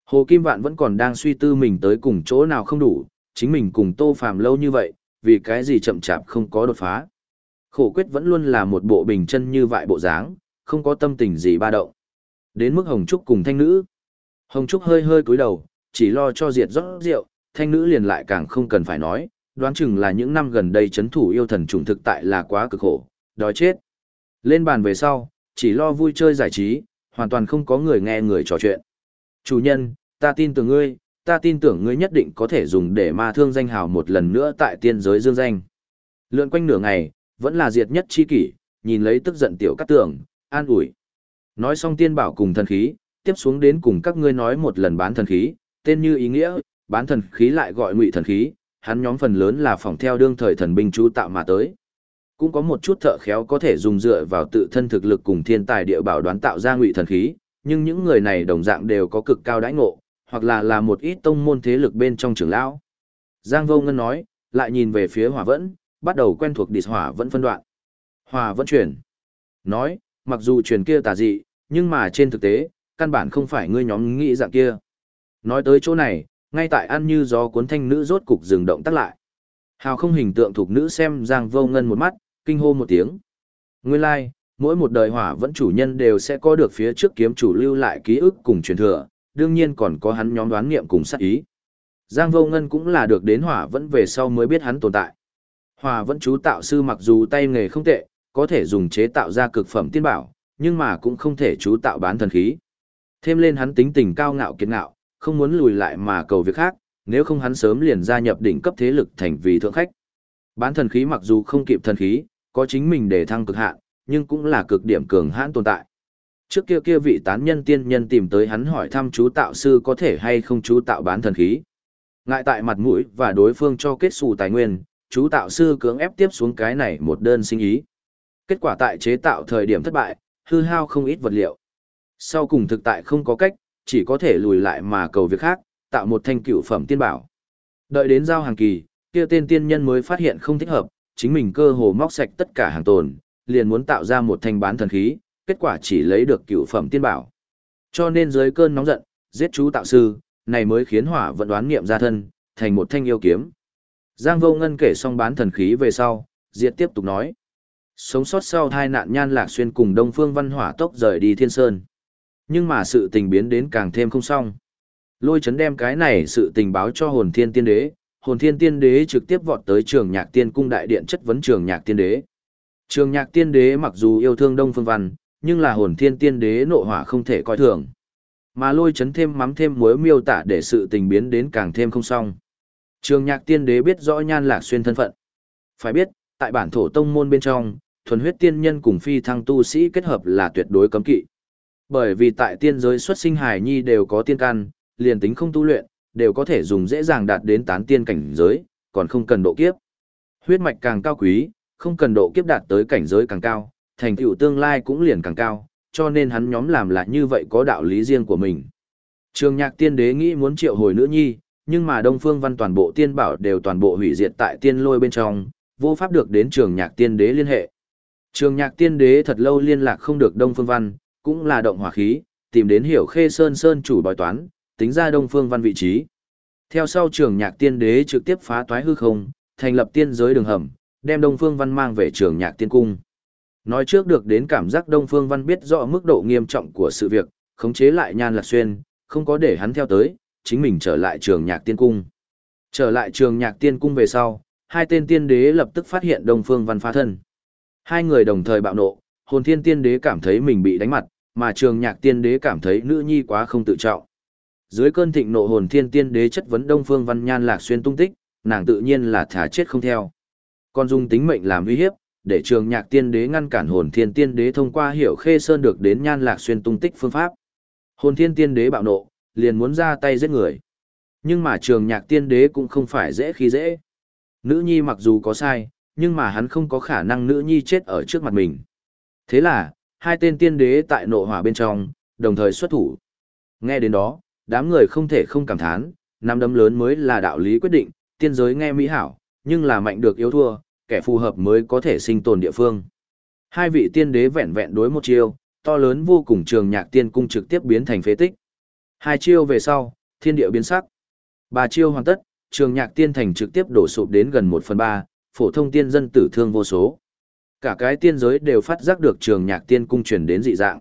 Hồ Kim Vạn vẫn còn đang suy tư mình tới cùng chỗ nào không đủ, chính mình cùng Tô Phàm lâu như vậy, vì cái gì chậm chạp không có đột phá. Khổ quyết vẫn luôn là một bộ bình chân như vậy bộ dáng, không có tâm tình gì ba động. Đến mức Hồng Trúc cùng thanh nữ. Hồng Trúc hơi hơi cúi đầu, chỉ lo cho diệt rót rượu, thanh nữ liền lại càng không cần phải nói, đoán chừng là những năm gần đây chấn thủ yêu thần trùng thực tại là quá cực khổ, đói chết. Lên bàn về sau, chỉ lo vui chơi giải trí, hoàn toàn không có người nghe người trò chuyện. Chủ nhân, ta tin tưởng ngươi, ta tin tưởng ngươi nhất định có thể dùng để ma thương danh hào một lần nữa tại tiên giới dương danh. Lượn quanh nửa ngày, vẫn là diệt nhất chi kỷ, nhìn lấy tức giận tiểu cắt tưởng, an ủi. Nói xong tiên bảo cùng thần khí, tiếp xuống đến cùng các ngươi nói một lần bán thần khí, tên như ý nghĩa, bán thần khí lại gọi ngụy thần khí, hắn nhóm phần lớn là phòng theo đương thời thần binh chú tạo mà tới. Cũng có một chút thợ khéo có thể dùng dựa vào tự thân thực lực cùng thiên tài địa bảo đoán tạo ra ngụy thần khí, nhưng những người này đồng dạng đều có cực cao đãi ngộ, hoặc là là một ít tông môn thế lực bên trong trưởng lão. Giang Vô Ngân nói, lại nhìn về phía hỏa vẫn, bắt đầu quen thuộc địch hỏa vẫn phân đoạn. Hỏa vẫn chuyển. Nói, mặc dù truyền kia tà dị, nhưng mà trên thực tế, căn bản không phải ngươi nhóm nghĩ dạng kia. Nói tới chỗ này, ngay tại ăn như gió cuốn thanh nữ rốt cục dừng động tắt lại. Hào không hình tượng thuộc nữ xem Giang Vô Ngân một mắt, kinh hô một tiếng. Nguyên lai, like, mỗi một đời hỏa vẫn chủ nhân đều sẽ có được phía trước kiếm chủ lưu lại ký ức cùng truyền thừa, đương nhiên còn có hắn nhóm đoán nghiệm cùng sát ý. Giang Vô Ngân cũng là được đến hỏa vẫn về sau mới biết hắn tồn tại. Hỏa vẫn chú tạo sư mặc dù tay nghề không tệ, có thể dùng chế tạo ra cực phẩm tiên bảo, nhưng mà cũng không thể chú tạo bán thần khí. Thêm lên hắn tính tình cao ngạo kiệt ngạo, không muốn lùi lại mà cầu việc khác, nếu không hắn sớm liền gia nhập đỉnh cấp thế lực thành vì thượng khách. Bán thần khí mặc dù không kịp thần khí, có chính mình để thăng cực hạn, nhưng cũng là cực điểm cường hãn tồn tại. Trước kia kia vị tán nhân tiên nhân tìm tới hắn hỏi thăm chú tạo sư có thể hay không chú tạo bán thần khí. Ngại tại mặt mũi và đối phương cho kết xù tài nguyên, chú tạo sư cưỡng ép tiếp xuống cái này một đơn sinh ý. Kết quả tại chế tạo thời điểm thất bại, hư hao không ít vật liệu. Sau cùng thực tại không có cách, chỉ có thể lùi lại mà cầu việc khác, tạo một thanh cựu phẩm tiên bảo. Đợi đến giao hàng kỳ, kia tên tiên nhân mới phát hiện không thích hợp, chính mình cơ hồ móc sạch tất cả hàng tồn, liền muốn tạo ra một thanh bán thần khí, kết quả chỉ lấy được cựu phẩm tiên bảo. Cho nên dưới cơn nóng giận, giết chú tạo sư, này mới khiến hỏa vận đoán nghiệm ra thân, thành một thanh yêu kiếm. Giang Vô Ngân kể xong bán thần khí về sau, Diệt tiếp tục nói. Sống sót sau hai nạn nhan lạc xuyên cùng Đông Phương Văn Hỏa tốc rời đi Thiên Sơn. Nhưng mà sự tình biến đến càng thêm không xong. Lôi chấn đem cái này sự tình báo cho hồn thiên tiên đế, hồn thiên tiên đế trực tiếp vọt tới trường nhạc tiên cung đại điện chất vấn trường nhạc tiên đế. Trường nhạc tiên đế mặc dù yêu thương Đông Phương Văn, nhưng là hồn thiên tiên đế nộ hỏa không thể coi thường. Mà lôi chấn thêm mắm thêm muối miêu tả để sự tình biến đến càng thêm không xong. Trường nhạc tiên đế biết rõ nhan lạc xuyên thân phận. Phải biết, tại bản thổ tông môn bên trong, thuần huyết tiên nhân cùng phi thăng tu sĩ kết hợp là tuyệt đối cấm kỵ. Bởi vì tại tiên giới xuất sinh hài nhi đều có tiên căn, liền tính không tu luyện, đều có thể dùng dễ dàng đạt đến tán tiên cảnh giới, còn không cần độ kiếp. Huyết mạch càng cao quý, không cần độ kiếp đạt tới cảnh giới càng cao, thành tựu tương lai cũng liền càng cao, cho nên hắn nhóm làm lại như vậy có đạo lý riêng của mình. Trường nhạc tiên đế nghĩ muốn triệu hồi nữ nhi, nhưng mà Đông Phương Văn toàn bộ tiên bảo đều toàn bộ hủy diệt tại tiên lôi bên trong, vô pháp được đến trường nhạc tiên đế liên hệ. Trường nhạc tiên đế thật lâu liên lạc không được Đông Phương Văn, cũng là động hỏa khí, tìm đến hiểu khê sơn sơn chủ bói toán, tính ra Đông Phương Văn vị trí. Theo sau trường nhạc tiên đế trực tiếp phá toái hư không, thành lập tiên giới đường hầm, đem Đông Phương Văn mang về trường nhạc tiên cung. Nói trước được đến cảm giác Đông Phương Văn biết rõ mức độ nghiêm trọng của sự việc, khống chế lại Nhan Lạc Xuyên, không có để hắn theo tới, chính mình trở lại trường nhạc tiên cung. Trở lại trường nhạc tiên cung về sau, hai tên tiên đế lập tức phát hiện Đông Phương Văn phá thân. Hai người đồng thời bạo nộ, hồn thiên tiên đế cảm thấy mình bị đánh mặt, mà trường nhạc tiên đế cảm thấy nữ nhi quá không tự trọng. Dưới cơn thịnh nộ hồn thiên tiên đế chất vấn Đông Phương Văn Nhan Lạc Xuyên tung tích, nàng tự nhiên là thả chết không theo. Còn dùng tính mệnh làm uy hiếp, để trường nhạc tiên đế ngăn cản hồn thiên tiên đế thông qua hiểu khê sơn được đến Nhan Lạc Xuyên tung tích phương pháp. Hồn thiên tiên đế bạo nộ, liền muốn ra tay giết người. Nhưng mà trường nhạc tiên đế cũng không phải dễ khi dễ. Nữ nhi mặc dù có sai, nhưng mà hắn không có khả năng nữ nhi chết ở trước mặt mình. Thế là, hai tên tiên đế tại nộ hỏa bên trong, đồng thời xuất thủ. Nghe đến đó, đám người không thể không cảm thán, năm đấm lớn mới là đạo lý quyết định, tiên giới nghe mỹ hảo, nhưng là mạnh được yếu thua, kẻ phù hợp mới có thể sinh tồn địa phương. Hai vị tiên đế vẹn vẹn đối một chiêu, to lớn vô cùng trường nhạc tiên cung trực tiếp biến thành phế tích. Hai chiêu về sau, thiên địa biến sắc. Ba chiêu hoàn tất, trường nhạc tiên thành trực tiếp đổ sụp đến gần một phần ba, phổ thông tiên dân tử thương vô số. Cả cái tiên giới đều phát giác được trường nhạc tiên cung truyền đến dị dạng.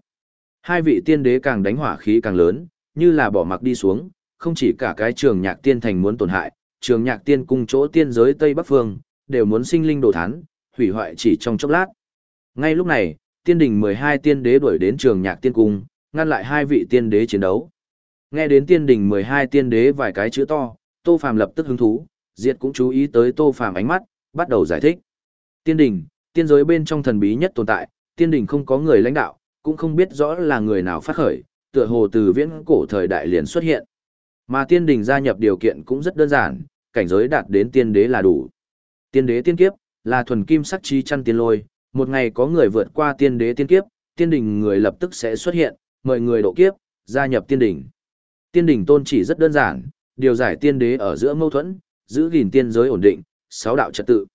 Hai vị tiên đế càng đánh hỏa khí càng lớn, như là bỏ mặc đi xuống, không chỉ cả cái trường nhạc tiên thành muốn tổn hại, trường nhạc tiên cung chỗ tiên giới Tây Bắc Phương, đều muốn sinh linh đồ thán, hủy hoại chỉ trong chốc lát. Ngay lúc này, tiên đình 12 tiên đế đuổi đến trường nhạc tiên cung, ngăn lại hai vị tiên đế chiến đấu. Nghe đến tiên đình 12 tiên đế vài cái chữ to, Tô Phàm lập tức hứng thú, Diệt cũng chú ý tới Tô Phàm ánh mắt, bắt đầu giải thích. Tiên đình, tiên giới bên trong thần bí nhất tồn tại, tiên đình không có người lãnh đạo, cũng không biết rõ là người nào phát khởi, tựa hồ từ viễn cổ thời đại liền xuất hiện. Mà tiên đình gia nhập điều kiện cũng rất đơn giản, cảnh giới đạt đến tiên đế là đủ. Tiên đế tiên kiếp, là thuần kim sắc chi chăn tiên lôi, một ngày có người vượt qua tiên đế tiên kiếp, tiên đình người lập tức sẽ xuất hiện, mời người độ kiếp, gia nhập tiên đình. Tiên đình tôn chỉ rất đơn giản, điều giải tiên đế ở giữa mâu thuẫn, giữ gìn tiên giới ổn định, sáu đạo trật tự.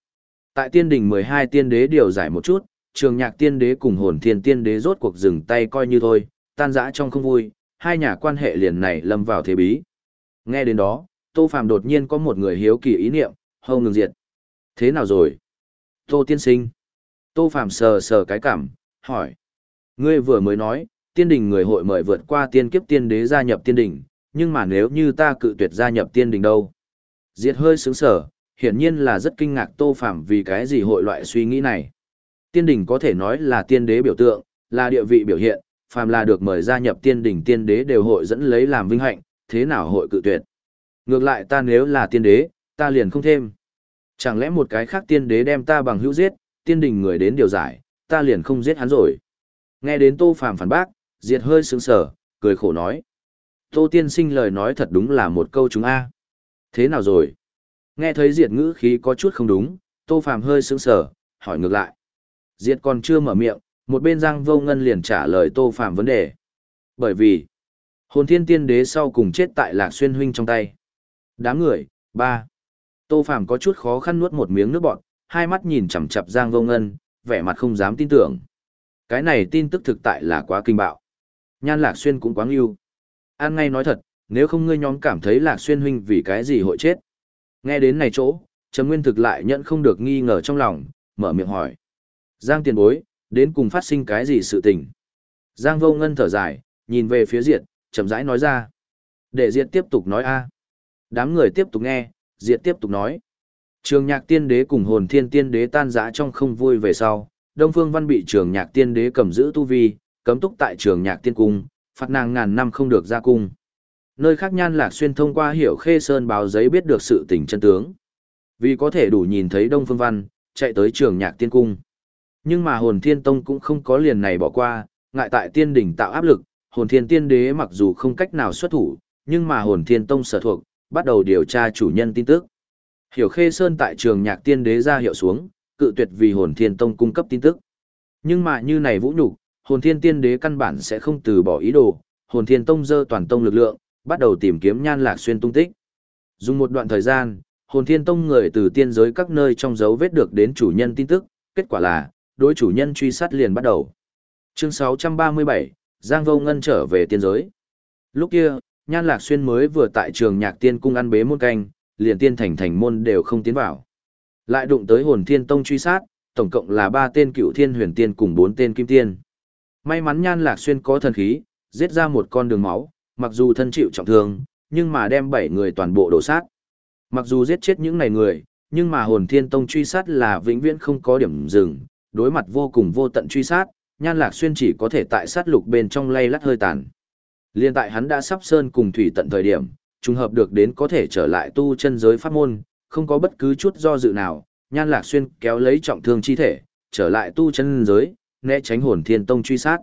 Tại tiên đình 12 tiên đế điều giải một chút, trường nhạc tiên đế cùng hồn thiên tiên đế rốt cuộc dừng tay coi như thôi, tan rã trong không vui, hai nhà quan hệ liền này lâm vào thế bí. Nghe đến đó, Tô Phàm đột nhiên có một người hiếu kỳ ý niệm, hâu ngừng diệt. Thế nào rồi? Tô tiên sinh. Tô Phàm sờ sờ cái cảm, hỏi. Ngươi vừa mới nói, tiên đình người hội mời vượt qua tiên kiếp tiên đế gia nhập tiên đình, nhưng mà nếu như ta cự tuyệt gia nhập tiên đình đâu? Diệt hơi sướng sở, hiển nhiên là rất kinh ngạc Tô Phàm vì cái gì hội loại suy nghĩ này. Tiên đình có thể nói là tiên đế biểu tượng, là địa vị biểu hiện, phàm là được mời gia nhập tiên Đỉnh tiên đế đều hội dẫn lấy làm vinh hạnh, thế nào hội cự tuyệt. Ngược lại ta nếu là tiên đế, ta liền không thêm. Chẳng lẽ một cái khác tiên đế đem ta bằng hữu giết, tiên đình người đến điều giải, ta liền không giết hắn rồi. Nghe đến Tô Phàm phản bác, Diệt hơi sướng sở, cười khổ nói. Tô tiên sinh lời nói thật đúng là một câu chúng A. Thế nào rồi? Nghe thấy Diệt ngữ khí có chút không đúng, Tô Phàm hơi sướng sở, hỏi ngược lại. Diệt còn chưa mở miệng, một bên Giang Vô Ngân liền trả lời Tô Phàm vấn đề. Bởi vì, hồn thiên tiên đế sau cùng chết tại Lạc Xuyên huynh trong tay. Đám người, ba. Tô Phàm có chút khó khăn nuốt một miếng nước bọt, hai mắt nhìn chằm chằm Giang Vô Ngân, vẻ mặt không dám tin tưởng. Cái này tin tức thực tại là quá kinh bạo. Nhan Lạc Xuyên cũng quá ngưu. An ngay nói thật, nếu không ngươi nhóm cảm thấy Lạc Xuyên huynh vì cái gì hội chết. Nghe đến này chỗ, Trầm Nguyên thực lại nhận không được nghi ngờ trong lòng, mở miệng hỏi. Giang tiền bối, đến cùng phát sinh cái gì sự tình? Giang vô ngân thở dài, nhìn về phía Diệt, chậm rãi nói ra. Để Diệt tiếp tục nói a. Đám người tiếp tục nghe, Diệt tiếp tục nói. Trường nhạc tiên đế cùng hồn thiên tiên đế tan rã trong không vui về sau, Đông Phương Văn bị trường nhạc tiên đế cầm giữ tu vi, cấm túc tại trường nhạc tiên cung, phạt nàng ngàn năm không được ra cung. Nơi khác nhan lạc xuyên thông qua hiểu khê sơn báo giấy biết được sự tình chân tướng. Vì có thể đủ nhìn thấy Đông Phương Văn, chạy tới trường nhạc tiên cung. Nhưng mà hồn thiên tông cũng không có liền này bỏ qua, ngại tại tiên đỉnh tạo áp lực, hồn thiên tiên đế mặc dù không cách nào xuất thủ, nhưng mà hồn thiên tông sở thuộc, bắt đầu điều tra chủ nhân tin tức. Hiểu khê sơn tại trường nhạc tiên đế ra hiệu xuống, cự tuyệt vì hồn thiên tông cung cấp tin tức. Nhưng mà như này vũ nhục, hồn thiên tiên đế căn bản sẽ không từ bỏ ý đồ, hồn thiên tông dơ toàn tông lực lượng, bắt đầu tìm kiếm nhan lạc xuyên tung tích. Dùng một đoạn thời gian, hồn thiên tông người từ tiên giới các nơi trong dấu vết được đến chủ nhân tin tức, kết quả là, đối chủ nhân truy sát liền bắt đầu. Chương 637, Giang Vô Ngân trở về tiên giới. Lúc kia, Nhan Lạc Xuyên mới vừa tại trường nhạc tiên cung ăn bế môn canh, liền tiên thành thành môn đều không tiến vào. Lại đụng tới hồn thiên tông truy sát, tổng cộng là ba tên cựu thiên huyền tiên cùng bốn tên kim tiên. May mắn Nhan Lạc Xuyên có thần khí, giết ra một con đường máu, mặc dù thân chịu trọng thương, nhưng mà đem bảy người toàn bộ đổ sát. Mặc dù giết chết những này người, nhưng mà hồn thiên tông truy sát là vĩnh viễn không có điểm dừng, đối mặt vô cùng vô tận truy sát, Nhan Lạc Xuyên chỉ có thể tại sát lục bên trong lay lắt hơi tàn. Liên tại hắn đã sắp sơn cùng thủy tận thời điểm, trùng hợp được đến có thể trở lại tu chân giới pháp môn, không có bất cứ chút do dự nào, Nhan Lạc Xuyên kéo lấy trọng thương chi thể, trở lại tu chân giới, né tránh hồn thiên tông truy sát.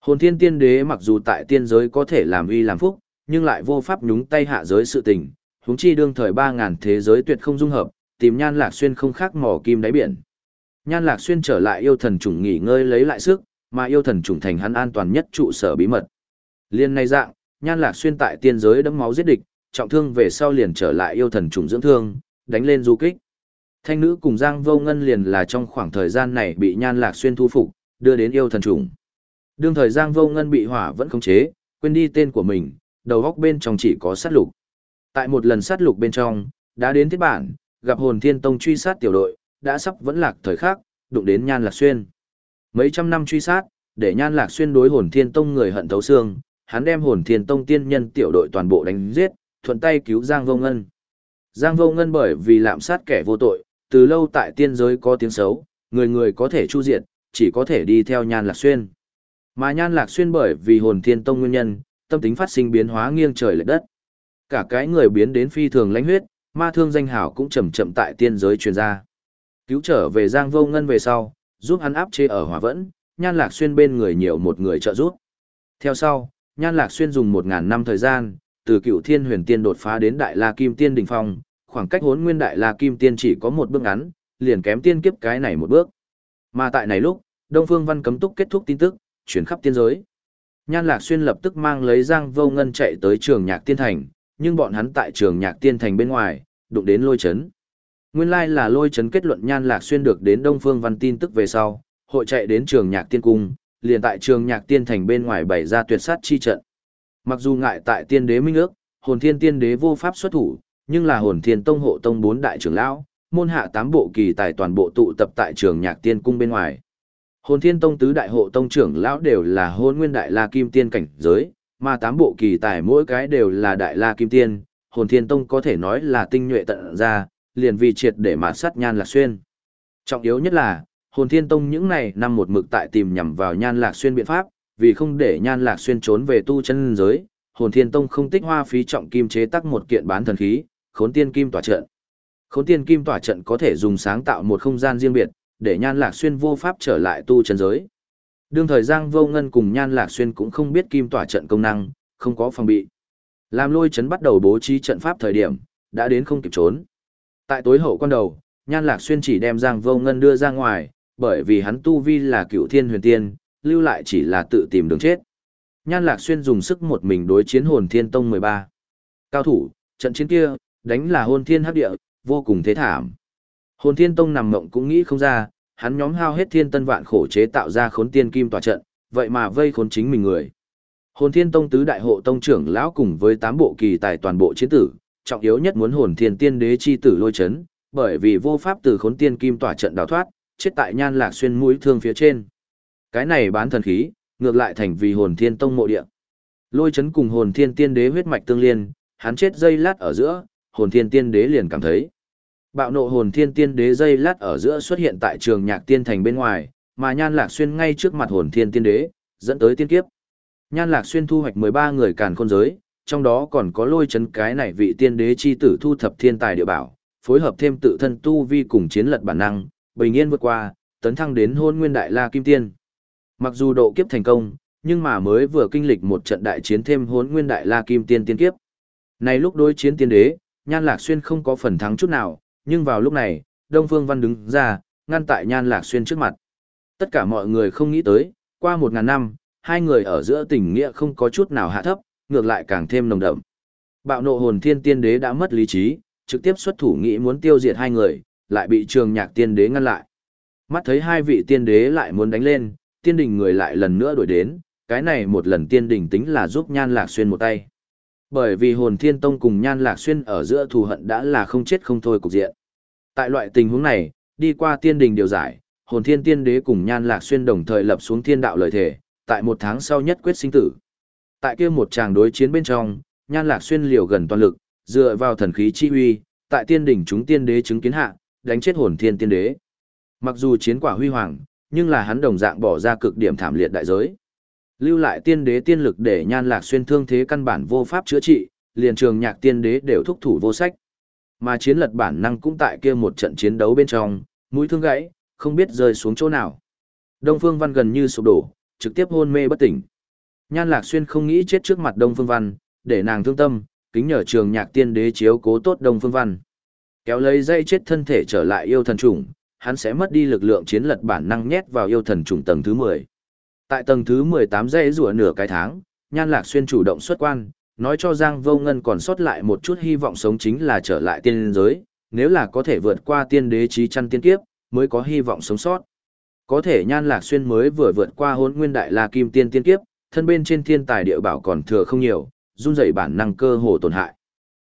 Hồn thiên tiên đế mặc dù tại tiên giới có thể làm uy làm phúc, nhưng lại vô pháp nhúng tay hạ giới sự tình, huống chi đương thời 3.000 thế giới tuyệt không dung hợp, tìm Nhan Lạc Xuyên không khác mỏ kim đáy biển. Nhan Lạc Xuyên trở lại yêu thần trùng nghỉ ngơi lấy lại sức, mà yêu thần trùng thành hắn an toàn nhất trụ sở bí mật. Liên này dạng, Nhan Lạc Xuyên tại tiên giới đấm máu giết địch, trọng thương về sau liền trở lại yêu thần trùng dưỡng thương, đánh lên du kích. Thanh nữ cùng Giang Vô Ngân liền là trong khoảng thời gian này bị Nhan Lạc Xuyên thu phục, đưa đến yêu thần trùng. Đương thời Giang Vô Ngân bị hỏa vẫn khống chế, quên đi tên của mình, đầu góc bên trong chỉ có sát lục. Tại một lần sát lục bên trong, đã đến thiết bản, gặp hồn thiên tông truy sát tiểu đội, đã sắp vẫn lạc thời khắc, đụng đến Nhan Lạc Xuyên. Mấy trăm năm truy sát, để Nhan Lạc Xuyên đối hồn thiên tông người hận thấu xương, hắn đem hồn thiên tông tiên nhân tiểu đội toàn bộ đánh giết, thuận tay cứu Giang Vô Ngân. Giang Vô Ngân bởi vì lạm sát kẻ vô tội, từ lâu tại tiên giới có tiếng xấu, người người có thể chu diệt, chỉ có thể đi theo Nhan Lạc Xuyên. Mà Nhan Lạc Xuyên bởi vì hồn thiên tông nguyên nhân, tâm tính phát sinh biến hóa nghiêng trời lệch đất. Cả cái người biến đến phi thường lãnh huyết, ma thương danh hảo cũng chậm chậm tại tiên giới truyền ra. Cứu trở về Giang Vô Ngân về sau, giúp hắn áp chế ở hỏa vẫn, Nhan Lạc Xuyên bên người nhiều một người trợ giúp. Theo sau, Nhan Lạc Xuyên dùng một ngàn năm thời gian, từ cựu thiên huyền tiên đột phá đến Đại La Kim Tiên đỉnh phong, khoảng cách hốn nguyên Đại La Kim Tiên chỉ có một bước ngắn, liền kém tiên kiếp cái này một bước. Mà tại này lúc, Đông Phương Văn cấm túc kết thúc tin tức, chuyển khắp tiên giới. Nhan Lạc Xuyên lập tức mang lấy Giang Vô Ngân chạy tới trường Nhạc Tiên Thành, nhưng bọn hắn tại trường Nhạc Tiên Thành bên ngoài, đụng đến lôi chấn. Nguyên lai là lôi chấn kết luận Nhan Lạc Xuyên được đến Đông Phương Văn tin tức về sau, hội chạy đến trường Nhạc Tiên Cung, liền tại trường Nhạc Tiên Thành bên ngoài bày ra tuyệt sát chi trận. Mặc dù ngại tại tiên đế minh ước, hồn thiên tiên đế vô pháp xuất thủ, nhưng là hồn thiên tông hộ tông bốn đại trưởng lão, môn hạ tám bộ kỳ tài toàn bộ tụ tập tại trường Nhạc Tiên Cung bên ngoài. Hồn Thiên Tông tứ đại hộ tông trưởng lão đều là Hôn Nguyên Đại La Kim Tiên cảnh giới, mà tám bộ kỳ tài mỗi cái đều là Đại La Kim Tiên, Hồn Thiên Tông có thể nói là tinh nhuệ tận ra, liền vì triệt để mạt sát Nhan Lạc Xuyên. Trọng yếu nhất là, Hồn Thiên Tông những này năm một mực tại tìm nhằm vào Nhan Lạc Xuyên biện pháp, vì không để Nhan Lạc Xuyên trốn về tu chân giới, Hồn Thiên Tông không tích hoa phí trọng kim chế tác một kiện bán thần khí, Khốn Tiên Kim tỏa trận. Khốn Tiên Kim tỏa trận có thể dùng sáng tạo một không gian riêng biệt, để Nhan Lạc Xuyên vô pháp trở lại tu chân giới. Đương thời Giang Vô Ngân cùng Nhan Lạc Xuyên cũng không biết kim tỏa trận công năng, không có phòng bị. Làm lôi chấn bắt đầu bố trí trận pháp thời điểm, đã đến không kịp trốn. Tại tối hậu quan đầu, Nhan Lạc Xuyên chỉ đem Giang Vô Ngân đưa ra ngoài, bởi vì hắn tu vi là cựu thiên huyền tiên, lưu lại chỉ là tự tìm đường chết. Nhan Lạc Xuyên dùng sức một mình đối chiến hồn thiên tông 13. Cao thủ, trận chiến kia, đánh là hồn thiên hấp địa, vô cùng thế thảm. Hồn Thiên Tông nằm mộng cũng nghĩ không ra, hắn nhóm hao hết thiên tân vạn khổ chế tạo ra khốn tiên kim tòa trận, vậy mà vây khốn chính mình người. Hồn Thiên Tông tứ đại hộ tông trưởng lão cùng với tám bộ kỳ tài toàn bộ chiến tử, trọng yếu nhất muốn hồn thiên tiên đế chi tử lôi chấn, bởi vì vô pháp từ khốn tiên kim tỏa trận đào thoát, chết tại nhan lạc xuyên mũi thương phía trên. Cái này bán thần khí, ngược lại thành vì hồn thiên tông mộ địa. Lôi chấn cùng hồn thiên tiên đế huyết mạch tương liên, hắn chết dây lát ở giữa, hồn thiên tiên đế liền cảm thấy Bạo nộ hồn thiên tiên đế dây lát ở giữa xuất hiện tại trường nhạc tiên thành bên ngoài, mà Nhan Lạc Xuyên ngay trước mặt hồn thiên tiên đế, dẫn tới tiên kiếp. Nhan Lạc Xuyên thu hoạch 13 người càn khôn giới, trong đó còn có lôi chấn cái này vị tiên đế chi tử thu thập thiên tài địa bảo, phối hợp thêm tự thân tu vi cùng chiến lật bản năng, bình yên vượt qua, tấn thăng đến hôn nguyên đại la kim tiên. Mặc dù độ kiếp thành công, nhưng mà mới vừa kinh lịch một trận đại chiến thêm hôn nguyên đại la kim tiên tiên kiếp. Này lúc đối chiến tiên đế, Nhan Lạc Xuyên không có phần thắng chút nào, nhưng vào lúc này, Đông Phương Văn đứng ra, ngăn tại Nhan Lạc Xuyên trước mặt. Tất cả mọi người không nghĩ tới, qua một ngàn năm, hai người ở giữa tình nghĩa không có chút nào hạ thấp, ngược lại càng thêm nồng đậm. Bạo nộ hồn thiên tiên đế đã mất lý trí, trực tiếp xuất thủ nghĩ muốn tiêu diệt hai người, lại bị trường nhạc tiên đế ngăn lại. Mắt thấy hai vị tiên đế lại muốn đánh lên, tiên đình người lại lần nữa đuổi đến, cái này một lần tiên đình tính là giúp Nhan Lạc Xuyên một tay. Bởi vì hồn thiên tông cùng Nhan Lạc Xuyên ở giữa thù hận đã là không chết không thôi cục diện. Tại loại tình huống này, đi qua tiên đình điều giải, hồn thiên tiên đế cùng Nhan Lạc Xuyên đồng thời lập xuống thiên đạo lời thể, tại một tháng sau nhất quyết sinh tử. Tại kia một tràng đối chiến bên trong, Nhan Lạc Xuyên liều gần toàn lực, dựa vào thần khí chi uy, tại tiên đỉnh chúng tiên đế chứng kiến hạ, đánh chết hồn thiên tiên đế. Mặc dù chiến quả huy hoàng, nhưng là hắn đồng dạng bỏ ra cực điểm thảm liệt đại giới. Lưu lại tiên đế tiên lực để nhan lạc xuyên thương thế căn bản vô pháp chữa trị, liền trường nhạc tiên đế đều thúc thủ vô sách. Mà chiến lật bản năng cũng tại kia một trận chiến đấu bên trong, mũi thương gãy, không biết rơi xuống chỗ nào. Đông Phương Văn gần như sụp đổ, trực tiếp hôn mê bất tỉnh. Nhan Lạc Xuyên không nghĩ chết trước mặt Đông Phương Văn, để nàng thương tâm, kính nhờ trường nhạc tiên đế chiếu cố tốt Đông Phương Văn. Kéo lấy dây chết thân thể trở lại yêu thần trùng, hắn sẽ mất đi lực lượng chiến lật bản năng nhét vào yêu thần trùng tầng thứ 10. Tại tầng thứ 18 dây rùa nửa cái tháng, Nhan Lạc Xuyên chủ động xuất quan, nói cho Giang Vô Ngân còn sót lại một chút hy vọng sống chính là trở lại tiên giới, nếu là có thể vượt qua tiên đế trí chăn tiên kiếp, mới có hy vọng sống sót. Có thể Nhan Lạc Xuyên mới vừa vượt qua Hôn nguyên đại la kim tiên tiên kiếp, thân bên trên thiên tài địa bảo còn thừa không nhiều, run rẩy bản năng cơ hồ tổn hại.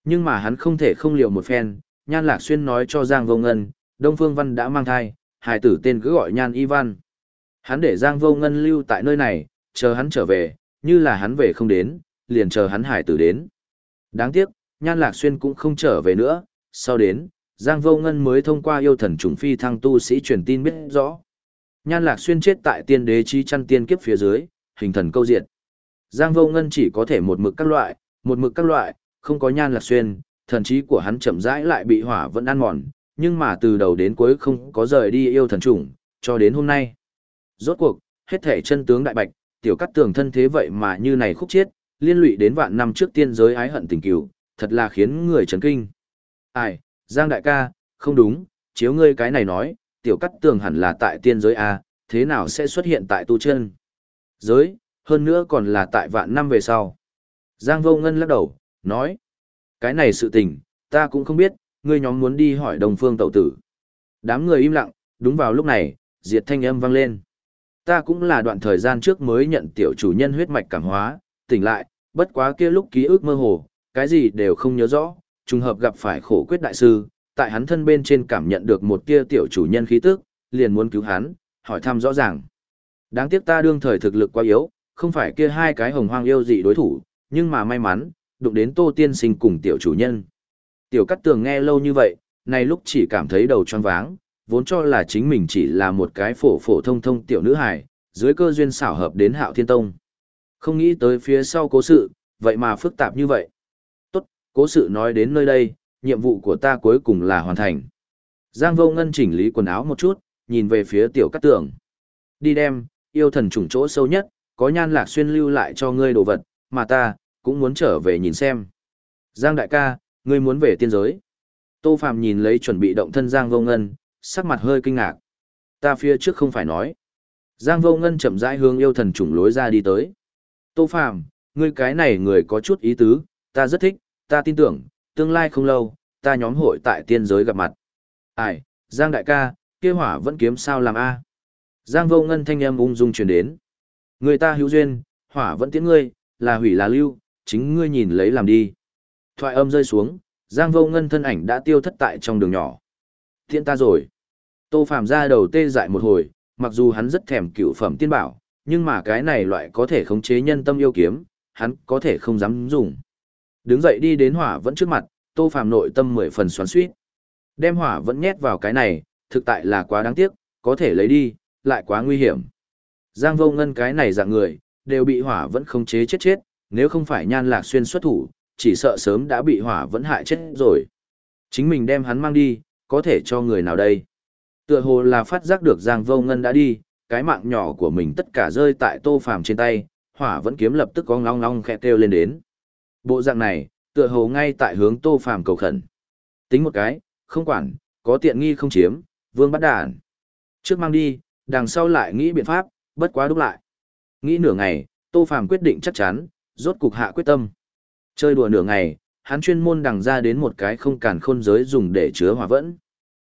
Nhưng mà hắn không thể không liều một phen, Nhan Lạc Xuyên nói cho Giang Vô Ngân, Đông Phương Văn đã mang thai, hài tử tên cứ gọi Nhan Y Văn. Hắn để Giang Vô Ngân lưu tại nơi này, chờ hắn trở về, như là hắn về không đến, liền chờ hắn hải tử đến. Đáng tiếc, Nhan Lạc Xuyên cũng không trở về nữa, sau đến, Giang Vô Ngân mới thông qua yêu thần trùng phi thăng tu sĩ truyền tin biết rõ. Nhan Lạc Xuyên chết tại tiên đế chi chăn tiên kiếp phía dưới, hình thần câu diệt. Giang Vô Ngân chỉ có thể một mực các loại, một mực các loại, không có Nhan Lạc Xuyên, thần trí của hắn chậm rãi lại bị hỏa vẫn ăn mòn, nhưng mà từ đầu đến cuối không có rời đi yêu thần trùng, cho đến hôm nay. Rốt cuộc, hết thể chân tướng đại bạch, tiểu cắt tường thân thế vậy mà như này khúc chết, liên lụy đến vạn năm trước tiên giới ái hận tình cửu, thật là khiến người chấn kinh. Ai, Giang đại ca, không đúng, chiếu ngươi cái này nói, tiểu cắt tường hẳn là tại tiên giới A, thế nào sẽ xuất hiện tại tu chân? Giới, hơn nữa còn là tại vạn năm về sau. Giang vô ngân lắc đầu, nói, cái này sự tình, ta cũng không biết, ngươi nhóm muốn đi hỏi đồng phương tẩu tử. Đám người im lặng, đúng vào lúc này, diệt thanh âm vang lên. Ta cũng là đoạn thời gian trước mới nhận tiểu chủ nhân huyết mạch cảm hóa, tỉnh lại, bất quá kia lúc ký ức mơ hồ, cái gì đều không nhớ rõ, trùng hợp gặp phải khổ quyết đại sư, tại hắn thân bên trên cảm nhận được một kia tiểu chủ nhân khí tức, liền muốn cứu hắn, hỏi thăm rõ ràng. Đáng tiếc ta đương thời thực lực quá yếu, không phải kia hai cái hồng hoang yêu dị đối thủ, nhưng mà may mắn, đụng đến Tô Tiên Sinh cùng tiểu chủ nhân. Tiểu Cát Tường nghe lâu như vậy, nay lúc chỉ cảm thấy đầu choáng váng, vốn cho là chính mình chỉ là một cái phổ phổ thông thông tiểu nữ hài, dưới cơ duyên xảo hợp đến Hạo Thiên Tông. Không nghĩ tới phía sau cố sự, vậy mà phức tạp như vậy. Tốt, cố sự nói đến nơi đây, nhiệm vụ của ta cuối cùng là hoàn thành. Giang Vô Ngân chỉnh lý quần áo một chút, nhìn về phía tiểu cát tường. Đi đem, yêu thần trùng chỗ sâu nhất, có nhan lạc xuyên lưu lại cho ngươi đồ vật, mà ta, cũng muốn trở về nhìn xem. Giang đại ca, ngươi muốn về tiên giới. Tô Phạm nhìn lấy chuẩn bị động thân Giang Vô Ngân, sắc mặt hơi kinh ngạc. Ta phía trước không phải nói. Giang Vô Ngân chậm rãi hướng yêu thần trùng lối ra đi tới. Tô Phàm, ngươi cái này người có chút ý tứ, ta rất thích, ta tin tưởng, tương lai không lâu, ta nhóm hội tại tiên giới gặp mặt. Ai, Giang đại ca, kia hỏa vẫn kiếm sao làm a? Giang Vô Ngân thanh âm ung dung truyền đến. Người ta hữu duyên, hỏa vẫn tiễn ngươi, là hủy là lưu, chính ngươi nhìn lấy làm đi. Thoại âm rơi xuống, Giang Vô Ngân thân ảnh đã tiêu thất tại trong đường nhỏ. Tiễn ta rồi. Tô Phàm ra đầu tê dại một hồi, mặc dù hắn rất thèm cựu phẩm tiên bảo, nhưng mà cái này loại có thể khống chế nhân tâm yêu kiếm, hắn có thể không dám dùng. Đứng dậy đi đến hỏa vẫn trước mặt, Tô Phàm nội tâm mười phần xoắn xuýt. Đem hỏa vẫn nhét vào cái này, thực tại là quá đáng tiếc, có thể lấy đi, lại quá nguy hiểm. Giang vô ngân cái này dạng người, đều bị hỏa vẫn không chế chết chết, nếu không phải nhan lạc xuyên xuất thủ, chỉ sợ sớm đã bị hỏa vẫn hại chết rồi. Chính mình đem hắn mang đi, có thể cho người nào đây? Tựa hồ là phát giác được Giang vô ngân đã đi, cái mạng nhỏ của mình tất cả rơi tại tô phàm trên tay, hỏa vẫn kiếm lập tức có ngong ngong khẽ kêu lên đến. Bộ dạng này, tựa hồ ngay tại hướng tô phàm cầu khẩn. Tính một cái, không quản, có tiện nghi không chiếm, vương bắt đàn. Trước mang đi, đằng sau lại nghĩ biện pháp, bất quá đúc lại. Nghĩ nửa ngày, tô phàm quyết định chắc chắn, rốt cục hạ quyết tâm. Chơi đùa nửa ngày, hắn chuyên môn đằng ra đến một cái không cản khôn giới dùng để chứa hỏa vẫn.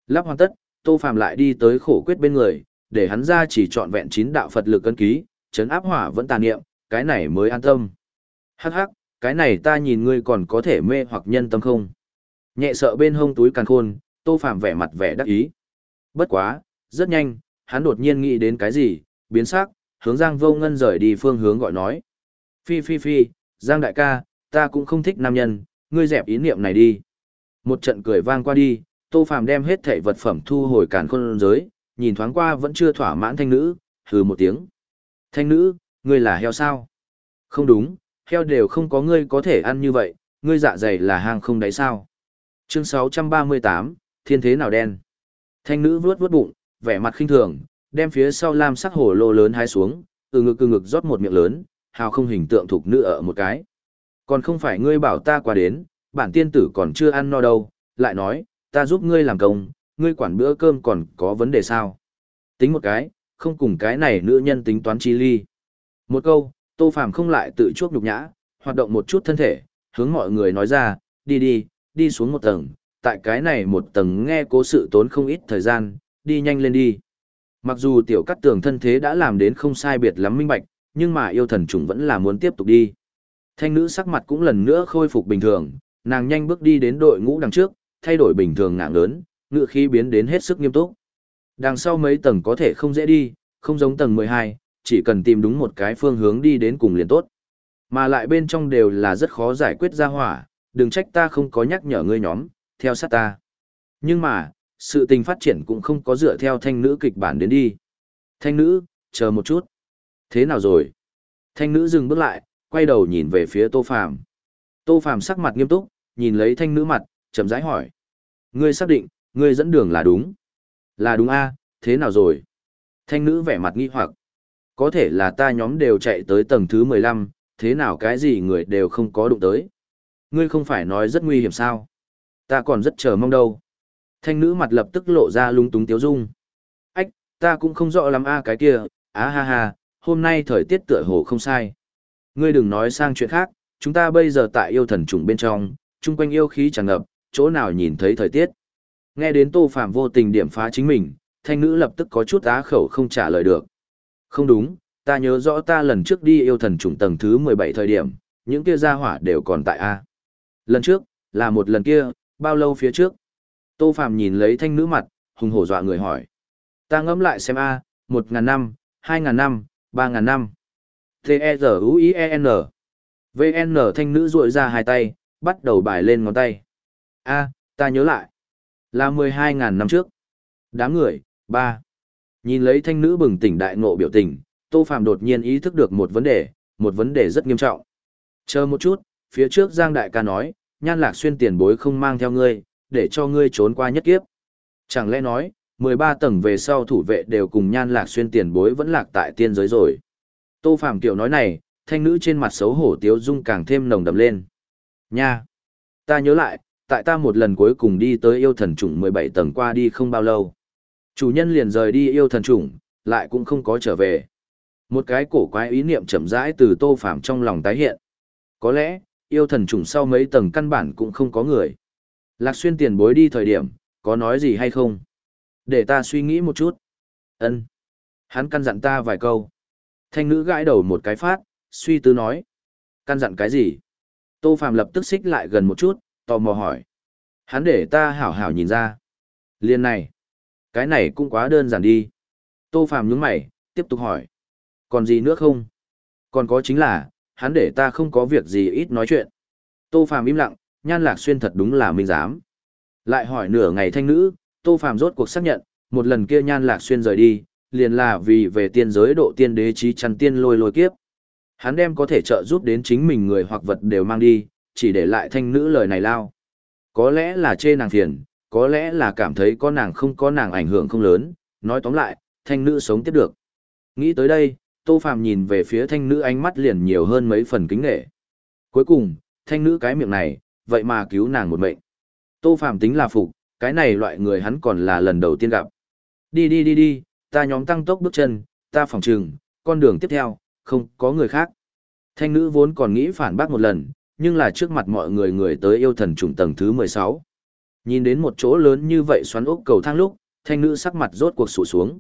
Lắp hoàn tất, tô phàm lại đi tới khổ quyết bên người, để hắn ra chỉ chọn vẹn chín đạo Phật lực cân ký, chấn áp hỏa vẫn tàn niệm, cái này mới an tâm. Hắc hắc, cái này ta nhìn ngươi còn có thể mê hoặc nhân tâm không? Nhẹ sợ bên hông túi càn khôn, Tô Phạm vẻ mặt vẻ đắc ý. Bất quá, rất nhanh, hắn đột nhiên nghĩ đến cái gì, biến sắc, hướng Giang Vô Ngân rời đi phương hướng gọi nói. Phi phi phi, Giang đại ca, ta cũng không thích nam nhân, ngươi dẹp ý niệm này đi. Một trận cười vang qua đi, Tô phàm đem hết thảy vật phẩm thu hồi càn khôn giới, nhìn thoáng qua vẫn chưa thỏa mãn thanh nữ, hừ một tiếng. Thanh nữ, ngươi là heo sao? Không đúng, heo đều không có ngươi có thể ăn như vậy, ngươi dạ dày là hang không đáy sao? Chương 638, thiên thế nào đen? Thanh nữ vuốt vuốt bụng, vẻ mặt khinh thường, đem phía sau lam sắc hồ lô lớn hái xuống, từ ngực từ ngực rót một miệng lớn, hào không hình tượng thuộc nữ ở một cái. Còn không phải ngươi bảo ta qua đến, bản tiên tử còn chưa ăn no đâu, lại nói, ta giúp ngươi làm công, ngươi quản bữa cơm còn có vấn đề sao? Tính một cái, không cùng cái này nữ nhân tính toán chi ly. Một câu, Tô Phàm không lại tự chuốc nhục nhã, hoạt động một chút thân thể, hướng mọi người nói ra, đi đi, đi xuống một tầng, tại cái này một tầng nghe cố sự tốn không ít thời gian, đi nhanh lên đi. Mặc dù tiểu cắt tường thân thế đã làm đến không sai biệt lắm minh bạch, nhưng mà yêu thần trùng vẫn là muốn tiếp tục đi. Thanh nữ sắc mặt cũng lần nữa khôi phục bình thường, nàng nhanh bước đi đến đội ngũ đằng trước, thay đổi bình thường ngạng lớn, ngựa khí biến đến hết sức nghiêm túc. Đằng sau mấy tầng có thể không dễ đi, không giống tầng 12, chỉ cần tìm đúng một cái phương hướng đi đến cùng liền tốt. Mà lại bên trong đều là rất khó giải quyết ra hỏa, đừng trách ta không có nhắc nhở ngươi nhóm, theo sát ta. Nhưng mà, sự tình phát triển cũng không có dựa theo thanh nữ kịch bản đến đi. Thanh nữ, chờ một chút. Thế nào rồi? Thanh nữ dừng bước lại, quay đầu nhìn về phía Tô Phàm. Tô Phàm sắc mặt nghiêm túc, nhìn lấy thanh nữ mặt, chậm rãi hỏi. Ngươi xác định, ngươi dẫn đường là đúng. Là đúng a, thế nào rồi? Thanh nữ vẻ mặt nghi hoặc. Có thể là ta nhóm đều chạy tới tầng thứ 15, thế nào cái gì người đều không có đụng tới. Ngươi không phải nói rất nguy hiểm sao? Ta còn rất chờ mong đâu. Thanh nữ mặt lập tức lộ ra lung túng tiếu dung. Ách, ta cũng không rõ lắm a cái kia, á ha ha, hôm nay thời tiết tựa hồ không sai. Ngươi đừng nói sang chuyện khác, chúng ta bây giờ tại yêu thần trùng bên trong, chung quanh yêu khí tràn ngập, chỗ nào nhìn thấy thời tiết. Nghe đến Tô Phạm vô tình điểm phá chính mình, thanh nữ lập tức có chút á khẩu không trả lời được. Không đúng, ta nhớ rõ ta lần trước đi yêu thần trùng tầng thứ 17 thời điểm, những kia gia hỏa đều còn tại A. Lần trước, là một lần kia, bao lâu phía trước? Tô Phạm nhìn lấy thanh nữ mặt, hùng hổ dọa người hỏi. Ta ngẫm lại xem A, một ngàn năm, hai ngàn năm, ba ngàn năm. T-E-Z-U-I-E-N. VN thanh nữ ruội ra hai tay, bắt đầu bài lên ngón tay. A, ta nhớ lại. Là 12.000 năm trước. Đám người, ba. Nhìn lấy thanh nữ bừng tỉnh đại ngộ biểu tình, Tô Phạm đột nhiên ý thức được một vấn đề, một vấn đề rất nghiêm trọng. Chờ một chút, phía trước Giang Đại ca nói, nhan lạc xuyên tiền bối không mang theo ngươi, để cho ngươi trốn qua nhất kiếp. Chẳng lẽ nói, 13 tầng về sau thủ vệ đều cùng nhan lạc xuyên tiền bối vẫn lạc tại tiên giới rồi. Tô Phạm Kiều nói này, thanh nữ trên mặt xấu hổ tiếu dung càng thêm nồng đậm lên. Nha! Ta nhớ lại, tại ta một lần cuối cùng đi tới yêu thần chủng 17 tầng qua đi không bao lâu. Chủ nhân liền rời đi yêu thần chủng, lại cũng không có trở về. Một cái cổ quái ý niệm chậm rãi từ tô phạm trong lòng tái hiện. Có lẽ, yêu thần chủng sau mấy tầng căn bản cũng không có người. Lạc xuyên tiền bối đi thời điểm, có nói gì hay không? Để ta suy nghĩ một chút. ân Hắn căn dặn ta vài câu. Thanh nữ gãi đầu một cái phát, suy tư nói. Căn dặn cái gì? Tô Phạm lập tức xích lại gần một chút, tò mò hỏi. Hắn để ta hảo hảo nhìn ra. Liên này. Cái này cũng quá đơn giản đi. Tô Phạm nhướng mày, tiếp tục hỏi. Còn gì nữa không? Còn có chính là, hắn để ta không có việc gì ít nói chuyện. Tô Phạm im lặng, nhan lạc xuyên thật đúng là minh giám. Lại hỏi nửa ngày thanh nữ, Tô Phạm rốt cuộc xác nhận, một lần kia nhan lạc xuyên rời đi, liền là vì về tiên giới độ tiên đế trí chăn tiên lôi lôi kiếp. Hắn đem có thể trợ giúp đến chính mình người hoặc vật đều mang đi, chỉ để lại thanh nữ lời này lao. Có lẽ là chê nàng phiền, có lẽ là cảm thấy có nàng không có nàng ảnh hưởng không lớn, nói tóm lại, thanh nữ sống tiếp được. Nghĩ tới đây, Tô Phàm nhìn về phía thanh nữ ánh mắt liền nhiều hơn mấy phần kính nghệ. Cuối cùng, thanh nữ cái miệng này, vậy mà cứu nàng một mệnh. Tô phạm tính là phục, cái này loại người hắn còn là lần đầu tiên gặp. Đi đi đi đi, ta nhóm tăng tốc bước chân, ta phòng trừng, con đường tiếp theo, không có người khác. Thanh nữ vốn còn nghĩ phản bác một lần, nhưng là trước mặt mọi người người tới yêu thần trùng tầng thứ 16. Nhìn đến một chỗ lớn như vậy xoắn ốc cầu thang lúc, thanh nữ sắc mặt rốt cuộc sụ xuống.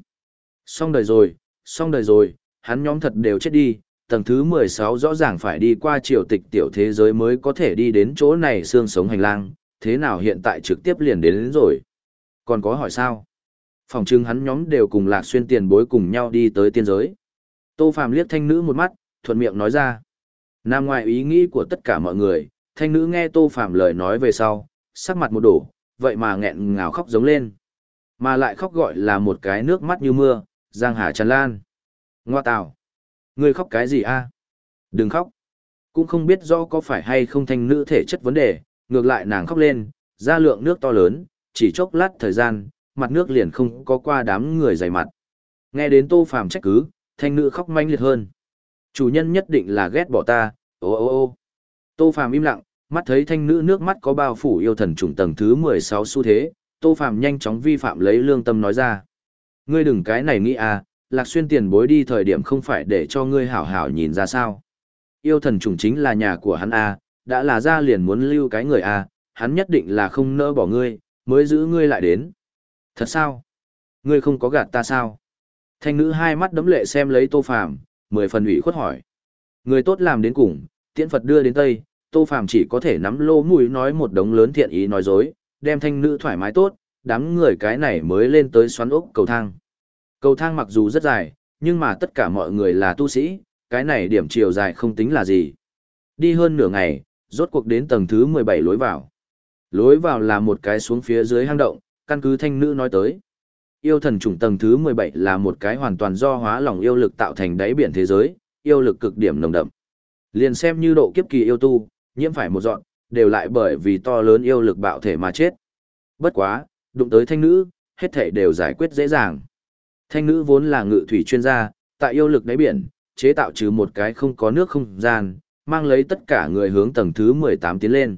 Xong đời rồi, xong đời rồi, hắn nhóm thật đều chết đi, tầng thứ 16 rõ ràng phải đi qua triều tịch tiểu thế giới mới có thể đi đến chỗ này xương sống hành lang, thế nào hiện tại trực tiếp liền đến, đến rồi. Còn có hỏi sao? Phòng trưng hắn nhóm đều cùng lạc xuyên tiền bối cùng nhau đi tới tiên giới. Tô Phàm liếc thanh nữ một mắt, thuận miệng nói ra. Nam ngoài ý nghĩ của tất cả mọi người, thanh nữ nghe Tô Phàm lời nói về sau, sắc mặt một đổ, vậy mà nghẹn ngào khóc giống lên. Mà lại khóc gọi là một cái nước mắt như mưa, giang hà tràn lan. Ngoa tào. Ngươi khóc cái gì a? Đừng khóc. Cũng không biết do có phải hay không thanh nữ thể chất vấn đề, ngược lại nàng khóc lên, ra lượng nước to lớn, chỉ chốc lát thời gian, mặt nước liền không có qua đám người dày mặt. Nghe đến tô phàm trách cứ, thanh nữ khóc manh liệt hơn. Chủ nhân nhất định là ghét bỏ ta, ô ô ô. Tô phàm im lặng, mắt thấy thanh nữ nước mắt có bao phủ yêu thần trùng tầng thứ 16 xu thế, tô phàm nhanh chóng vi phạm lấy lương tâm nói ra. Ngươi đừng cái này nghĩ à, lạc xuyên tiền bối đi thời điểm không phải để cho ngươi hảo hảo nhìn ra sao. Yêu thần trùng chính là nhà của hắn à, đã là ra liền muốn lưu cái người à, hắn nhất định là không nỡ bỏ ngươi, mới giữ ngươi lại đến. Thật sao? Ngươi không có gạt ta sao? Thanh nữ hai mắt đấm lệ xem lấy tô phàm, mười phần ủy khuất hỏi. Người tốt làm đến cùng, tiễn Phật đưa đến Tây, tô phàm chỉ có thể nắm lô mũi nói một đống lớn thiện ý nói dối, đem thanh nữ thoải mái tốt, đám người cái này mới lên tới xoắn ốc cầu thang. Cầu thang mặc dù rất dài, nhưng mà tất cả mọi người là tu sĩ, cái này điểm chiều dài không tính là gì. Đi hơn nửa ngày, rốt cuộc đến tầng thứ 17 lối vào. Lối vào là một cái xuống phía dưới hang động, căn cứ thanh nữ nói tới. Yêu thần chủng tầng thứ 17 là một cái hoàn toàn do hóa lòng yêu lực tạo thành đáy biển thế giới, yêu lực cực điểm nồng đậm. Liền xem như độ kiếp kỳ yêu tu, nhiễm phải một dọn, đều lại bởi vì to lớn yêu lực bạo thể mà chết. Bất quá, đụng tới thanh nữ, hết thể đều giải quyết dễ dàng. Thanh nữ vốn là ngự thủy chuyên gia, tại yêu lực đáy biển, chế tạo trừ một cái không có nước không gian, mang lấy tất cả người hướng tầng thứ 18 tiến lên.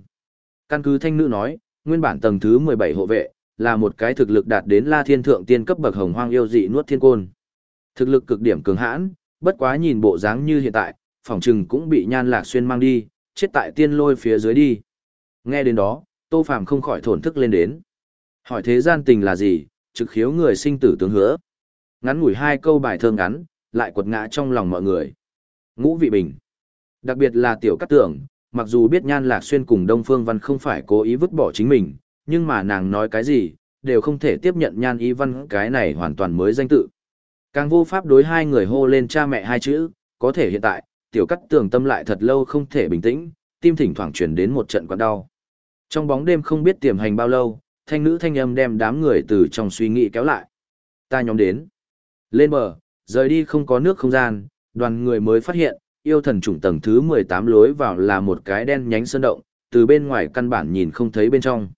Căn cứ thanh nữ nói, nguyên bản tầng thứ 17 hộ vệ, là một cái thực lực đạt đến la thiên thượng tiên cấp bậc hồng hoang yêu dị nuốt thiên côn. Thực lực cực điểm cường hãn, bất quá nhìn bộ dáng như hiện tại, phòng trừng cũng bị nhan lạc xuyên mang đi, chết tại tiên lôi phía dưới đi. Nghe đến đó, Tô Phàm không khỏi thổn thức lên đến. Hỏi thế gian tình là gì, trực khiếu người sinh tử tướng hứa. Ngắn ngủi hai câu bài thơ ngắn, lại quật ngã trong lòng mọi người. Ngũ vị bình. Đặc biệt là tiểu cát tưởng, mặc dù biết nhan lạc xuyên cùng Đông Phương Văn không phải cố ý vứt bỏ chính mình, nhưng mà nàng nói cái gì, đều không thể tiếp nhận nhan y văn cái này hoàn toàn mới danh tự. Càng vô pháp đối hai người hô lên cha mẹ hai chữ, có thể hiện tại, tiểu cắt tường tâm lại thật lâu không thể bình tĩnh, tim thỉnh thoảng chuyển đến một trận quặn đau. Trong bóng đêm không biết tiềm hành bao lâu, thanh nữ thanh âm đem đám người từ trong suy nghĩ kéo lại. Ta nhóm đến. Lên bờ, rời đi không có nước không gian, đoàn người mới phát hiện, yêu thần chủng tầng thứ 18 lối vào là một cái đen nhánh sơn động, từ bên ngoài căn bản nhìn không thấy bên trong.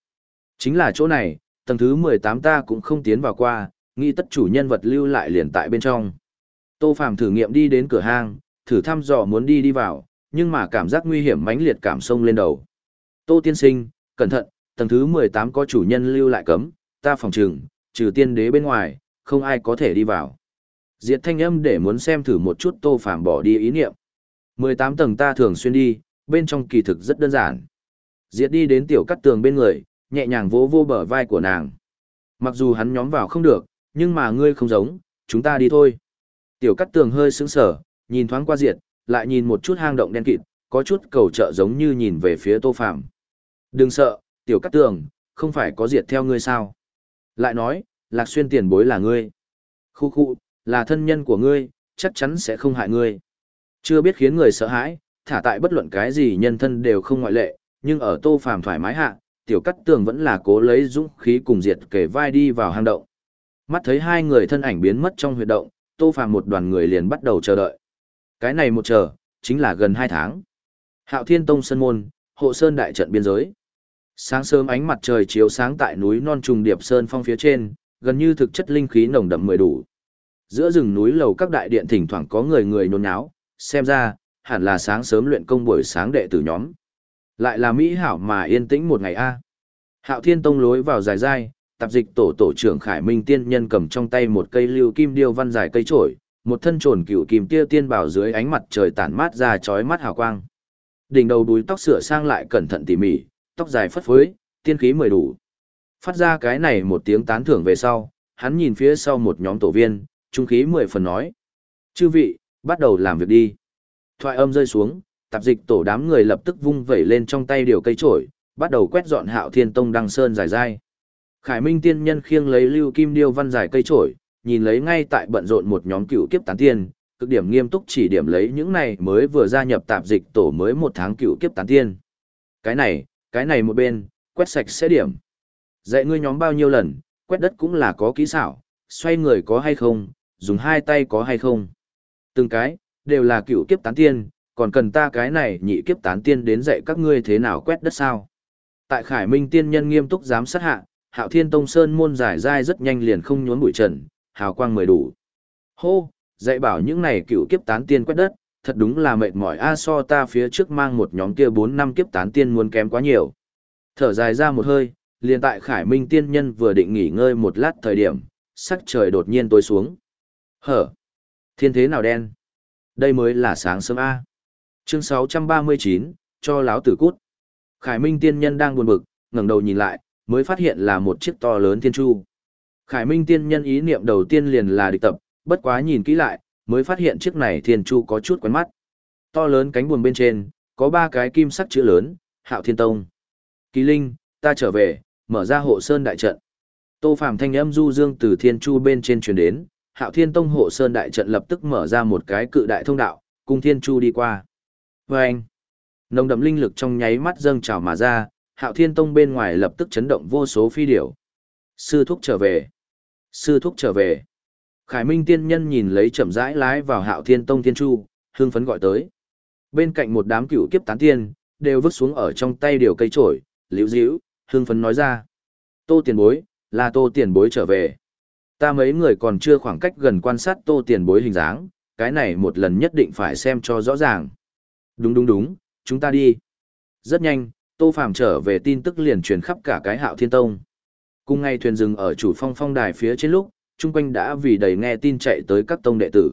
Chính là chỗ này, tầng thứ 18 ta cũng không tiến vào qua, nghĩ tất chủ nhân vật lưu lại liền tại bên trong. Tô Phàm thử nghiệm đi đến cửa hang, thử thăm dò muốn đi đi vào, nhưng mà cảm giác nguy hiểm mãnh liệt cảm sông lên đầu. Tô tiên sinh, cẩn thận, tầng thứ 18 có chủ nhân lưu lại cấm, ta phòng trừng, trừ tiên đế bên ngoài, không ai có thể đi vào. Diệt thanh âm để muốn xem thử một chút Tô Phàm bỏ đi ý niệm. 18 tầng ta thường xuyên đi, bên trong kỳ thực rất đơn giản. Diệt đi đến tiểu cắt tường bên người, nhẹ nhàng vỗ vô bờ vai của nàng. Mặc dù hắn nhóm vào không được, nhưng mà ngươi không giống, chúng ta đi thôi. Tiểu cắt tường hơi sững sờ, nhìn thoáng qua diệt, lại nhìn một chút hang động đen kịt, có chút cầu trợ giống như nhìn về phía tô phạm. Đừng sợ, tiểu cắt tường, không phải có diệt theo ngươi sao. Lại nói, lạc xuyên tiền bối là ngươi. Khu khu, là thân nhân của ngươi, chắc chắn sẽ không hại ngươi. Chưa biết khiến người sợ hãi, thả tại bất luận cái gì nhân thân đều không ngoại lệ, nhưng ở tô phàm thoải mái hạ, tiểu cắt tường vẫn là cố lấy dũng khí cùng diệt kể vai đi vào hang động. Mắt thấy hai người thân ảnh biến mất trong huyệt động, Tô Phàm một đoàn người liền bắt đầu chờ đợi. Cái này một chờ, chính là gần hai tháng. Hạo Thiên Tông Sơn Môn, Hộ Sơn Đại trận biên giới. Sáng sớm ánh mặt trời chiếu sáng tại núi non trùng điệp sơn phong phía trên, gần như thực chất linh khí nồng đậm mười đủ. Giữa rừng núi lầu các đại điện thỉnh thoảng có người người nôn náo, xem ra, hẳn là sáng sớm luyện công buổi sáng đệ tử nhóm. Lại là Mỹ hảo mà yên tĩnh một ngày a. Hạo Thiên Tông lối vào dài dài, tạp dịch tổ tổ trưởng Khải Minh tiên nhân cầm trong tay một cây lưu kim điêu văn dài cây trổi, một thân trồn cựu kim tia tiên bảo dưới ánh mặt trời tản mát ra chói mắt hào quang. Đỉnh đầu đuôi tóc sửa sang lại cẩn thận tỉ mỉ, tóc dài phất phới, tiên khí mười đủ. Phát ra cái này một tiếng tán thưởng về sau, hắn nhìn phía sau một nhóm tổ viên, trung khí mười phần nói. Chư vị, bắt đầu làm việc đi. Thoại âm rơi xuống, tạp dịch tổ đám người lập tức vung vẩy lên trong tay điều cây trổi, bắt đầu quét dọn hạo thiên tông đăng sơn dài dai. Khải Minh tiên nhân khiêng lấy lưu kim điêu văn dài cây trổi, nhìn lấy ngay tại bận rộn một nhóm cựu kiếp tán tiên, cực điểm nghiêm túc chỉ điểm lấy những này mới vừa gia nhập tạp dịch tổ mới một tháng cựu kiếp tán tiên. Cái này, cái này một bên, quét sạch sẽ điểm. Dạy ngươi nhóm bao nhiêu lần, quét đất cũng là có kỹ xảo, xoay người có hay không, dùng hai tay có hay không. Từng cái, đều là cựu kiếp tán tiên, còn cần ta cái này nhị kiếp tán tiên đến dạy các ngươi thế nào quét đất sao. Tại Khải Minh tiên nhân nghiêm túc giám sát hạ, Hạo Thiên Tông Sơn môn giải dai rất nhanh liền không nhốn bụi trần, hào quang mười đủ. Hô, dạy bảo những này cựu kiếp tán tiên quét đất, thật đúng là mệt mỏi a so ta phía trước mang một nhóm kia bốn năm kiếp tán tiên muốn kém quá nhiều. Thở dài ra một hơi, liền tại Khải Minh tiên nhân vừa định nghỉ ngơi một lát thời điểm, sắc trời đột nhiên tối xuống. Hở! Thiên thế nào đen? Đây mới là sáng sớm A. Chương 639, cho láo tử cút. Khải Minh tiên nhân đang buồn bực, ngẩng đầu nhìn lại, mới phát hiện là một chiếc to lớn thiên chu. Khải Minh tiên nhân ý niệm đầu tiên liền là địch tập, bất quá nhìn kỹ lại, mới phát hiện chiếc này thiên chu có chút quen mắt. To lớn cánh buồm bên trên, có ba cái kim sắc chữ lớn, Hạo Thiên Tông. Kỳ Linh, ta trở về, mở ra hộ sơn đại trận. Tô Phàm thanh âm du dương từ thiên chu bên trên truyền đến, Hạo Thiên Tông hộ sơn đại trận lập tức mở ra một cái cự đại thông đạo, cùng thiên chu đi qua. Và anh, nồng đậm linh lực trong nháy mắt dâng trào mà ra, Hạo Thiên Tông bên ngoài lập tức chấn động vô số phi điểu. Sư thúc trở về. Sư thúc trở về. Khải Minh tiên nhân nhìn lấy chậm rãi lái vào Hạo Thiên Tông Thiên Chu, hương phấn gọi tới. Bên cạnh một đám cựu kiếp tán tiên, đều vứt xuống ở trong tay điều cây trổi, liễu Diễu, hương phấn nói ra. Tô tiền bối, là tô tiền bối trở về. Ta mấy người còn chưa khoảng cách gần quan sát tô tiền bối hình dáng, cái này một lần nhất định phải xem cho rõ ràng. Đúng đúng đúng, chúng ta đi. Rất nhanh, tô phàm trở về tin tức liền truyền khắp cả cái hạo thiên tông. Cùng ngay thuyền rừng ở chủ phong phong đài phía trên lúc, chung quanh đã vì đầy nghe tin chạy tới các tông đệ tử.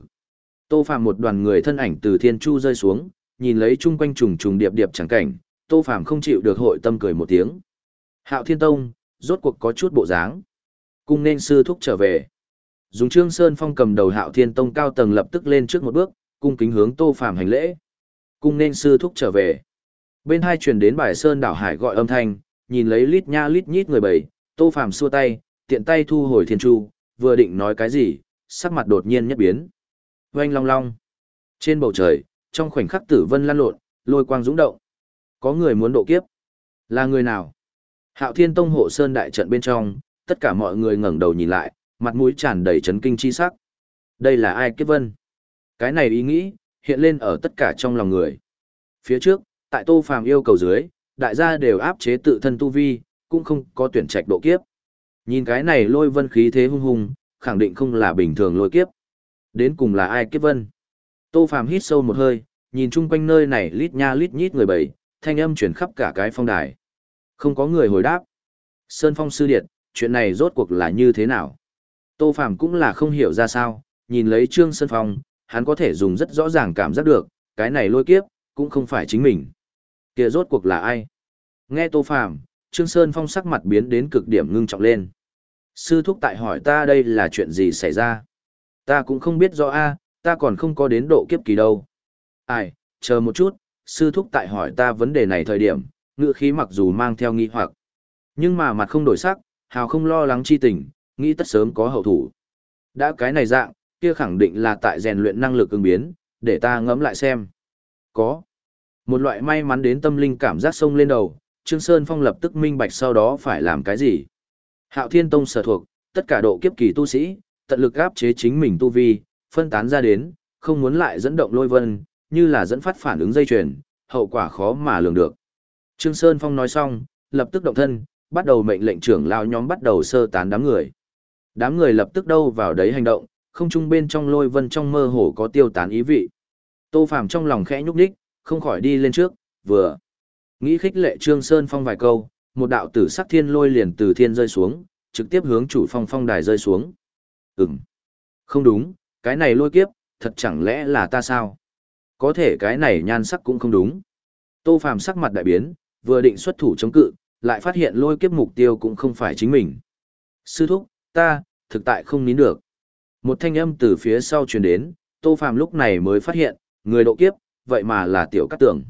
Tô Phàm một đoàn người thân ảnh từ thiên chu rơi xuống, nhìn lấy chung quanh trùng trùng điệp điệp chẳng cảnh, Tô Phàm không chịu được hội tâm cười một tiếng. Hạo Thiên Tông, rốt cuộc có chút bộ dáng. Cung nên sư thúc trở về. Dùng Trương Sơn Phong cầm đầu Hạo Thiên Tông cao tầng lập tức lên trước một bước, cung kính hướng Tô Phàm hành lễ. Cung nên sư thúc trở về. Bên hai truyền đến bài sơn đảo hải gọi âm thanh, nhìn lấy lít nha lít nhít người bầy, Tô Phàm xua tay, tiện tay thu hồi thiên chu, vừa định nói cái gì, sắc mặt đột nhiên nhất biến. Oanh long long. Trên bầu trời, trong khoảnh khắc tử vân lan lộn, lôi quang dũng động. Có người muốn độ kiếp. Là người nào? Hạo Thiên Tông hộ sơn đại trận bên trong, tất cả mọi người ngẩng đầu nhìn lại, mặt mũi tràn đầy chấn kinh chi sắc. Đây là ai kiếp vân? Cái này ý nghĩ, hiện lên ở tất cả trong lòng người. Phía trước, tại Tô Phàm yêu cầu dưới, đại gia đều áp chế tự thân tu vi, cũng không có tuyển trạch độ kiếp. Nhìn cái này lôi vân khí thế hung hùng, khẳng định không là bình thường lôi kiếp. Đến cùng là ai kiếp vân? Tô Phàm hít sâu một hơi, nhìn chung quanh nơi này lít nha lít nhít người bầy, thanh âm chuyển khắp cả cái phong đài. Không có người hồi đáp. Sơn Phong sư điện, chuyện này rốt cuộc là như thế nào? Tô Phàm cũng là không hiểu ra sao, nhìn lấy Trương Sơn Phong, hắn có thể dùng rất rõ ràng cảm giác được, cái này lôi kiếp, cũng không phải chính mình. Kia rốt cuộc là ai? Nghe Tô Phàm, Trương Sơn Phong sắc mặt biến đến cực điểm ngưng trọng lên. Sư thúc tại hỏi ta đây là chuyện gì xảy ra. Ta cũng không biết rõ a, ta còn không có đến độ kiếp kỳ đâu. Ai, chờ một chút, sư thúc tại hỏi ta vấn đề này thời điểm, ngựa khí mặc dù mang theo nghi hoặc. Nhưng mà mặt không đổi sắc, hào không lo lắng chi tình, nghĩ tất sớm có hậu thủ. Đã cái này dạng, kia khẳng định là tại rèn luyện năng lực ứng biến, để ta ngẫm lại xem. Có. Một loại may mắn đến tâm linh cảm giác sông lên đầu, Trương Sơn Phong lập tức minh bạch sau đó phải làm cái gì. Hạo Thiên Tông sở thuộc, tất cả độ kiếp kỳ tu sĩ, tận lực áp chế chính mình tu vi, phân tán ra đến, không muốn lại dẫn động lôi vân, như là dẫn phát phản ứng dây chuyền, hậu quả khó mà lường được. Trương Sơn Phong nói xong, lập tức động thân, bắt đầu mệnh lệnh trưởng lao nhóm bắt đầu sơ tán đám người. Đám người lập tức đâu vào đấy hành động, không trung bên trong lôi vân trong mơ hồ có tiêu tán ý vị. Tô Phàm trong lòng khẽ nhúc nhích, không khỏi đi lên trước, vừa nghĩ khích lệ Trương Sơn Phong vài câu, một đạo tử sắc thiên lôi liền từ thiên rơi xuống, trực tiếp hướng chủ phong phong đài rơi xuống. Ừm, không đúng, cái này lôi kiếp, thật chẳng lẽ là ta sao? Có thể cái này nhan sắc cũng không đúng. Tô Phàm sắc mặt đại biến, vừa định xuất thủ chống cự, lại phát hiện lôi kiếp mục tiêu cũng không phải chính mình. Sư thúc, ta, thực tại không nín được. Một thanh âm từ phía sau truyền đến, Tô Phàm lúc này mới phát hiện, người độ kiếp, vậy mà là tiểu cát tường.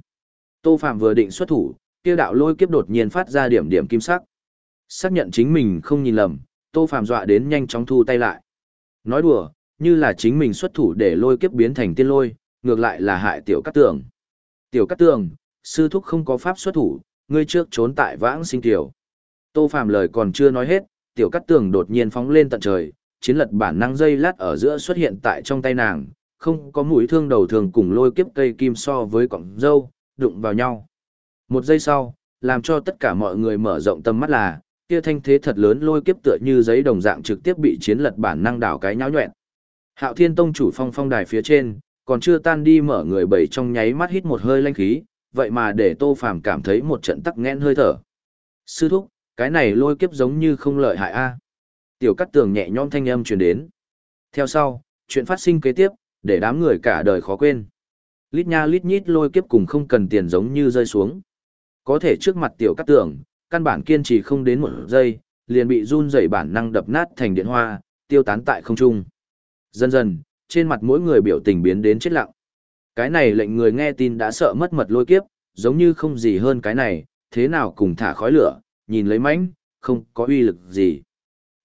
Tô Phàm vừa định xuất thủ, kia đạo lôi kiếp đột nhiên phát ra điểm điểm kim sắc. Xác nhận chính mình không nhìn lầm, Tô Phàm dọa đến nhanh chóng thu tay lại. Nói đùa, như là chính mình xuất thủ để lôi kiếp biến thành tiên lôi, ngược lại là hại tiểu cát tường. Tiểu cát tường, sư thúc không có pháp xuất thủ, ngươi trước trốn tại vãng sinh tiểu. Tô Phàm lời còn chưa nói hết, tiểu cắt tường đột nhiên phóng lên tận trời, chiến lật bản năng dây lát ở giữa xuất hiện tại trong tay nàng, không có mũi thương đầu thường cùng lôi kiếp cây kim so với cọng dâu, đụng vào nhau. Một giây sau, làm cho tất cả mọi người mở rộng tầm mắt là, kia thanh thế thật lớn lôi kiếp tựa như giấy đồng dạng trực tiếp bị chiến lật bản năng đảo cái nháo nhuẹn. Hạo Thiên Tông chủ phong phong đài phía trên, còn chưa tan đi mở người bảy trong nháy mắt hít một hơi lanh khí, vậy mà để Tô Phàm cảm thấy một trận tắc nghẽn hơi thở. Sư thúc, cái này lôi kiếp giống như không lợi hại a. Tiểu Cát Tường nhẹ nhõm thanh âm truyền đến. Theo sau, chuyện phát sinh kế tiếp, để đám người cả đời khó quên. Lít nha lít nhít lôi kiếp cùng không cần tiền giống như rơi xuống. Có thể trước mặt Tiểu Cát Tường, căn bản kiên trì không đến một giây, liền bị run rẩy bản năng đập nát thành điện hoa, tiêu tán tại không trung. Dần dần, trên mặt mỗi người biểu tình biến đến chết lặng. Cái này lệnh người nghe tin đã sợ mất mật lôi kiếp, giống như không gì hơn cái này, thế nào cùng thả khói lửa, nhìn lấy mãnh, không có uy lực gì.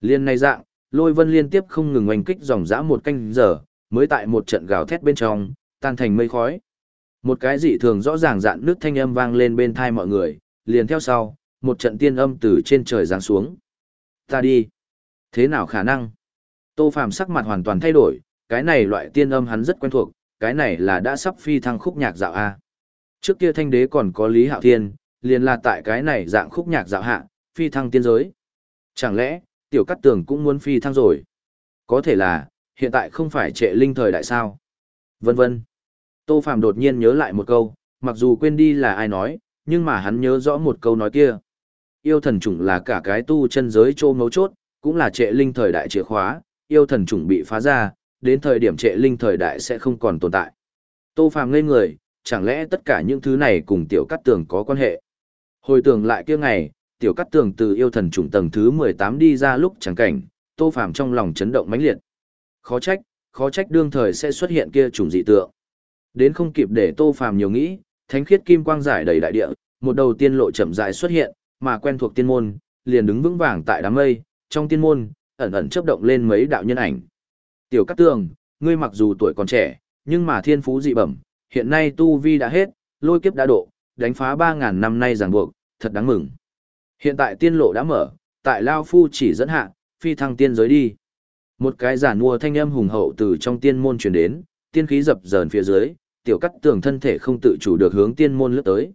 Liên này dạng, lôi vân liên tiếp không ngừng oanh kích dòng dã một canh giờ, mới tại một trận gào thét bên trong, tan thành mây khói. Một cái dị thường rõ ràng dạn nước thanh âm vang lên bên thai mọi người, liền theo sau, một trận tiên âm từ trên trời giáng xuống. Ta đi. Thế nào khả năng? Tô Phàm sắc mặt hoàn toàn thay đổi, cái này loại tiên âm hắn rất quen thuộc, cái này là đã sắp phi thăng khúc nhạc dạo A. Trước kia thanh đế còn có Lý Hạo Thiên, liền là tại cái này dạng khúc nhạc dạo hạ, phi thăng tiên giới. Chẳng lẽ, tiểu cắt tường cũng muốn phi thăng rồi? Có thể là, hiện tại không phải trệ linh thời đại sao? Vân vân. Tô Phạm đột nhiên nhớ lại một câu, mặc dù quên đi là ai nói, nhưng mà hắn nhớ rõ một câu nói kia. Yêu thần chủng là cả cái tu chân giới trô mấu chốt, cũng là trệ linh thời đại chìa khóa, yêu thần chủng bị phá ra, đến thời điểm trệ linh thời đại sẽ không còn tồn tại. Tô Phàm ngây người, chẳng lẽ tất cả những thứ này cùng tiểu cắt tường có quan hệ? Hồi tưởng lại kia ngày, tiểu cắt tường từ yêu thần chủng tầng thứ 18 đi ra lúc chẳng cảnh, Tô Phàm trong lòng chấn động mãnh liệt. Khó trách, khó trách đương thời sẽ xuất hiện kia chủng dị tượng. Đến không kịp để Tô Phàm nhiều nghĩ, thánh khiết kim quang giải đầy đại địa, một đầu tiên lộ chậm rãi xuất hiện, mà quen thuộc tiên môn, liền đứng vững vàng tại đám mây, trong tiên môn, ẩn ẩn chớp động lên mấy đạo nhân ảnh. Tiểu Cát Tường, ngươi mặc dù tuổi còn trẻ, nhưng mà thiên phú dị bẩm, hiện nay tu vi đã hết, lôi kiếp đã độ, đánh phá 3.000 năm nay ràng buộc, thật đáng mừng. Hiện tại tiên lộ đã mở, tại Lao Phu chỉ dẫn hạ, phi thăng tiên giới đi. Một cái giả mua thanh âm hùng hậu từ trong tiên môn truyền đến, tiên khí dập dờn phía dưới, tiểu cắt tường thân thể không tự chủ được hướng tiên môn lướt tới.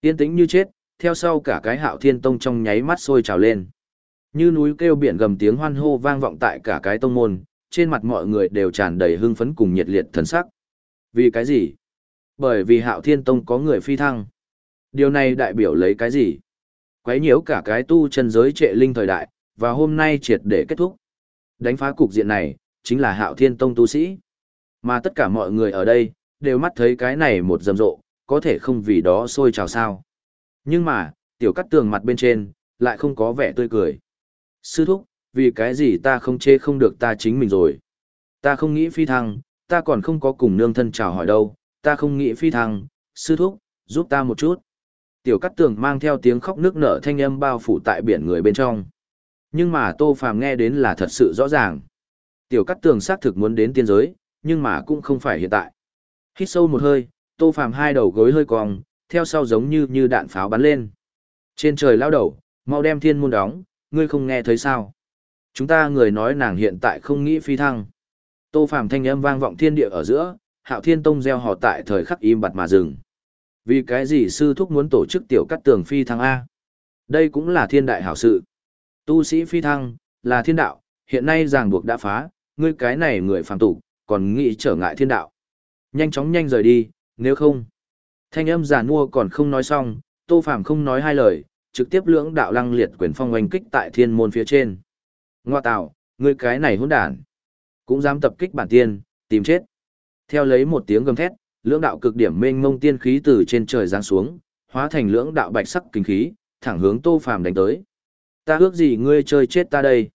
Tiên tĩnh như chết, theo sau cả cái hạo thiên tông trong nháy mắt sôi trào lên. Như núi kêu biển gầm tiếng hoan hô vang vọng tại cả cái tông môn, trên mặt mọi người đều tràn đầy hưng phấn cùng nhiệt liệt thần sắc. Vì cái gì? Bởi vì hạo thiên tông có người phi thăng. Điều này đại biểu lấy cái gì? Quấy nhiễu cả cái tu chân giới trệ linh thời đại, và hôm nay triệt để kết thúc. Đánh phá cục diện này, chính là hạo thiên tông tu sĩ. Mà tất cả mọi người ở đây, đều mắt thấy cái này một rầm rộ, có thể không vì đó sôi trào sao. Nhưng mà, tiểu cắt tường mặt bên trên, lại không có vẻ tươi cười. Sư thúc, vì cái gì ta không chê không được ta chính mình rồi. Ta không nghĩ phi thăng, ta còn không có cùng nương thân chào hỏi đâu, ta không nghĩ phi thăng, sư thúc, giúp ta một chút. Tiểu cắt tường mang theo tiếng khóc nước nở thanh âm bao phủ tại biển người bên trong. Nhưng mà Tô Phàm nghe đến là thật sự rõ ràng. Tiểu cắt tường xác thực muốn đến tiên giới, nhưng mà cũng không phải hiện tại. Hít sâu một hơi, Tô Phàm hai đầu gối hơi cong, theo sau giống như như đạn pháo bắn lên. Trên trời lao đầu, mau đem thiên môn đóng, ngươi không nghe thấy sao? Chúng ta người nói nàng hiện tại không nghĩ phi thăng. Tô Phàm thanh âm vang vọng thiên địa ở giữa, Hạo Thiên Tông gieo họ tại thời khắc im bặt mà dừng. Vì cái gì sư thúc muốn tổ chức tiểu cắt tường phi thăng A? Đây cũng là thiên đại hảo sự. Tu sĩ phi thăng, là thiên đạo, hiện nay ràng buộc đã phá, ngươi cái này người phàm tục, còn nghĩ trở ngại thiên đạo. Nhanh chóng nhanh rời đi, nếu không. Thanh âm giả mua còn không nói xong, Tô Phàm không nói hai lời, trực tiếp lưỡng đạo lăng liệt quyền phong oanh kích tại thiên môn phía trên. Ngoa tạo, ngươi cái này hỗn đản, cũng dám tập kích bản tiên, tìm chết. Theo lấy một tiếng gầm thét, lưỡng đạo cực điểm mênh mông tiên khí từ trên trời giáng xuống, hóa thành lưỡng đạo bạch sắc kinh khí, thẳng hướng Tô Phàm đánh tới. Ta ước gì ngươi chơi chết ta đây?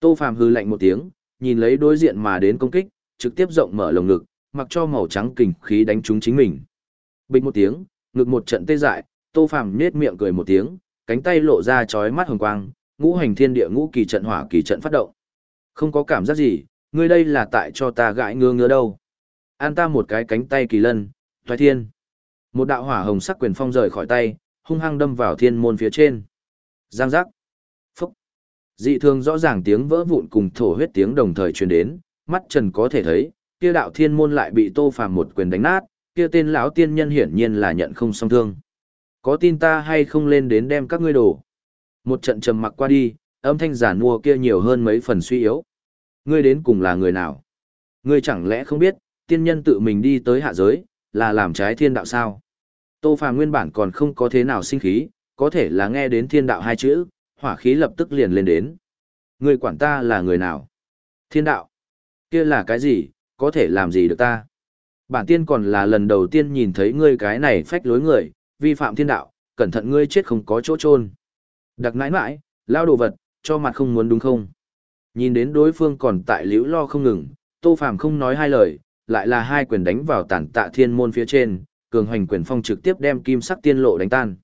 Tô Phàm hừ lạnh một tiếng, nhìn lấy đối diện mà đến công kích, trực tiếp rộng mở lồng ngực, mặc cho màu trắng kinh khí đánh trúng chính mình. Bình một tiếng, ngực một trận tê dại, Tô Phàm nhếch miệng cười một tiếng, cánh tay lộ ra chói mắt hồng quang, ngũ hành thiên địa ngũ kỳ trận hỏa kỳ trận phát động. Không có cảm giác gì, ngươi đây là tại cho ta gãi ngứa ngứa đâu. An ta một cái cánh tay kỳ lân, thoái thiên. Một đạo hỏa hồng sắc quyền phong rời khỏi tay, hung hăng đâm vào thiên môn phía trên. Giang giác. Phúc. Dị thường rõ ràng tiếng vỡ vụn cùng thổ huyết tiếng đồng thời truyền đến, mắt trần có thể thấy, kia đạo thiên môn lại bị tô phàm một quyền đánh nát, kia tên lão tiên nhân hiển nhiên là nhận không song thương. Có tin ta hay không lên đến đem các ngươi đổ? Một trận trầm mặc qua đi, âm thanh giản mua kia nhiều hơn mấy phần suy yếu. Ngươi đến cùng là người nào? Ngươi chẳng lẽ không biết, tiên nhân tự mình đi tới hạ giới, là làm trái thiên đạo sao? Tô Phàm nguyên bản còn không có thế nào sinh khí, có thể là nghe đến thiên đạo hai chữ, hỏa khí lập tức liền lên đến. Ngươi quản ta là người nào? Thiên đạo. Kia là cái gì, có thể làm gì được ta? Bản tiên còn là lần đầu tiên nhìn thấy ngươi cái này phách lối người, vi phạm thiên đạo, cẩn thận ngươi chết không có chỗ chôn. Đặc nãi nãi, lao đồ vật, cho mặt không muốn đúng không? Nhìn đến đối phương còn tại liễu lo không ngừng, Tô Phàm không nói hai lời, lại là hai quyền đánh vào tản tạ thiên môn phía trên, cường hoành quyền phong trực tiếp đem kim sắc tiên lộ đánh tan.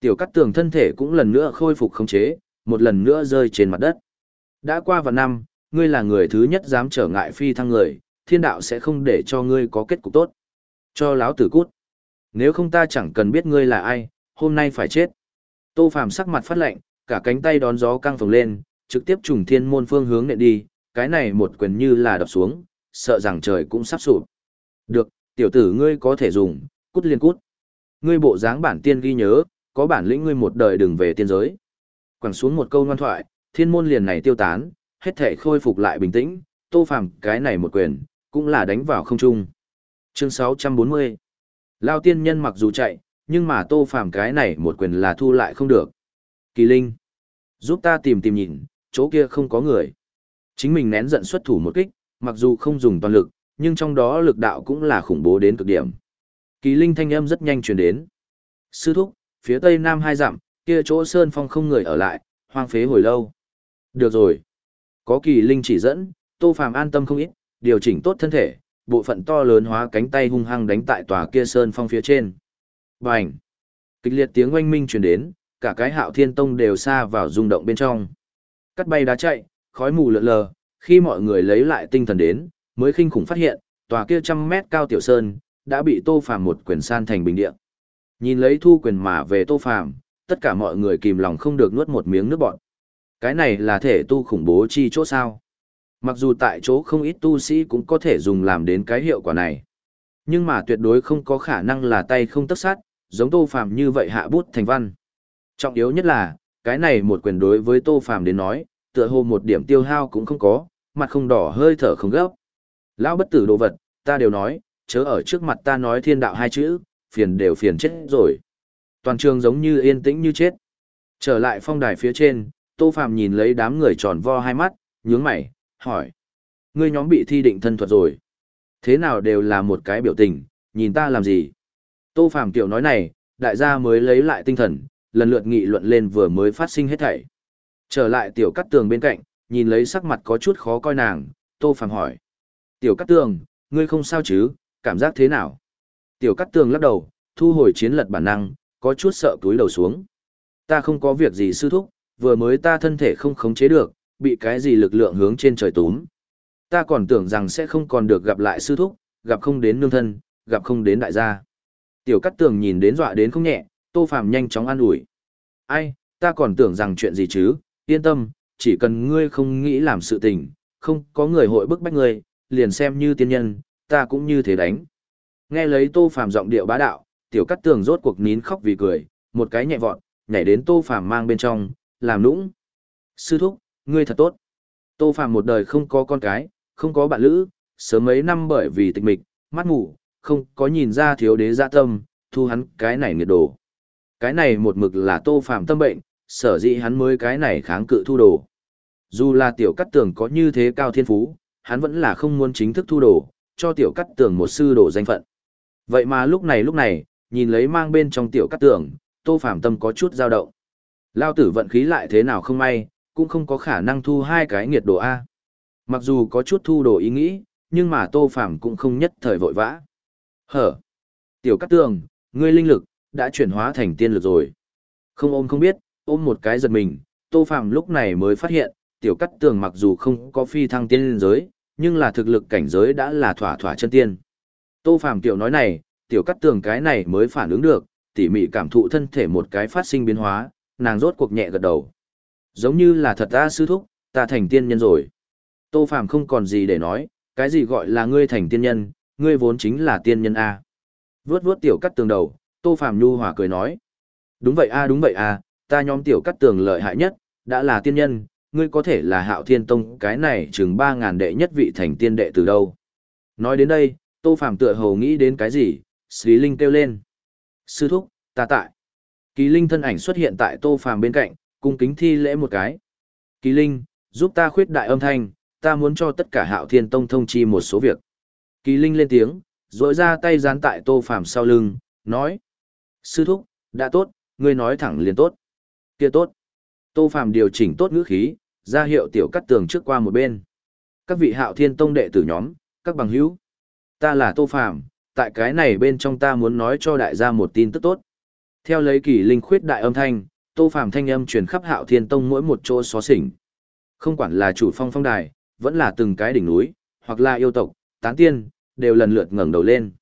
Tiểu cắt tường thân thể cũng lần nữa khôi phục khống chế, một lần nữa rơi trên mặt đất. Đã qua vài năm, ngươi là người thứ nhất dám trở ngại phi thăng người, thiên đạo sẽ không để cho ngươi có kết cục tốt. Cho láo tử cút. Nếu không ta chẳng cần biết ngươi là ai, hôm nay phải chết. Tô Phàm sắc mặt phát lạnh, cả cánh tay đón gió căng phồng lên, trực tiếp trùng thiên môn phương hướng nện đi, cái này một quyền như là đập xuống, sợ rằng trời cũng sắp sụp. Được, tiểu tử ngươi có thể dùng, cút liên cút. Ngươi bộ dáng bản tiên ghi nhớ, có bản lĩnh ngươi một đời đừng về tiên giới. Quẳng xuống một câu ngoan thoại, thiên môn liền này tiêu tán, hết thể khôi phục lại bình tĩnh, tô phàm cái này một quyền, cũng là đánh vào không trung. Chương 640 Lao tiên nhân mặc dù chạy, nhưng mà tô phàm cái này một quyền là thu lại không được. Kỳ Linh, giúp ta tìm tìm nhìn, chỗ kia không có người. Chính mình nén giận xuất thủ một kích, mặc dù không dùng toàn lực, nhưng trong đó lực đạo cũng là khủng bố đến cực điểm. Kỳ Linh thanh âm rất nhanh truyền đến. Sư thúc, phía tây nam hai dặm, kia chỗ sơn phong không người ở lại, hoang phế hồi lâu. Được rồi. Có Kỳ Linh chỉ dẫn, Tô Phàm an tâm không ít, điều chỉnh tốt thân thể, bộ phận to lớn hóa cánh tay hung hăng đánh tại tòa kia sơn phong phía trên. Bành! Kịch liệt tiếng oanh minh truyền đến, cả cái hạo thiên tông đều xa vào rung động bên trong. Cắt bay đá chạy, khói mù lượn lờ, khi mọi người lấy lại tinh thần đến, mới kinh khủng phát hiện, tòa kia trăm mét cao tiểu sơn, đã bị tô phàm một quyền san thành bình địa. Nhìn lấy thu quyền mà về tô phàm, tất cả mọi người kìm lòng không được nuốt một miếng nước bọt. Cái này là thể tu khủng bố chi chỗ sao. Mặc dù tại chỗ không ít tu sĩ cũng có thể dùng làm đến cái hiệu quả này. Nhưng mà tuyệt đối không có khả năng là tay không tất sát, giống tô phàm như vậy hạ bút thành văn. Trọng yếu nhất là, cái này một quyền đối với tô phàm đến nói, tựa hồ một điểm tiêu hao cũng không có, mặt không đỏ hơi thở không gấp. Lão bất tử đồ vật, ta đều nói, chớ ở trước mặt ta nói thiên đạo hai chữ, phiền đều phiền chết rồi. Toàn trường giống như yên tĩnh như chết. Trở lại phong đài phía trên, Tô Phàm nhìn lấy đám người tròn vo hai mắt, nhướng mày, hỏi. Ngươi nhóm bị thi định thân thuật rồi. Thế nào đều là một cái biểu tình, nhìn ta làm gì? Tô Phàm tiểu nói này, đại gia mới lấy lại tinh thần, lần lượt nghị luận lên vừa mới phát sinh hết thảy. Trở lại tiểu cắt tường bên cạnh, nhìn lấy sắc mặt có chút khó coi nàng, Tô Phàm hỏi. Tiểu cắt tường, ngươi không sao chứ, cảm giác thế nào? Tiểu cắt tường lắc đầu, thu hồi chiến lật bản năng, có chút sợ túi đầu xuống. Ta không có việc gì sư thúc, vừa mới ta thân thể không khống chế được, bị cái gì lực lượng hướng trên trời túm. Ta còn tưởng rằng sẽ không còn được gặp lại sư thúc, gặp không đến nương thân, gặp không đến đại gia. Tiểu cắt tường nhìn đến dọa đến không nhẹ, tô phàm nhanh chóng an ủi. Ai, ta còn tưởng rằng chuyện gì chứ, yên tâm, chỉ cần ngươi không nghĩ làm sự tình, không có người hội bức bách ngươi, liền xem như tiên nhân, ta cũng như thế đánh. Nghe lấy Tô Phàm giọng điệu bá đạo, tiểu cắt tường rốt cuộc nín khóc vì cười, một cái nhẹ vọt, nhảy đến Tô Phàm mang bên trong, làm nũng. Sư thúc, ngươi thật tốt. Tô Phàm một đời không có con cái, không có bạn lữ, sớm mấy năm bởi vì tịch mịch, mắt ngủ, không có nhìn ra thiếu đế dạ tâm, thu hắn cái này nghiệt đồ. Cái này một mực là Tô phạm tâm bệnh, sở dĩ hắn mới cái này kháng cự thu đồ. Dù là tiểu cắt tường có như thế cao thiên phú, hắn vẫn là không muốn chính thức thu đồ, cho tiểu cắt tường một sư đồ danh phận. Vậy mà lúc này lúc này, nhìn lấy mang bên trong tiểu cắt tường, tô phạm tâm có chút dao động. Lao tử vận khí lại thế nào không may, cũng không có khả năng thu hai cái nghiệt đồ A. Mặc dù có chút thu đồ ý nghĩ, nhưng mà tô phạm cũng không nhất thời vội vã. Hở! Tiểu cắt tường, ngươi linh lực, đã chuyển hóa thành tiên lực rồi. Không ôm không biết, ôm một cái giật mình, tô Phạm lúc này mới phát hiện, tiểu cắt tường mặc dù không có phi thăng tiên giới, nhưng là thực lực cảnh giới đã là thỏa thỏa chân tiên. Tô Phạm tiểu nói này, tiểu cắt tường cái này mới phản ứng được, tỉ mỉ cảm thụ thân thể một cái phát sinh biến hóa, nàng rốt cuộc nhẹ gật đầu. Giống như là thật ta sư thúc, ta thành tiên nhân rồi. Tô Phạm không còn gì để nói, cái gì gọi là ngươi thành tiên nhân, ngươi vốn chính là tiên nhân A. Vớt vớt tiểu cắt tường đầu, Tô Phàm nhu hòa cười nói. Đúng vậy A đúng vậy A, ta nhóm tiểu cắt tường lợi hại nhất, đã là tiên nhân, ngươi có thể là hạo thiên tông cái này chừng ba ngàn đệ nhất vị thành tiên đệ từ đâu. Nói đến đây, Tô Phàm tựa hồ nghĩ đến cái gì, xí Linh kêu lên. Sư thúc, ta tại. Kỳ Linh thân ảnh xuất hiện tại Tô Phàm bên cạnh, cung kính thi lễ một cái. Kỳ Linh, giúp ta khuyết đại âm thanh, ta muốn cho tất cả hạo thiên tông thông chi một số việc. Kỳ Linh lên tiếng, rỗi ra tay dán tại Tô Phàm sau lưng, nói. Sư thúc, đã tốt, ngươi nói thẳng liền tốt. Kia tốt. Tô Phàm điều chỉnh tốt ngữ khí, ra hiệu tiểu cắt tường trước qua một bên. Các vị hạo thiên tông đệ tử nhóm, các bằng hữu. Ta là Tô Phàm tại cái này bên trong ta muốn nói cho đại gia một tin tức tốt. Theo lấy kỳ linh khuyết đại âm thanh, Tô Phàm thanh âm truyền khắp hạo thiên tông mỗi một chỗ xó xỉnh. Không quản là chủ phong phong đài, vẫn là từng cái đỉnh núi, hoặc là yêu tộc, tán tiên, đều lần lượt ngẩng đầu lên.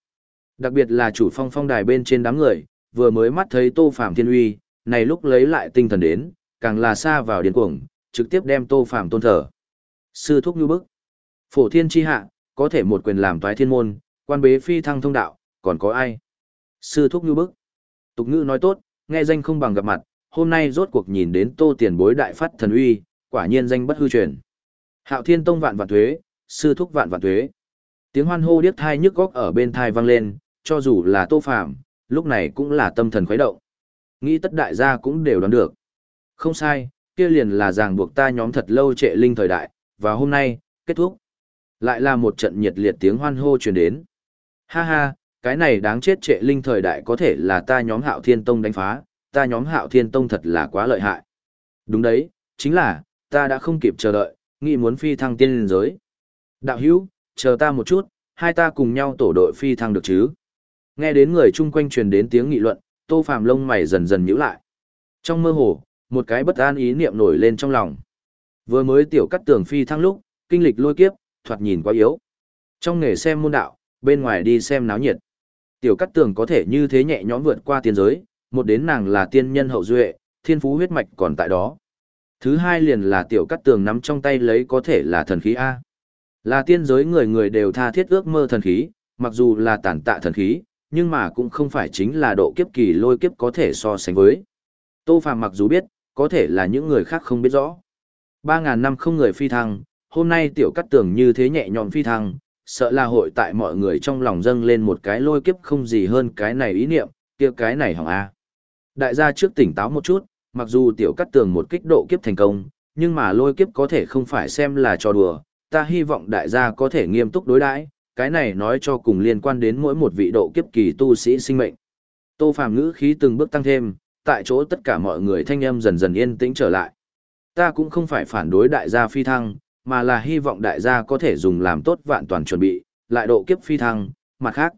Đặc biệt là chủ phong phong đài bên trên đám người, vừa mới mắt thấy Tô Phàm thiên uy, này lúc lấy lại tinh thần đến, càng là xa vào điên cuồng, trực tiếp đem Tô Phàm tôn thờ. Sư thúc như bức. Phổ thiên chi hạ, có thể một quyền làm toái thiên môn, quan bế phi thăng thông đạo, còn có ai? Sư thúc như bức. Tục ngữ nói tốt, nghe danh không bằng gặp mặt, hôm nay rốt cuộc nhìn đến Tô Tiền Bối đại phát thần uy, quả nhiên danh bất hư truyền. Hạo Thiên Tông vạn vạn tuế, sư thúc vạn vạn tuế. Tiếng hoan hô điếc thai nhức góc ở bên thai vang lên, cho dù là Tô Phàm, lúc này cũng là tâm thần khuấy động. Nghĩ tất đại gia cũng đều đoán được. Không sai, kia liền là ràng buộc ta nhóm thật lâu trệ linh thời đại, và hôm nay, kết thúc. Lại là một trận nhiệt liệt tiếng hoan hô truyền đến. Ha ha, cái này đáng chết trệ linh thời đại có thể là ta nhóm hạo thiên tông đánh phá, ta nhóm hạo thiên tông thật là quá lợi hại. Đúng đấy, chính là, ta đã không kịp chờ đợi, nghĩ muốn phi thăng tiên liên giới. Đạo hữu, chờ ta một chút, hai ta cùng nhau tổ đội phi thăng được chứ. Nghe đến người chung quanh truyền đến tiếng nghị luận, tô phàm lông mày dần dần nhíu lại. Trong mơ hồ, một cái bất an ý niệm nổi lên trong lòng. Vừa mới tiểu cắt tường phi thăng lúc, kinh lịch lôi kiếp, thoạt nhìn quá yếu. Trong nghề xem môn đạo, bên ngoài đi xem náo nhiệt. Tiểu cắt tường có thể như thế nhẹ nhõm vượt qua tiên giới, một đến nàng là tiên nhân hậu duệ, thiên phú huyết mạch còn tại đó. Thứ hai liền là tiểu cắt tường nắm trong tay lấy có thể là thần khí A. Là tiên giới người người đều tha thiết ước mơ thần khí, mặc dù là tản tạ thần khí, nhưng mà cũng không phải chính là độ kiếp kỳ lôi kiếp có thể so sánh với. Tô Phàm mặc dù biết, có thể là những người khác không biết rõ. Ba ngàn năm không người phi thăng, hôm nay tiểu cắt tường như thế nhẹ nhõm phi thăng, sợ là hội tại mọi người trong lòng dâng lên một cái lôi kiếp không gì hơn cái này ý niệm, kia cái này hỏng a. Đại gia trước tỉnh táo một chút, mặc dù tiểu cắt tường một kích độ kiếp thành công, nhưng mà lôi kiếp có thể không phải xem là trò đùa, ta hy vọng đại gia có thể nghiêm túc đối đãi, cái này nói cho cùng liên quan đến mỗi một vị độ kiếp kỳ tu sĩ sinh mệnh. Tô Phàm ngữ khí từng bước tăng thêm, tại chỗ tất cả mọi người thanh âm dần dần yên tĩnh trở lại. Ta cũng không phải phản đối đại gia phi thăng, mà là hy vọng đại gia có thể dùng làm tốt vạn toàn chuẩn bị, lại độ kiếp phi thăng, mặt khác.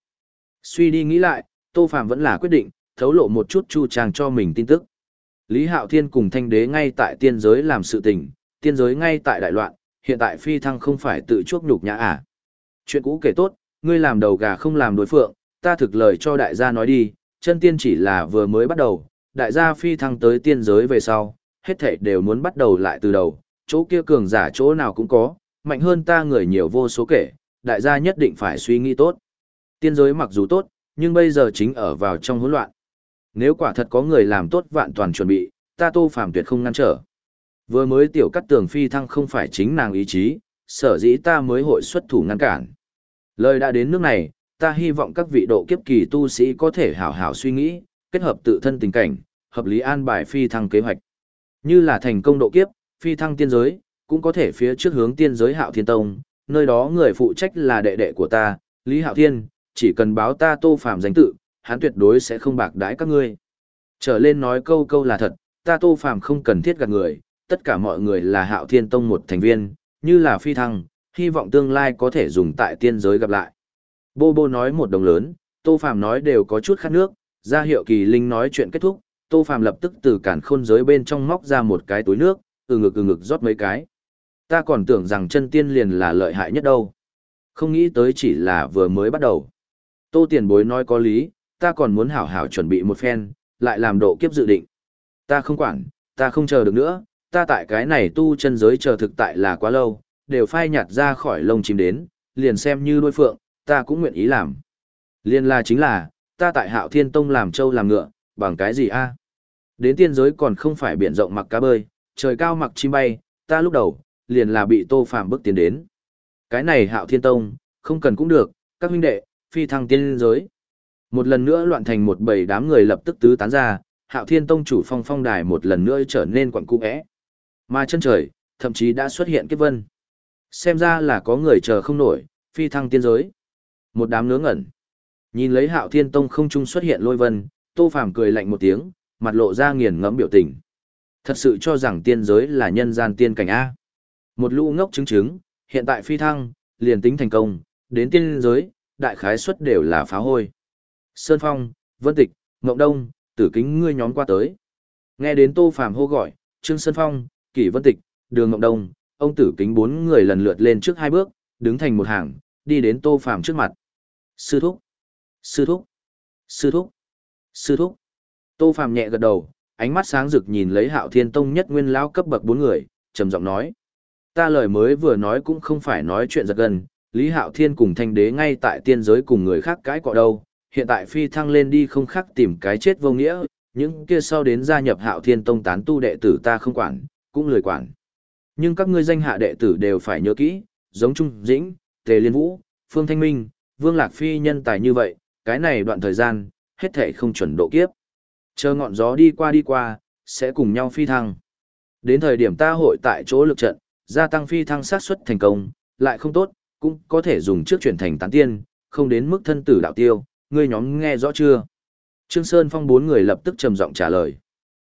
Suy đi nghĩ lại, Tô Phàm vẫn là quyết định, thấu lộ một chút chu trang cho mình tin tức. Lý Hạo Thiên cùng Thanh Đế ngay tại tiên giới làm sự tình, tiên giới ngay tại đại loạn, hiện tại phi thăng không phải tự chuốc nhục nhã à. Chuyện cũ kể tốt, ngươi làm đầu gà không làm đối phượng, ta thực lời cho đại gia nói đi, chân tiên chỉ là vừa mới bắt đầu, đại gia phi thăng tới tiên giới về sau, hết thảy đều muốn bắt đầu lại từ đầu, chỗ kia cường giả chỗ nào cũng có, mạnh hơn ta người nhiều vô số kể, đại gia nhất định phải suy nghĩ tốt. Tiên giới mặc dù tốt, nhưng bây giờ chính ở vào trong hỗn loạn. Nếu quả thật có người làm tốt vạn toàn chuẩn bị, ta Tô Phàm tuyệt không ngăn trở. Vừa mới tiểu cắt tường phi thăng không phải chính nàng ý chí, sở dĩ ta mới hội xuất thủ ngăn cản. Lời đã đến nước này, ta hy vọng các vị độ kiếp kỳ tu sĩ có thể hảo hảo suy nghĩ, kết hợp tự thân tình cảnh, hợp lý an bài phi thăng kế hoạch. Như là thành công độ kiếp, phi thăng tiên giới, cũng có thể phía trước hướng tiên giới Hạo Thiên Tông, nơi đó người phụ trách là đệ đệ của ta, Lý Hạo Thiên, chỉ cần báo ta Tô Phàm danh tự, hắn tuyệt đối sẽ không bạc đãi các ngươi. Trở lên nói câu câu là thật, ta Tô Phàm không cần thiết gạt người, tất cả mọi người là Hạo Thiên Tông một thành viên, như là phi thăng, hy vọng tương lai có thể dùng tại tiên giới gặp lại. Bô Bô nói một đồng lớn, Tô Phàm nói đều có chút khát nước, ra hiệu kỳ linh nói chuyện kết thúc, Tô Phàm lập tức từ cản khôn giới bên trong móc ra một cái túi nước, từ ngực từ ngực rót mấy cái. Ta còn tưởng rằng chân tiên liền là lợi hại nhất đâu. Không nghĩ tới chỉ là vừa mới bắt đầu. Tô tiền bối nói có lý, ta còn muốn hảo hảo chuẩn bị một phen, lại làm độ kiếp dự định. Ta không quản, ta không chờ được nữa, ta tại cái này tu chân giới chờ thực tại là quá lâu, đều phai nhạt ra khỏi lông chim đến, liền xem như đôi phượng, ta cũng nguyện ý làm. Liên là chính là, ta tại hạo thiên tông làm trâu làm ngựa, bằng cái gì a? Đến tiên giới còn không phải biển rộng mặc cá bơi, trời cao mặc chim bay, ta lúc đầu, liền là bị tô phàm bước tiến đến. Cái này hạo thiên tông, không cần cũng được, các huynh đệ, phi thăng tiên giới. Một lần nữa loạn thành một bầy đám người lập tức tứ tán ra, hạo thiên tông chủ phong phong đài một lần nữa trở nên quặn cung ẽ. Mà chân trời, thậm chí đã xuất hiện kết vân. Xem ra là có người chờ không nổi, phi thăng tiên giới. Một đám ngớ ngẩn. Nhìn lấy hạo thiên tông không trung xuất hiện lôi vân, tô phàm cười lạnh một tiếng, mặt lộ ra nghiền ngẫm biểu tình. Thật sự cho rằng tiên giới là nhân gian tiên cảnh A. Một lũ ngốc chứng chứng, hiện tại phi thăng, liền tính thành công, đến tiên giới, đại khái suất đều là phá hôi. Sơn Phong, Vân Tịch, Ngộng Đông, tử kính ngươi nhóm qua tới. Nghe đến Tô Phàm hô gọi, Trương Sơn Phong, Kỷ Vân Tịch, Đường Ngộng Đông, ông tử kính bốn người lần lượt lên trước hai bước, đứng thành một hàng, đi đến Tô Phàm trước mặt. Sư thúc, sư thúc, sư thúc, sư thúc. Tô Phàm nhẹ gật đầu, ánh mắt sáng rực nhìn lấy Hạo Thiên Tông nhất nguyên lão cấp bậc bốn người, trầm giọng nói: "Ta lời mới vừa nói cũng không phải nói chuyện giật gần, Lý Hạo Thiên cùng Thanh Đế ngay tại tiên giới cùng người khác cãi cọ đâu, hiện tại phi thăng lên đi không khác tìm cái chết vô nghĩa, những kia sau đến gia nhập Hạo Thiên Tông tán tu đệ tử ta không quản, cũng lười quản. Nhưng các ngươi danh hạ đệ tử đều phải nhớ kỹ, giống Trung Dĩnh, Tề Liên Vũ, Phương Thanh Minh, Vương Lạc Phi nhân tài như vậy, cái này đoạn thời gian, hết thể không chuẩn độ kiếp. Chờ ngọn gió đi qua đi qua, sẽ cùng nhau phi thăng. Đến thời điểm ta hội tại chỗ lực trận, gia tăng phi thăng xác suất thành công, lại không tốt, cũng có thể dùng trước chuyển thành tán tiên, không đến mức thân tử đạo tiêu, ngươi nhóm nghe rõ chưa? Trương Sơn Phong bốn người lập tức trầm giọng trả lời.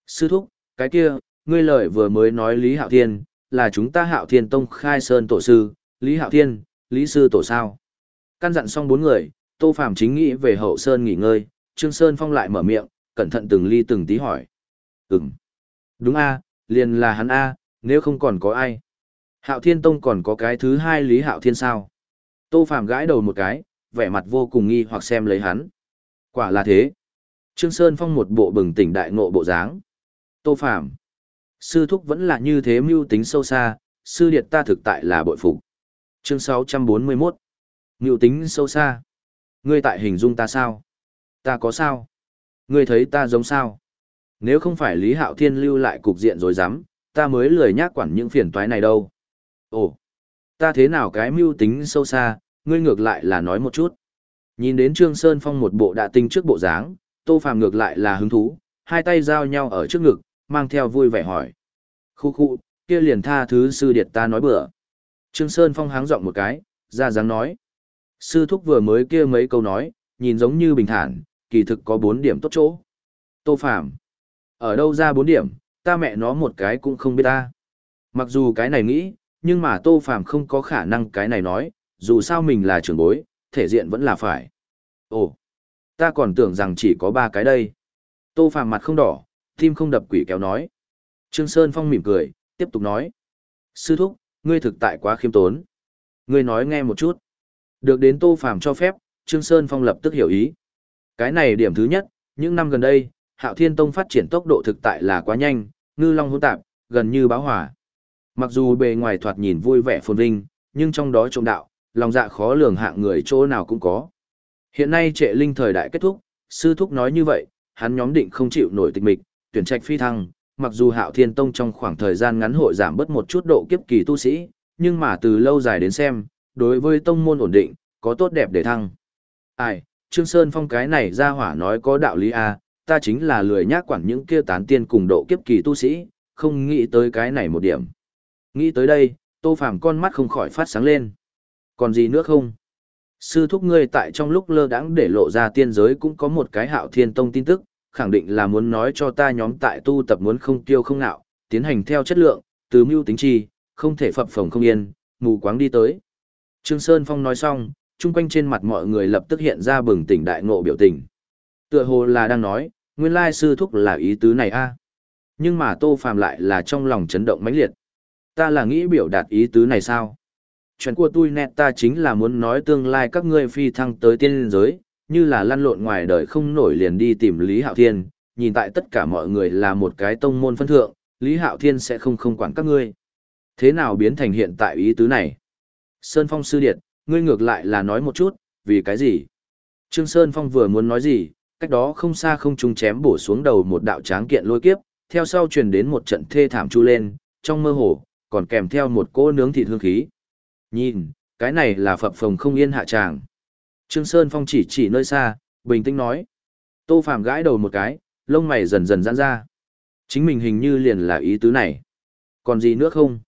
Sư thúc, cái kia, ngươi lời vừa mới nói Lý Hạo Thiên, là chúng ta Hạo Thiên Tông khai sơn tổ sư, Lý Hạo Thiên, Lý Sư tổ sao? Căn dặn xong bốn người, Tô Phàm chính nghĩ về hậu sơn nghỉ ngơi, Trương Sơn Phong lại mở miệng, cẩn thận từng ly từng tí hỏi. Ừm. Đúng a, liền là hắn a, nếu không còn có ai. Hạo Thiên Tông còn có cái thứ hai Lý Hạo Thiên sao? Tô Phàm gãi đầu một cái, vẻ mặt vô cùng nghi hoặc xem lấy hắn. Quả là thế. Trương Sơn Phong một bộ bừng tỉnh đại ngộ bộ dáng. Tô Phàm Sư thúc vẫn là như thế mưu tính sâu xa, sư điệt ta thực tại là bội phục. Chương 641 Mưu tính sâu xa. Ngươi tại hình dung ta sao? Ta có sao? Ngươi thấy ta giống sao? Nếu không phải Lý Hạo Thiên lưu lại cục diện rồi dám, ta mới lười nhác quản những phiền toái này đâu. Ồ, ta thế nào cái mưu tính sâu xa, ngươi ngược lại là nói một chút. Nhìn đến Trương Sơn Phong một bộ đạ tinh trước bộ dáng, Tô Phàm ngược lại là hứng thú, hai tay giao nhau ở trước ngực, mang theo vui vẻ hỏi. Khu khu, kia liền tha thứ sư điệt ta nói bừa. Trương Sơn Phong háng giọng một cái, ra dáng nói. Sư thúc vừa mới kia mấy câu nói, nhìn giống như bình thản, kỳ thực có bốn điểm tốt chỗ. Tô Phàm Ở đâu ra bốn điểm, ta mẹ nó một cái cũng không biết ta. Mặc dù cái này nghĩ, nhưng mà Tô Phàm không có khả năng cái này nói, dù sao mình là trưởng bối, thể diện vẫn là phải. Ồ, ta còn tưởng rằng chỉ có ba cái đây. Tô Phàm mặt không đỏ, tim không đập quỷ kéo nói. Trương Sơn Phong mỉm cười, tiếp tục nói. Sư thúc, ngươi thực tại quá khiêm tốn. Ngươi nói nghe một chút. Được đến Tô Phàm cho phép, Trương Sơn Phong lập tức hiểu ý. Cái này điểm thứ nhất, những năm gần đây, Hạo Thiên Tông phát triển tốc độ thực tại là quá nhanh, ngư long hỗn tạp, gần như báo hỏa. Mặc dù bề ngoài thoạt nhìn vui vẻ phồn vinh, nhưng trong đó trộm đạo, lòng dạ khó lường hạng người chỗ nào cũng có. Hiện nay trệ linh thời đại kết thúc, sư thúc nói như vậy, hắn nhóm định không chịu nổi tịch mịch, tuyển trạch phi thăng, mặc dù Hạo Thiên Tông trong khoảng thời gian ngắn hội giảm bớt một chút độ kiếp kỳ tu sĩ, nhưng mà từ lâu dài đến xem, đối với tông môn ổn định, có tốt đẹp để thăng. Ai, Trương Sơn Phong cái này ra hỏa nói có đạo lý à, ta chính là lười nhác quản những kia tán tiên cùng độ kiếp kỳ tu sĩ, không nghĩ tới cái này một điểm. Nghĩ tới đây, Tô Phàm con mắt không khỏi phát sáng lên. Còn gì nữa không? Sư thúc ngươi tại trong lúc lơ đãng để lộ ra tiên giới cũng có một cái hạo thiên tông tin tức, khẳng định là muốn nói cho ta nhóm tại tu tập muốn không tiêu không nạo, tiến hành theo chất lượng, từ mưu tính chi, không thể phập phồng không yên, mù quáng đi tới. Trương Sơn Phong nói xong, chung quanh trên mặt mọi người lập tức hiện ra bừng tỉnh đại ngộ biểu tình. Tựa hồ là đang nói, nguyên lai sư thúc là ý tứ này a. Nhưng mà Tô Phàm lại là trong lòng chấn động mãnh liệt. Ta là nghĩ biểu đạt ý tứ này sao? Chuyện của tôi nét ta chính là muốn nói tương lai các ngươi phi thăng tới tiên giới, như là lăn lộn ngoài đời không nổi liền đi tìm Lý Hạo Thiên, nhìn tại tất cả mọi người là một cái tông môn phân thượng, Lý Hạo Thiên sẽ không không quản các ngươi. Thế nào biến thành hiện tại ý tứ này? Sơn Phong sư điệt, ngươi ngược lại là nói một chút, vì cái gì? Trương Sơn Phong vừa muốn nói gì, cách đó không xa không trung chém bổ xuống đầu một đạo tráng kiện lôi kiếp, theo sau truyền đến một trận thê thảm chu lên, trong mơ hồ, còn kèm theo một cỗ nướng thịt hương khí. Nhìn, cái này là phập phồng không yên hạ tràng. Trương Sơn Phong chỉ chỉ nơi xa, bình tĩnh nói. Tô Phạm gãi đầu một cái, lông mày dần dần giãn ra. Chính mình hình như liền là ý tứ này. Còn gì nữa không?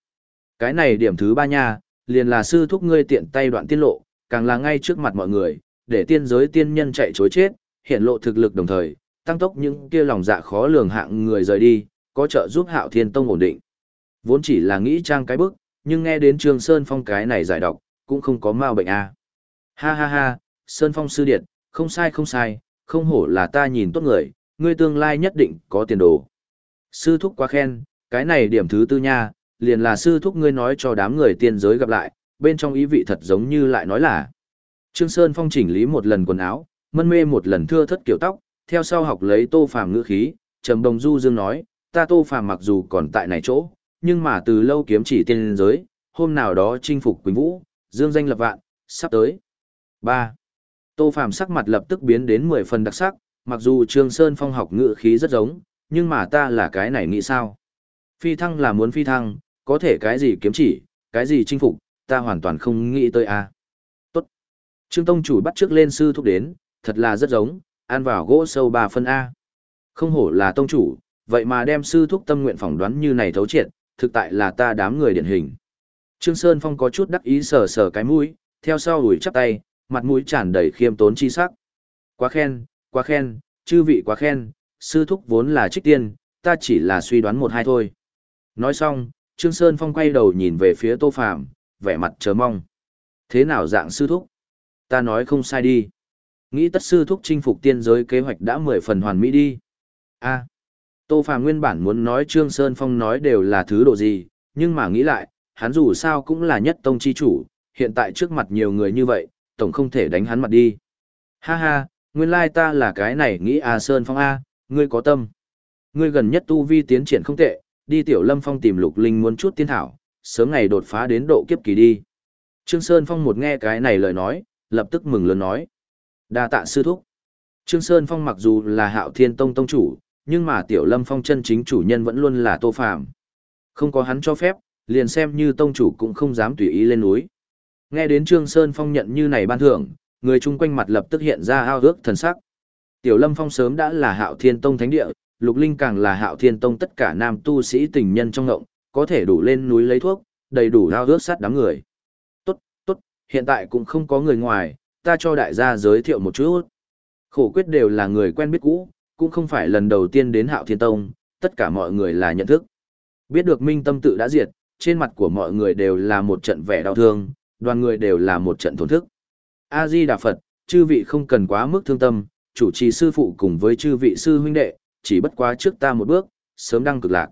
Cái này điểm thứ ba nha, liền là sư thúc ngươi tiện tay đoạn tiên lộ, càng là ngay trước mặt mọi người, để tiên giới tiên nhân chạy chối chết, hiện lộ thực lực đồng thời, tăng tốc những kia lòng dạ khó lường hạng người rời đi, có trợ giúp Hạo Thiên Tông ổn định. Vốn chỉ là nghĩ trang cái bức, nhưng nghe đến Trương Sơn Phong cái này giải độc, cũng không có mau bệnh a. À. Ha ha ha, Sơn Phong sư điện, không sai không sai, không hổ là ta nhìn tốt người, ngươi tương lai nhất định có tiền đồ. Sư thúc quá khen, cái này điểm thứ tư nha, liền là sư thúc ngươi nói cho đám người tiên giới gặp lại, bên trong ý vị thật giống như lại nói là. Trương Sơn Phong chỉnh lý một lần quần áo, mân mê một lần thưa thất kiểu tóc, theo sau học lấy tô phàm ngữ khí, trầm đồng du dương nói, ta tô phàm mặc dù còn tại này chỗ, nhưng mà từ lâu kiếm chỉ tiên giới, hôm nào đó chinh phục Quỳnh Vũ, dương danh lập vạn, sắp tới. 3. Tô Phàm sắc mặt lập tức biến đến 10 phần đặc sắc, mặc dù Trương Sơn Phong học ngữ khí rất giống, nhưng mà ta là cái này nghĩ sao? Phi thăng là muốn phi thăng, có thể cái gì kiếm chỉ, cái gì chinh phục, ta hoàn toàn không nghĩ tới a. Tốt. Trương Tông chủ bắt trước lên sư thúc đến, thật là rất giống, ăn vào gỗ sâu 3 phân A. Không hổ là tông chủ, vậy mà đem sư thúc tâm nguyện phỏng đoán như này thấu triệt, thực tại là ta đám người điển hình. Trương Sơn Phong có chút đắc ý sờ sờ cái mũi, theo sau ủi chắp tay, mặt mũi tràn đầy khiêm tốn chi sắc. Quá khen, quá khen, chư vị quá khen, sư thúc vốn là trích tiên, ta chỉ là suy đoán một hai thôi. Nói xong, Trương Sơn Phong quay đầu nhìn về phía Tô Phàm, vẻ mặt chờ mong. Thế nào dạng sư thúc? Ta nói không sai đi. Nghĩ tất sư thúc chinh phục tiên giới kế hoạch đã mười phần hoàn mỹ đi. A. Tô Phàm nguyên bản muốn nói Trương Sơn Phong nói đều là thứ độ gì, nhưng mà nghĩ lại, hắn dù sao cũng là nhất tông chi chủ, hiện tại trước mặt nhiều người như vậy, tổng không thể đánh hắn mặt đi. Ha ha, nguyên lai ta là cái này nghĩ A Sơn Phong A, ngươi có tâm. Ngươi gần nhất tu vi tiến triển không tệ, đi tiểu lâm phong tìm lục linh muốn chút tiên thảo, sớm ngày đột phá đến độ kiếp kỳ đi. Trương Sơn Phong một nghe cái này lời nói, lập tức mừng lớn nói. đa tạ sư thúc. Trương Sơn Phong mặc dù là hạo thiên tông tông chủ, nhưng mà tiểu lâm phong chân chính chủ nhân vẫn luôn là tô phạm. Không có hắn cho phép, liền xem như tông chủ cũng không dám tùy ý lên núi. Nghe đến Trương Sơn Phong nhận như này ban thưởng, người chung quanh mặt lập tức hiện ra ao ước thần sắc. Tiểu Lâm Phong sớm đã là Hạo Thiên Tông thánh địa, Lục Linh càng là Hạo Thiên Tông tất cả nam tu sĩ tình nhân trong ngộng, có thể đủ lên núi lấy thuốc, đầy đủ ao ước sát đám người. Tốt, tốt, hiện tại cũng không có người ngoài, ta cho đại gia giới thiệu một chút. Khổ quyết đều là người quen biết cũ, cũng không phải lần đầu tiên đến Hạo Thiên Tông, tất cả mọi người là nhận thức. Biết được Minh Tâm tự đã diệt, trên mặt của mọi người đều là một trận vẻ đau thương, đoàn người đều là một trận thổn thức. A-di Đà Phật, chư vị không cần quá mức thương tâm, chủ trì sư phụ cùng với chư vị sư huynh đệ, chỉ bất quá trước ta một bước, sớm đăng cực lạc.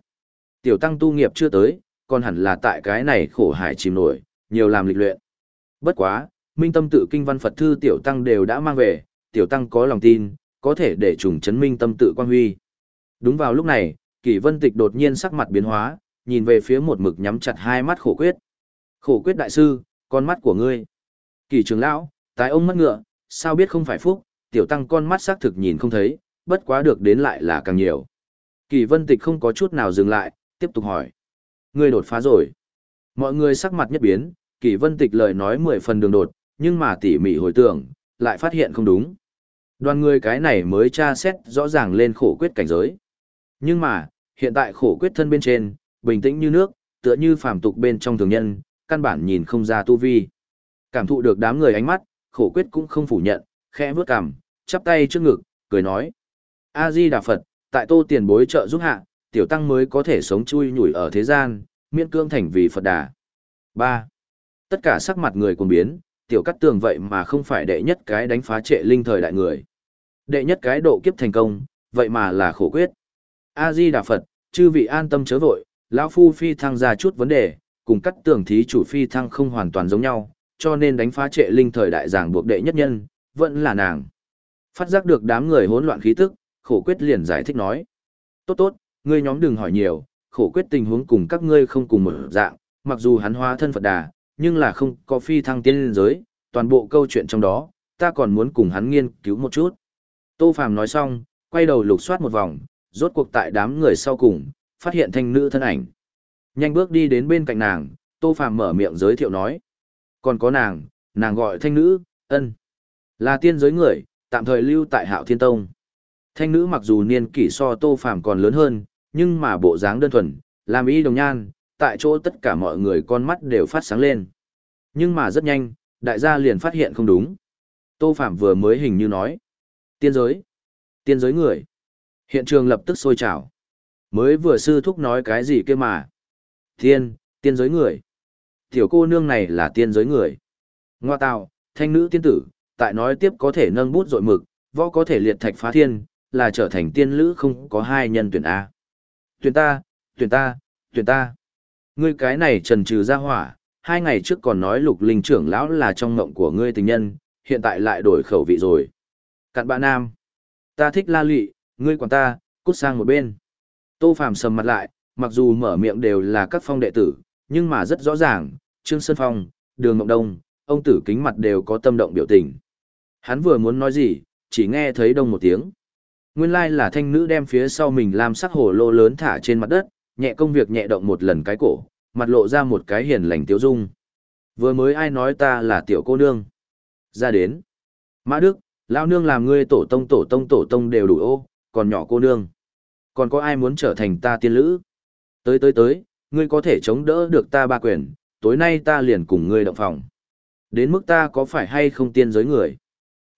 Tiểu tăng tu nghiệp chưa tới, còn hẳn là tại cái này khổ hải chìm nổi, nhiều làm lịch luyện. Bất quá, minh tâm tự kinh văn Phật thư tiểu tăng đều đã mang về, tiểu tăng có lòng tin, có thể để trùng chấn minh tâm tự quan huy. Đúng vào lúc này, kỷ vân tịch đột nhiên sắc mặt biến hóa, nhìn về phía một mực nhắm chặt hai mắt khổ quyết. Khổ quyết đại sư, con mắt của ngươi. Kỳ trường lão, tái ông mất ngựa, sao biết không phải phúc, tiểu tăng con mắt xác thực nhìn không thấy, bất quá được đến lại là càng nhiều. Kỳ vân tịch không có chút nào dừng lại, tiếp tục hỏi. Ngươi đột phá rồi. Mọi người sắc mặt nhất biến, kỳ vân tịch lời nói mười phần đường đột, nhưng mà tỉ mỉ hồi tưởng, lại phát hiện không đúng. Đoàn người cái này mới tra xét rõ ràng lên khổ quyết cảnh giới. Nhưng mà, hiện tại khổ quyết thân bên trên, bình tĩnh như nước, tựa như phàm tục bên trong thường nhân, căn bản nhìn không ra tu vi. Cảm thụ được đám người ánh mắt, khổ quyết cũng không phủ nhận, khẽ vướt cằm, chắp tay trước ngực, cười nói. A-di Đà Phật, tại tô tiền bối trợ giúp hạ, tiểu tăng mới có thể sống chui nhủi ở thế gian, miễn cương thành vì Phật đà. 3. Tất cả sắc mặt người cùng biến, tiểu cắt tường vậy mà không phải đệ nhất cái đánh phá trệ linh thời đại người. Đệ nhất cái độ kiếp thành công, vậy mà là khổ quyết. A-di Đà Phật, chư vị an tâm chớ vội, lão phu phi thăng ra chút vấn đề, cùng cắt tường thí chủ phi thăng không hoàn toàn giống nhau, cho nên đánh phá trệ linh thời đại giảng buộc đệ nhất nhân, vẫn là nàng. Phát giác được đám người hỗn loạn khí tức, khổ quyết liền giải thích nói. Tốt tốt, ngươi nhóm đừng hỏi nhiều, khổ quyết tình huống cùng các ngươi không cùng một dạng, mặc dù hắn hóa thân Phật đà, nhưng là không có phi thăng tiên linh giới, toàn bộ câu chuyện trong đó, ta còn muốn cùng hắn nghiên cứu một chút. Tô Phàm nói xong, quay đầu lục soát một vòng, rốt cuộc tại đám người sau cùng, phát hiện thanh nữ thân ảnh. Nhanh bước đi đến bên cạnh nàng, Tô Phàm mở miệng giới thiệu nói. Còn có nàng, nàng gọi thanh nữ, ân. Là tiên giới người, tạm thời lưu tại hạo thiên tông. Thanh nữ mặc dù niên kỷ so Tô Phàm còn lớn hơn, nhưng mà bộ dáng đơn thuần, làm y đồng nhan, tại chỗ tất cả mọi người con mắt đều phát sáng lên. Nhưng mà rất nhanh, đại gia liền phát hiện không đúng. Tô Phạm vừa mới hình như nói. Tiên giới. Tiên giới người. Hiện trường lập tức sôi trào. Mới vừa sư thúc nói cái gì kia mà thiên tiên giới người. Tiểu cô nương này là tiên giới người. Ngoa tạo, thanh nữ tiên tử, tại nói tiếp có thể nâng bút dội mực, võ có thể liệt thạch phá thiên, là trở thành tiên lữ không có hai nhân tuyển A. Tuyển ta, tuyển ta, tuyển ta. Ngươi cái này trần trừ ra hỏa, hai ngày trước còn nói lục linh trưởng lão là trong ngộng của ngươi tình nhân, hiện tại lại đổi khẩu vị rồi. Cặn bạ nam. Ta thích la lụy, ngươi quản ta, cút sang một bên. Tô Phàm sầm mặt lại, mặc dù mở miệng đều là các phong đệ tử, nhưng mà rất rõ ràng, Trương Sơn Phong, Đường Ngọc Đông, ông tử kính mặt đều có tâm động biểu tình. Hắn vừa muốn nói gì, chỉ nghe thấy đông một tiếng. Nguyên lai là thanh nữ đem phía sau mình làm sắc hồ lô lớn thả trên mặt đất, nhẹ công việc nhẹ động một lần cái cổ, mặt lộ ra một cái hiền lành tiếu dung. Vừa mới ai nói ta là tiểu cô nương. Ra đến. Mã Đức, lão nương làm ngươi tổ tông tổ tông tổ tông đều đủ ô, còn nhỏ cô nương. Còn có ai muốn trở thành ta tiên lữ? Tới tới tới, ngươi có thể chống đỡ được ta ba quyền, tối nay ta liền cùng ngươi động phòng. Đến mức ta có phải hay không tiên giới người?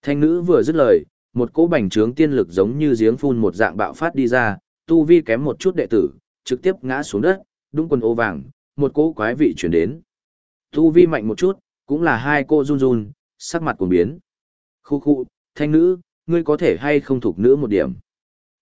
Thanh nữ vừa dứt lời, một cỗ bành trướng tiên lực giống như giếng phun một dạng bạo phát đi ra, tu vi kém một chút đệ tử, trực tiếp ngã xuống đất, đúng quần ô vàng, một cỗ quái vị chuyển đến. Tu vi mạnh một chút, cũng là hai cô run run, sắc mặt cuồng biến. Khu khu, thanh nữ, ngươi có thể hay không thuộc nữ một điểm.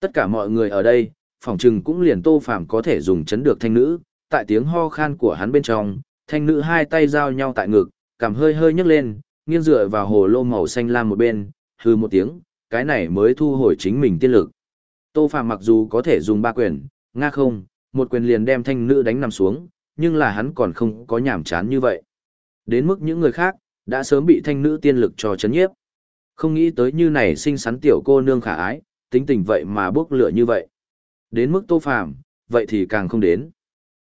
Tất cả mọi người ở đây, phòng trừng cũng liền tô phàm có thể dùng chấn được thanh nữ, tại tiếng ho khan của hắn bên trong, thanh nữ hai tay giao nhau tại ngực, cảm hơi hơi nhấc lên, nghiêng dựa vào hồ lô màu xanh lam một bên, hư một tiếng, cái này mới thu hồi chính mình tiên lực. Tô Phàm mặc dù có thể dùng ba quyền, nga không, một quyền liền đem thanh nữ đánh nằm xuống, nhưng là hắn còn không có nhảm chán như vậy. Đến mức những người khác, đã sớm bị thanh nữ tiên lực cho chấn nhiếp. Không nghĩ tới như này xinh xắn tiểu cô nương khả ái, tính tình vậy mà bốc lửa như vậy. Đến mức tô phàm, vậy thì càng không đến.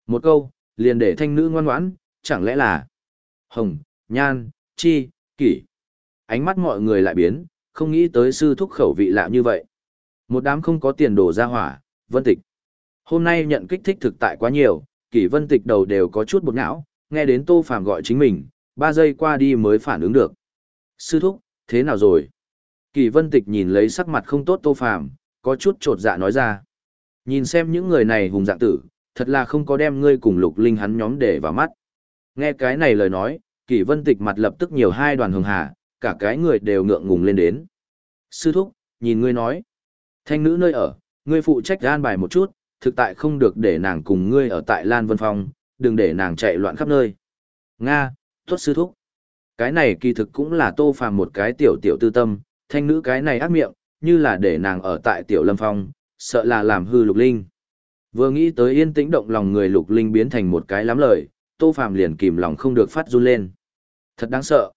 Một câu, liền để thanh nữ ngoan ngoãn, chẳng lẽ là hồng, nhan, chi, kỷ. Ánh mắt mọi người lại biến, không nghĩ tới sư thúc khẩu vị lạ như vậy. Một đám không có tiền đồ ra hỏa, vân tịch. Hôm nay nhận kích thích thực tại quá nhiều, kỷ vân tịch đầu đều có chút bột não, nghe đến tô phàm gọi chính mình, ba giây qua đi mới phản ứng được. Sư thúc, thế nào rồi? Kỷ vân tịch nhìn lấy sắc mặt không tốt tô phàm, có chút trột dạ nói ra. Nhìn xem những người này hùng dạng tử, thật là không có đem ngươi cùng lục linh hắn nhóm để vào mắt. Nghe cái này lời nói, kỷ vân tịch mặt lập tức nhiều hai đoàn hường hà, cả cái người đều ngượng ngùng lên đến. Sư thúc, nhìn ngươi nói. Thanh nữ nơi ở, ngươi phụ trách an bài một chút, thực tại không được để nàng cùng ngươi ở tại Lan Vân Phong, đừng để nàng chạy loạn khắp nơi. Nga, tốt sư thúc. Cái này kỳ thực cũng là tô phàm một cái tiểu tiểu tư tâm, thanh nữ cái này ác miệng, như là để nàng ở tại tiểu lâm phong, sợ là làm hư lục linh. Vừa nghĩ tới yên tĩnh động lòng người lục linh biến thành một cái lắm lời, Tô Phàm liền kìm lòng không được phát run lên. Thật đáng sợ.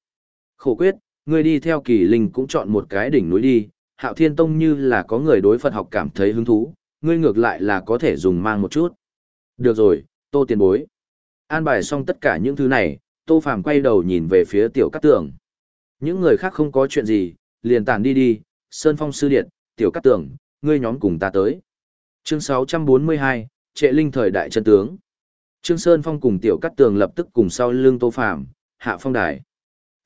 Khổ quyết, ngươi đi theo kỳ linh cũng chọn một cái đỉnh núi đi, Hạo Thiên Tông như là có người đối Phật học cảm thấy hứng thú, ngươi ngược lại là có thể dùng mang một chút. Được rồi, Tô tiền bối. An bài xong tất cả những thứ này, Tô Phàm quay đầu nhìn về phía Tiểu Cát Tường. Những người khác không có chuyện gì, liền tản đi đi, Sơn Phong Sư Điện, Tiểu Cát Tường, ngươi nhóm cùng ta tới. Chương 642, Trệ Linh thời đại chân tướng. Trương Sơn Phong cùng Tiểu Cát Tường lập tức cùng sau lưng Tô Phàm, hạ phong đài.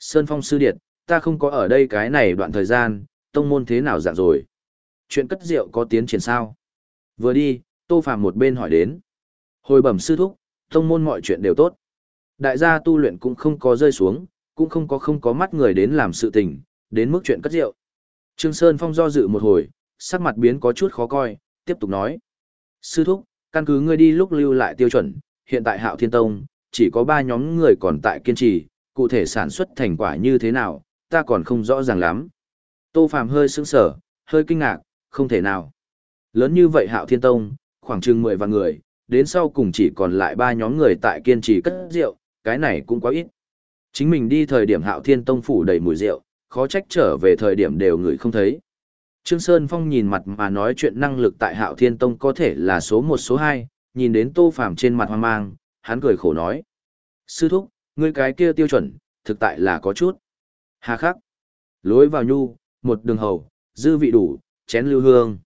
Sơn Phong Sư Điện, ta không có ở đây cái này đoạn thời gian, tông môn thế nào dạng rồi? Chuyện cất rượu có tiến triển sao? Vừa đi, Tô Phàm một bên hỏi đến. Hồi bẩm sư thúc, tông môn mọi chuyện đều tốt. Đại gia tu luyện cũng không có rơi xuống, cũng không có không có mắt người đến làm sự tình, đến mức chuyện cất rượu. Trương Sơn Phong do dự một hồi, sắc mặt biến có chút khó coi, tiếp tục nói. Sư thúc, căn cứ ngươi đi lúc lưu lại tiêu chuẩn, hiện tại Hạo Thiên Tông, chỉ có ba nhóm người còn tại kiên trì, cụ thể sản xuất thành quả như thế nào, ta còn không rõ ràng lắm. Tô Phàm hơi sững sờ, hơi kinh ngạc, không thể nào. Lớn như vậy Hạo Thiên Tông, khoảng chừng 10 vạn người, đến sau cùng chỉ còn lại ba nhóm người tại kiên trì cất rượu, cái này cũng quá ít. Chính mình đi thời điểm Hạo Thiên Tông phủ đầy mùi rượu, khó trách trở về thời điểm đều người không thấy. Trương Sơn Phong nhìn mặt mà nói chuyện năng lực tại Hạo Thiên Tông có thể là số 1 số 2, nhìn đến Tô Phàm trên mặt hoang mang, hắn cười khổ nói: "Sư thúc, ngươi cái kia tiêu chuẩn, thực tại là có chút." Hà khắc. Lối vào nhu, một đường hầu, dư vị đủ, chén lưu hương.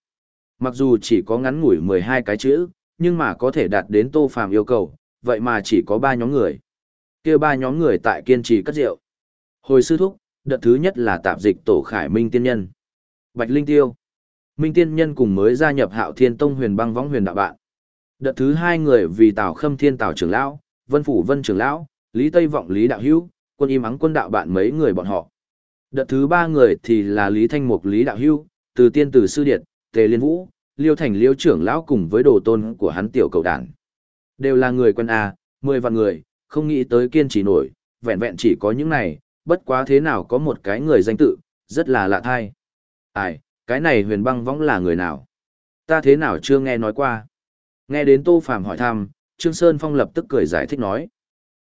Mặc dù chỉ có ngắn ngủi 12 cái chữ, nhưng mà có thể đạt đến Tô Phàm yêu cầu, vậy mà chỉ có 3 nhóm người. Kia ba nhóm người tại kiên trì cất rượu. Hồi sư thúc, đợt thứ nhất là tạp dịch tổ Khải Minh tiên nhân. Bạch Linh Tiêu. Minh tiên nhân cùng mới gia nhập Hạo Thiên Tông Huyền Băng Võng Huyền đạo bạn. Đợt thứ hai người vì Tào Khâm Thiên Tào trưởng lão, Vân Phủ Vân trưởng lão, Lý Tây Vọng Lý đạo hữu, quân im ắng quân đạo bạn mấy người bọn họ. Đợt thứ ba người thì là Lý Thanh Mục Lý đạo hữu, từ tiên tử sư điệt, Tề Liên Vũ, Liêu Thành Liêu trưởng lão cùng với đồ tôn của hắn tiểu cầu đàn. Đều là người quân A, mười vạn người, không nghĩ tới kiên trì nổi, vẹn vẹn chỉ có những này, bất quá thế nào có một cái người danh tự, rất là lạ thai. Ai, cái này huyền băng võng là người nào? Ta thế nào chưa nghe nói qua? Nghe đến Tô Phàm hỏi thăm, Trương Sơn Phong lập tức cười giải thích nói.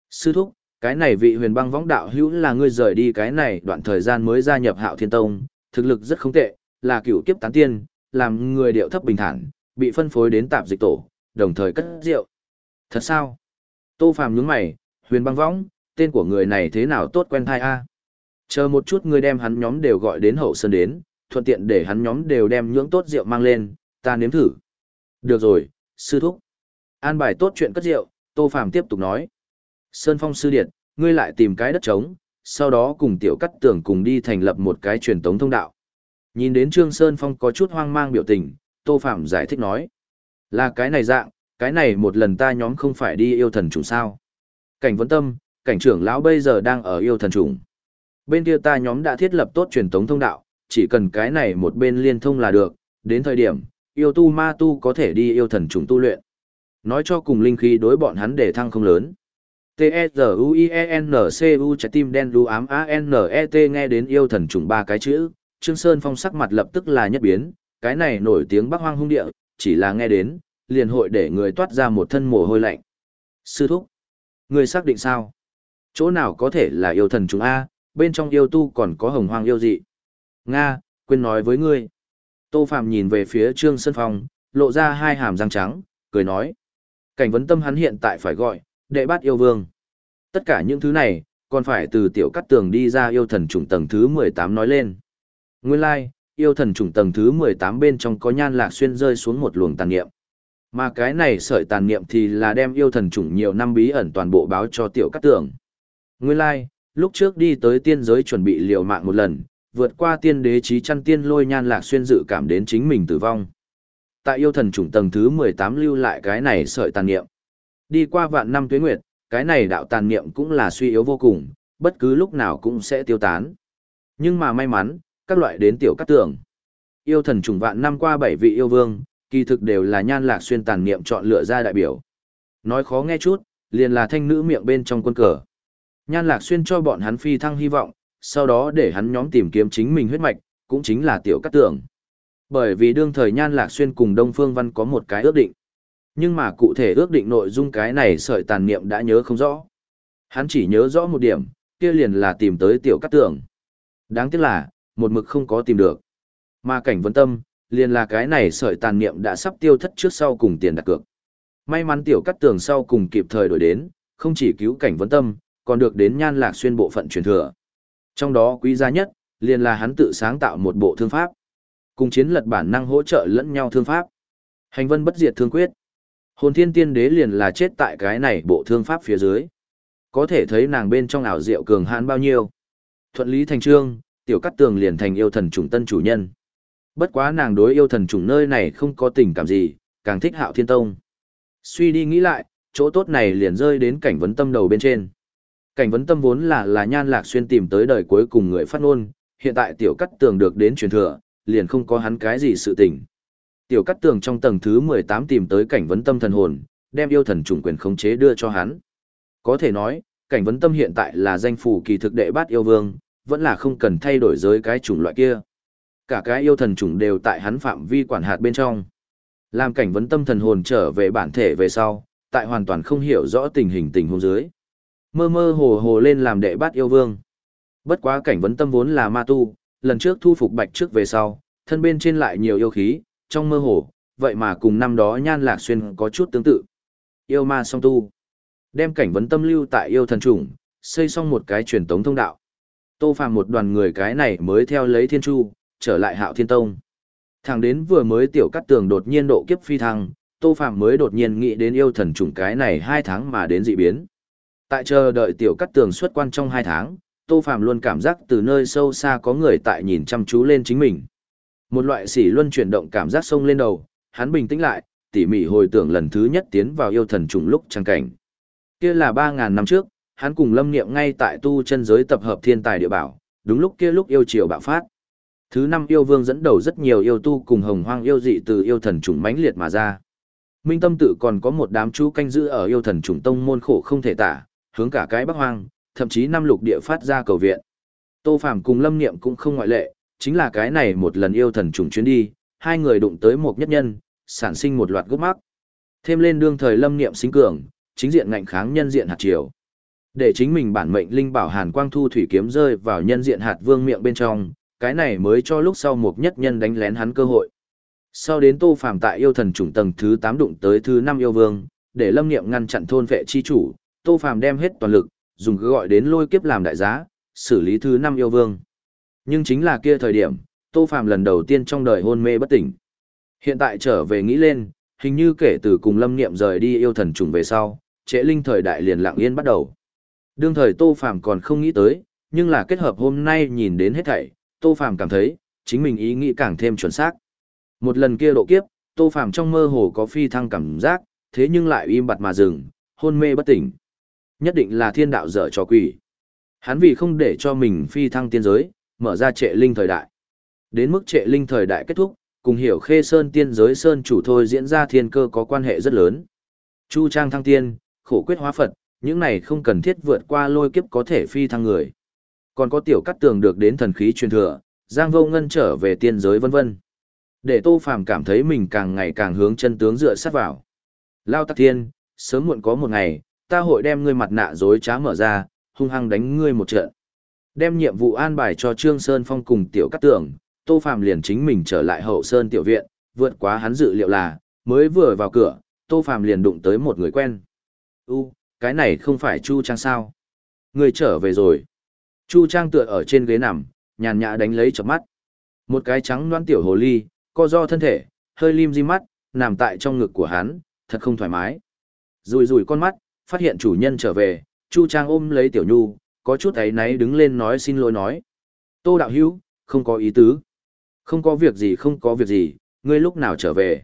Sư thúc, cái này vị huyền băng võng đạo hữu là ngươi rời đi cái này đoạn thời gian mới gia nhập hạo thiên tông, thực lực rất không tệ, là cựu kiếp tán tiên, làm người điệu thấp bình thản, bị phân phối đến tạp dịch tổ, đồng thời cất rượu. Thật sao? Tô Phàm nhướng mày, huyền băng võng, tên của người này thế nào tốt quen thai a? Chờ một chút ngươi đem hắn nhóm đều gọi đến hậu sơn đến, thuận tiện để hắn nhóm đều đem nhưỡng tốt rượu mang lên, ta nếm thử. Được rồi, sư thúc. An bài tốt chuyện cất rượu, Tô Phàm tiếp tục nói. Sơn Phong sư điện, ngươi lại tìm cái đất trống, sau đó cùng tiểu cắt tưởng cùng đi thành lập một cái truyền tống thông đạo. Nhìn đến Trương Sơn Phong có chút hoang mang biểu tình, Tô Phạm giải thích nói. Là cái này dạng, cái này một lần ta nhóm không phải đi yêu thần trùng sao. Cảnh vấn tâm, cảnh trưởng lão bây giờ đang ở yêu thần trùng. Bên kia ta nhóm đã thiết lập tốt truyền tống thông đạo, chỉ cần cái này một bên liên thông là được, đến thời điểm, yêu tu ma tu có thể đi yêu thần trùng tu luyện. Nói cho cùng linh khí đối bọn hắn để thăng không lớn. T-E-Z-U-I-E-N-C-U trái tim đen đu ám A-N-E-T nghe đến yêu thần trùng ba cái chữ, Trương Sơn Phong sắc mặt lập tức là nhất biến, cái này nổi tiếng bắc hoang hung địa, chỉ là nghe đến, liền hội để người toát ra một thân mồ hôi lạnh. Sư thúc, người xác định sao? Chỗ nào có thể là yêu thần trùng A, bên trong yêu tu còn có hồng hoang yêu dị. Nga, quên nói với ngươi. Tô Phạm nhìn về phía Trương Sơn Phong, lộ ra hai hàm răng trắng, cười nói. Cảnh vấn tâm hắn hiện tại phải gọi, đệ bát yêu vương. Tất cả những thứ này, còn phải từ tiểu cắt tường đi ra yêu thần trùng tầng thứ 18 nói lên. Nguyên lai, like, yêu thần trùng tầng thứ 18 bên trong có nhan lạc xuyên rơi xuống một luồng tàn niệm. Mà cái này sợi tàn niệm thì là đem yêu thần trùng nhiều năm bí ẩn toàn bộ báo cho tiểu cắt tường. Nguyên lai, like, lúc trước đi tới tiên giới chuẩn bị liều mạng một lần, vượt qua tiên đế trí chăn tiên lôi nhan lạc xuyên dự cảm đến chính mình tử vong. Tại yêu thần trùng tầng thứ 18 lưu lại cái này sợi tàn niệm. Đi qua vạn năm tuế nguyệt, cái này đạo tàn niệm cũng là suy yếu vô cùng, bất cứ lúc nào cũng sẽ tiêu tán. Nhưng mà may mắn, các loại đến tiểu cát tường. Yêu thần trùng vạn năm qua bảy vị yêu vương, kỳ thực đều là nhan lạc xuyên tàn niệm chọn lựa ra đại biểu. Nói khó nghe chút, liền là thanh nữ miệng bên trong quân cờ. Nhan lạc xuyên cho bọn hắn phi thăng hy vọng, sau đó để hắn nhóm tìm kiếm chính mình huyết mạch, cũng chính là tiểu cát tường. Bởi vì đương thời nhan lạc xuyên cùng Đông Phương Văn có một cái ước định. Nhưng mà cụ thể ước định nội dung cái này sợi tàn niệm đã nhớ không rõ. Hắn chỉ nhớ rõ một điểm, kia liền là tìm tới tiểu cát tường. Đáng tiếc là, một mực không có tìm được. Mà cảnh vấn tâm, liền là cái này sợi tàn niệm đã sắp tiêu thất trước sau cùng tiền đặt cược. May mắn tiểu cắt tường sau cùng kịp thời đổi đến, không chỉ cứu cảnh vấn tâm, còn được đến nhan lạc xuyên bộ phận truyền thừa. Trong đó quý giá nhất, liền là hắn tự sáng tạo một bộ thương pháp. Cùng chiến lật bản năng hỗ trợ lẫn nhau thương pháp. Hành vân bất diệt thương quyết. Hồn thiên tiên đế liền là chết tại cái này bộ thương pháp phía dưới. Có thể thấy nàng bên trong ảo diệu cường hãn bao nhiêu. Thuận lý thành trương, tiểu cắt tường liền thành yêu thần chủng tân chủ nhân. Bất quá nàng đối yêu thần chủng nơi này không có tình cảm gì, càng thích hạo thiên tông. Suy đi nghĩ lại, chỗ tốt này liền rơi đến cảnh vấn tâm đầu bên trên. Cảnh vấn tâm vốn là là nhan lạc xuyên tìm tới đời cuối cùng người phát ngôn, hiện tại tiểu cắt tường được đến truyền thừa, liền không có hắn cái gì sự tình. Tiểu cắt tường trong tầng thứ 18 tìm tới cảnh vấn tâm thần hồn, đem yêu thần chủng quyền khống chế đưa cho hắn. Có thể nói, cảnh vấn tâm hiện tại là danh phủ kỳ thực đệ bát yêu vương, vẫn là không cần thay đổi giới cái chủng loại kia. Cả cái yêu thần chủng đều tại hắn phạm vi quản hạt bên trong. Làm cảnh vấn tâm thần hồn trở về bản thể về sau, tại hoàn toàn không hiểu rõ tình hình tình huống dưới. Mơ mơ hồ hồ lên làm đệ bát yêu vương. Bất quá cảnh vấn tâm vốn là ma tu, lần trước thu phục bạch trước về sau, thân bên trên lại nhiều yêu khí, trong mơ hồ, vậy mà cùng năm đó nhan lạc xuyên có chút tương tự. Yêu ma song tu. Đem cảnh vấn tâm lưu tại yêu thần chủng, xây xong một cái truyền tống thông đạo. Tô phàm một đoàn người cái này mới theo lấy thiên chu, trở lại hạo thiên tông. Thẳng đến vừa mới tiểu cắt tường đột nhiên độ kiếp phi thăng, Tô Phạm mới đột nhiên nghĩ đến yêu thần trùng cái này hai tháng mà đến dị biến. Tại chờ đợi tiểu cắt tường xuất quan trong hai tháng, Tô Phạm luôn cảm giác từ nơi sâu xa có người tại nhìn chăm chú lên chính mình. Một loại sỉ luân chuyển động cảm giác sông lên đầu, hắn bình tĩnh lại, tỉ mỉ hồi tưởng lần thứ nhất tiến vào yêu thần trùng lúc trang cảnh. Kia là 3.000 năm trước, hắn cùng lâm niệm ngay tại tu chân giới tập hợp thiên tài địa bảo, đúng lúc kia lúc yêu triều bạo phát. Thứ năm yêu vương dẫn đầu rất nhiều yêu tu cùng hồng hoang yêu dị từ yêu thần trùng mãnh liệt mà ra. Minh tâm tự còn có một đám chú canh giữ ở yêu thần trùng tông môn khổ không thể tả, hướng cả cái bắc hoang, thậm chí năm lục địa phát ra cầu viện. Tô Phàm cùng Lâm Niệm cũng không ngoại lệ, chính là cái này một lần yêu thần trùng chuyến đi, hai người đụng tới một nhất nhân, sản sinh một loạt gốc mắc. Thêm lên đương thời Lâm Niệm sinh cường, chính diện ngạnh kháng nhân diện hạt triều. Để chính mình bản mệnh linh bảo Hàn Quang Thu thủy kiếm rơi vào nhân diện hạt vương miệng bên trong, cái này mới cho lúc sau một nhất nhân đánh lén hắn cơ hội. Sau đến Tô Phàm tại yêu thần chủng tầng thứ 8 đụng tới thứ 5 yêu vương, để Lâm Niệm ngăn chặn thôn vệ chi chủ, Tô Phàm đem hết toàn lực, dùng cứ gọi đến lôi kiếp làm đại giá, xử lý thứ năm yêu vương. Nhưng chính là kia thời điểm, Tô Phàm lần đầu tiên trong đời hôn mê bất tỉnh. Hiện tại trở về nghĩ lên, hình như kể từ cùng Lâm Niệm rời đi yêu thần trùng về sau, trễ linh thời đại liền lặng yên bắt đầu. Đương thời Tô Phàm còn không nghĩ tới, nhưng là kết hợp hôm nay nhìn đến hết thảy, Tô Phàm cảm thấy, chính mình ý nghĩ càng thêm chuẩn xác. Một lần kia độ kiếp, Tô Phàm trong mơ hồ có phi thăng cảm giác, thế nhưng lại im bặt mà dừng, hôn mê bất tỉnh. Nhất định là thiên đạo dở cho quỷ. Hắn vì không để cho mình phi thăng tiên giới, mở ra trệ linh thời đại. Đến mức trệ linh thời đại kết thúc, cùng hiểu khê sơn tiên giới sơn chủ thôi diễn ra thiên cơ có quan hệ rất lớn. Chu trang thăng tiên, khổ quyết hóa Phật, những này không cần thiết vượt qua lôi kiếp có thể phi thăng người. Còn có tiểu cắt tường được đến thần khí truyền thừa, Giang Vô Ngân trở về tiên giới vân vân. Để Tô Phàm cảm thấy mình càng ngày càng hướng chân tướng dựa sát vào. Lao Tắc Thiên, sớm muộn có một ngày, ta hội đem ngươi mặt nạ dối trá mở ra, hung hăng đánh ngươi một trận. Đem nhiệm vụ an bài cho Trương Sơn Phong cùng tiểu Cát tường, Tô Phạm liền chính mình trở lại hậu sơn tiểu viện, vượt quá hắn dự liệu là, mới vừa vào cửa, Tô Phạm liền đụng tới một người quen. U, cái này không phải Chu Trang sao? Người trở về rồi. Chu Trang tựa ở trên ghế nằm, nhàn nhã đánh lấy chớp mắt. Một cái trắng loãng tiểu hồ ly, co do thân thể, hơi lim di mắt, nằm tại trong ngực của hắn, thật không thoải mái. Rùi rùi con mắt, phát hiện chủ nhân trở về, Chu Trang ôm lấy tiểu nhu, có chút ấy náy đứng lên nói xin lỗi nói. Tô đạo hữu, không có ý tứ. Không có việc gì không có việc gì, ngươi lúc nào trở về.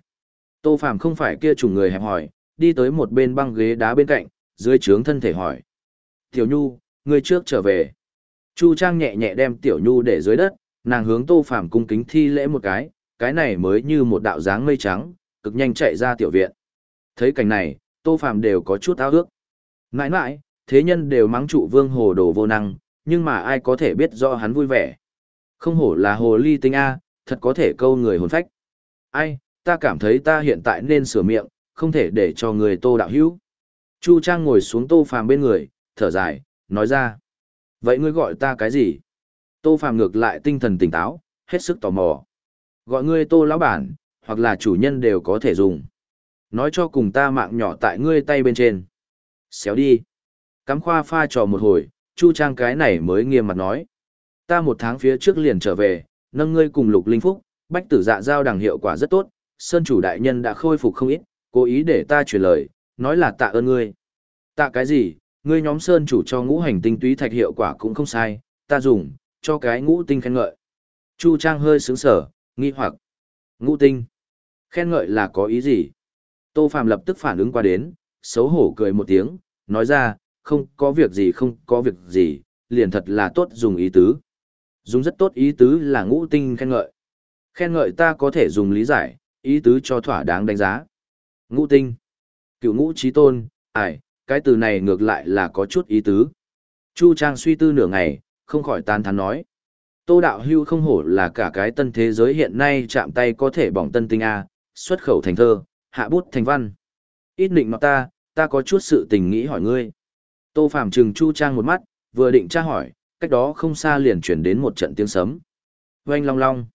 Tô Phàm không phải kia chủ người hẹp hỏi, đi tới một bên băng ghế đá bên cạnh, dưới trướng thân thể hỏi. Tiểu nhu, ngươi trước trở về. Chu Trang nhẹ nhẹ đem Tiểu Nhu để dưới đất, nàng hướng Tô Phàm cung kính thi lễ một cái, cái này mới như một đạo dáng mây trắng, cực nhanh chạy ra tiểu viện. Thấy cảnh này, Tô Phàm đều có chút ao ước. Mãi mãi, thế nhân đều mắng trụ vương hồ đồ vô năng, nhưng mà ai có thể biết rõ hắn vui vẻ. Không hổ là hồ ly tinh A, thật có thể câu người hồn phách. Ai, ta cảm thấy ta hiện tại nên sửa miệng, không thể để cho người tô đạo hữu. Chu Trang ngồi xuống tô phàm bên người, thở dài, nói ra. Vậy ngươi gọi ta cái gì? Tô phàm ngược lại tinh thần tỉnh táo, hết sức tò mò. Gọi ngươi tô lão bản, hoặc là chủ nhân đều có thể dùng. Nói cho cùng ta mạng nhỏ tại ngươi tay bên trên. Xéo đi. Cắm khoa pha trò một hồi, Chu Trang cái này mới nghiêm mặt nói. Ta một tháng phía trước liền trở về, nâng ngươi cùng lục linh phúc, bách tử dạ giao đằng hiệu quả rất tốt, Sơn chủ đại nhân đã khôi phục không ít, cố ý để ta truyền lời, nói là tạ ơn ngươi. Tạ cái gì, ngươi nhóm Sơn chủ cho ngũ hành tinh túy thạch hiệu quả cũng không sai, ta dùng, cho cái ngũ tinh khen ngợi. Chu Trang hơi sướng sở, nghi hoặc. Ngũ tinh. Khen ngợi là có ý gì? Tô Phạm lập tức phản ứng qua đến, xấu hổ cười một tiếng, nói ra, không có việc gì không có việc gì, liền thật là tốt dùng ý tứ. Dùng rất tốt ý tứ là ngũ tinh khen ngợi. Khen ngợi ta có thể dùng lý giải, ý tứ cho thỏa đáng đánh giá. Ngũ tinh. Cựu ngũ trí tôn, ải, cái từ này ngược lại là có chút ý tứ. Chu Trang suy tư nửa ngày, không khỏi tán thán nói. Tô đạo hưu không hổ là cả cái tân thế giới hiện nay chạm tay có thể bỏng tân tinh A, xuất khẩu thành thơ, hạ bút thành văn. Ít định mà ta, ta có chút sự tình nghĩ hỏi ngươi. Tô Phạm trừng Chu Trang một mắt, vừa định tra hỏi, cách đó không xa liền chuyển đến một trận tiếng sấm. Oanh long long.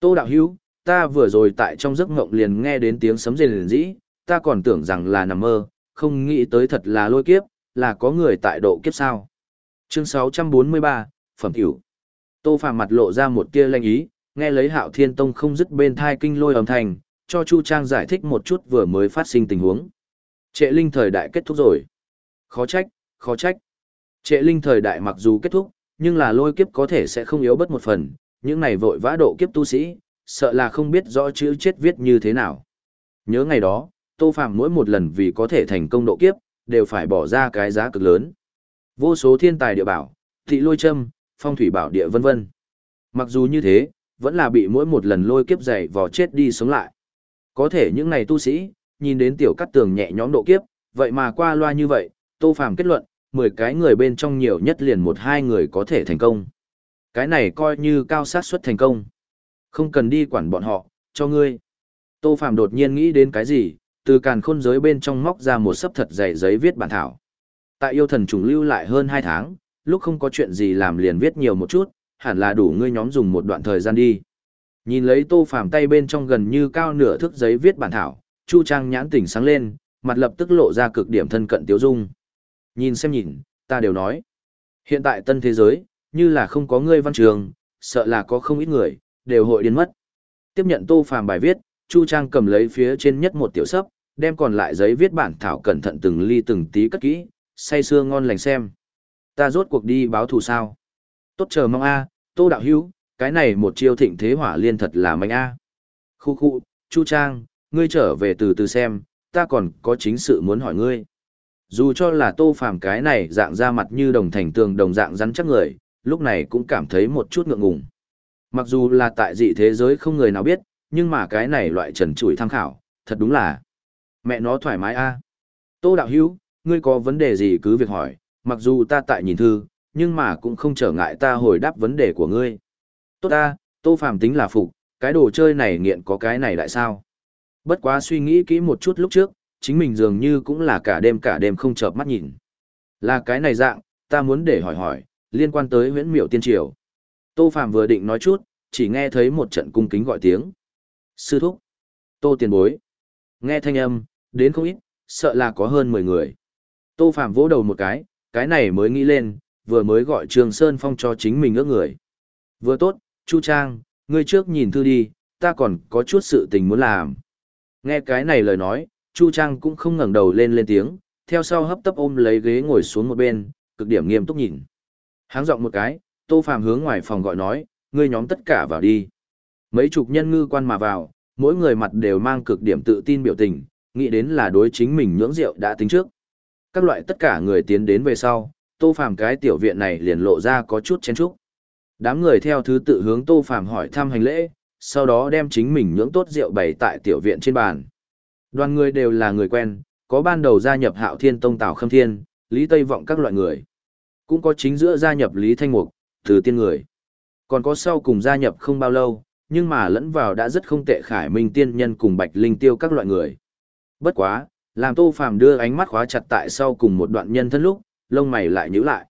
Tô đạo hữu, ta vừa rồi tại trong giấc ngộng liền nghe đến tiếng sấm rền rĩ, ta còn tưởng rằng là nằm mơ, không nghĩ tới thật là lôi kiếp, là có người tại độ kiếp sao. Chương 643, Phẩm Tiểu. Tô Phạm mặt lộ ra một tia lanh ý, nghe lấy hạo thiên tông không dứt bên thai kinh lôi âm thanh, cho Chu Trang giải thích một chút vừa mới phát sinh tình huống. Trệ linh thời đại kết thúc rồi. Khó trách, khó trách. Trệ linh thời đại mặc dù kết thúc, nhưng là lôi kiếp có thể sẽ không yếu bất một phần, những này vội vã độ kiếp tu sĩ, sợ là không biết rõ chữ chết viết như thế nào. Nhớ ngày đó, Tô Phạm mỗi một lần vì có thể thành công độ kiếp, đều phải bỏ ra cái giá cực lớn. Vô số thiên tài địa bảo, thị lôi châm, phong thủy bảo địa vân vân. Mặc dù như thế, vẫn là bị mỗi một lần lôi kiếp dày vò chết đi sống lại. Có thể những này tu sĩ, nhìn đến tiểu cắt tường nhẹ nhõm độ kiếp, vậy mà qua loa như vậy, Tô Phàm kết luận, 10 cái người bên trong nhiều nhất liền một hai người có thể thành công. Cái này coi như cao sát suất thành công. Không cần đi quản bọn họ, cho ngươi. Tô Phàm đột nhiên nghĩ đến cái gì, từ càn khôn giới bên trong móc ra một sấp thật dày giấy viết bản thảo. Tại yêu thần trùng lưu lại hơn 2 tháng, lúc không có chuyện gì làm liền viết nhiều một chút, hẳn là đủ ngươi nhóm dùng một đoạn thời gian đi. Nhìn lấy Tô Phàm tay bên trong gần như cao nửa thước giấy viết bản thảo, Chu Trang nhãn tỉnh sáng lên, mặt lập tức lộ ra cực điểm thân cận Tiếu Dung. Nhìn xem nhìn, ta đều nói. Hiện tại tân thế giới, như là không có ngươi văn trường, sợ là có không ít người, đều hội điên mất. Tiếp nhận Tô Phàm bài viết, Chu Trang cầm lấy phía trên nhất một tiểu sấp, đem còn lại giấy viết bản thảo cẩn thận từng ly từng tí cất kỹ, say sưa ngon lành xem. Ta rốt cuộc đi báo thù sao? Tốt chờ mong a, Tô đạo hữu, cái này một chiêu thịnh thế hỏa liên thật là mạnh a. Khu khu, Chu Trang, ngươi trở về từ từ xem, ta còn có chính sự muốn hỏi ngươi. Dù cho là tô phàm cái này dạng ra mặt như đồng thành tường đồng dạng rắn chắc người, lúc này cũng cảm thấy một chút ngượng ngùng. Mặc dù là tại dị thế giới không người nào biết, nhưng mà cái này loại trần trụi tham khảo, thật đúng là mẹ nó thoải mái a. Tô đạo hữu, ngươi có vấn đề gì cứ việc hỏi, mặc dù ta tại nhìn thư, nhưng mà cũng không trở ngại ta hồi đáp vấn đề của ngươi. Tốt ta, tô phàm tính là phục, cái đồ chơi này nghiện có cái này lại sao? Bất quá suy nghĩ kỹ một chút lúc trước, chính mình dường như cũng là cả đêm cả đêm không chợp mắt nhìn. Là cái này dạng, ta muốn để hỏi hỏi, liên quan tới huyễn miểu tiên triều. Tô Phạm vừa định nói chút, chỉ nghe thấy một trận cung kính gọi tiếng. Sư thúc. Tô tiền bối. Nghe thanh âm, đến không ít, sợ là có hơn 10 người. Tô Phạm vỗ đầu một cái, cái này mới nghĩ lên, vừa mới gọi Trường Sơn Phong cho chính mình ước người. Vừa tốt, Chu Trang, ngươi trước nhìn thư đi, ta còn có chút sự tình muốn làm. Nghe cái này lời nói, Chu Trang cũng không ngẩng đầu lên lên tiếng, theo sau hấp tấp ôm lấy ghế ngồi xuống một bên, cực điểm nghiêm túc nhìn. Háng giọng một cái, Tô Phàm hướng ngoài phòng gọi nói, ngươi nhóm tất cả vào đi. Mấy chục nhân ngư quan mà vào, mỗi người mặt đều mang cực điểm tự tin biểu tình, nghĩ đến là đối chính mình nhưỡng rượu đã tính trước. Các loại tất cả người tiến đến về sau, Tô Phàm cái tiểu viện này liền lộ ra có chút chén chúc. Đám người theo thứ tự hướng Tô Phàm hỏi thăm hành lễ, sau đó đem chính mình nhưỡng tốt rượu bày tại tiểu viện trên bàn. Đoàn người đều là người quen, có ban đầu gia nhập Hạo Thiên Tông Tào Khâm Thiên, Lý Tây Vọng các loại người. Cũng có chính giữa gia nhập Lý Thanh Mục, từ tiên người. Còn có sau cùng gia nhập không bao lâu, nhưng mà lẫn vào đã rất không tệ khải minh tiên nhân cùng Bạch Linh Tiêu các loại người. Bất quá, làm Tô Phàm đưa ánh mắt khóa chặt tại sau cùng một đoạn nhân thân lúc, lông mày lại nhíu lại.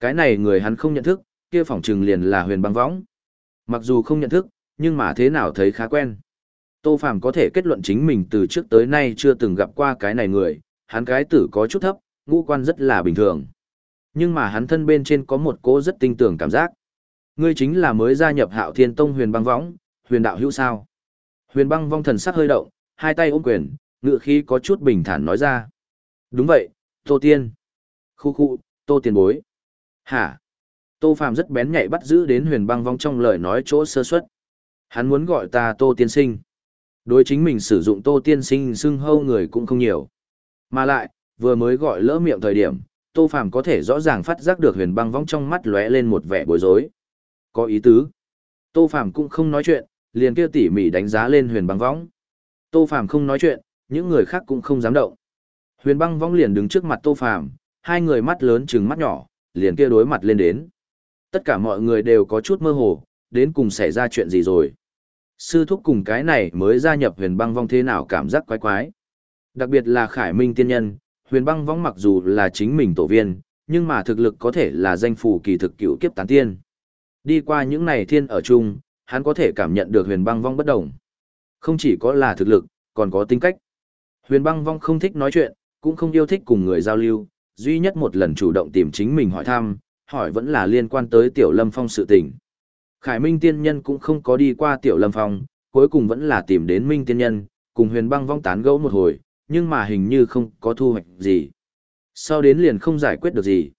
Cái này người hắn không nhận thức, kia phỏng trừng liền là huyền băng võng. Mặc dù không nhận thức, nhưng mà thế nào thấy khá quen. Tô Phàm có thể kết luận chính mình từ trước tới nay chưa từng gặp qua cái này người, hắn cái tử có chút thấp, ngũ quan rất là bình thường. Nhưng mà hắn thân bên trên có một cô rất tinh tưởng cảm giác. Ngươi chính là mới gia nhập hạo thiên tông huyền băng võng, huyền đạo hữu sao. Huyền băng vong thần sắc hơi động, hai tay ôm quyền, ngựa khí có chút bình thản nói ra. Đúng vậy, Tô Tiên. Khu khu, Tô Tiên bối. Hả? Tô Phàm rất bén nhạy bắt giữ đến huyền băng vong trong lời nói chỗ sơ suất. Hắn muốn gọi ta Tô Tiên Sinh. Đối chính mình sử dụng Tô Tiên Sinh xưng hâu người cũng không nhiều. Mà lại, vừa mới gọi lỡ miệng thời điểm, Tô Phàm có thể rõ ràng phát giác được huyền băng vong trong mắt lóe lên một vẻ bối rối. Có ý tứ. Tô Phàm cũng không nói chuyện, liền kia tỉ mỉ đánh giá lên huyền băng vong. Tô Phàm không nói chuyện, những người khác cũng không dám động. Huyền băng vong liền đứng trước mặt Tô Phàm, hai người mắt lớn trừng mắt nhỏ, liền kia đối mặt lên đến. Tất cả mọi người đều có chút mơ hồ, đến cùng xảy ra chuyện gì rồi. Sư thúc cùng cái này mới gia nhập huyền băng vong thế nào cảm giác quái quái. Đặc biệt là Khải Minh tiên nhân, huyền băng vong mặc dù là chính mình tổ viên, nhưng mà thực lực có thể là danh phủ kỳ thực cựu kiếp tán tiên. Đi qua những này thiên ở chung, hắn có thể cảm nhận được huyền băng vong bất đồng. Không chỉ có là thực lực, còn có tính cách. Huyền băng vong không thích nói chuyện, cũng không yêu thích cùng người giao lưu, duy nhất một lần chủ động tìm chính mình hỏi thăm, hỏi vẫn là liên quan tới tiểu lâm phong sự tình. Khải Minh tiên nhân cũng không có đi qua tiểu lâm phong, cuối cùng vẫn là tìm đến Minh tiên nhân, cùng huyền băng vong tán gẫu một hồi, nhưng mà hình như không có thu hoạch gì. Sau đến liền không giải quyết được gì.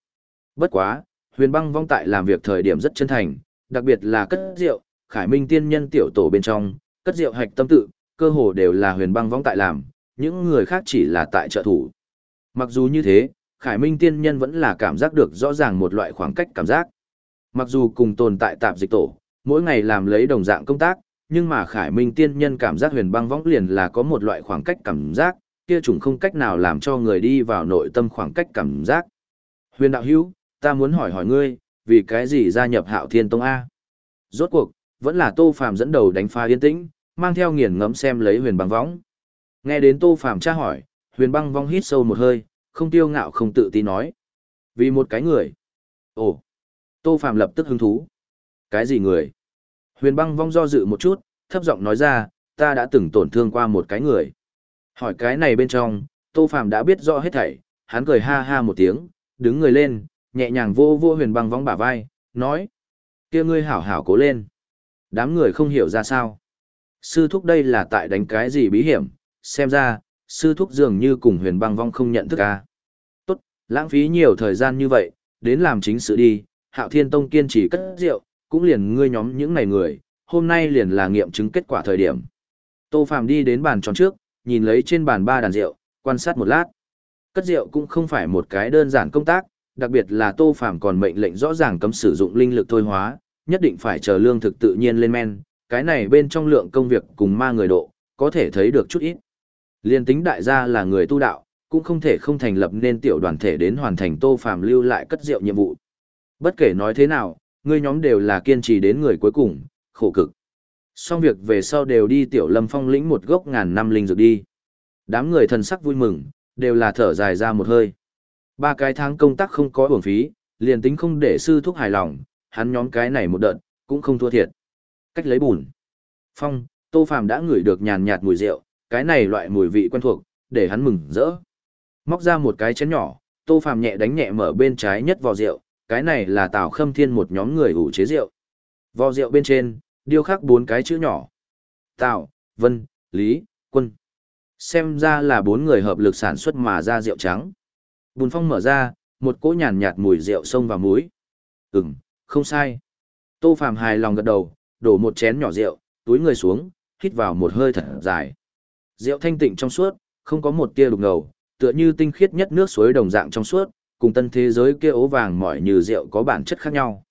Bất quá, huyền băng vong tại làm việc thời điểm rất chân thành, đặc biệt là cất rượu, khải minh tiên nhân tiểu tổ bên trong, cất rượu hạch tâm tự, cơ hồ đều là huyền băng vong tại làm, những người khác chỉ là tại trợ thủ. Mặc dù như thế, khải minh tiên nhân vẫn là cảm giác được rõ ràng một loại khoảng cách cảm giác. Mặc dù cùng tồn tại tạp dịch tổ, mỗi ngày làm lấy đồng dạng công tác, nhưng mà khải minh tiên nhân cảm giác huyền băng võng liền là có một loại khoảng cách cảm giác, kia trùng không cách nào làm cho người đi vào nội tâm khoảng cách cảm giác. Huyền đạo hữu, ta muốn hỏi hỏi ngươi, vì cái gì gia nhập hạo thiên tông A? Rốt cuộc, vẫn là tô phàm dẫn đầu đánh phá yên tĩnh, mang theo nghiền ngẫm xem lấy huyền băng võng. Nghe đến tô phàm tra hỏi, huyền băng vong hít sâu một hơi, không tiêu ngạo không tự tin nói. Vì một cái người. Ồ, tô phàm lập tức hứng thú. Cái gì người? Huyền băng vong do dự một chút, thấp giọng nói ra, ta đã từng tổn thương qua một cái người. Hỏi cái này bên trong, Tô Phàm đã biết rõ hết thảy, hắn cười ha ha một tiếng, đứng người lên, nhẹ nhàng vô vô huyền băng vong bả vai, nói. kia ngươi hảo hảo cố lên. Đám người không hiểu ra sao. Sư thúc đây là tại đánh cái gì bí hiểm, xem ra, sư thúc dường như cùng huyền băng vong không nhận thức à. Tốt, lãng phí nhiều thời gian như vậy, đến làm chính sự đi, hạo thiên tông kiên trì cất rượu, cũng liền ngươi nhóm những này người, hôm nay liền là nghiệm chứng kết quả thời điểm. Tô Phàm đi đến bàn tròn trước, nhìn lấy trên bàn ba đàn rượu, quan sát một lát. Cất rượu cũng không phải một cái đơn giản công tác, đặc biệt là Tô Phàm còn mệnh lệnh rõ ràng cấm sử dụng linh lực thôi hóa, nhất định phải chờ lương thực tự nhiên lên men, cái này bên trong lượng công việc cùng ma người độ, có thể thấy được chút ít. Liên tính đại gia là người tu đạo, cũng không thể không thành lập nên tiểu đoàn thể đến hoàn thành Tô Phàm lưu lại cất rượu nhiệm vụ. Bất kể nói thế nào, người nhóm đều là kiên trì đến người cuối cùng, khổ cực xong việc về sau đều đi tiểu lâm phong lĩnh một gốc ngàn năm linh dược đi. Đám người thần sắc vui mừng, đều là thở dài ra một hơi. Ba cái tháng công tác không có uổng phí, liền tính không để sư thúc hài lòng, hắn nhóm cái này một đợt, cũng không thua thiệt. Cách lấy bùn. Phong, Tô Phàm đã ngửi được nhàn nhạt mùi rượu, cái này loại mùi vị quen thuộc, để hắn mừng rỡ. Móc ra một cái chén nhỏ, Tô Phàm nhẹ đánh nhẹ mở bên trái nhất vò rượu, cái này là Tào Khâm Thiên một nhóm người ủ chế rượu. Vò rượu bên trên, điêu khắc bốn cái chữ nhỏ. Tào, Vân, Lý, Quân. Xem ra là bốn người hợp lực sản xuất mà ra rượu trắng. Bùn phong mở ra, một cỗ nhàn nhạt mùi rượu sông vào mũi. Ừm, không sai. Tô Phàm hài lòng gật đầu, đổ một chén nhỏ rượu, túi người xuống, hít vào một hơi thật dài. Rượu thanh tịnh trong suốt, không có một tia đục ngầu, tựa như tinh khiết nhất nước suối đồng dạng trong suốt, cùng tân thế giới kia ố vàng mỏi như rượu có bản chất khác nhau.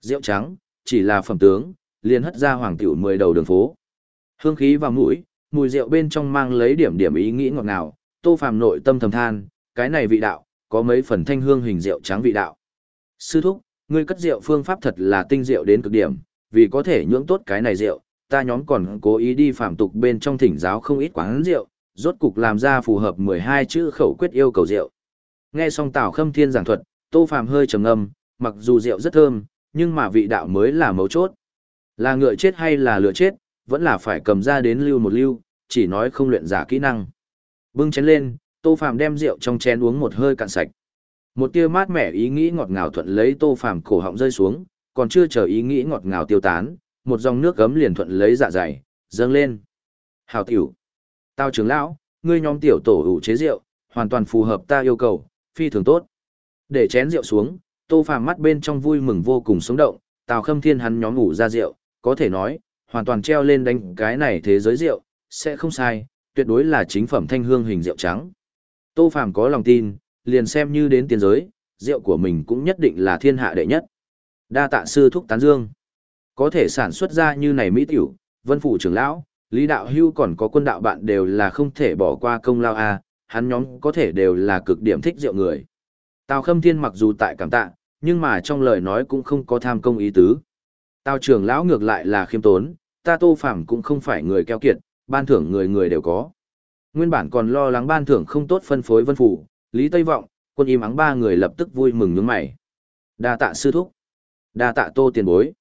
Rượu trắng, chỉ là phẩm tướng, liền hất ra hoàng tiểu mười đầu đường phố. Hương khí vào mũi, mùi rượu bên trong mang lấy điểm điểm ý nghĩ ngọt ngào, Tô Phàm nội tâm thầm than, cái này vị đạo, có mấy phần thanh hương hình rượu trắng vị đạo. Sư thúc, ngươi cất rượu phương pháp thật là tinh rượu đến cực điểm, vì có thể nhưỡng tốt cái này rượu, ta nhóm còn cố ý đi phạm tục bên trong thỉnh giáo không ít quán rượu, rốt cục làm ra phù hợp 12 chữ khẩu quyết yêu cầu rượu. Nghe xong Tào Khâm Thiên giảng thuật, Tô Phàm hơi trầm ngâm, mặc dù rượu rất thơm, nhưng mà vị đạo mới là mấu chốt. Là ngựa chết hay là lửa chết, vẫn là phải cầm ra đến lưu một lưu, chỉ nói không luyện giả kỹ năng. Bưng chén lên, Tô Phàm đem rượu trong chén uống một hơi cạn sạch. Một tia mát mẻ ý nghĩ ngọt ngào thuận lấy Tô Phàm cổ họng rơi xuống, còn chưa chờ ý nghĩ ngọt ngào tiêu tán, một dòng nước gấm liền thuận lấy dạ dày, dâng lên. Hào tiểu. Tao trưởng lão, ngươi nhóm tiểu tổ ủ chế rượu, hoàn toàn phù hợp ta yêu cầu, phi thường tốt. Để chén rượu xuống, Tô Phàm mắt bên trong vui mừng vô cùng sống động, Tào Khâm Thiên hắn nhóm ngủ ra rượu, có thể nói, hoàn toàn treo lên đánh cái này thế giới rượu, sẽ không sai, tuyệt đối là chính phẩm thanh hương hình rượu trắng. Tô Phàm có lòng tin, liền xem như đến tiền giới, rượu của mình cũng nhất định là thiên hạ đệ nhất. Đa tạ sư thúc tán dương. Có thể sản xuất ra như này mỹ tiểu, vân phủ trưởng lão, lý đạo hưu còn có quân đạo bạn đều là không thể bỏ qua công lao a hắn nhóm có thể đều là cực điểm thích rượu người. Tào Khâm Thiên mặc dù tại cảm tạ, nhưng mà trong lời nói cũng không có tham công ý tứ. Tào trưởng lão ngược lại là khiêm tốn, ta tô phạm cũng không phải người keo kiệt, ban thưởng người người đều có. Nguyên bản còn lo lắng ban thưởng không tốt phân phối vân phủ, Lý Tây Vọng, quân im ắng ba người lập tức vui mừng nhướng mày. Đa tạ sư thúc. Đa tạ tô tiền bối.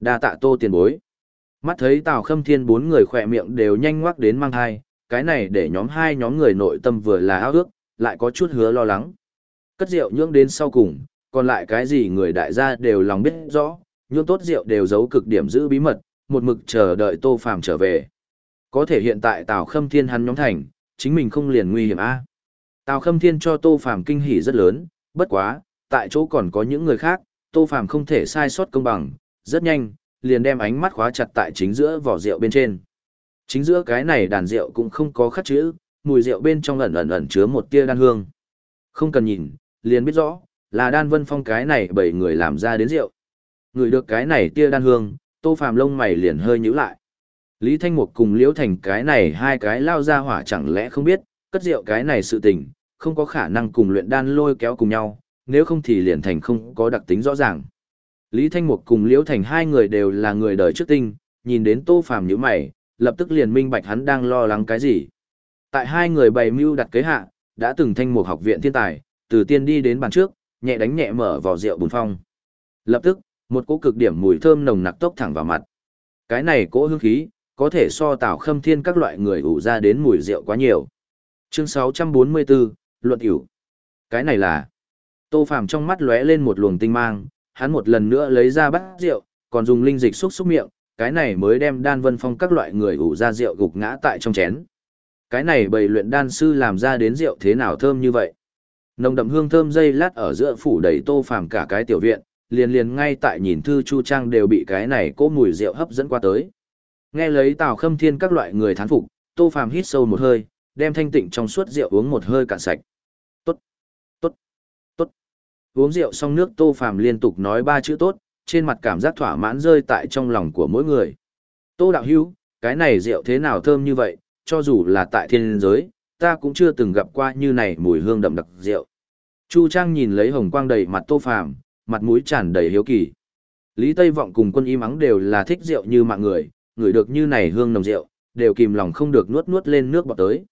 Đa tạ tô tiền bối. Mắt thấy Tào Khâm Thiên bốn người khỏe miệng đều nhanh ngoắc đến mang thai, cái này để nhóm hai nhóm người nội tâm vừa là ao ước, lại có chút hứa lo lắng. Cất rượu nhưỡng đến sau cùng, còn lại cái gì người đại gia đều lòng biết rõ, nhưỡng tốt rượu đều giấu cực điểm giữ bí mật, một mực chờ đợi Tô Phàm trở về. Có thể hiện tại Tào Khâm Thiên hắn nhóm thành, chính mình không liền nguy hiểm a. Tào Khâm Thiên cho Tô Phàm kinh hỉ rất lớn, bất quá, tại chỗ còn có những người khác, Tô Phàm không thể sai sót công bằng, rất nhanh, liền đem ánh mắt khóa chặt tại chính giữa vỏ rượu bên trên. Chính giữa cái này đàn rượu cũng không có khắc chữ, mùi rượu bên trong ẩn ẩn ẩn chứa một tia đan hương. Không cần nhìn, liền biết rõ, là đan vân phong cái này bảy người làm ra đến rượu. Người được cái này tia đan hương, tô phàm lông mày liền hơi nhíu lại. Lý Thanh Mục cùng Liễu Thành cái này hai cái lao ra hỏa chẳng lẽ không biết, cất rượu cái này sự tình, không có khả năng cùng luyện đan lôi kéo cùng nhau, nếu không thì liền thành không có đặc tính rõ ràng. Lý Thanh Mục cùng Liễu Thành hai người đều là người đời trước tinh, nhìn đến Tô Phàm nhíu mày, lập tức liền minh bạch hắn đang lo lắng cái gì. Tại hai người bày mưu đặt kế hạ, đã từng Thanh một học viện thiên tài, từ tiên đi đến bàn trước, nhẹ đánh nhẹ mở vỏ rượu bùn phong. Lập tức, một cỗ cực điểm mùi thơm nồng nặc tốc thẳng vào mặt. Cái này cỗ hương khí, có thể so tảo khâm thiên các loại người ủ ra đến mùi rượu quá nhiều. Chương 644, Luận hiểu. Cái này là... Tô Phàm trong mắt lóe lên một luồng tinh mang, hắn một lần nữa lấy ra bát rượu, còn dùng linh dịch xúc xúc miệng, cái này mới đem đan vân phong các loại người ủ ra rượu gục ngã tại trong chén. Cái này bầy luyện đan sư làm ra đến rượu thế nào thơm như vậy. Nồng đậm hương thơm dây lát ở giữa phủ đầy tô phàm cả cái tiểu viện, liền liền ngay tại nhìn thư chu trang đều bị cái này cố mùi rượu hấp dẫn qua tới. Nghe lấy tào khâm thiên các loại người thán phục, tô phàm hít sâu một hơi, đem thanh tịnh trong suốt rượu uống một hơi cạn sạch. Tốt, tốt, tốt. Uống rượu xong nước tô phàm liên tục nói ba chữ tốt, trên mặt cảm giác thỏa mãn rơi tại trong lòng của mỗi người. Tô đạo hữu, cái này rượu thế nào thơm như vậy, cho dù là tại thiên giới, ta cũng chưa từng gặp qua như này mùi hương đậm đặc rượu. Chu Trang nhìn lấy hồng quang đầy mặt tô phàm, mặt mũi tràn đầy hiếu kỳ. Lý Tây Vọng cùng quân y mắng đều là thích rượu như mạng người, ngửi được như này hương nồng rượu, đều kìm lòng không được nuốt nuốt lên nước bọt tới.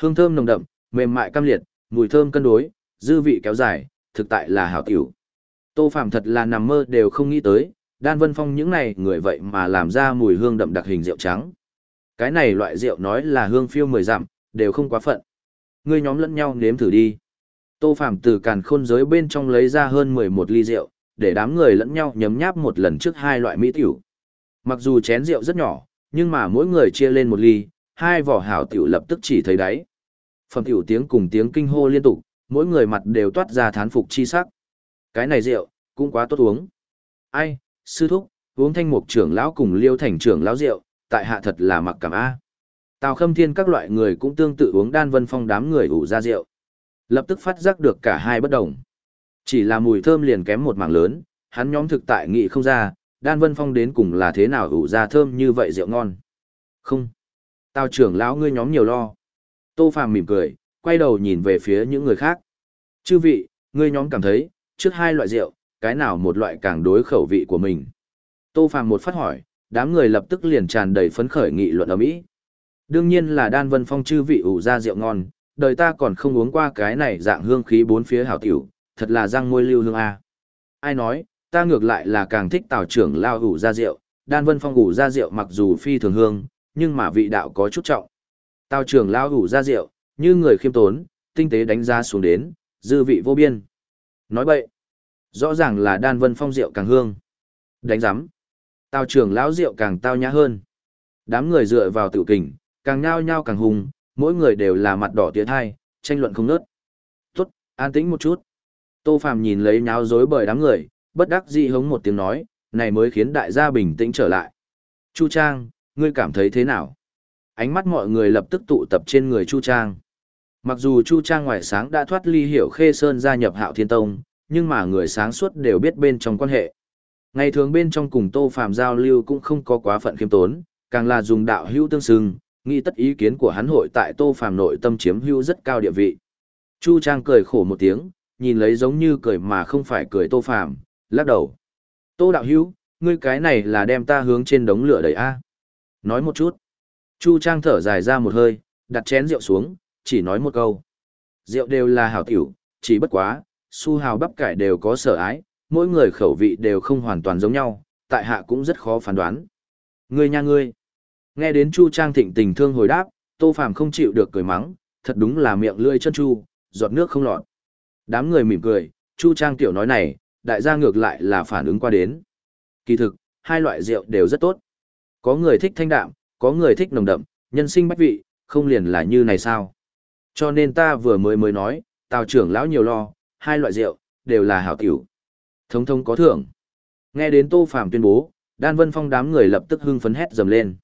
Hương thơm nồng đậm, mềm mại cam liệt, mùi thơm cân đối, dư vị kéo dài, thực tại là hảo tiểu. Tô Phạm thật là nằm mơ đều không nghĩ tới, Đan Vân Phong những này người vậy mà làm ra mùi hương đậm đặc hình rượu trắng. Cái này loại rượu nói là hương phiêu mười dặm, đều không quá phận. Ngươi nhóm lẫn nhau nếm thử đi. Tô Phạm từ càn khôn giới bên trong lấy ra hơn 11 ly rượu, để đám người lẫn nhau nhấm nháp một lần trước hai loại mỹ tiểu. Mặc dù chén rượu rất nhỏ, nhưng mà mỗi người chia lên một ly, hai vỏ hảo tiểu lập tức chỉ thấy đáy. Phẩm tiểu tiếng cùng tiếng kinh hô liên tục, mỗi người mặt đều toát ra thán phục chi sắc. Cái này rượu, cũng quá tốt uống. Ai, sư thúc, uống thanh mục trưởng lão cùng liêu thành trưởng lão rượu, tại hạ thật là mặc cảm A. Tào khâm thiên các loại người cũng tương tự uống đan vân phong đám người ủ ra rượu. Lập tức phát giác được cả hai bất đồng. Chỉ là mùi thơm liền kém một mảng lớn, hắn nhóm thực tại nghị không ra, đan vân phong đến cùng là thế nào ủ ra thơm như vậy rượu ngon. Không. Tào trưởng lão ngươi nhóm nhiều lo. Tô Phàm mỉm cười, quay đầu nhìn về phía những người khác. Chư vị, ngươi nhóm cảm thấy, trước hai loại rượu, cái nào một loại càng đối khẩu vị của mình. Tô Phàm một phát hỏi, đám người lập tức liền tràn đầy phấn khởi nghị luận ở mỹ. Đương nhiên là đan vân phong chư vị ủ ra rượu ngon, đời ta còn không uống qua cái này dạng hương khí bốn phía hảo tiểu, thật là răng môi lưu hương a. Ai nói, ta ngược lại là càng thích tào trưởng lao ủ ra rượu, đan vân phong ủ ra rượu mặc dù phi thường hương, nhưng mà vị đạo có chút trọng. Tào trưởng lao ủ ra rượu, như người khiêm tốn, tinh tế đánh giá xuống đến, dư vị vô biên. Nói bậy, rõ ràng là đan vân phong rượu càng hương. Đánh giám, tào trưởng lão rượu càng tao nhã hơn. Đám người dựa vào tự kình, càng nhao nhao càng hùng, mỗi người đều là mặt đỏ tía thai, tranh luận không nớt. Tốt, an tĩnh một chút. Tô Phàm nhìn lấy nháo rối bởi đám người, bất đắc dĩ hống một tiếng nói, này mới khiến đại gia bình tĩnh trở lại. Chu Trang, ngươi cảm thấy thế nào? Ánh mắt mọi người lập tức tụ tập trên người Chu Trang. Mặc dù Chu Trang ngoài sáng đã thoát ly hiểu khê sơn gia nhập hạo thiên tông, nhưng mà người sáng suốt đều biết bên trong quan hệ. Ngày thường bên trong cùng Tô Phàm giao lưu cũng không có quá phận khiêm tốn, càng là dùng đạo hữu tương xưng, nghĩ tất ý kiến của hắn hội tại Tô Phàm nội tâm chiếm hữu rất cao địa vị. Chu Trang cười khổ một tiếng, nhìn lấy giống như cười mà không phải cười Tô Phàm, lắc đầu. Tô đạo hữu, ngươi cái này là đem ta hướng trên đống lửa đầy a. Nói một chút. Chu Trang thở dài ra một hơi, đặt chén rượu xuống, chỉ nói một câu. Rượu đều là hảo tiểu, chỉ bất quá, su hào bắp cải đều có sở ái, mỗi người khẩu vị đều không hoàn toàn giống nhau, tại hạ cũng rất khó phán đoán. Ngươi nha ngươi. Nghe đến Chu Trang thịnh tình thương hồi đáp, Tô Phàm không chịu được cười mắng, thật đúng là miệng lưỡi chân chu, giọt nước không lọt. Đám người mỉm cười, Chu Trang tiểu nói này, đại gia ngược lại là phản ứng qua đến. Kỳ thực, hai loại rượu đều rất tốt. Có người thích thanh đạm, có người thích nồng đậm, nhân sinh bách vị, không liền là như này sao? Cho nên ta vừa mới mới nói, tào trưởng lão nhiều lo, hai loại rượu, đều là hảo tiểu. Thống thống có thưởng. Nghe đến Tô Phàm tuyên bố, Đan Vân Phong đám người lập tức hưng phấn hét dầm lên.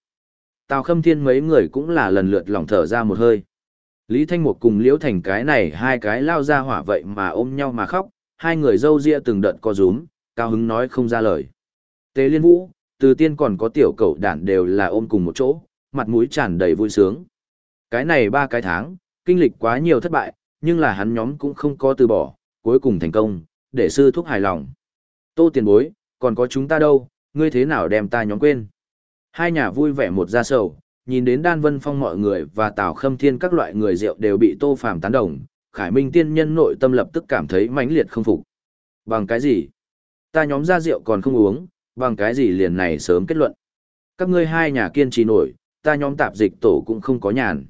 Tào Khâm Thiên mấy người cũng là lần lượt lỏng thở ra một hơi. Lý Thanh Mục cùng Liễu Thành cái này hai cái lao ra hỏa vậy mà ôm nhau mà khóc, hai người dâu ria từng đợt co rúm, cao hứng nói không ra lời. Tế Liên Vũ, từ tiên còn có tiểu cậu đản đều là ôm cùng một chỗ, mặt mũi tràn đầy vui sướng. Cái này ba cái tháng, kinh lịch quá nhiều thất bại, nhưng là hắn nhóm cũng không có từ bỏ, cuối cùng thành công, để sư thúc hài lòng. Tô tiền bối, còn có chúng ta đâu, ngươi thế nào đem ta nhóm quên. Hai nhà vui vẻ một ra sầu, nhìn đến đan vân phong mọi người và tào khâm thiên các loại người rượu đều bị tô phàm tán đồng, khải minh tiên nhân nội tâm lập tức cảm thấy mãnh liệt không phục. Bằng cái gì? Ta nhóm ra rượu còn không uống, bằng cái gì liền này sớm kết luận. Các ngươi hai nhà kiên trì nổi, ta nhóm tạp dịch tổ cũng không có nhàn.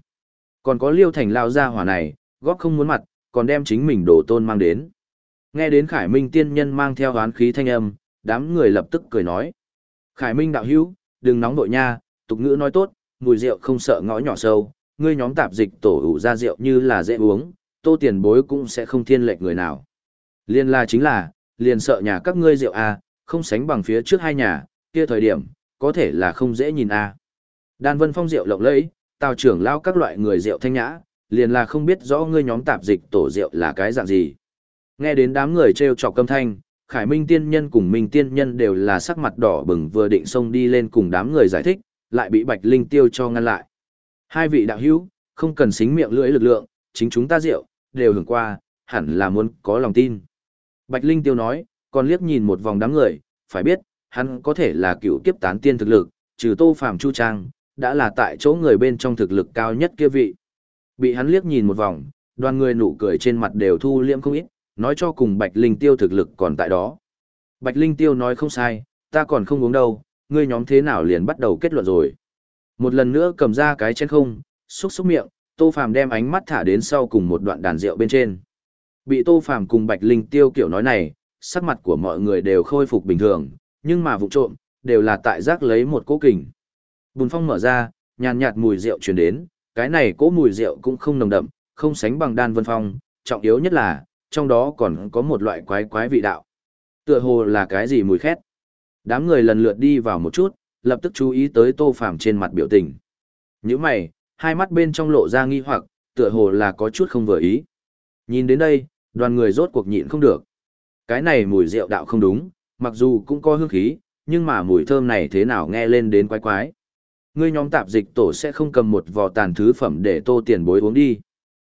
Còn có liêu thành lao ra hỏa này, góp không muốn mặt, còn đem chính mình đổ tôn mang đến. Nghe đến Khải Minh tiên nhân mang theo oán khí thanh âm, đám người lập tức cười nói. Khải Minh đạo hữu, đừng nóng nội nha, tục ngữ nói tốt, mùi rượu không sợ ngõ nhỏ sâu, ngươi nhóm tạp dịch tổ ủ ra rượu như là dễ uống, tô tiền bối cũng sẽ không thiên lệch người nào. Liên la chính là, liền sợ nhà các ngươi rượu a, không sánh bằng phía trước hai nhà, kia thời điểm, có thể là không dễ nhìn a. Đan Vân Phong rượu lộng lẫy, tào trưởng lao các loại người rượu thanh nhã, liền là không biết rõ ngươi nhóm tạp dịch tổ rượu là cái dạng gì. Nghe đến đám người trêu chọc câm thanh, Khải Minh tiên nhân cùng Minh tiên nhân đều là sắc mặt đỏ bừng vừa định xông đi lên cùng đám người giải thích, lại bị Bạch Linh Tiêu cho ngăn lại. Hai vị đạo hữu, không cần xính miệng lưỡi lực lượng, chính chúng ta rượu, đều hưởng qua, hẳn là muốn có lòng tin. Bạch Linh Tiêu nói, còn liếc nhìn một vòng đám người, phải biết, hắn có thể là cựu kiếp tán tiên thực lực, trừ tô phàm chu trang, đã là tại chỗ người bên trong thực lực cao nhất kia vị. Bị hắn liếc nhìn một vòng, đoàn người nụ cười trên mặt đều thu liễm không ít, nói cho cùng Bạch Linh Tiêu thực lực còn tại đó. Bạch Linh Tiêu nói không sai, ta còn không uống đâu, ngươi nhóm thế nào liền bắt đầu kết luận rồi. Một lần nữa cầm ra cái chén không, xúc xúc miệng, Tô Phàm đem ánh mắt thả đến sau cùng một đoạn đàn rượu bên trên. Bị Tô Phàm cùng Bạch Linh Tiêu kiểu nói này, sắc mặt của mọi người đều khôi phục bình thường, nhưng mà vụ trộm, đều là tại giác lấy một cố kình. Bùn phong mở ra, nhàn nhạt mùi rượu truyền đến, cái này cỗ mùi rượu cũng không nồng đậm, không sánh bằng đan vân phong, trọng yếu nhất là, trong đó còn có một loại quái quái vị đạo. Tựa hồ là cái gì mùi khét. Đám người lần lượt đi vào một chút, lập tức chú ý tới tô phàm trên mặt biểu tình. Những mày, hai mắt bên trong lộ ra nghi hoặc, tựa hồ là có chút không vừa ý. Nhìn đến đây, đoàn người rốt cuộc nhịn không được. Cái này mùi rượu đạo không đúng, mặc dù cũng có hương khí, nhưng mà mùi thơm này thế nào nghe lên đến quái quái. Ngươi nhóm tạp dịch tổ sẽ không cầm một vò tàn thứ phẩm để tô tiền bối uống đi.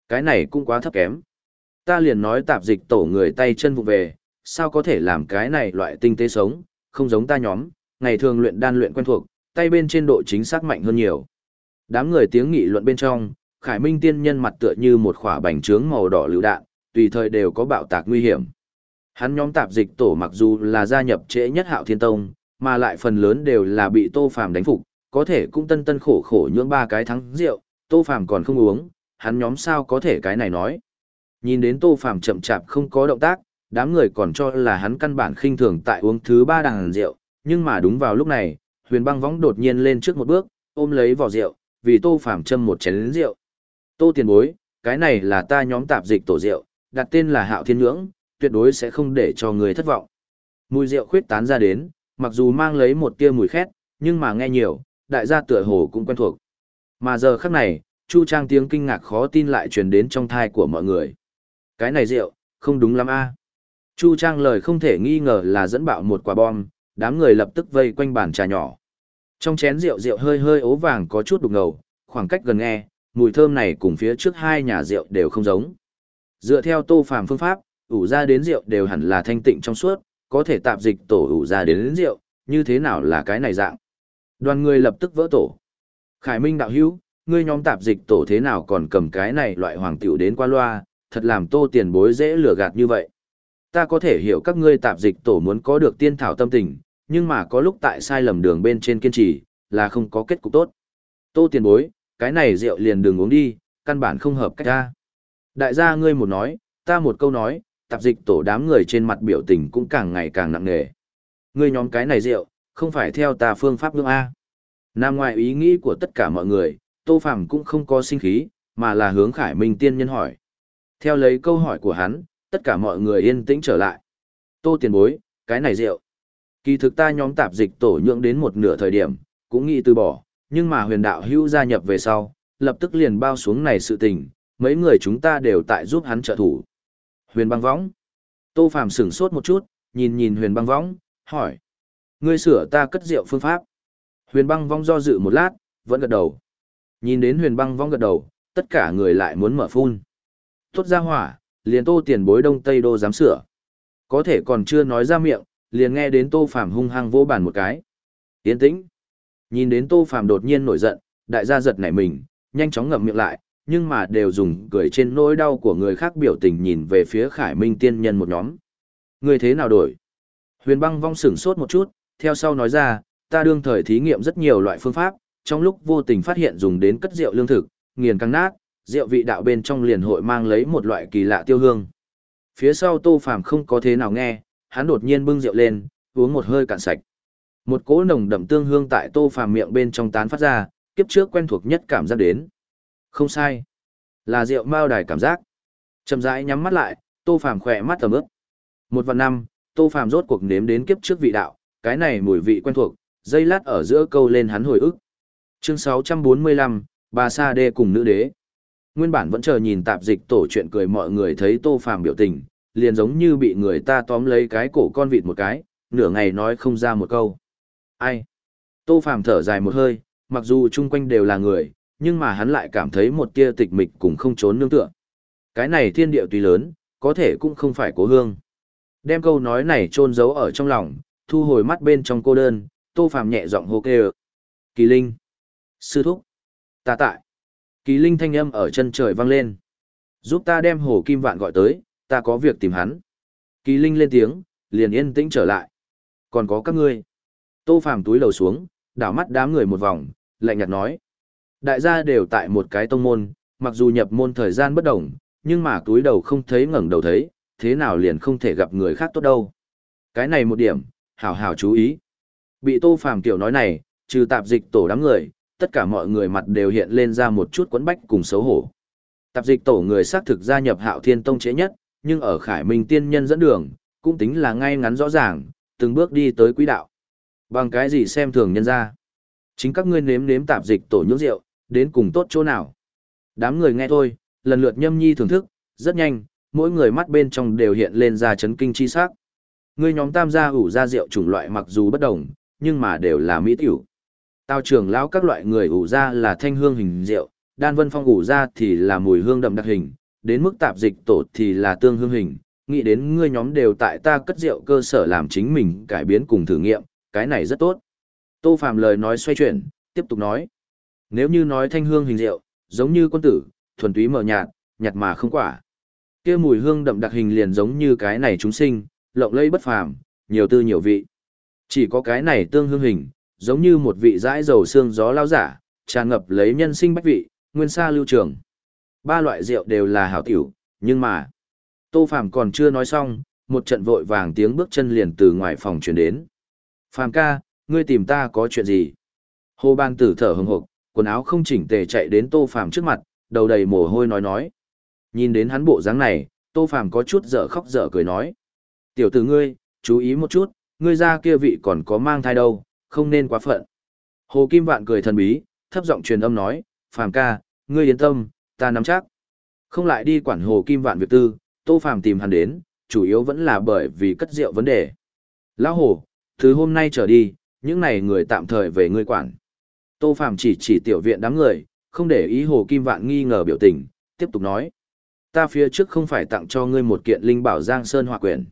Cái này cũng quá thấp kém. Ta liền nói tạp dịch tổ người tay chân vụ về, sao có thể làm cái này loại tinh tế sống, không giống ta nhóm, ngày thường luyện đan luyện quen thuộc, tay bên trên độ chính xác mạnh hơn nhiều. Đám người tiếng nghị luận bên trong, Khải Minh tiên nhân mặt tựa như một quả bánh trướng màu đỏ lưu đạn, tùy thời đều có bạo tạc nguy hiểm. Hắn nhóm tạp dịch tổ mặc dù là gia nhập trễ nhất Hạo Thiên Tông, mà lại phần lớn đều là bị Tô Phàm đánh phục, có thể cũng tân tân khổ khổ nhưỡng ba cái thắng rượu, Tô Phàm còn không uống, hắn nhóm sao có thể cái này nói. Nhìn đến Tô Phàm chậm chạp không có động tác, đám người còn cho là hắn căn bản khinh thường tại uống thứ ba đàn rượu, nhưng mà đúng vào lúc này, Huyền Băng Võng đột nhiên lên trước một bước, ôm lấy vỏ rượu, vì Tô Phàm châm một chén rượu. Tô tiền bối, cái này là ta nhóm tạp dịch tổ rượu, đặt tên là Hạo Thiên Nhưỡng, tuyệt đối sẽ không để cho người thất vọng. Mùi rượu khuyết tán ra đến, mặc dù mang lấy một tia mùi khét, nhưng mà nghe nhiều, đại gia tựa hồ cũng quen thuộc. Mà giờ khắc này, Chu Trang tiếng kinh ngạc khó tin lại truyền đến trong thai của mọi người. Cái này rượu, không đúng lắm a. Chu Trang lời không thể nghi ngờ là dẫn bạo một quả bom, đám người lập tức vây quanh bàn trà nhỏ. Trong chén rượu rượu hơi hơi ố vàng có chút đục ngầu, khoảng cách gần nghe, mùi thơm này cùng phía trước hai nhà rượu đều không giống. Dựa theo tô phàm phương pháp, ủ ra đến rượu đều hẳn là thanh tịnh trong suốt, có thể tạp dịch tổ ủ ra đến, đến rượu, như thế nào là cái này dạng. Đoàn người lập tức vỡ tổ. Khải Minh đạo hữu, ngươi nhóm tạp dịch tổ thế nào còn cầm cái này loại hoàng tiểu đến qua loa, thật làm tô tiền bối dễ lừa gạt như vậy. Ta có thể hiểu các ngươi tạp dịch tổ muốn có được tiên thảo tâm tình, nhưng mà có lúc tại sai lầm đường bên trên kiên trì, là không có kết cục tốt. Tô tiền bối, cái này rượu liền đừng uống đi, căn bản không hợp cách ta. Đại gia ngươi một nói, ta một câu nói, tạp dịch tổ đám người trên mặt biểu tình cũng càng ngày càng nặng nề. Ngươi nhóm cái này rượu, không phải theo ta phương pháp ngưỡng A. Nam ngoài ý nghĩ của tất cả mọi người, Tô Phàm cũng không có sinh khí, mà là hướng Khải Minh tiên nhân hỏi. Theo lấy câu hỏi của hắn, tất cả mọi người yên tĩnh trở lại. Tô tiền bối, cái này rượu. Kỳ thực ta nhóm tạp dịch tổ nhượng đến một nửa thời điểm, cũng nghĩ từ bỏ, nhưng mà huyền đạo hữu gia nhập về sau, lập tức liền bao xuống này sự tình, mấy người chúng ta đều tại giúp hắn trợ thủ. Huyền băng võng. Tô Phàm sửng sốt một chút, nhìn nhìn huyền băng võng, hỏi. Ngươi sửa ta cất rượu phương pháp. Huyền băng vong do dự một lát, vẫn gật đầu. Nhìn đến huyền băng vong gật đầu, tất cả người lại muốn mở phun. Tốt ra hỏa, liền tô tiền bối đông tây đô dám sửa. Có thể còn chưa nói ra miệng, liền nghe đến tô phàm hung hăng vô bàn một cái. Yên tĩnh. Nhìn đến tô phàm đột nhiên nổi giận, đại gia giật nảy mình, nhanh chóng ngậm miệng lại, nhưng mà đều dùng cười trên nỗi đau của người khác biểu tình nhìn về phía khải minh tiên nhân một nhóm. Người thế nào đổi? Huyền băng vong sửng sốt một chút, theo sau nói ra, ta đương thời thí nghiệm rất nhiều loại phương pháp, trong lúc vô tình phát hiện dùng đến cất rượu lương thực, nghiền căng nát, rượu vị đạo bên trong liền hội mang lấy một loại kỳ lạ tiêu hương. Phía sau Tô Phàm không có thế nào nghe, hắn đột nhiên bưng rượu lên, uống một hơi cạn sạch. Một cỗ nồng đậm tương hương tại Tô Phàm miệng bên trong tán phát ra, kiếp trước quen thuộc nhất cảm giác đến. Không sai, là rượu mao đài cảm giác. Chậm rãi nhắm mắt lại, Tô Phàm khỏe mắt tầm ướp. Một vạn năm, Tô Phàm rốt cuộc nếm đến kiếp trước vị đạo, cái này mùi vị quen thuộc, dây lát ở giữa câu lên hắn hồi ức. Chương 645, bà Sa Đê cùng nữ đế. Nguyên bản vẫn chờ nhìn tạp dịch tổ chuyện cười mọi người thấy Tô Phàm biểu tình, liền giống như bị người ta tóm lấy cái cổ con vịt một cái, nửa ngày nói không ra một câu. Ai? Tô Phàm thở dài một hơi, mặc dù chung quanh đều là người, nhưng mà hắn lại cảm thấy một tia tịch mịch cùng không trốn nương tựa. Cái này thiên địa tuy lớn, có thể cũng không phải cố hương. Đem câu nói này chôn giấu ở trong lòng, thu hồi mắt bên trong cô đơn, Tô Phàm nhẹ giọng hô kêu. Kỳ Linh. Sư thúc. Ta tại. Kỳ Linh thanh âm ở chân trời vang lên. Giúp ta đem Hồ Kim Vạn gọi tới, ta có việc tìm hắn. Kỳ Linh lên tiếng, liền yên tĩnh trở lại. Còn có các ngươi. Tô Phàm túi lầu xuống, đảo mắt đám người một vòng, lạnh nhạt nói. Đại gia đều tại một cái tông môn, mặc dù nhập môn thời gian bất đồng, nhưng mà túi đầu không thấy ngẩng đầu thấy, thế nào liền không thể gặp người khác tốt đâu. Cái này một điểm, hảo hảo chú ý. Bị Tô Phàm tiểu nói này, trừ tạp dịch tổ đám người, tất cả mọi người mặt đều hiện lên ra một chút quấn bách cùng xấu hổ. Tạp dịch tổ người xác thực gia nhập Hạo Thiên Tông chế nhất, nhưng ở Khải Minh tiên nhân dẫn đường, cũng tính là ngay ngắn rõ ràng, từng bước đi tới quỹ đạo. Bằng cái gì xem thường nhân ra? Chính các ngươi nếm nếm tạp dịch tổ nhũ rượu, đến cùng tốt chỗ nào? Đám người nghe thôi, lần lượt nhâm nhi thưởng thức, rất nhanh, mỗi người mắt bên trong đều hiện lên ra chấn kinh chi sắc. Ngươi nhóm tam gia ủ ra rượu chủng loại mặc dù bất đồng, nhưng mà đều là mỹ tiểu. Tao trưởng lão các loại người ủ ra là thanh hương hình rượu, đan vân phong ủ ra thì là mùi hương đậm đặc hình, đến mức tạp dịch tổ thì là tương hương hình. Nghĩ đến ngươi nhóm đều tại ta cất rượu cơ sở làm chính mình cải biến cùng thử nghiệm, cái này rất tốt. Tô Phạm lời nói xoay chuyển, tiếp tục nói. Nếu như nói thanh hương hình rượu, giống như quân tử, thuần túy mờ nhạt, nhạt mà không quả. Kia mùi hương đậm đặc hình liền giống như cái này chúng sinh, lộng lây bất phàm, nhiều tư nhiều vị. Chỉ có cái này tương hương hình, giống như một vị dãi dầu xương gió lao giả, tràn ngập lấy nhân sinh bách vị, nguyên sa lưu trường. Ba loại rượu đều là hảo tiểu, nhưng mà, Tô Phàm còn chưa nói xong, một trận vội vàng tiếng bước chân liền từ ngoài phòng truyền đến. "Phàm ca, ngươi tìm ta có chuyện gì?" Hồ Ban Tử thở hổn hộc, quần áo không chỉnh tề chạy đến Tô Phàm trước mặt, đầu đầy mồ hôi nói nói. Nhìn đến hắn bộ dáng này, Tô Phàm có chút dở khóc dở cười nói: "Tiểu tử ngươi, chú ý một chút, ngươi ra kia vị còn có mang thai đâu, không nên quá phận." Hồ Kim Vạn cười thần bí, thấp giọng truyền âm nói: "Phàm ca, ngươi yên tâm, ta nắm chắc." Không lại đi quản Hồ Kim Vạn việc tư, Tô Phàm tìm hắn đến, chủ yếu vẫn là bởi vì cất rượu vấn đề. Lão Hồ, từ hôm nay trở đi, những này người tạm thời về ngươi quản. Tô Phàm chỉ chỉ tiểu viện đám người, không để ý Hồ Kim Vạn nghi ngờ biểu tình, tiếp tục nói. Ta phía trước không phải tặng cho ngươi một kiện linh bảo Giang Sơn Hòa quyển.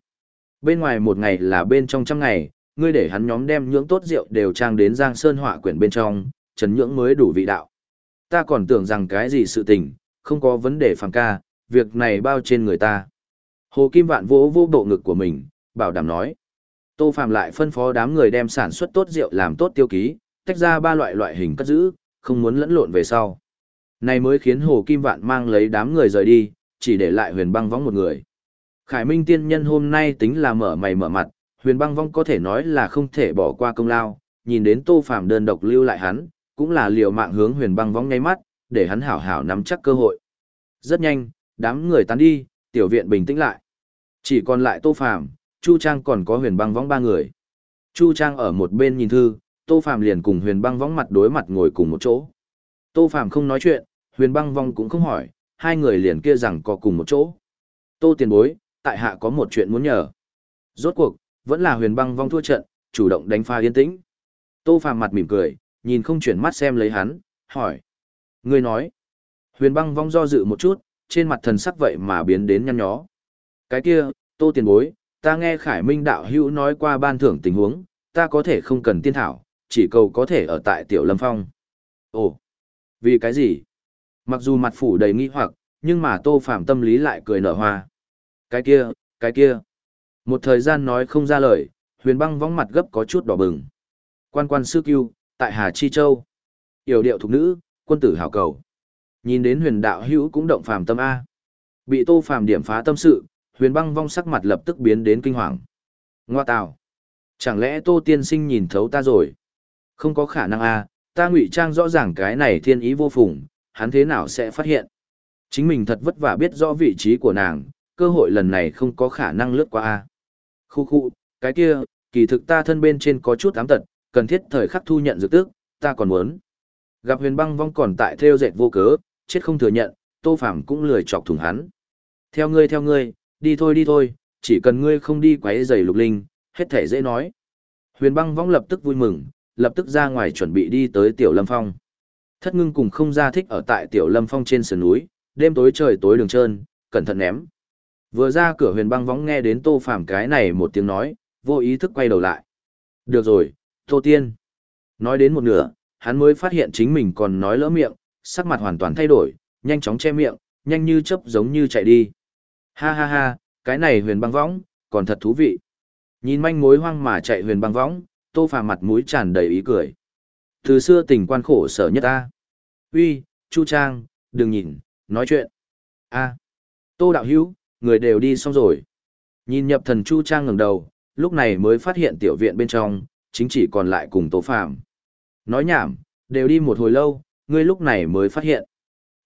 Bên ngoài một ngày là bên trong trăm ngày, ngươi để hắn nhóm đem nhưỡng tốt rượu đều trang đến Giang Sơn họa quyển bên trong, trấn nhưỡng mới đủ vị đạo. Ta còn tưởng rằng cái gì sự tình, không có vấn đề phàm ca, việc này bao trên người ta. Hồ Kim Vạn vỗ vô bộ ngực của mình, bảo đảm nói. Tô Phạm lại phân phó đám người đem sản xuất tốt rượu làm tốt tiêu ký, tách ra ba loại loại hình cất giữ, không muốn lẫn lộn về sau. Này mới khiến Hồ Kim Vạn mang lấy đám người rời đi, chỉ để lại huyền băng vong một người. Khải Minh tiên nhân hôm nay tính là mở mày mở mặt, huyền băng vong có thể nói là không thể bỏ qua công lao, nhìn đến Tô Phạm đơn độc lưu lại hắn, cũng là liều mạng hướng huyền băng vong ngay mắt, để hắn hảo hảo nắm chắc cơ hội. Rất nhanh, đám người tán đi, tiểu viện bình tĩnh lại. Chỉ còn lại Tô Phàm, Chu Trang còn có huyền băng Vong ba người. Chu Trang ở một bên nhìn thư, Tô Phàm liền cùng huyền băng Vong mặt đối mặt ngồi cùng một chỗ. Tô Phàm không nói chuyện, huyền băng vong cũng không hỏi, hai người liền kia rằng có cùng một chỗ. Tô tiền bối, tại hạ có một chuyện muốn nhờ. Rốt cuộc, vẫn là huyền băng vong thua trận, chủ động đánh pha yên tĩnh. Tô Phàm mặt mỉm cười, nhìn không chuyển mắt xem lấy hắn, hỏi. Người nói. Huyền băng vong do dự một chút, trên mặt thần sắc vậy mà biến đến nhăn nhó. Cái kia, tô tiền bối, ta nghe Khải Minh đạo hữu nói qua ban thưởng tình huống, ta có thể không cần tiên thảo, chỉ cầu có thể ở tại tiểu lâm phong. Ồ, vì cái gì? Mặc dù mặt phủ đầy nghi hoặc, nhưng mà tô phạm tâm lý lại cười nở hoa. Cái kia, cái kia. Một thời gian nói không ra lời, huyền băng vóng mặt gấp có chút đỏ bừng. Quan quan sư cưu, tại Hà Chi Châu. Yểu điệu thục nữ, quân tử hảo cầu. Nhìn đến huyền đạo hữu cũng động phàm tâm A. Bị tô phàm điểm phá tâm sự, huyền băng vong sắc mặt lập tức biến đến kinh hoàng. Ngoa tào. Chẳng lẽ tô tiên sinh nhìn thấu ta rồi? Không có khả năng A, ta ngụy trang rõ ràng cái này thiên ý vô phùng, hắn thế nào sẽ phát hiện? Chính mình thật vất vả biết rõ vị trí của nàng, cơ hội lần này không có khả năng lướt qua A. Khu khu, cái kia, kỳ thực ta thân bên trên có chút ám tật, cần thiết thời khắc thu nhận dược tước, ta còn muốn. Gặp huyền băng vong còn tại theo dệt vô cớ, chết không thừa nhận, Tô Phàm cũng lười chọc thủng hắn. Theo ngươi theo ngươi, đi thôi đi thôi, chỉ cần ngươi không đi quấy rầy lục linh, hết thể dễ nói. Huyền băng vong lập tức vui mừng, lập tức ra ngoài chuẩn bị đi tới Tiểu Lâm Phong. Thất ngưng cùng không ra thích ở tại Tiểu Lâm Phong trên sườn núi, đêm tối trời tối đường trơn, cẩn thận ném. Vừa ra cửa huyền băng võng nghe đến Tô Phàm cái này một tiếng nói, vô ý thức quay đầu lại. Được rồi, Tô Tiên. Nói đến một nửa, hắn mới phát hiện chính mình còn nói lỡ miệng, sắc mặt hoàn toàn thay đổi, nhanh chóng che miệng, nhanh như chớp giống như chạy đi. Ha ha ha, cái này huyền băng võng, còn thật thú vị. Nhìn manh mối hoang mà chạy huyền băng võng, tô phàm mặt mũi tràn đầy ý cười. Từ xưa tình quan khổ sở nhất ta. Uy, Chu Trang, đừng nhìn, nói chuyện. A, tô đạo hữu, người đều đi xong rồi. Nhìn nhập thần Chu Trang ngẩng đầu, lúc này mới phát hiện tiểu viện bên trong, chính chỉ còn lại cùng Tô Phàm. Nói nhảm, đều đi một hồi lâu, ngươi lúc này mới phát hiện.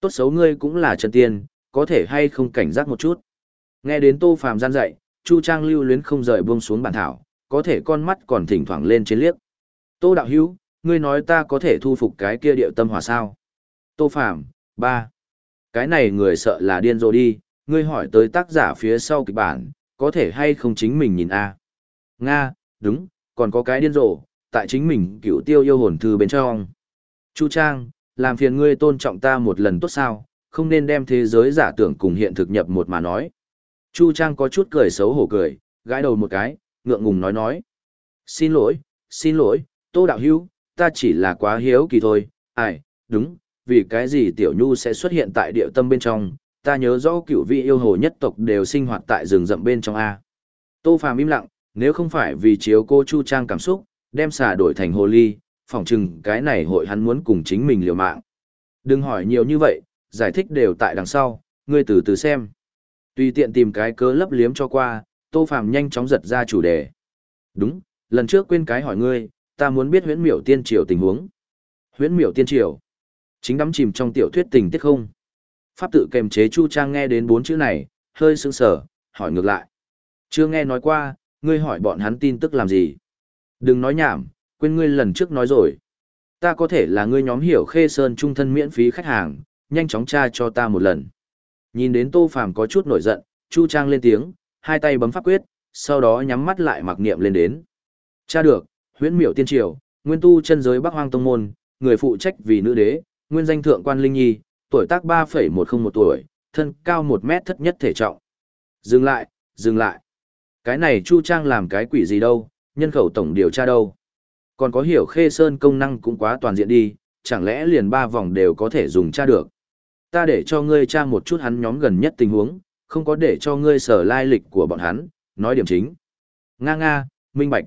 Tốt xấu ngươi cũng là chân tiên, có thể hay không cảnh giác một chút. Nghe đến Tô Phàm gian dạy, Chu Trang lưu luyến không rời buông xuống bản thảo, có thể con mắt còn thỉnh thoảng lên trên liếc. Tô đạo hữu, ngươi nói ta có thể thu phục cái kia điệu tâm hỏa sao? Tô Phàm, ba. Cái này người sợ là điên rồi đi, ngươi hỏi tới tác giả phía sau kịch bản, có thể hay không chính mình nhìn a? Nga, đúng, còn có cái điên rồ, tại chính mình cựu tiêu yêu hồn thư bên trong. Chu Trang, làm phiền ngươi tôn trọng ta một lần tốt sao, không nên đem thế giới giả tưởng cùng hiện thực nhập một mà nói. Chu Trang có chút cười xấu hổ cười, gãi đầu một cái, ngượng ngùng nói nói. Xin lỗi, xin lỗi, Tô Đạo Hữu ta chỉ là quá hiếu kỳ thôi, ai, đúng, vì cái gì Tiểu Nhu sẽ xuất hiện tại địa tâm bên trong, ta nhớ rõ cựu vị yêu hồ nhất tộc đều sinh hoạt tại rừng rậm bên trong A. Tô Phàm im lặng, nếu không phải vì chiếu cô Chu Trang cảm xúc, đem xả đổi thành hồ ly, phỏng chừng cái này hội hắn muốn cùng chính mình liều mạng. Đừng hỏi nhiều như vậy, giải thích đều tại đằng sau, ngươi từ từ xem. Tùy tiện tìm cái cớ lấp liếm cho qua, Tô Phàm nhanh chóng giật ra chủ đề. Đúng, lần trước quên cái hỏi ngươi, ta muốn biết huyễn miểu tiên triều tình huống. Huyễn miểu tiên triều. Chính đắm chìm trong tiểu thuyết tình tiết không. Pháp tự kềm chế Chu Trang nghe đến bốn chữ này, hơi sững sờ, hỏi ngược lại. Chưa nghe nói qua, ngươi hỏi bọn hắn tin tức làm gì? Đừng nói nhảm, quên ngươi lần trước nói rồi. Ta có thể là ngươi nhóm hiểu khê sơn trung thân miễn phí khách hàng, nhanh chóng tra cho ta một lần. Nhìn đến Tô Phàm có chút nổi giận, Chu Trang lên tiếng, hai tay bấm pháp quyết, sau đó nhắm mắt lại mặc niệm lên đến. Tra được, huyễn miểu tiên triều, nguyên tu chân giới Bắc Hoang Tông Môn, người phụ trách vì nữ đế, nguyên danh thượng quan Linh Nhi, tuổi tác 3,101 tuổi, thân cao 1 mét thất nhất thể trọng. Dừng lại, dừng lại. Cái này Chu Trang làm cái quỷ gì đâu, nhân khẩu tổng điều tra đâu. Còn có hiểu khê sơn công năng cũng quá toàn diện đi, chẳng lẽ liền ba vòng đều có thể dùng tra được. Ta để cho ngươi tra một chút hắn nhóm gần nhất tình huống, không có để cho ngươi sở lai lịch của bọn hắn, nói điểm chính. Nga nga, minh bạch.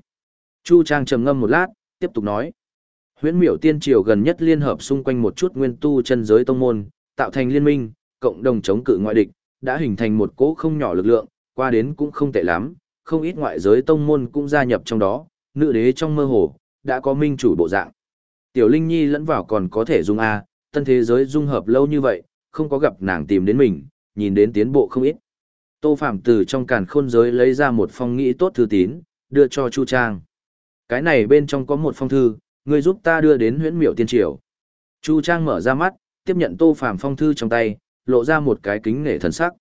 Chu Trang trầm ngâm một lát, tiếp tục nói. Huyễn miểu tiên triều gần nhất liên hợp xung quanh một chút nguyên tu chân giới tông môn, tạo thành liên minh, cộng đồng chống cự ngoại địch, đã hình thành một cỗ không nhỏ lực lượng, qua đến cũng không tệ lắm, không ít ngoại giới tông môn cũng gia nhập trong đó, nữ đế trong mơ hồ, đã có minh chủ bộ dạng. Tiểu Linh Nhi lẫn vào còn có thể dung A, tân thế giới dung hợp lâu như vậy, không có gặp nàng tìm đến mình, nhìn đến tiến bộ không ít. Tô Phạm từ trong càn khôn giới lấy ra một phong nghĩ tốt thư tín, đưa cho Chu Trang. Cái này bên trong có một phong thư, Ngươi giúp ta đưa đến huyễn miểu tiên triều. Chu Trang mở ra mắt, tiếp nhận Tô Phạm phong thư trong tay, lộ ra một cái kính nể thần sắc.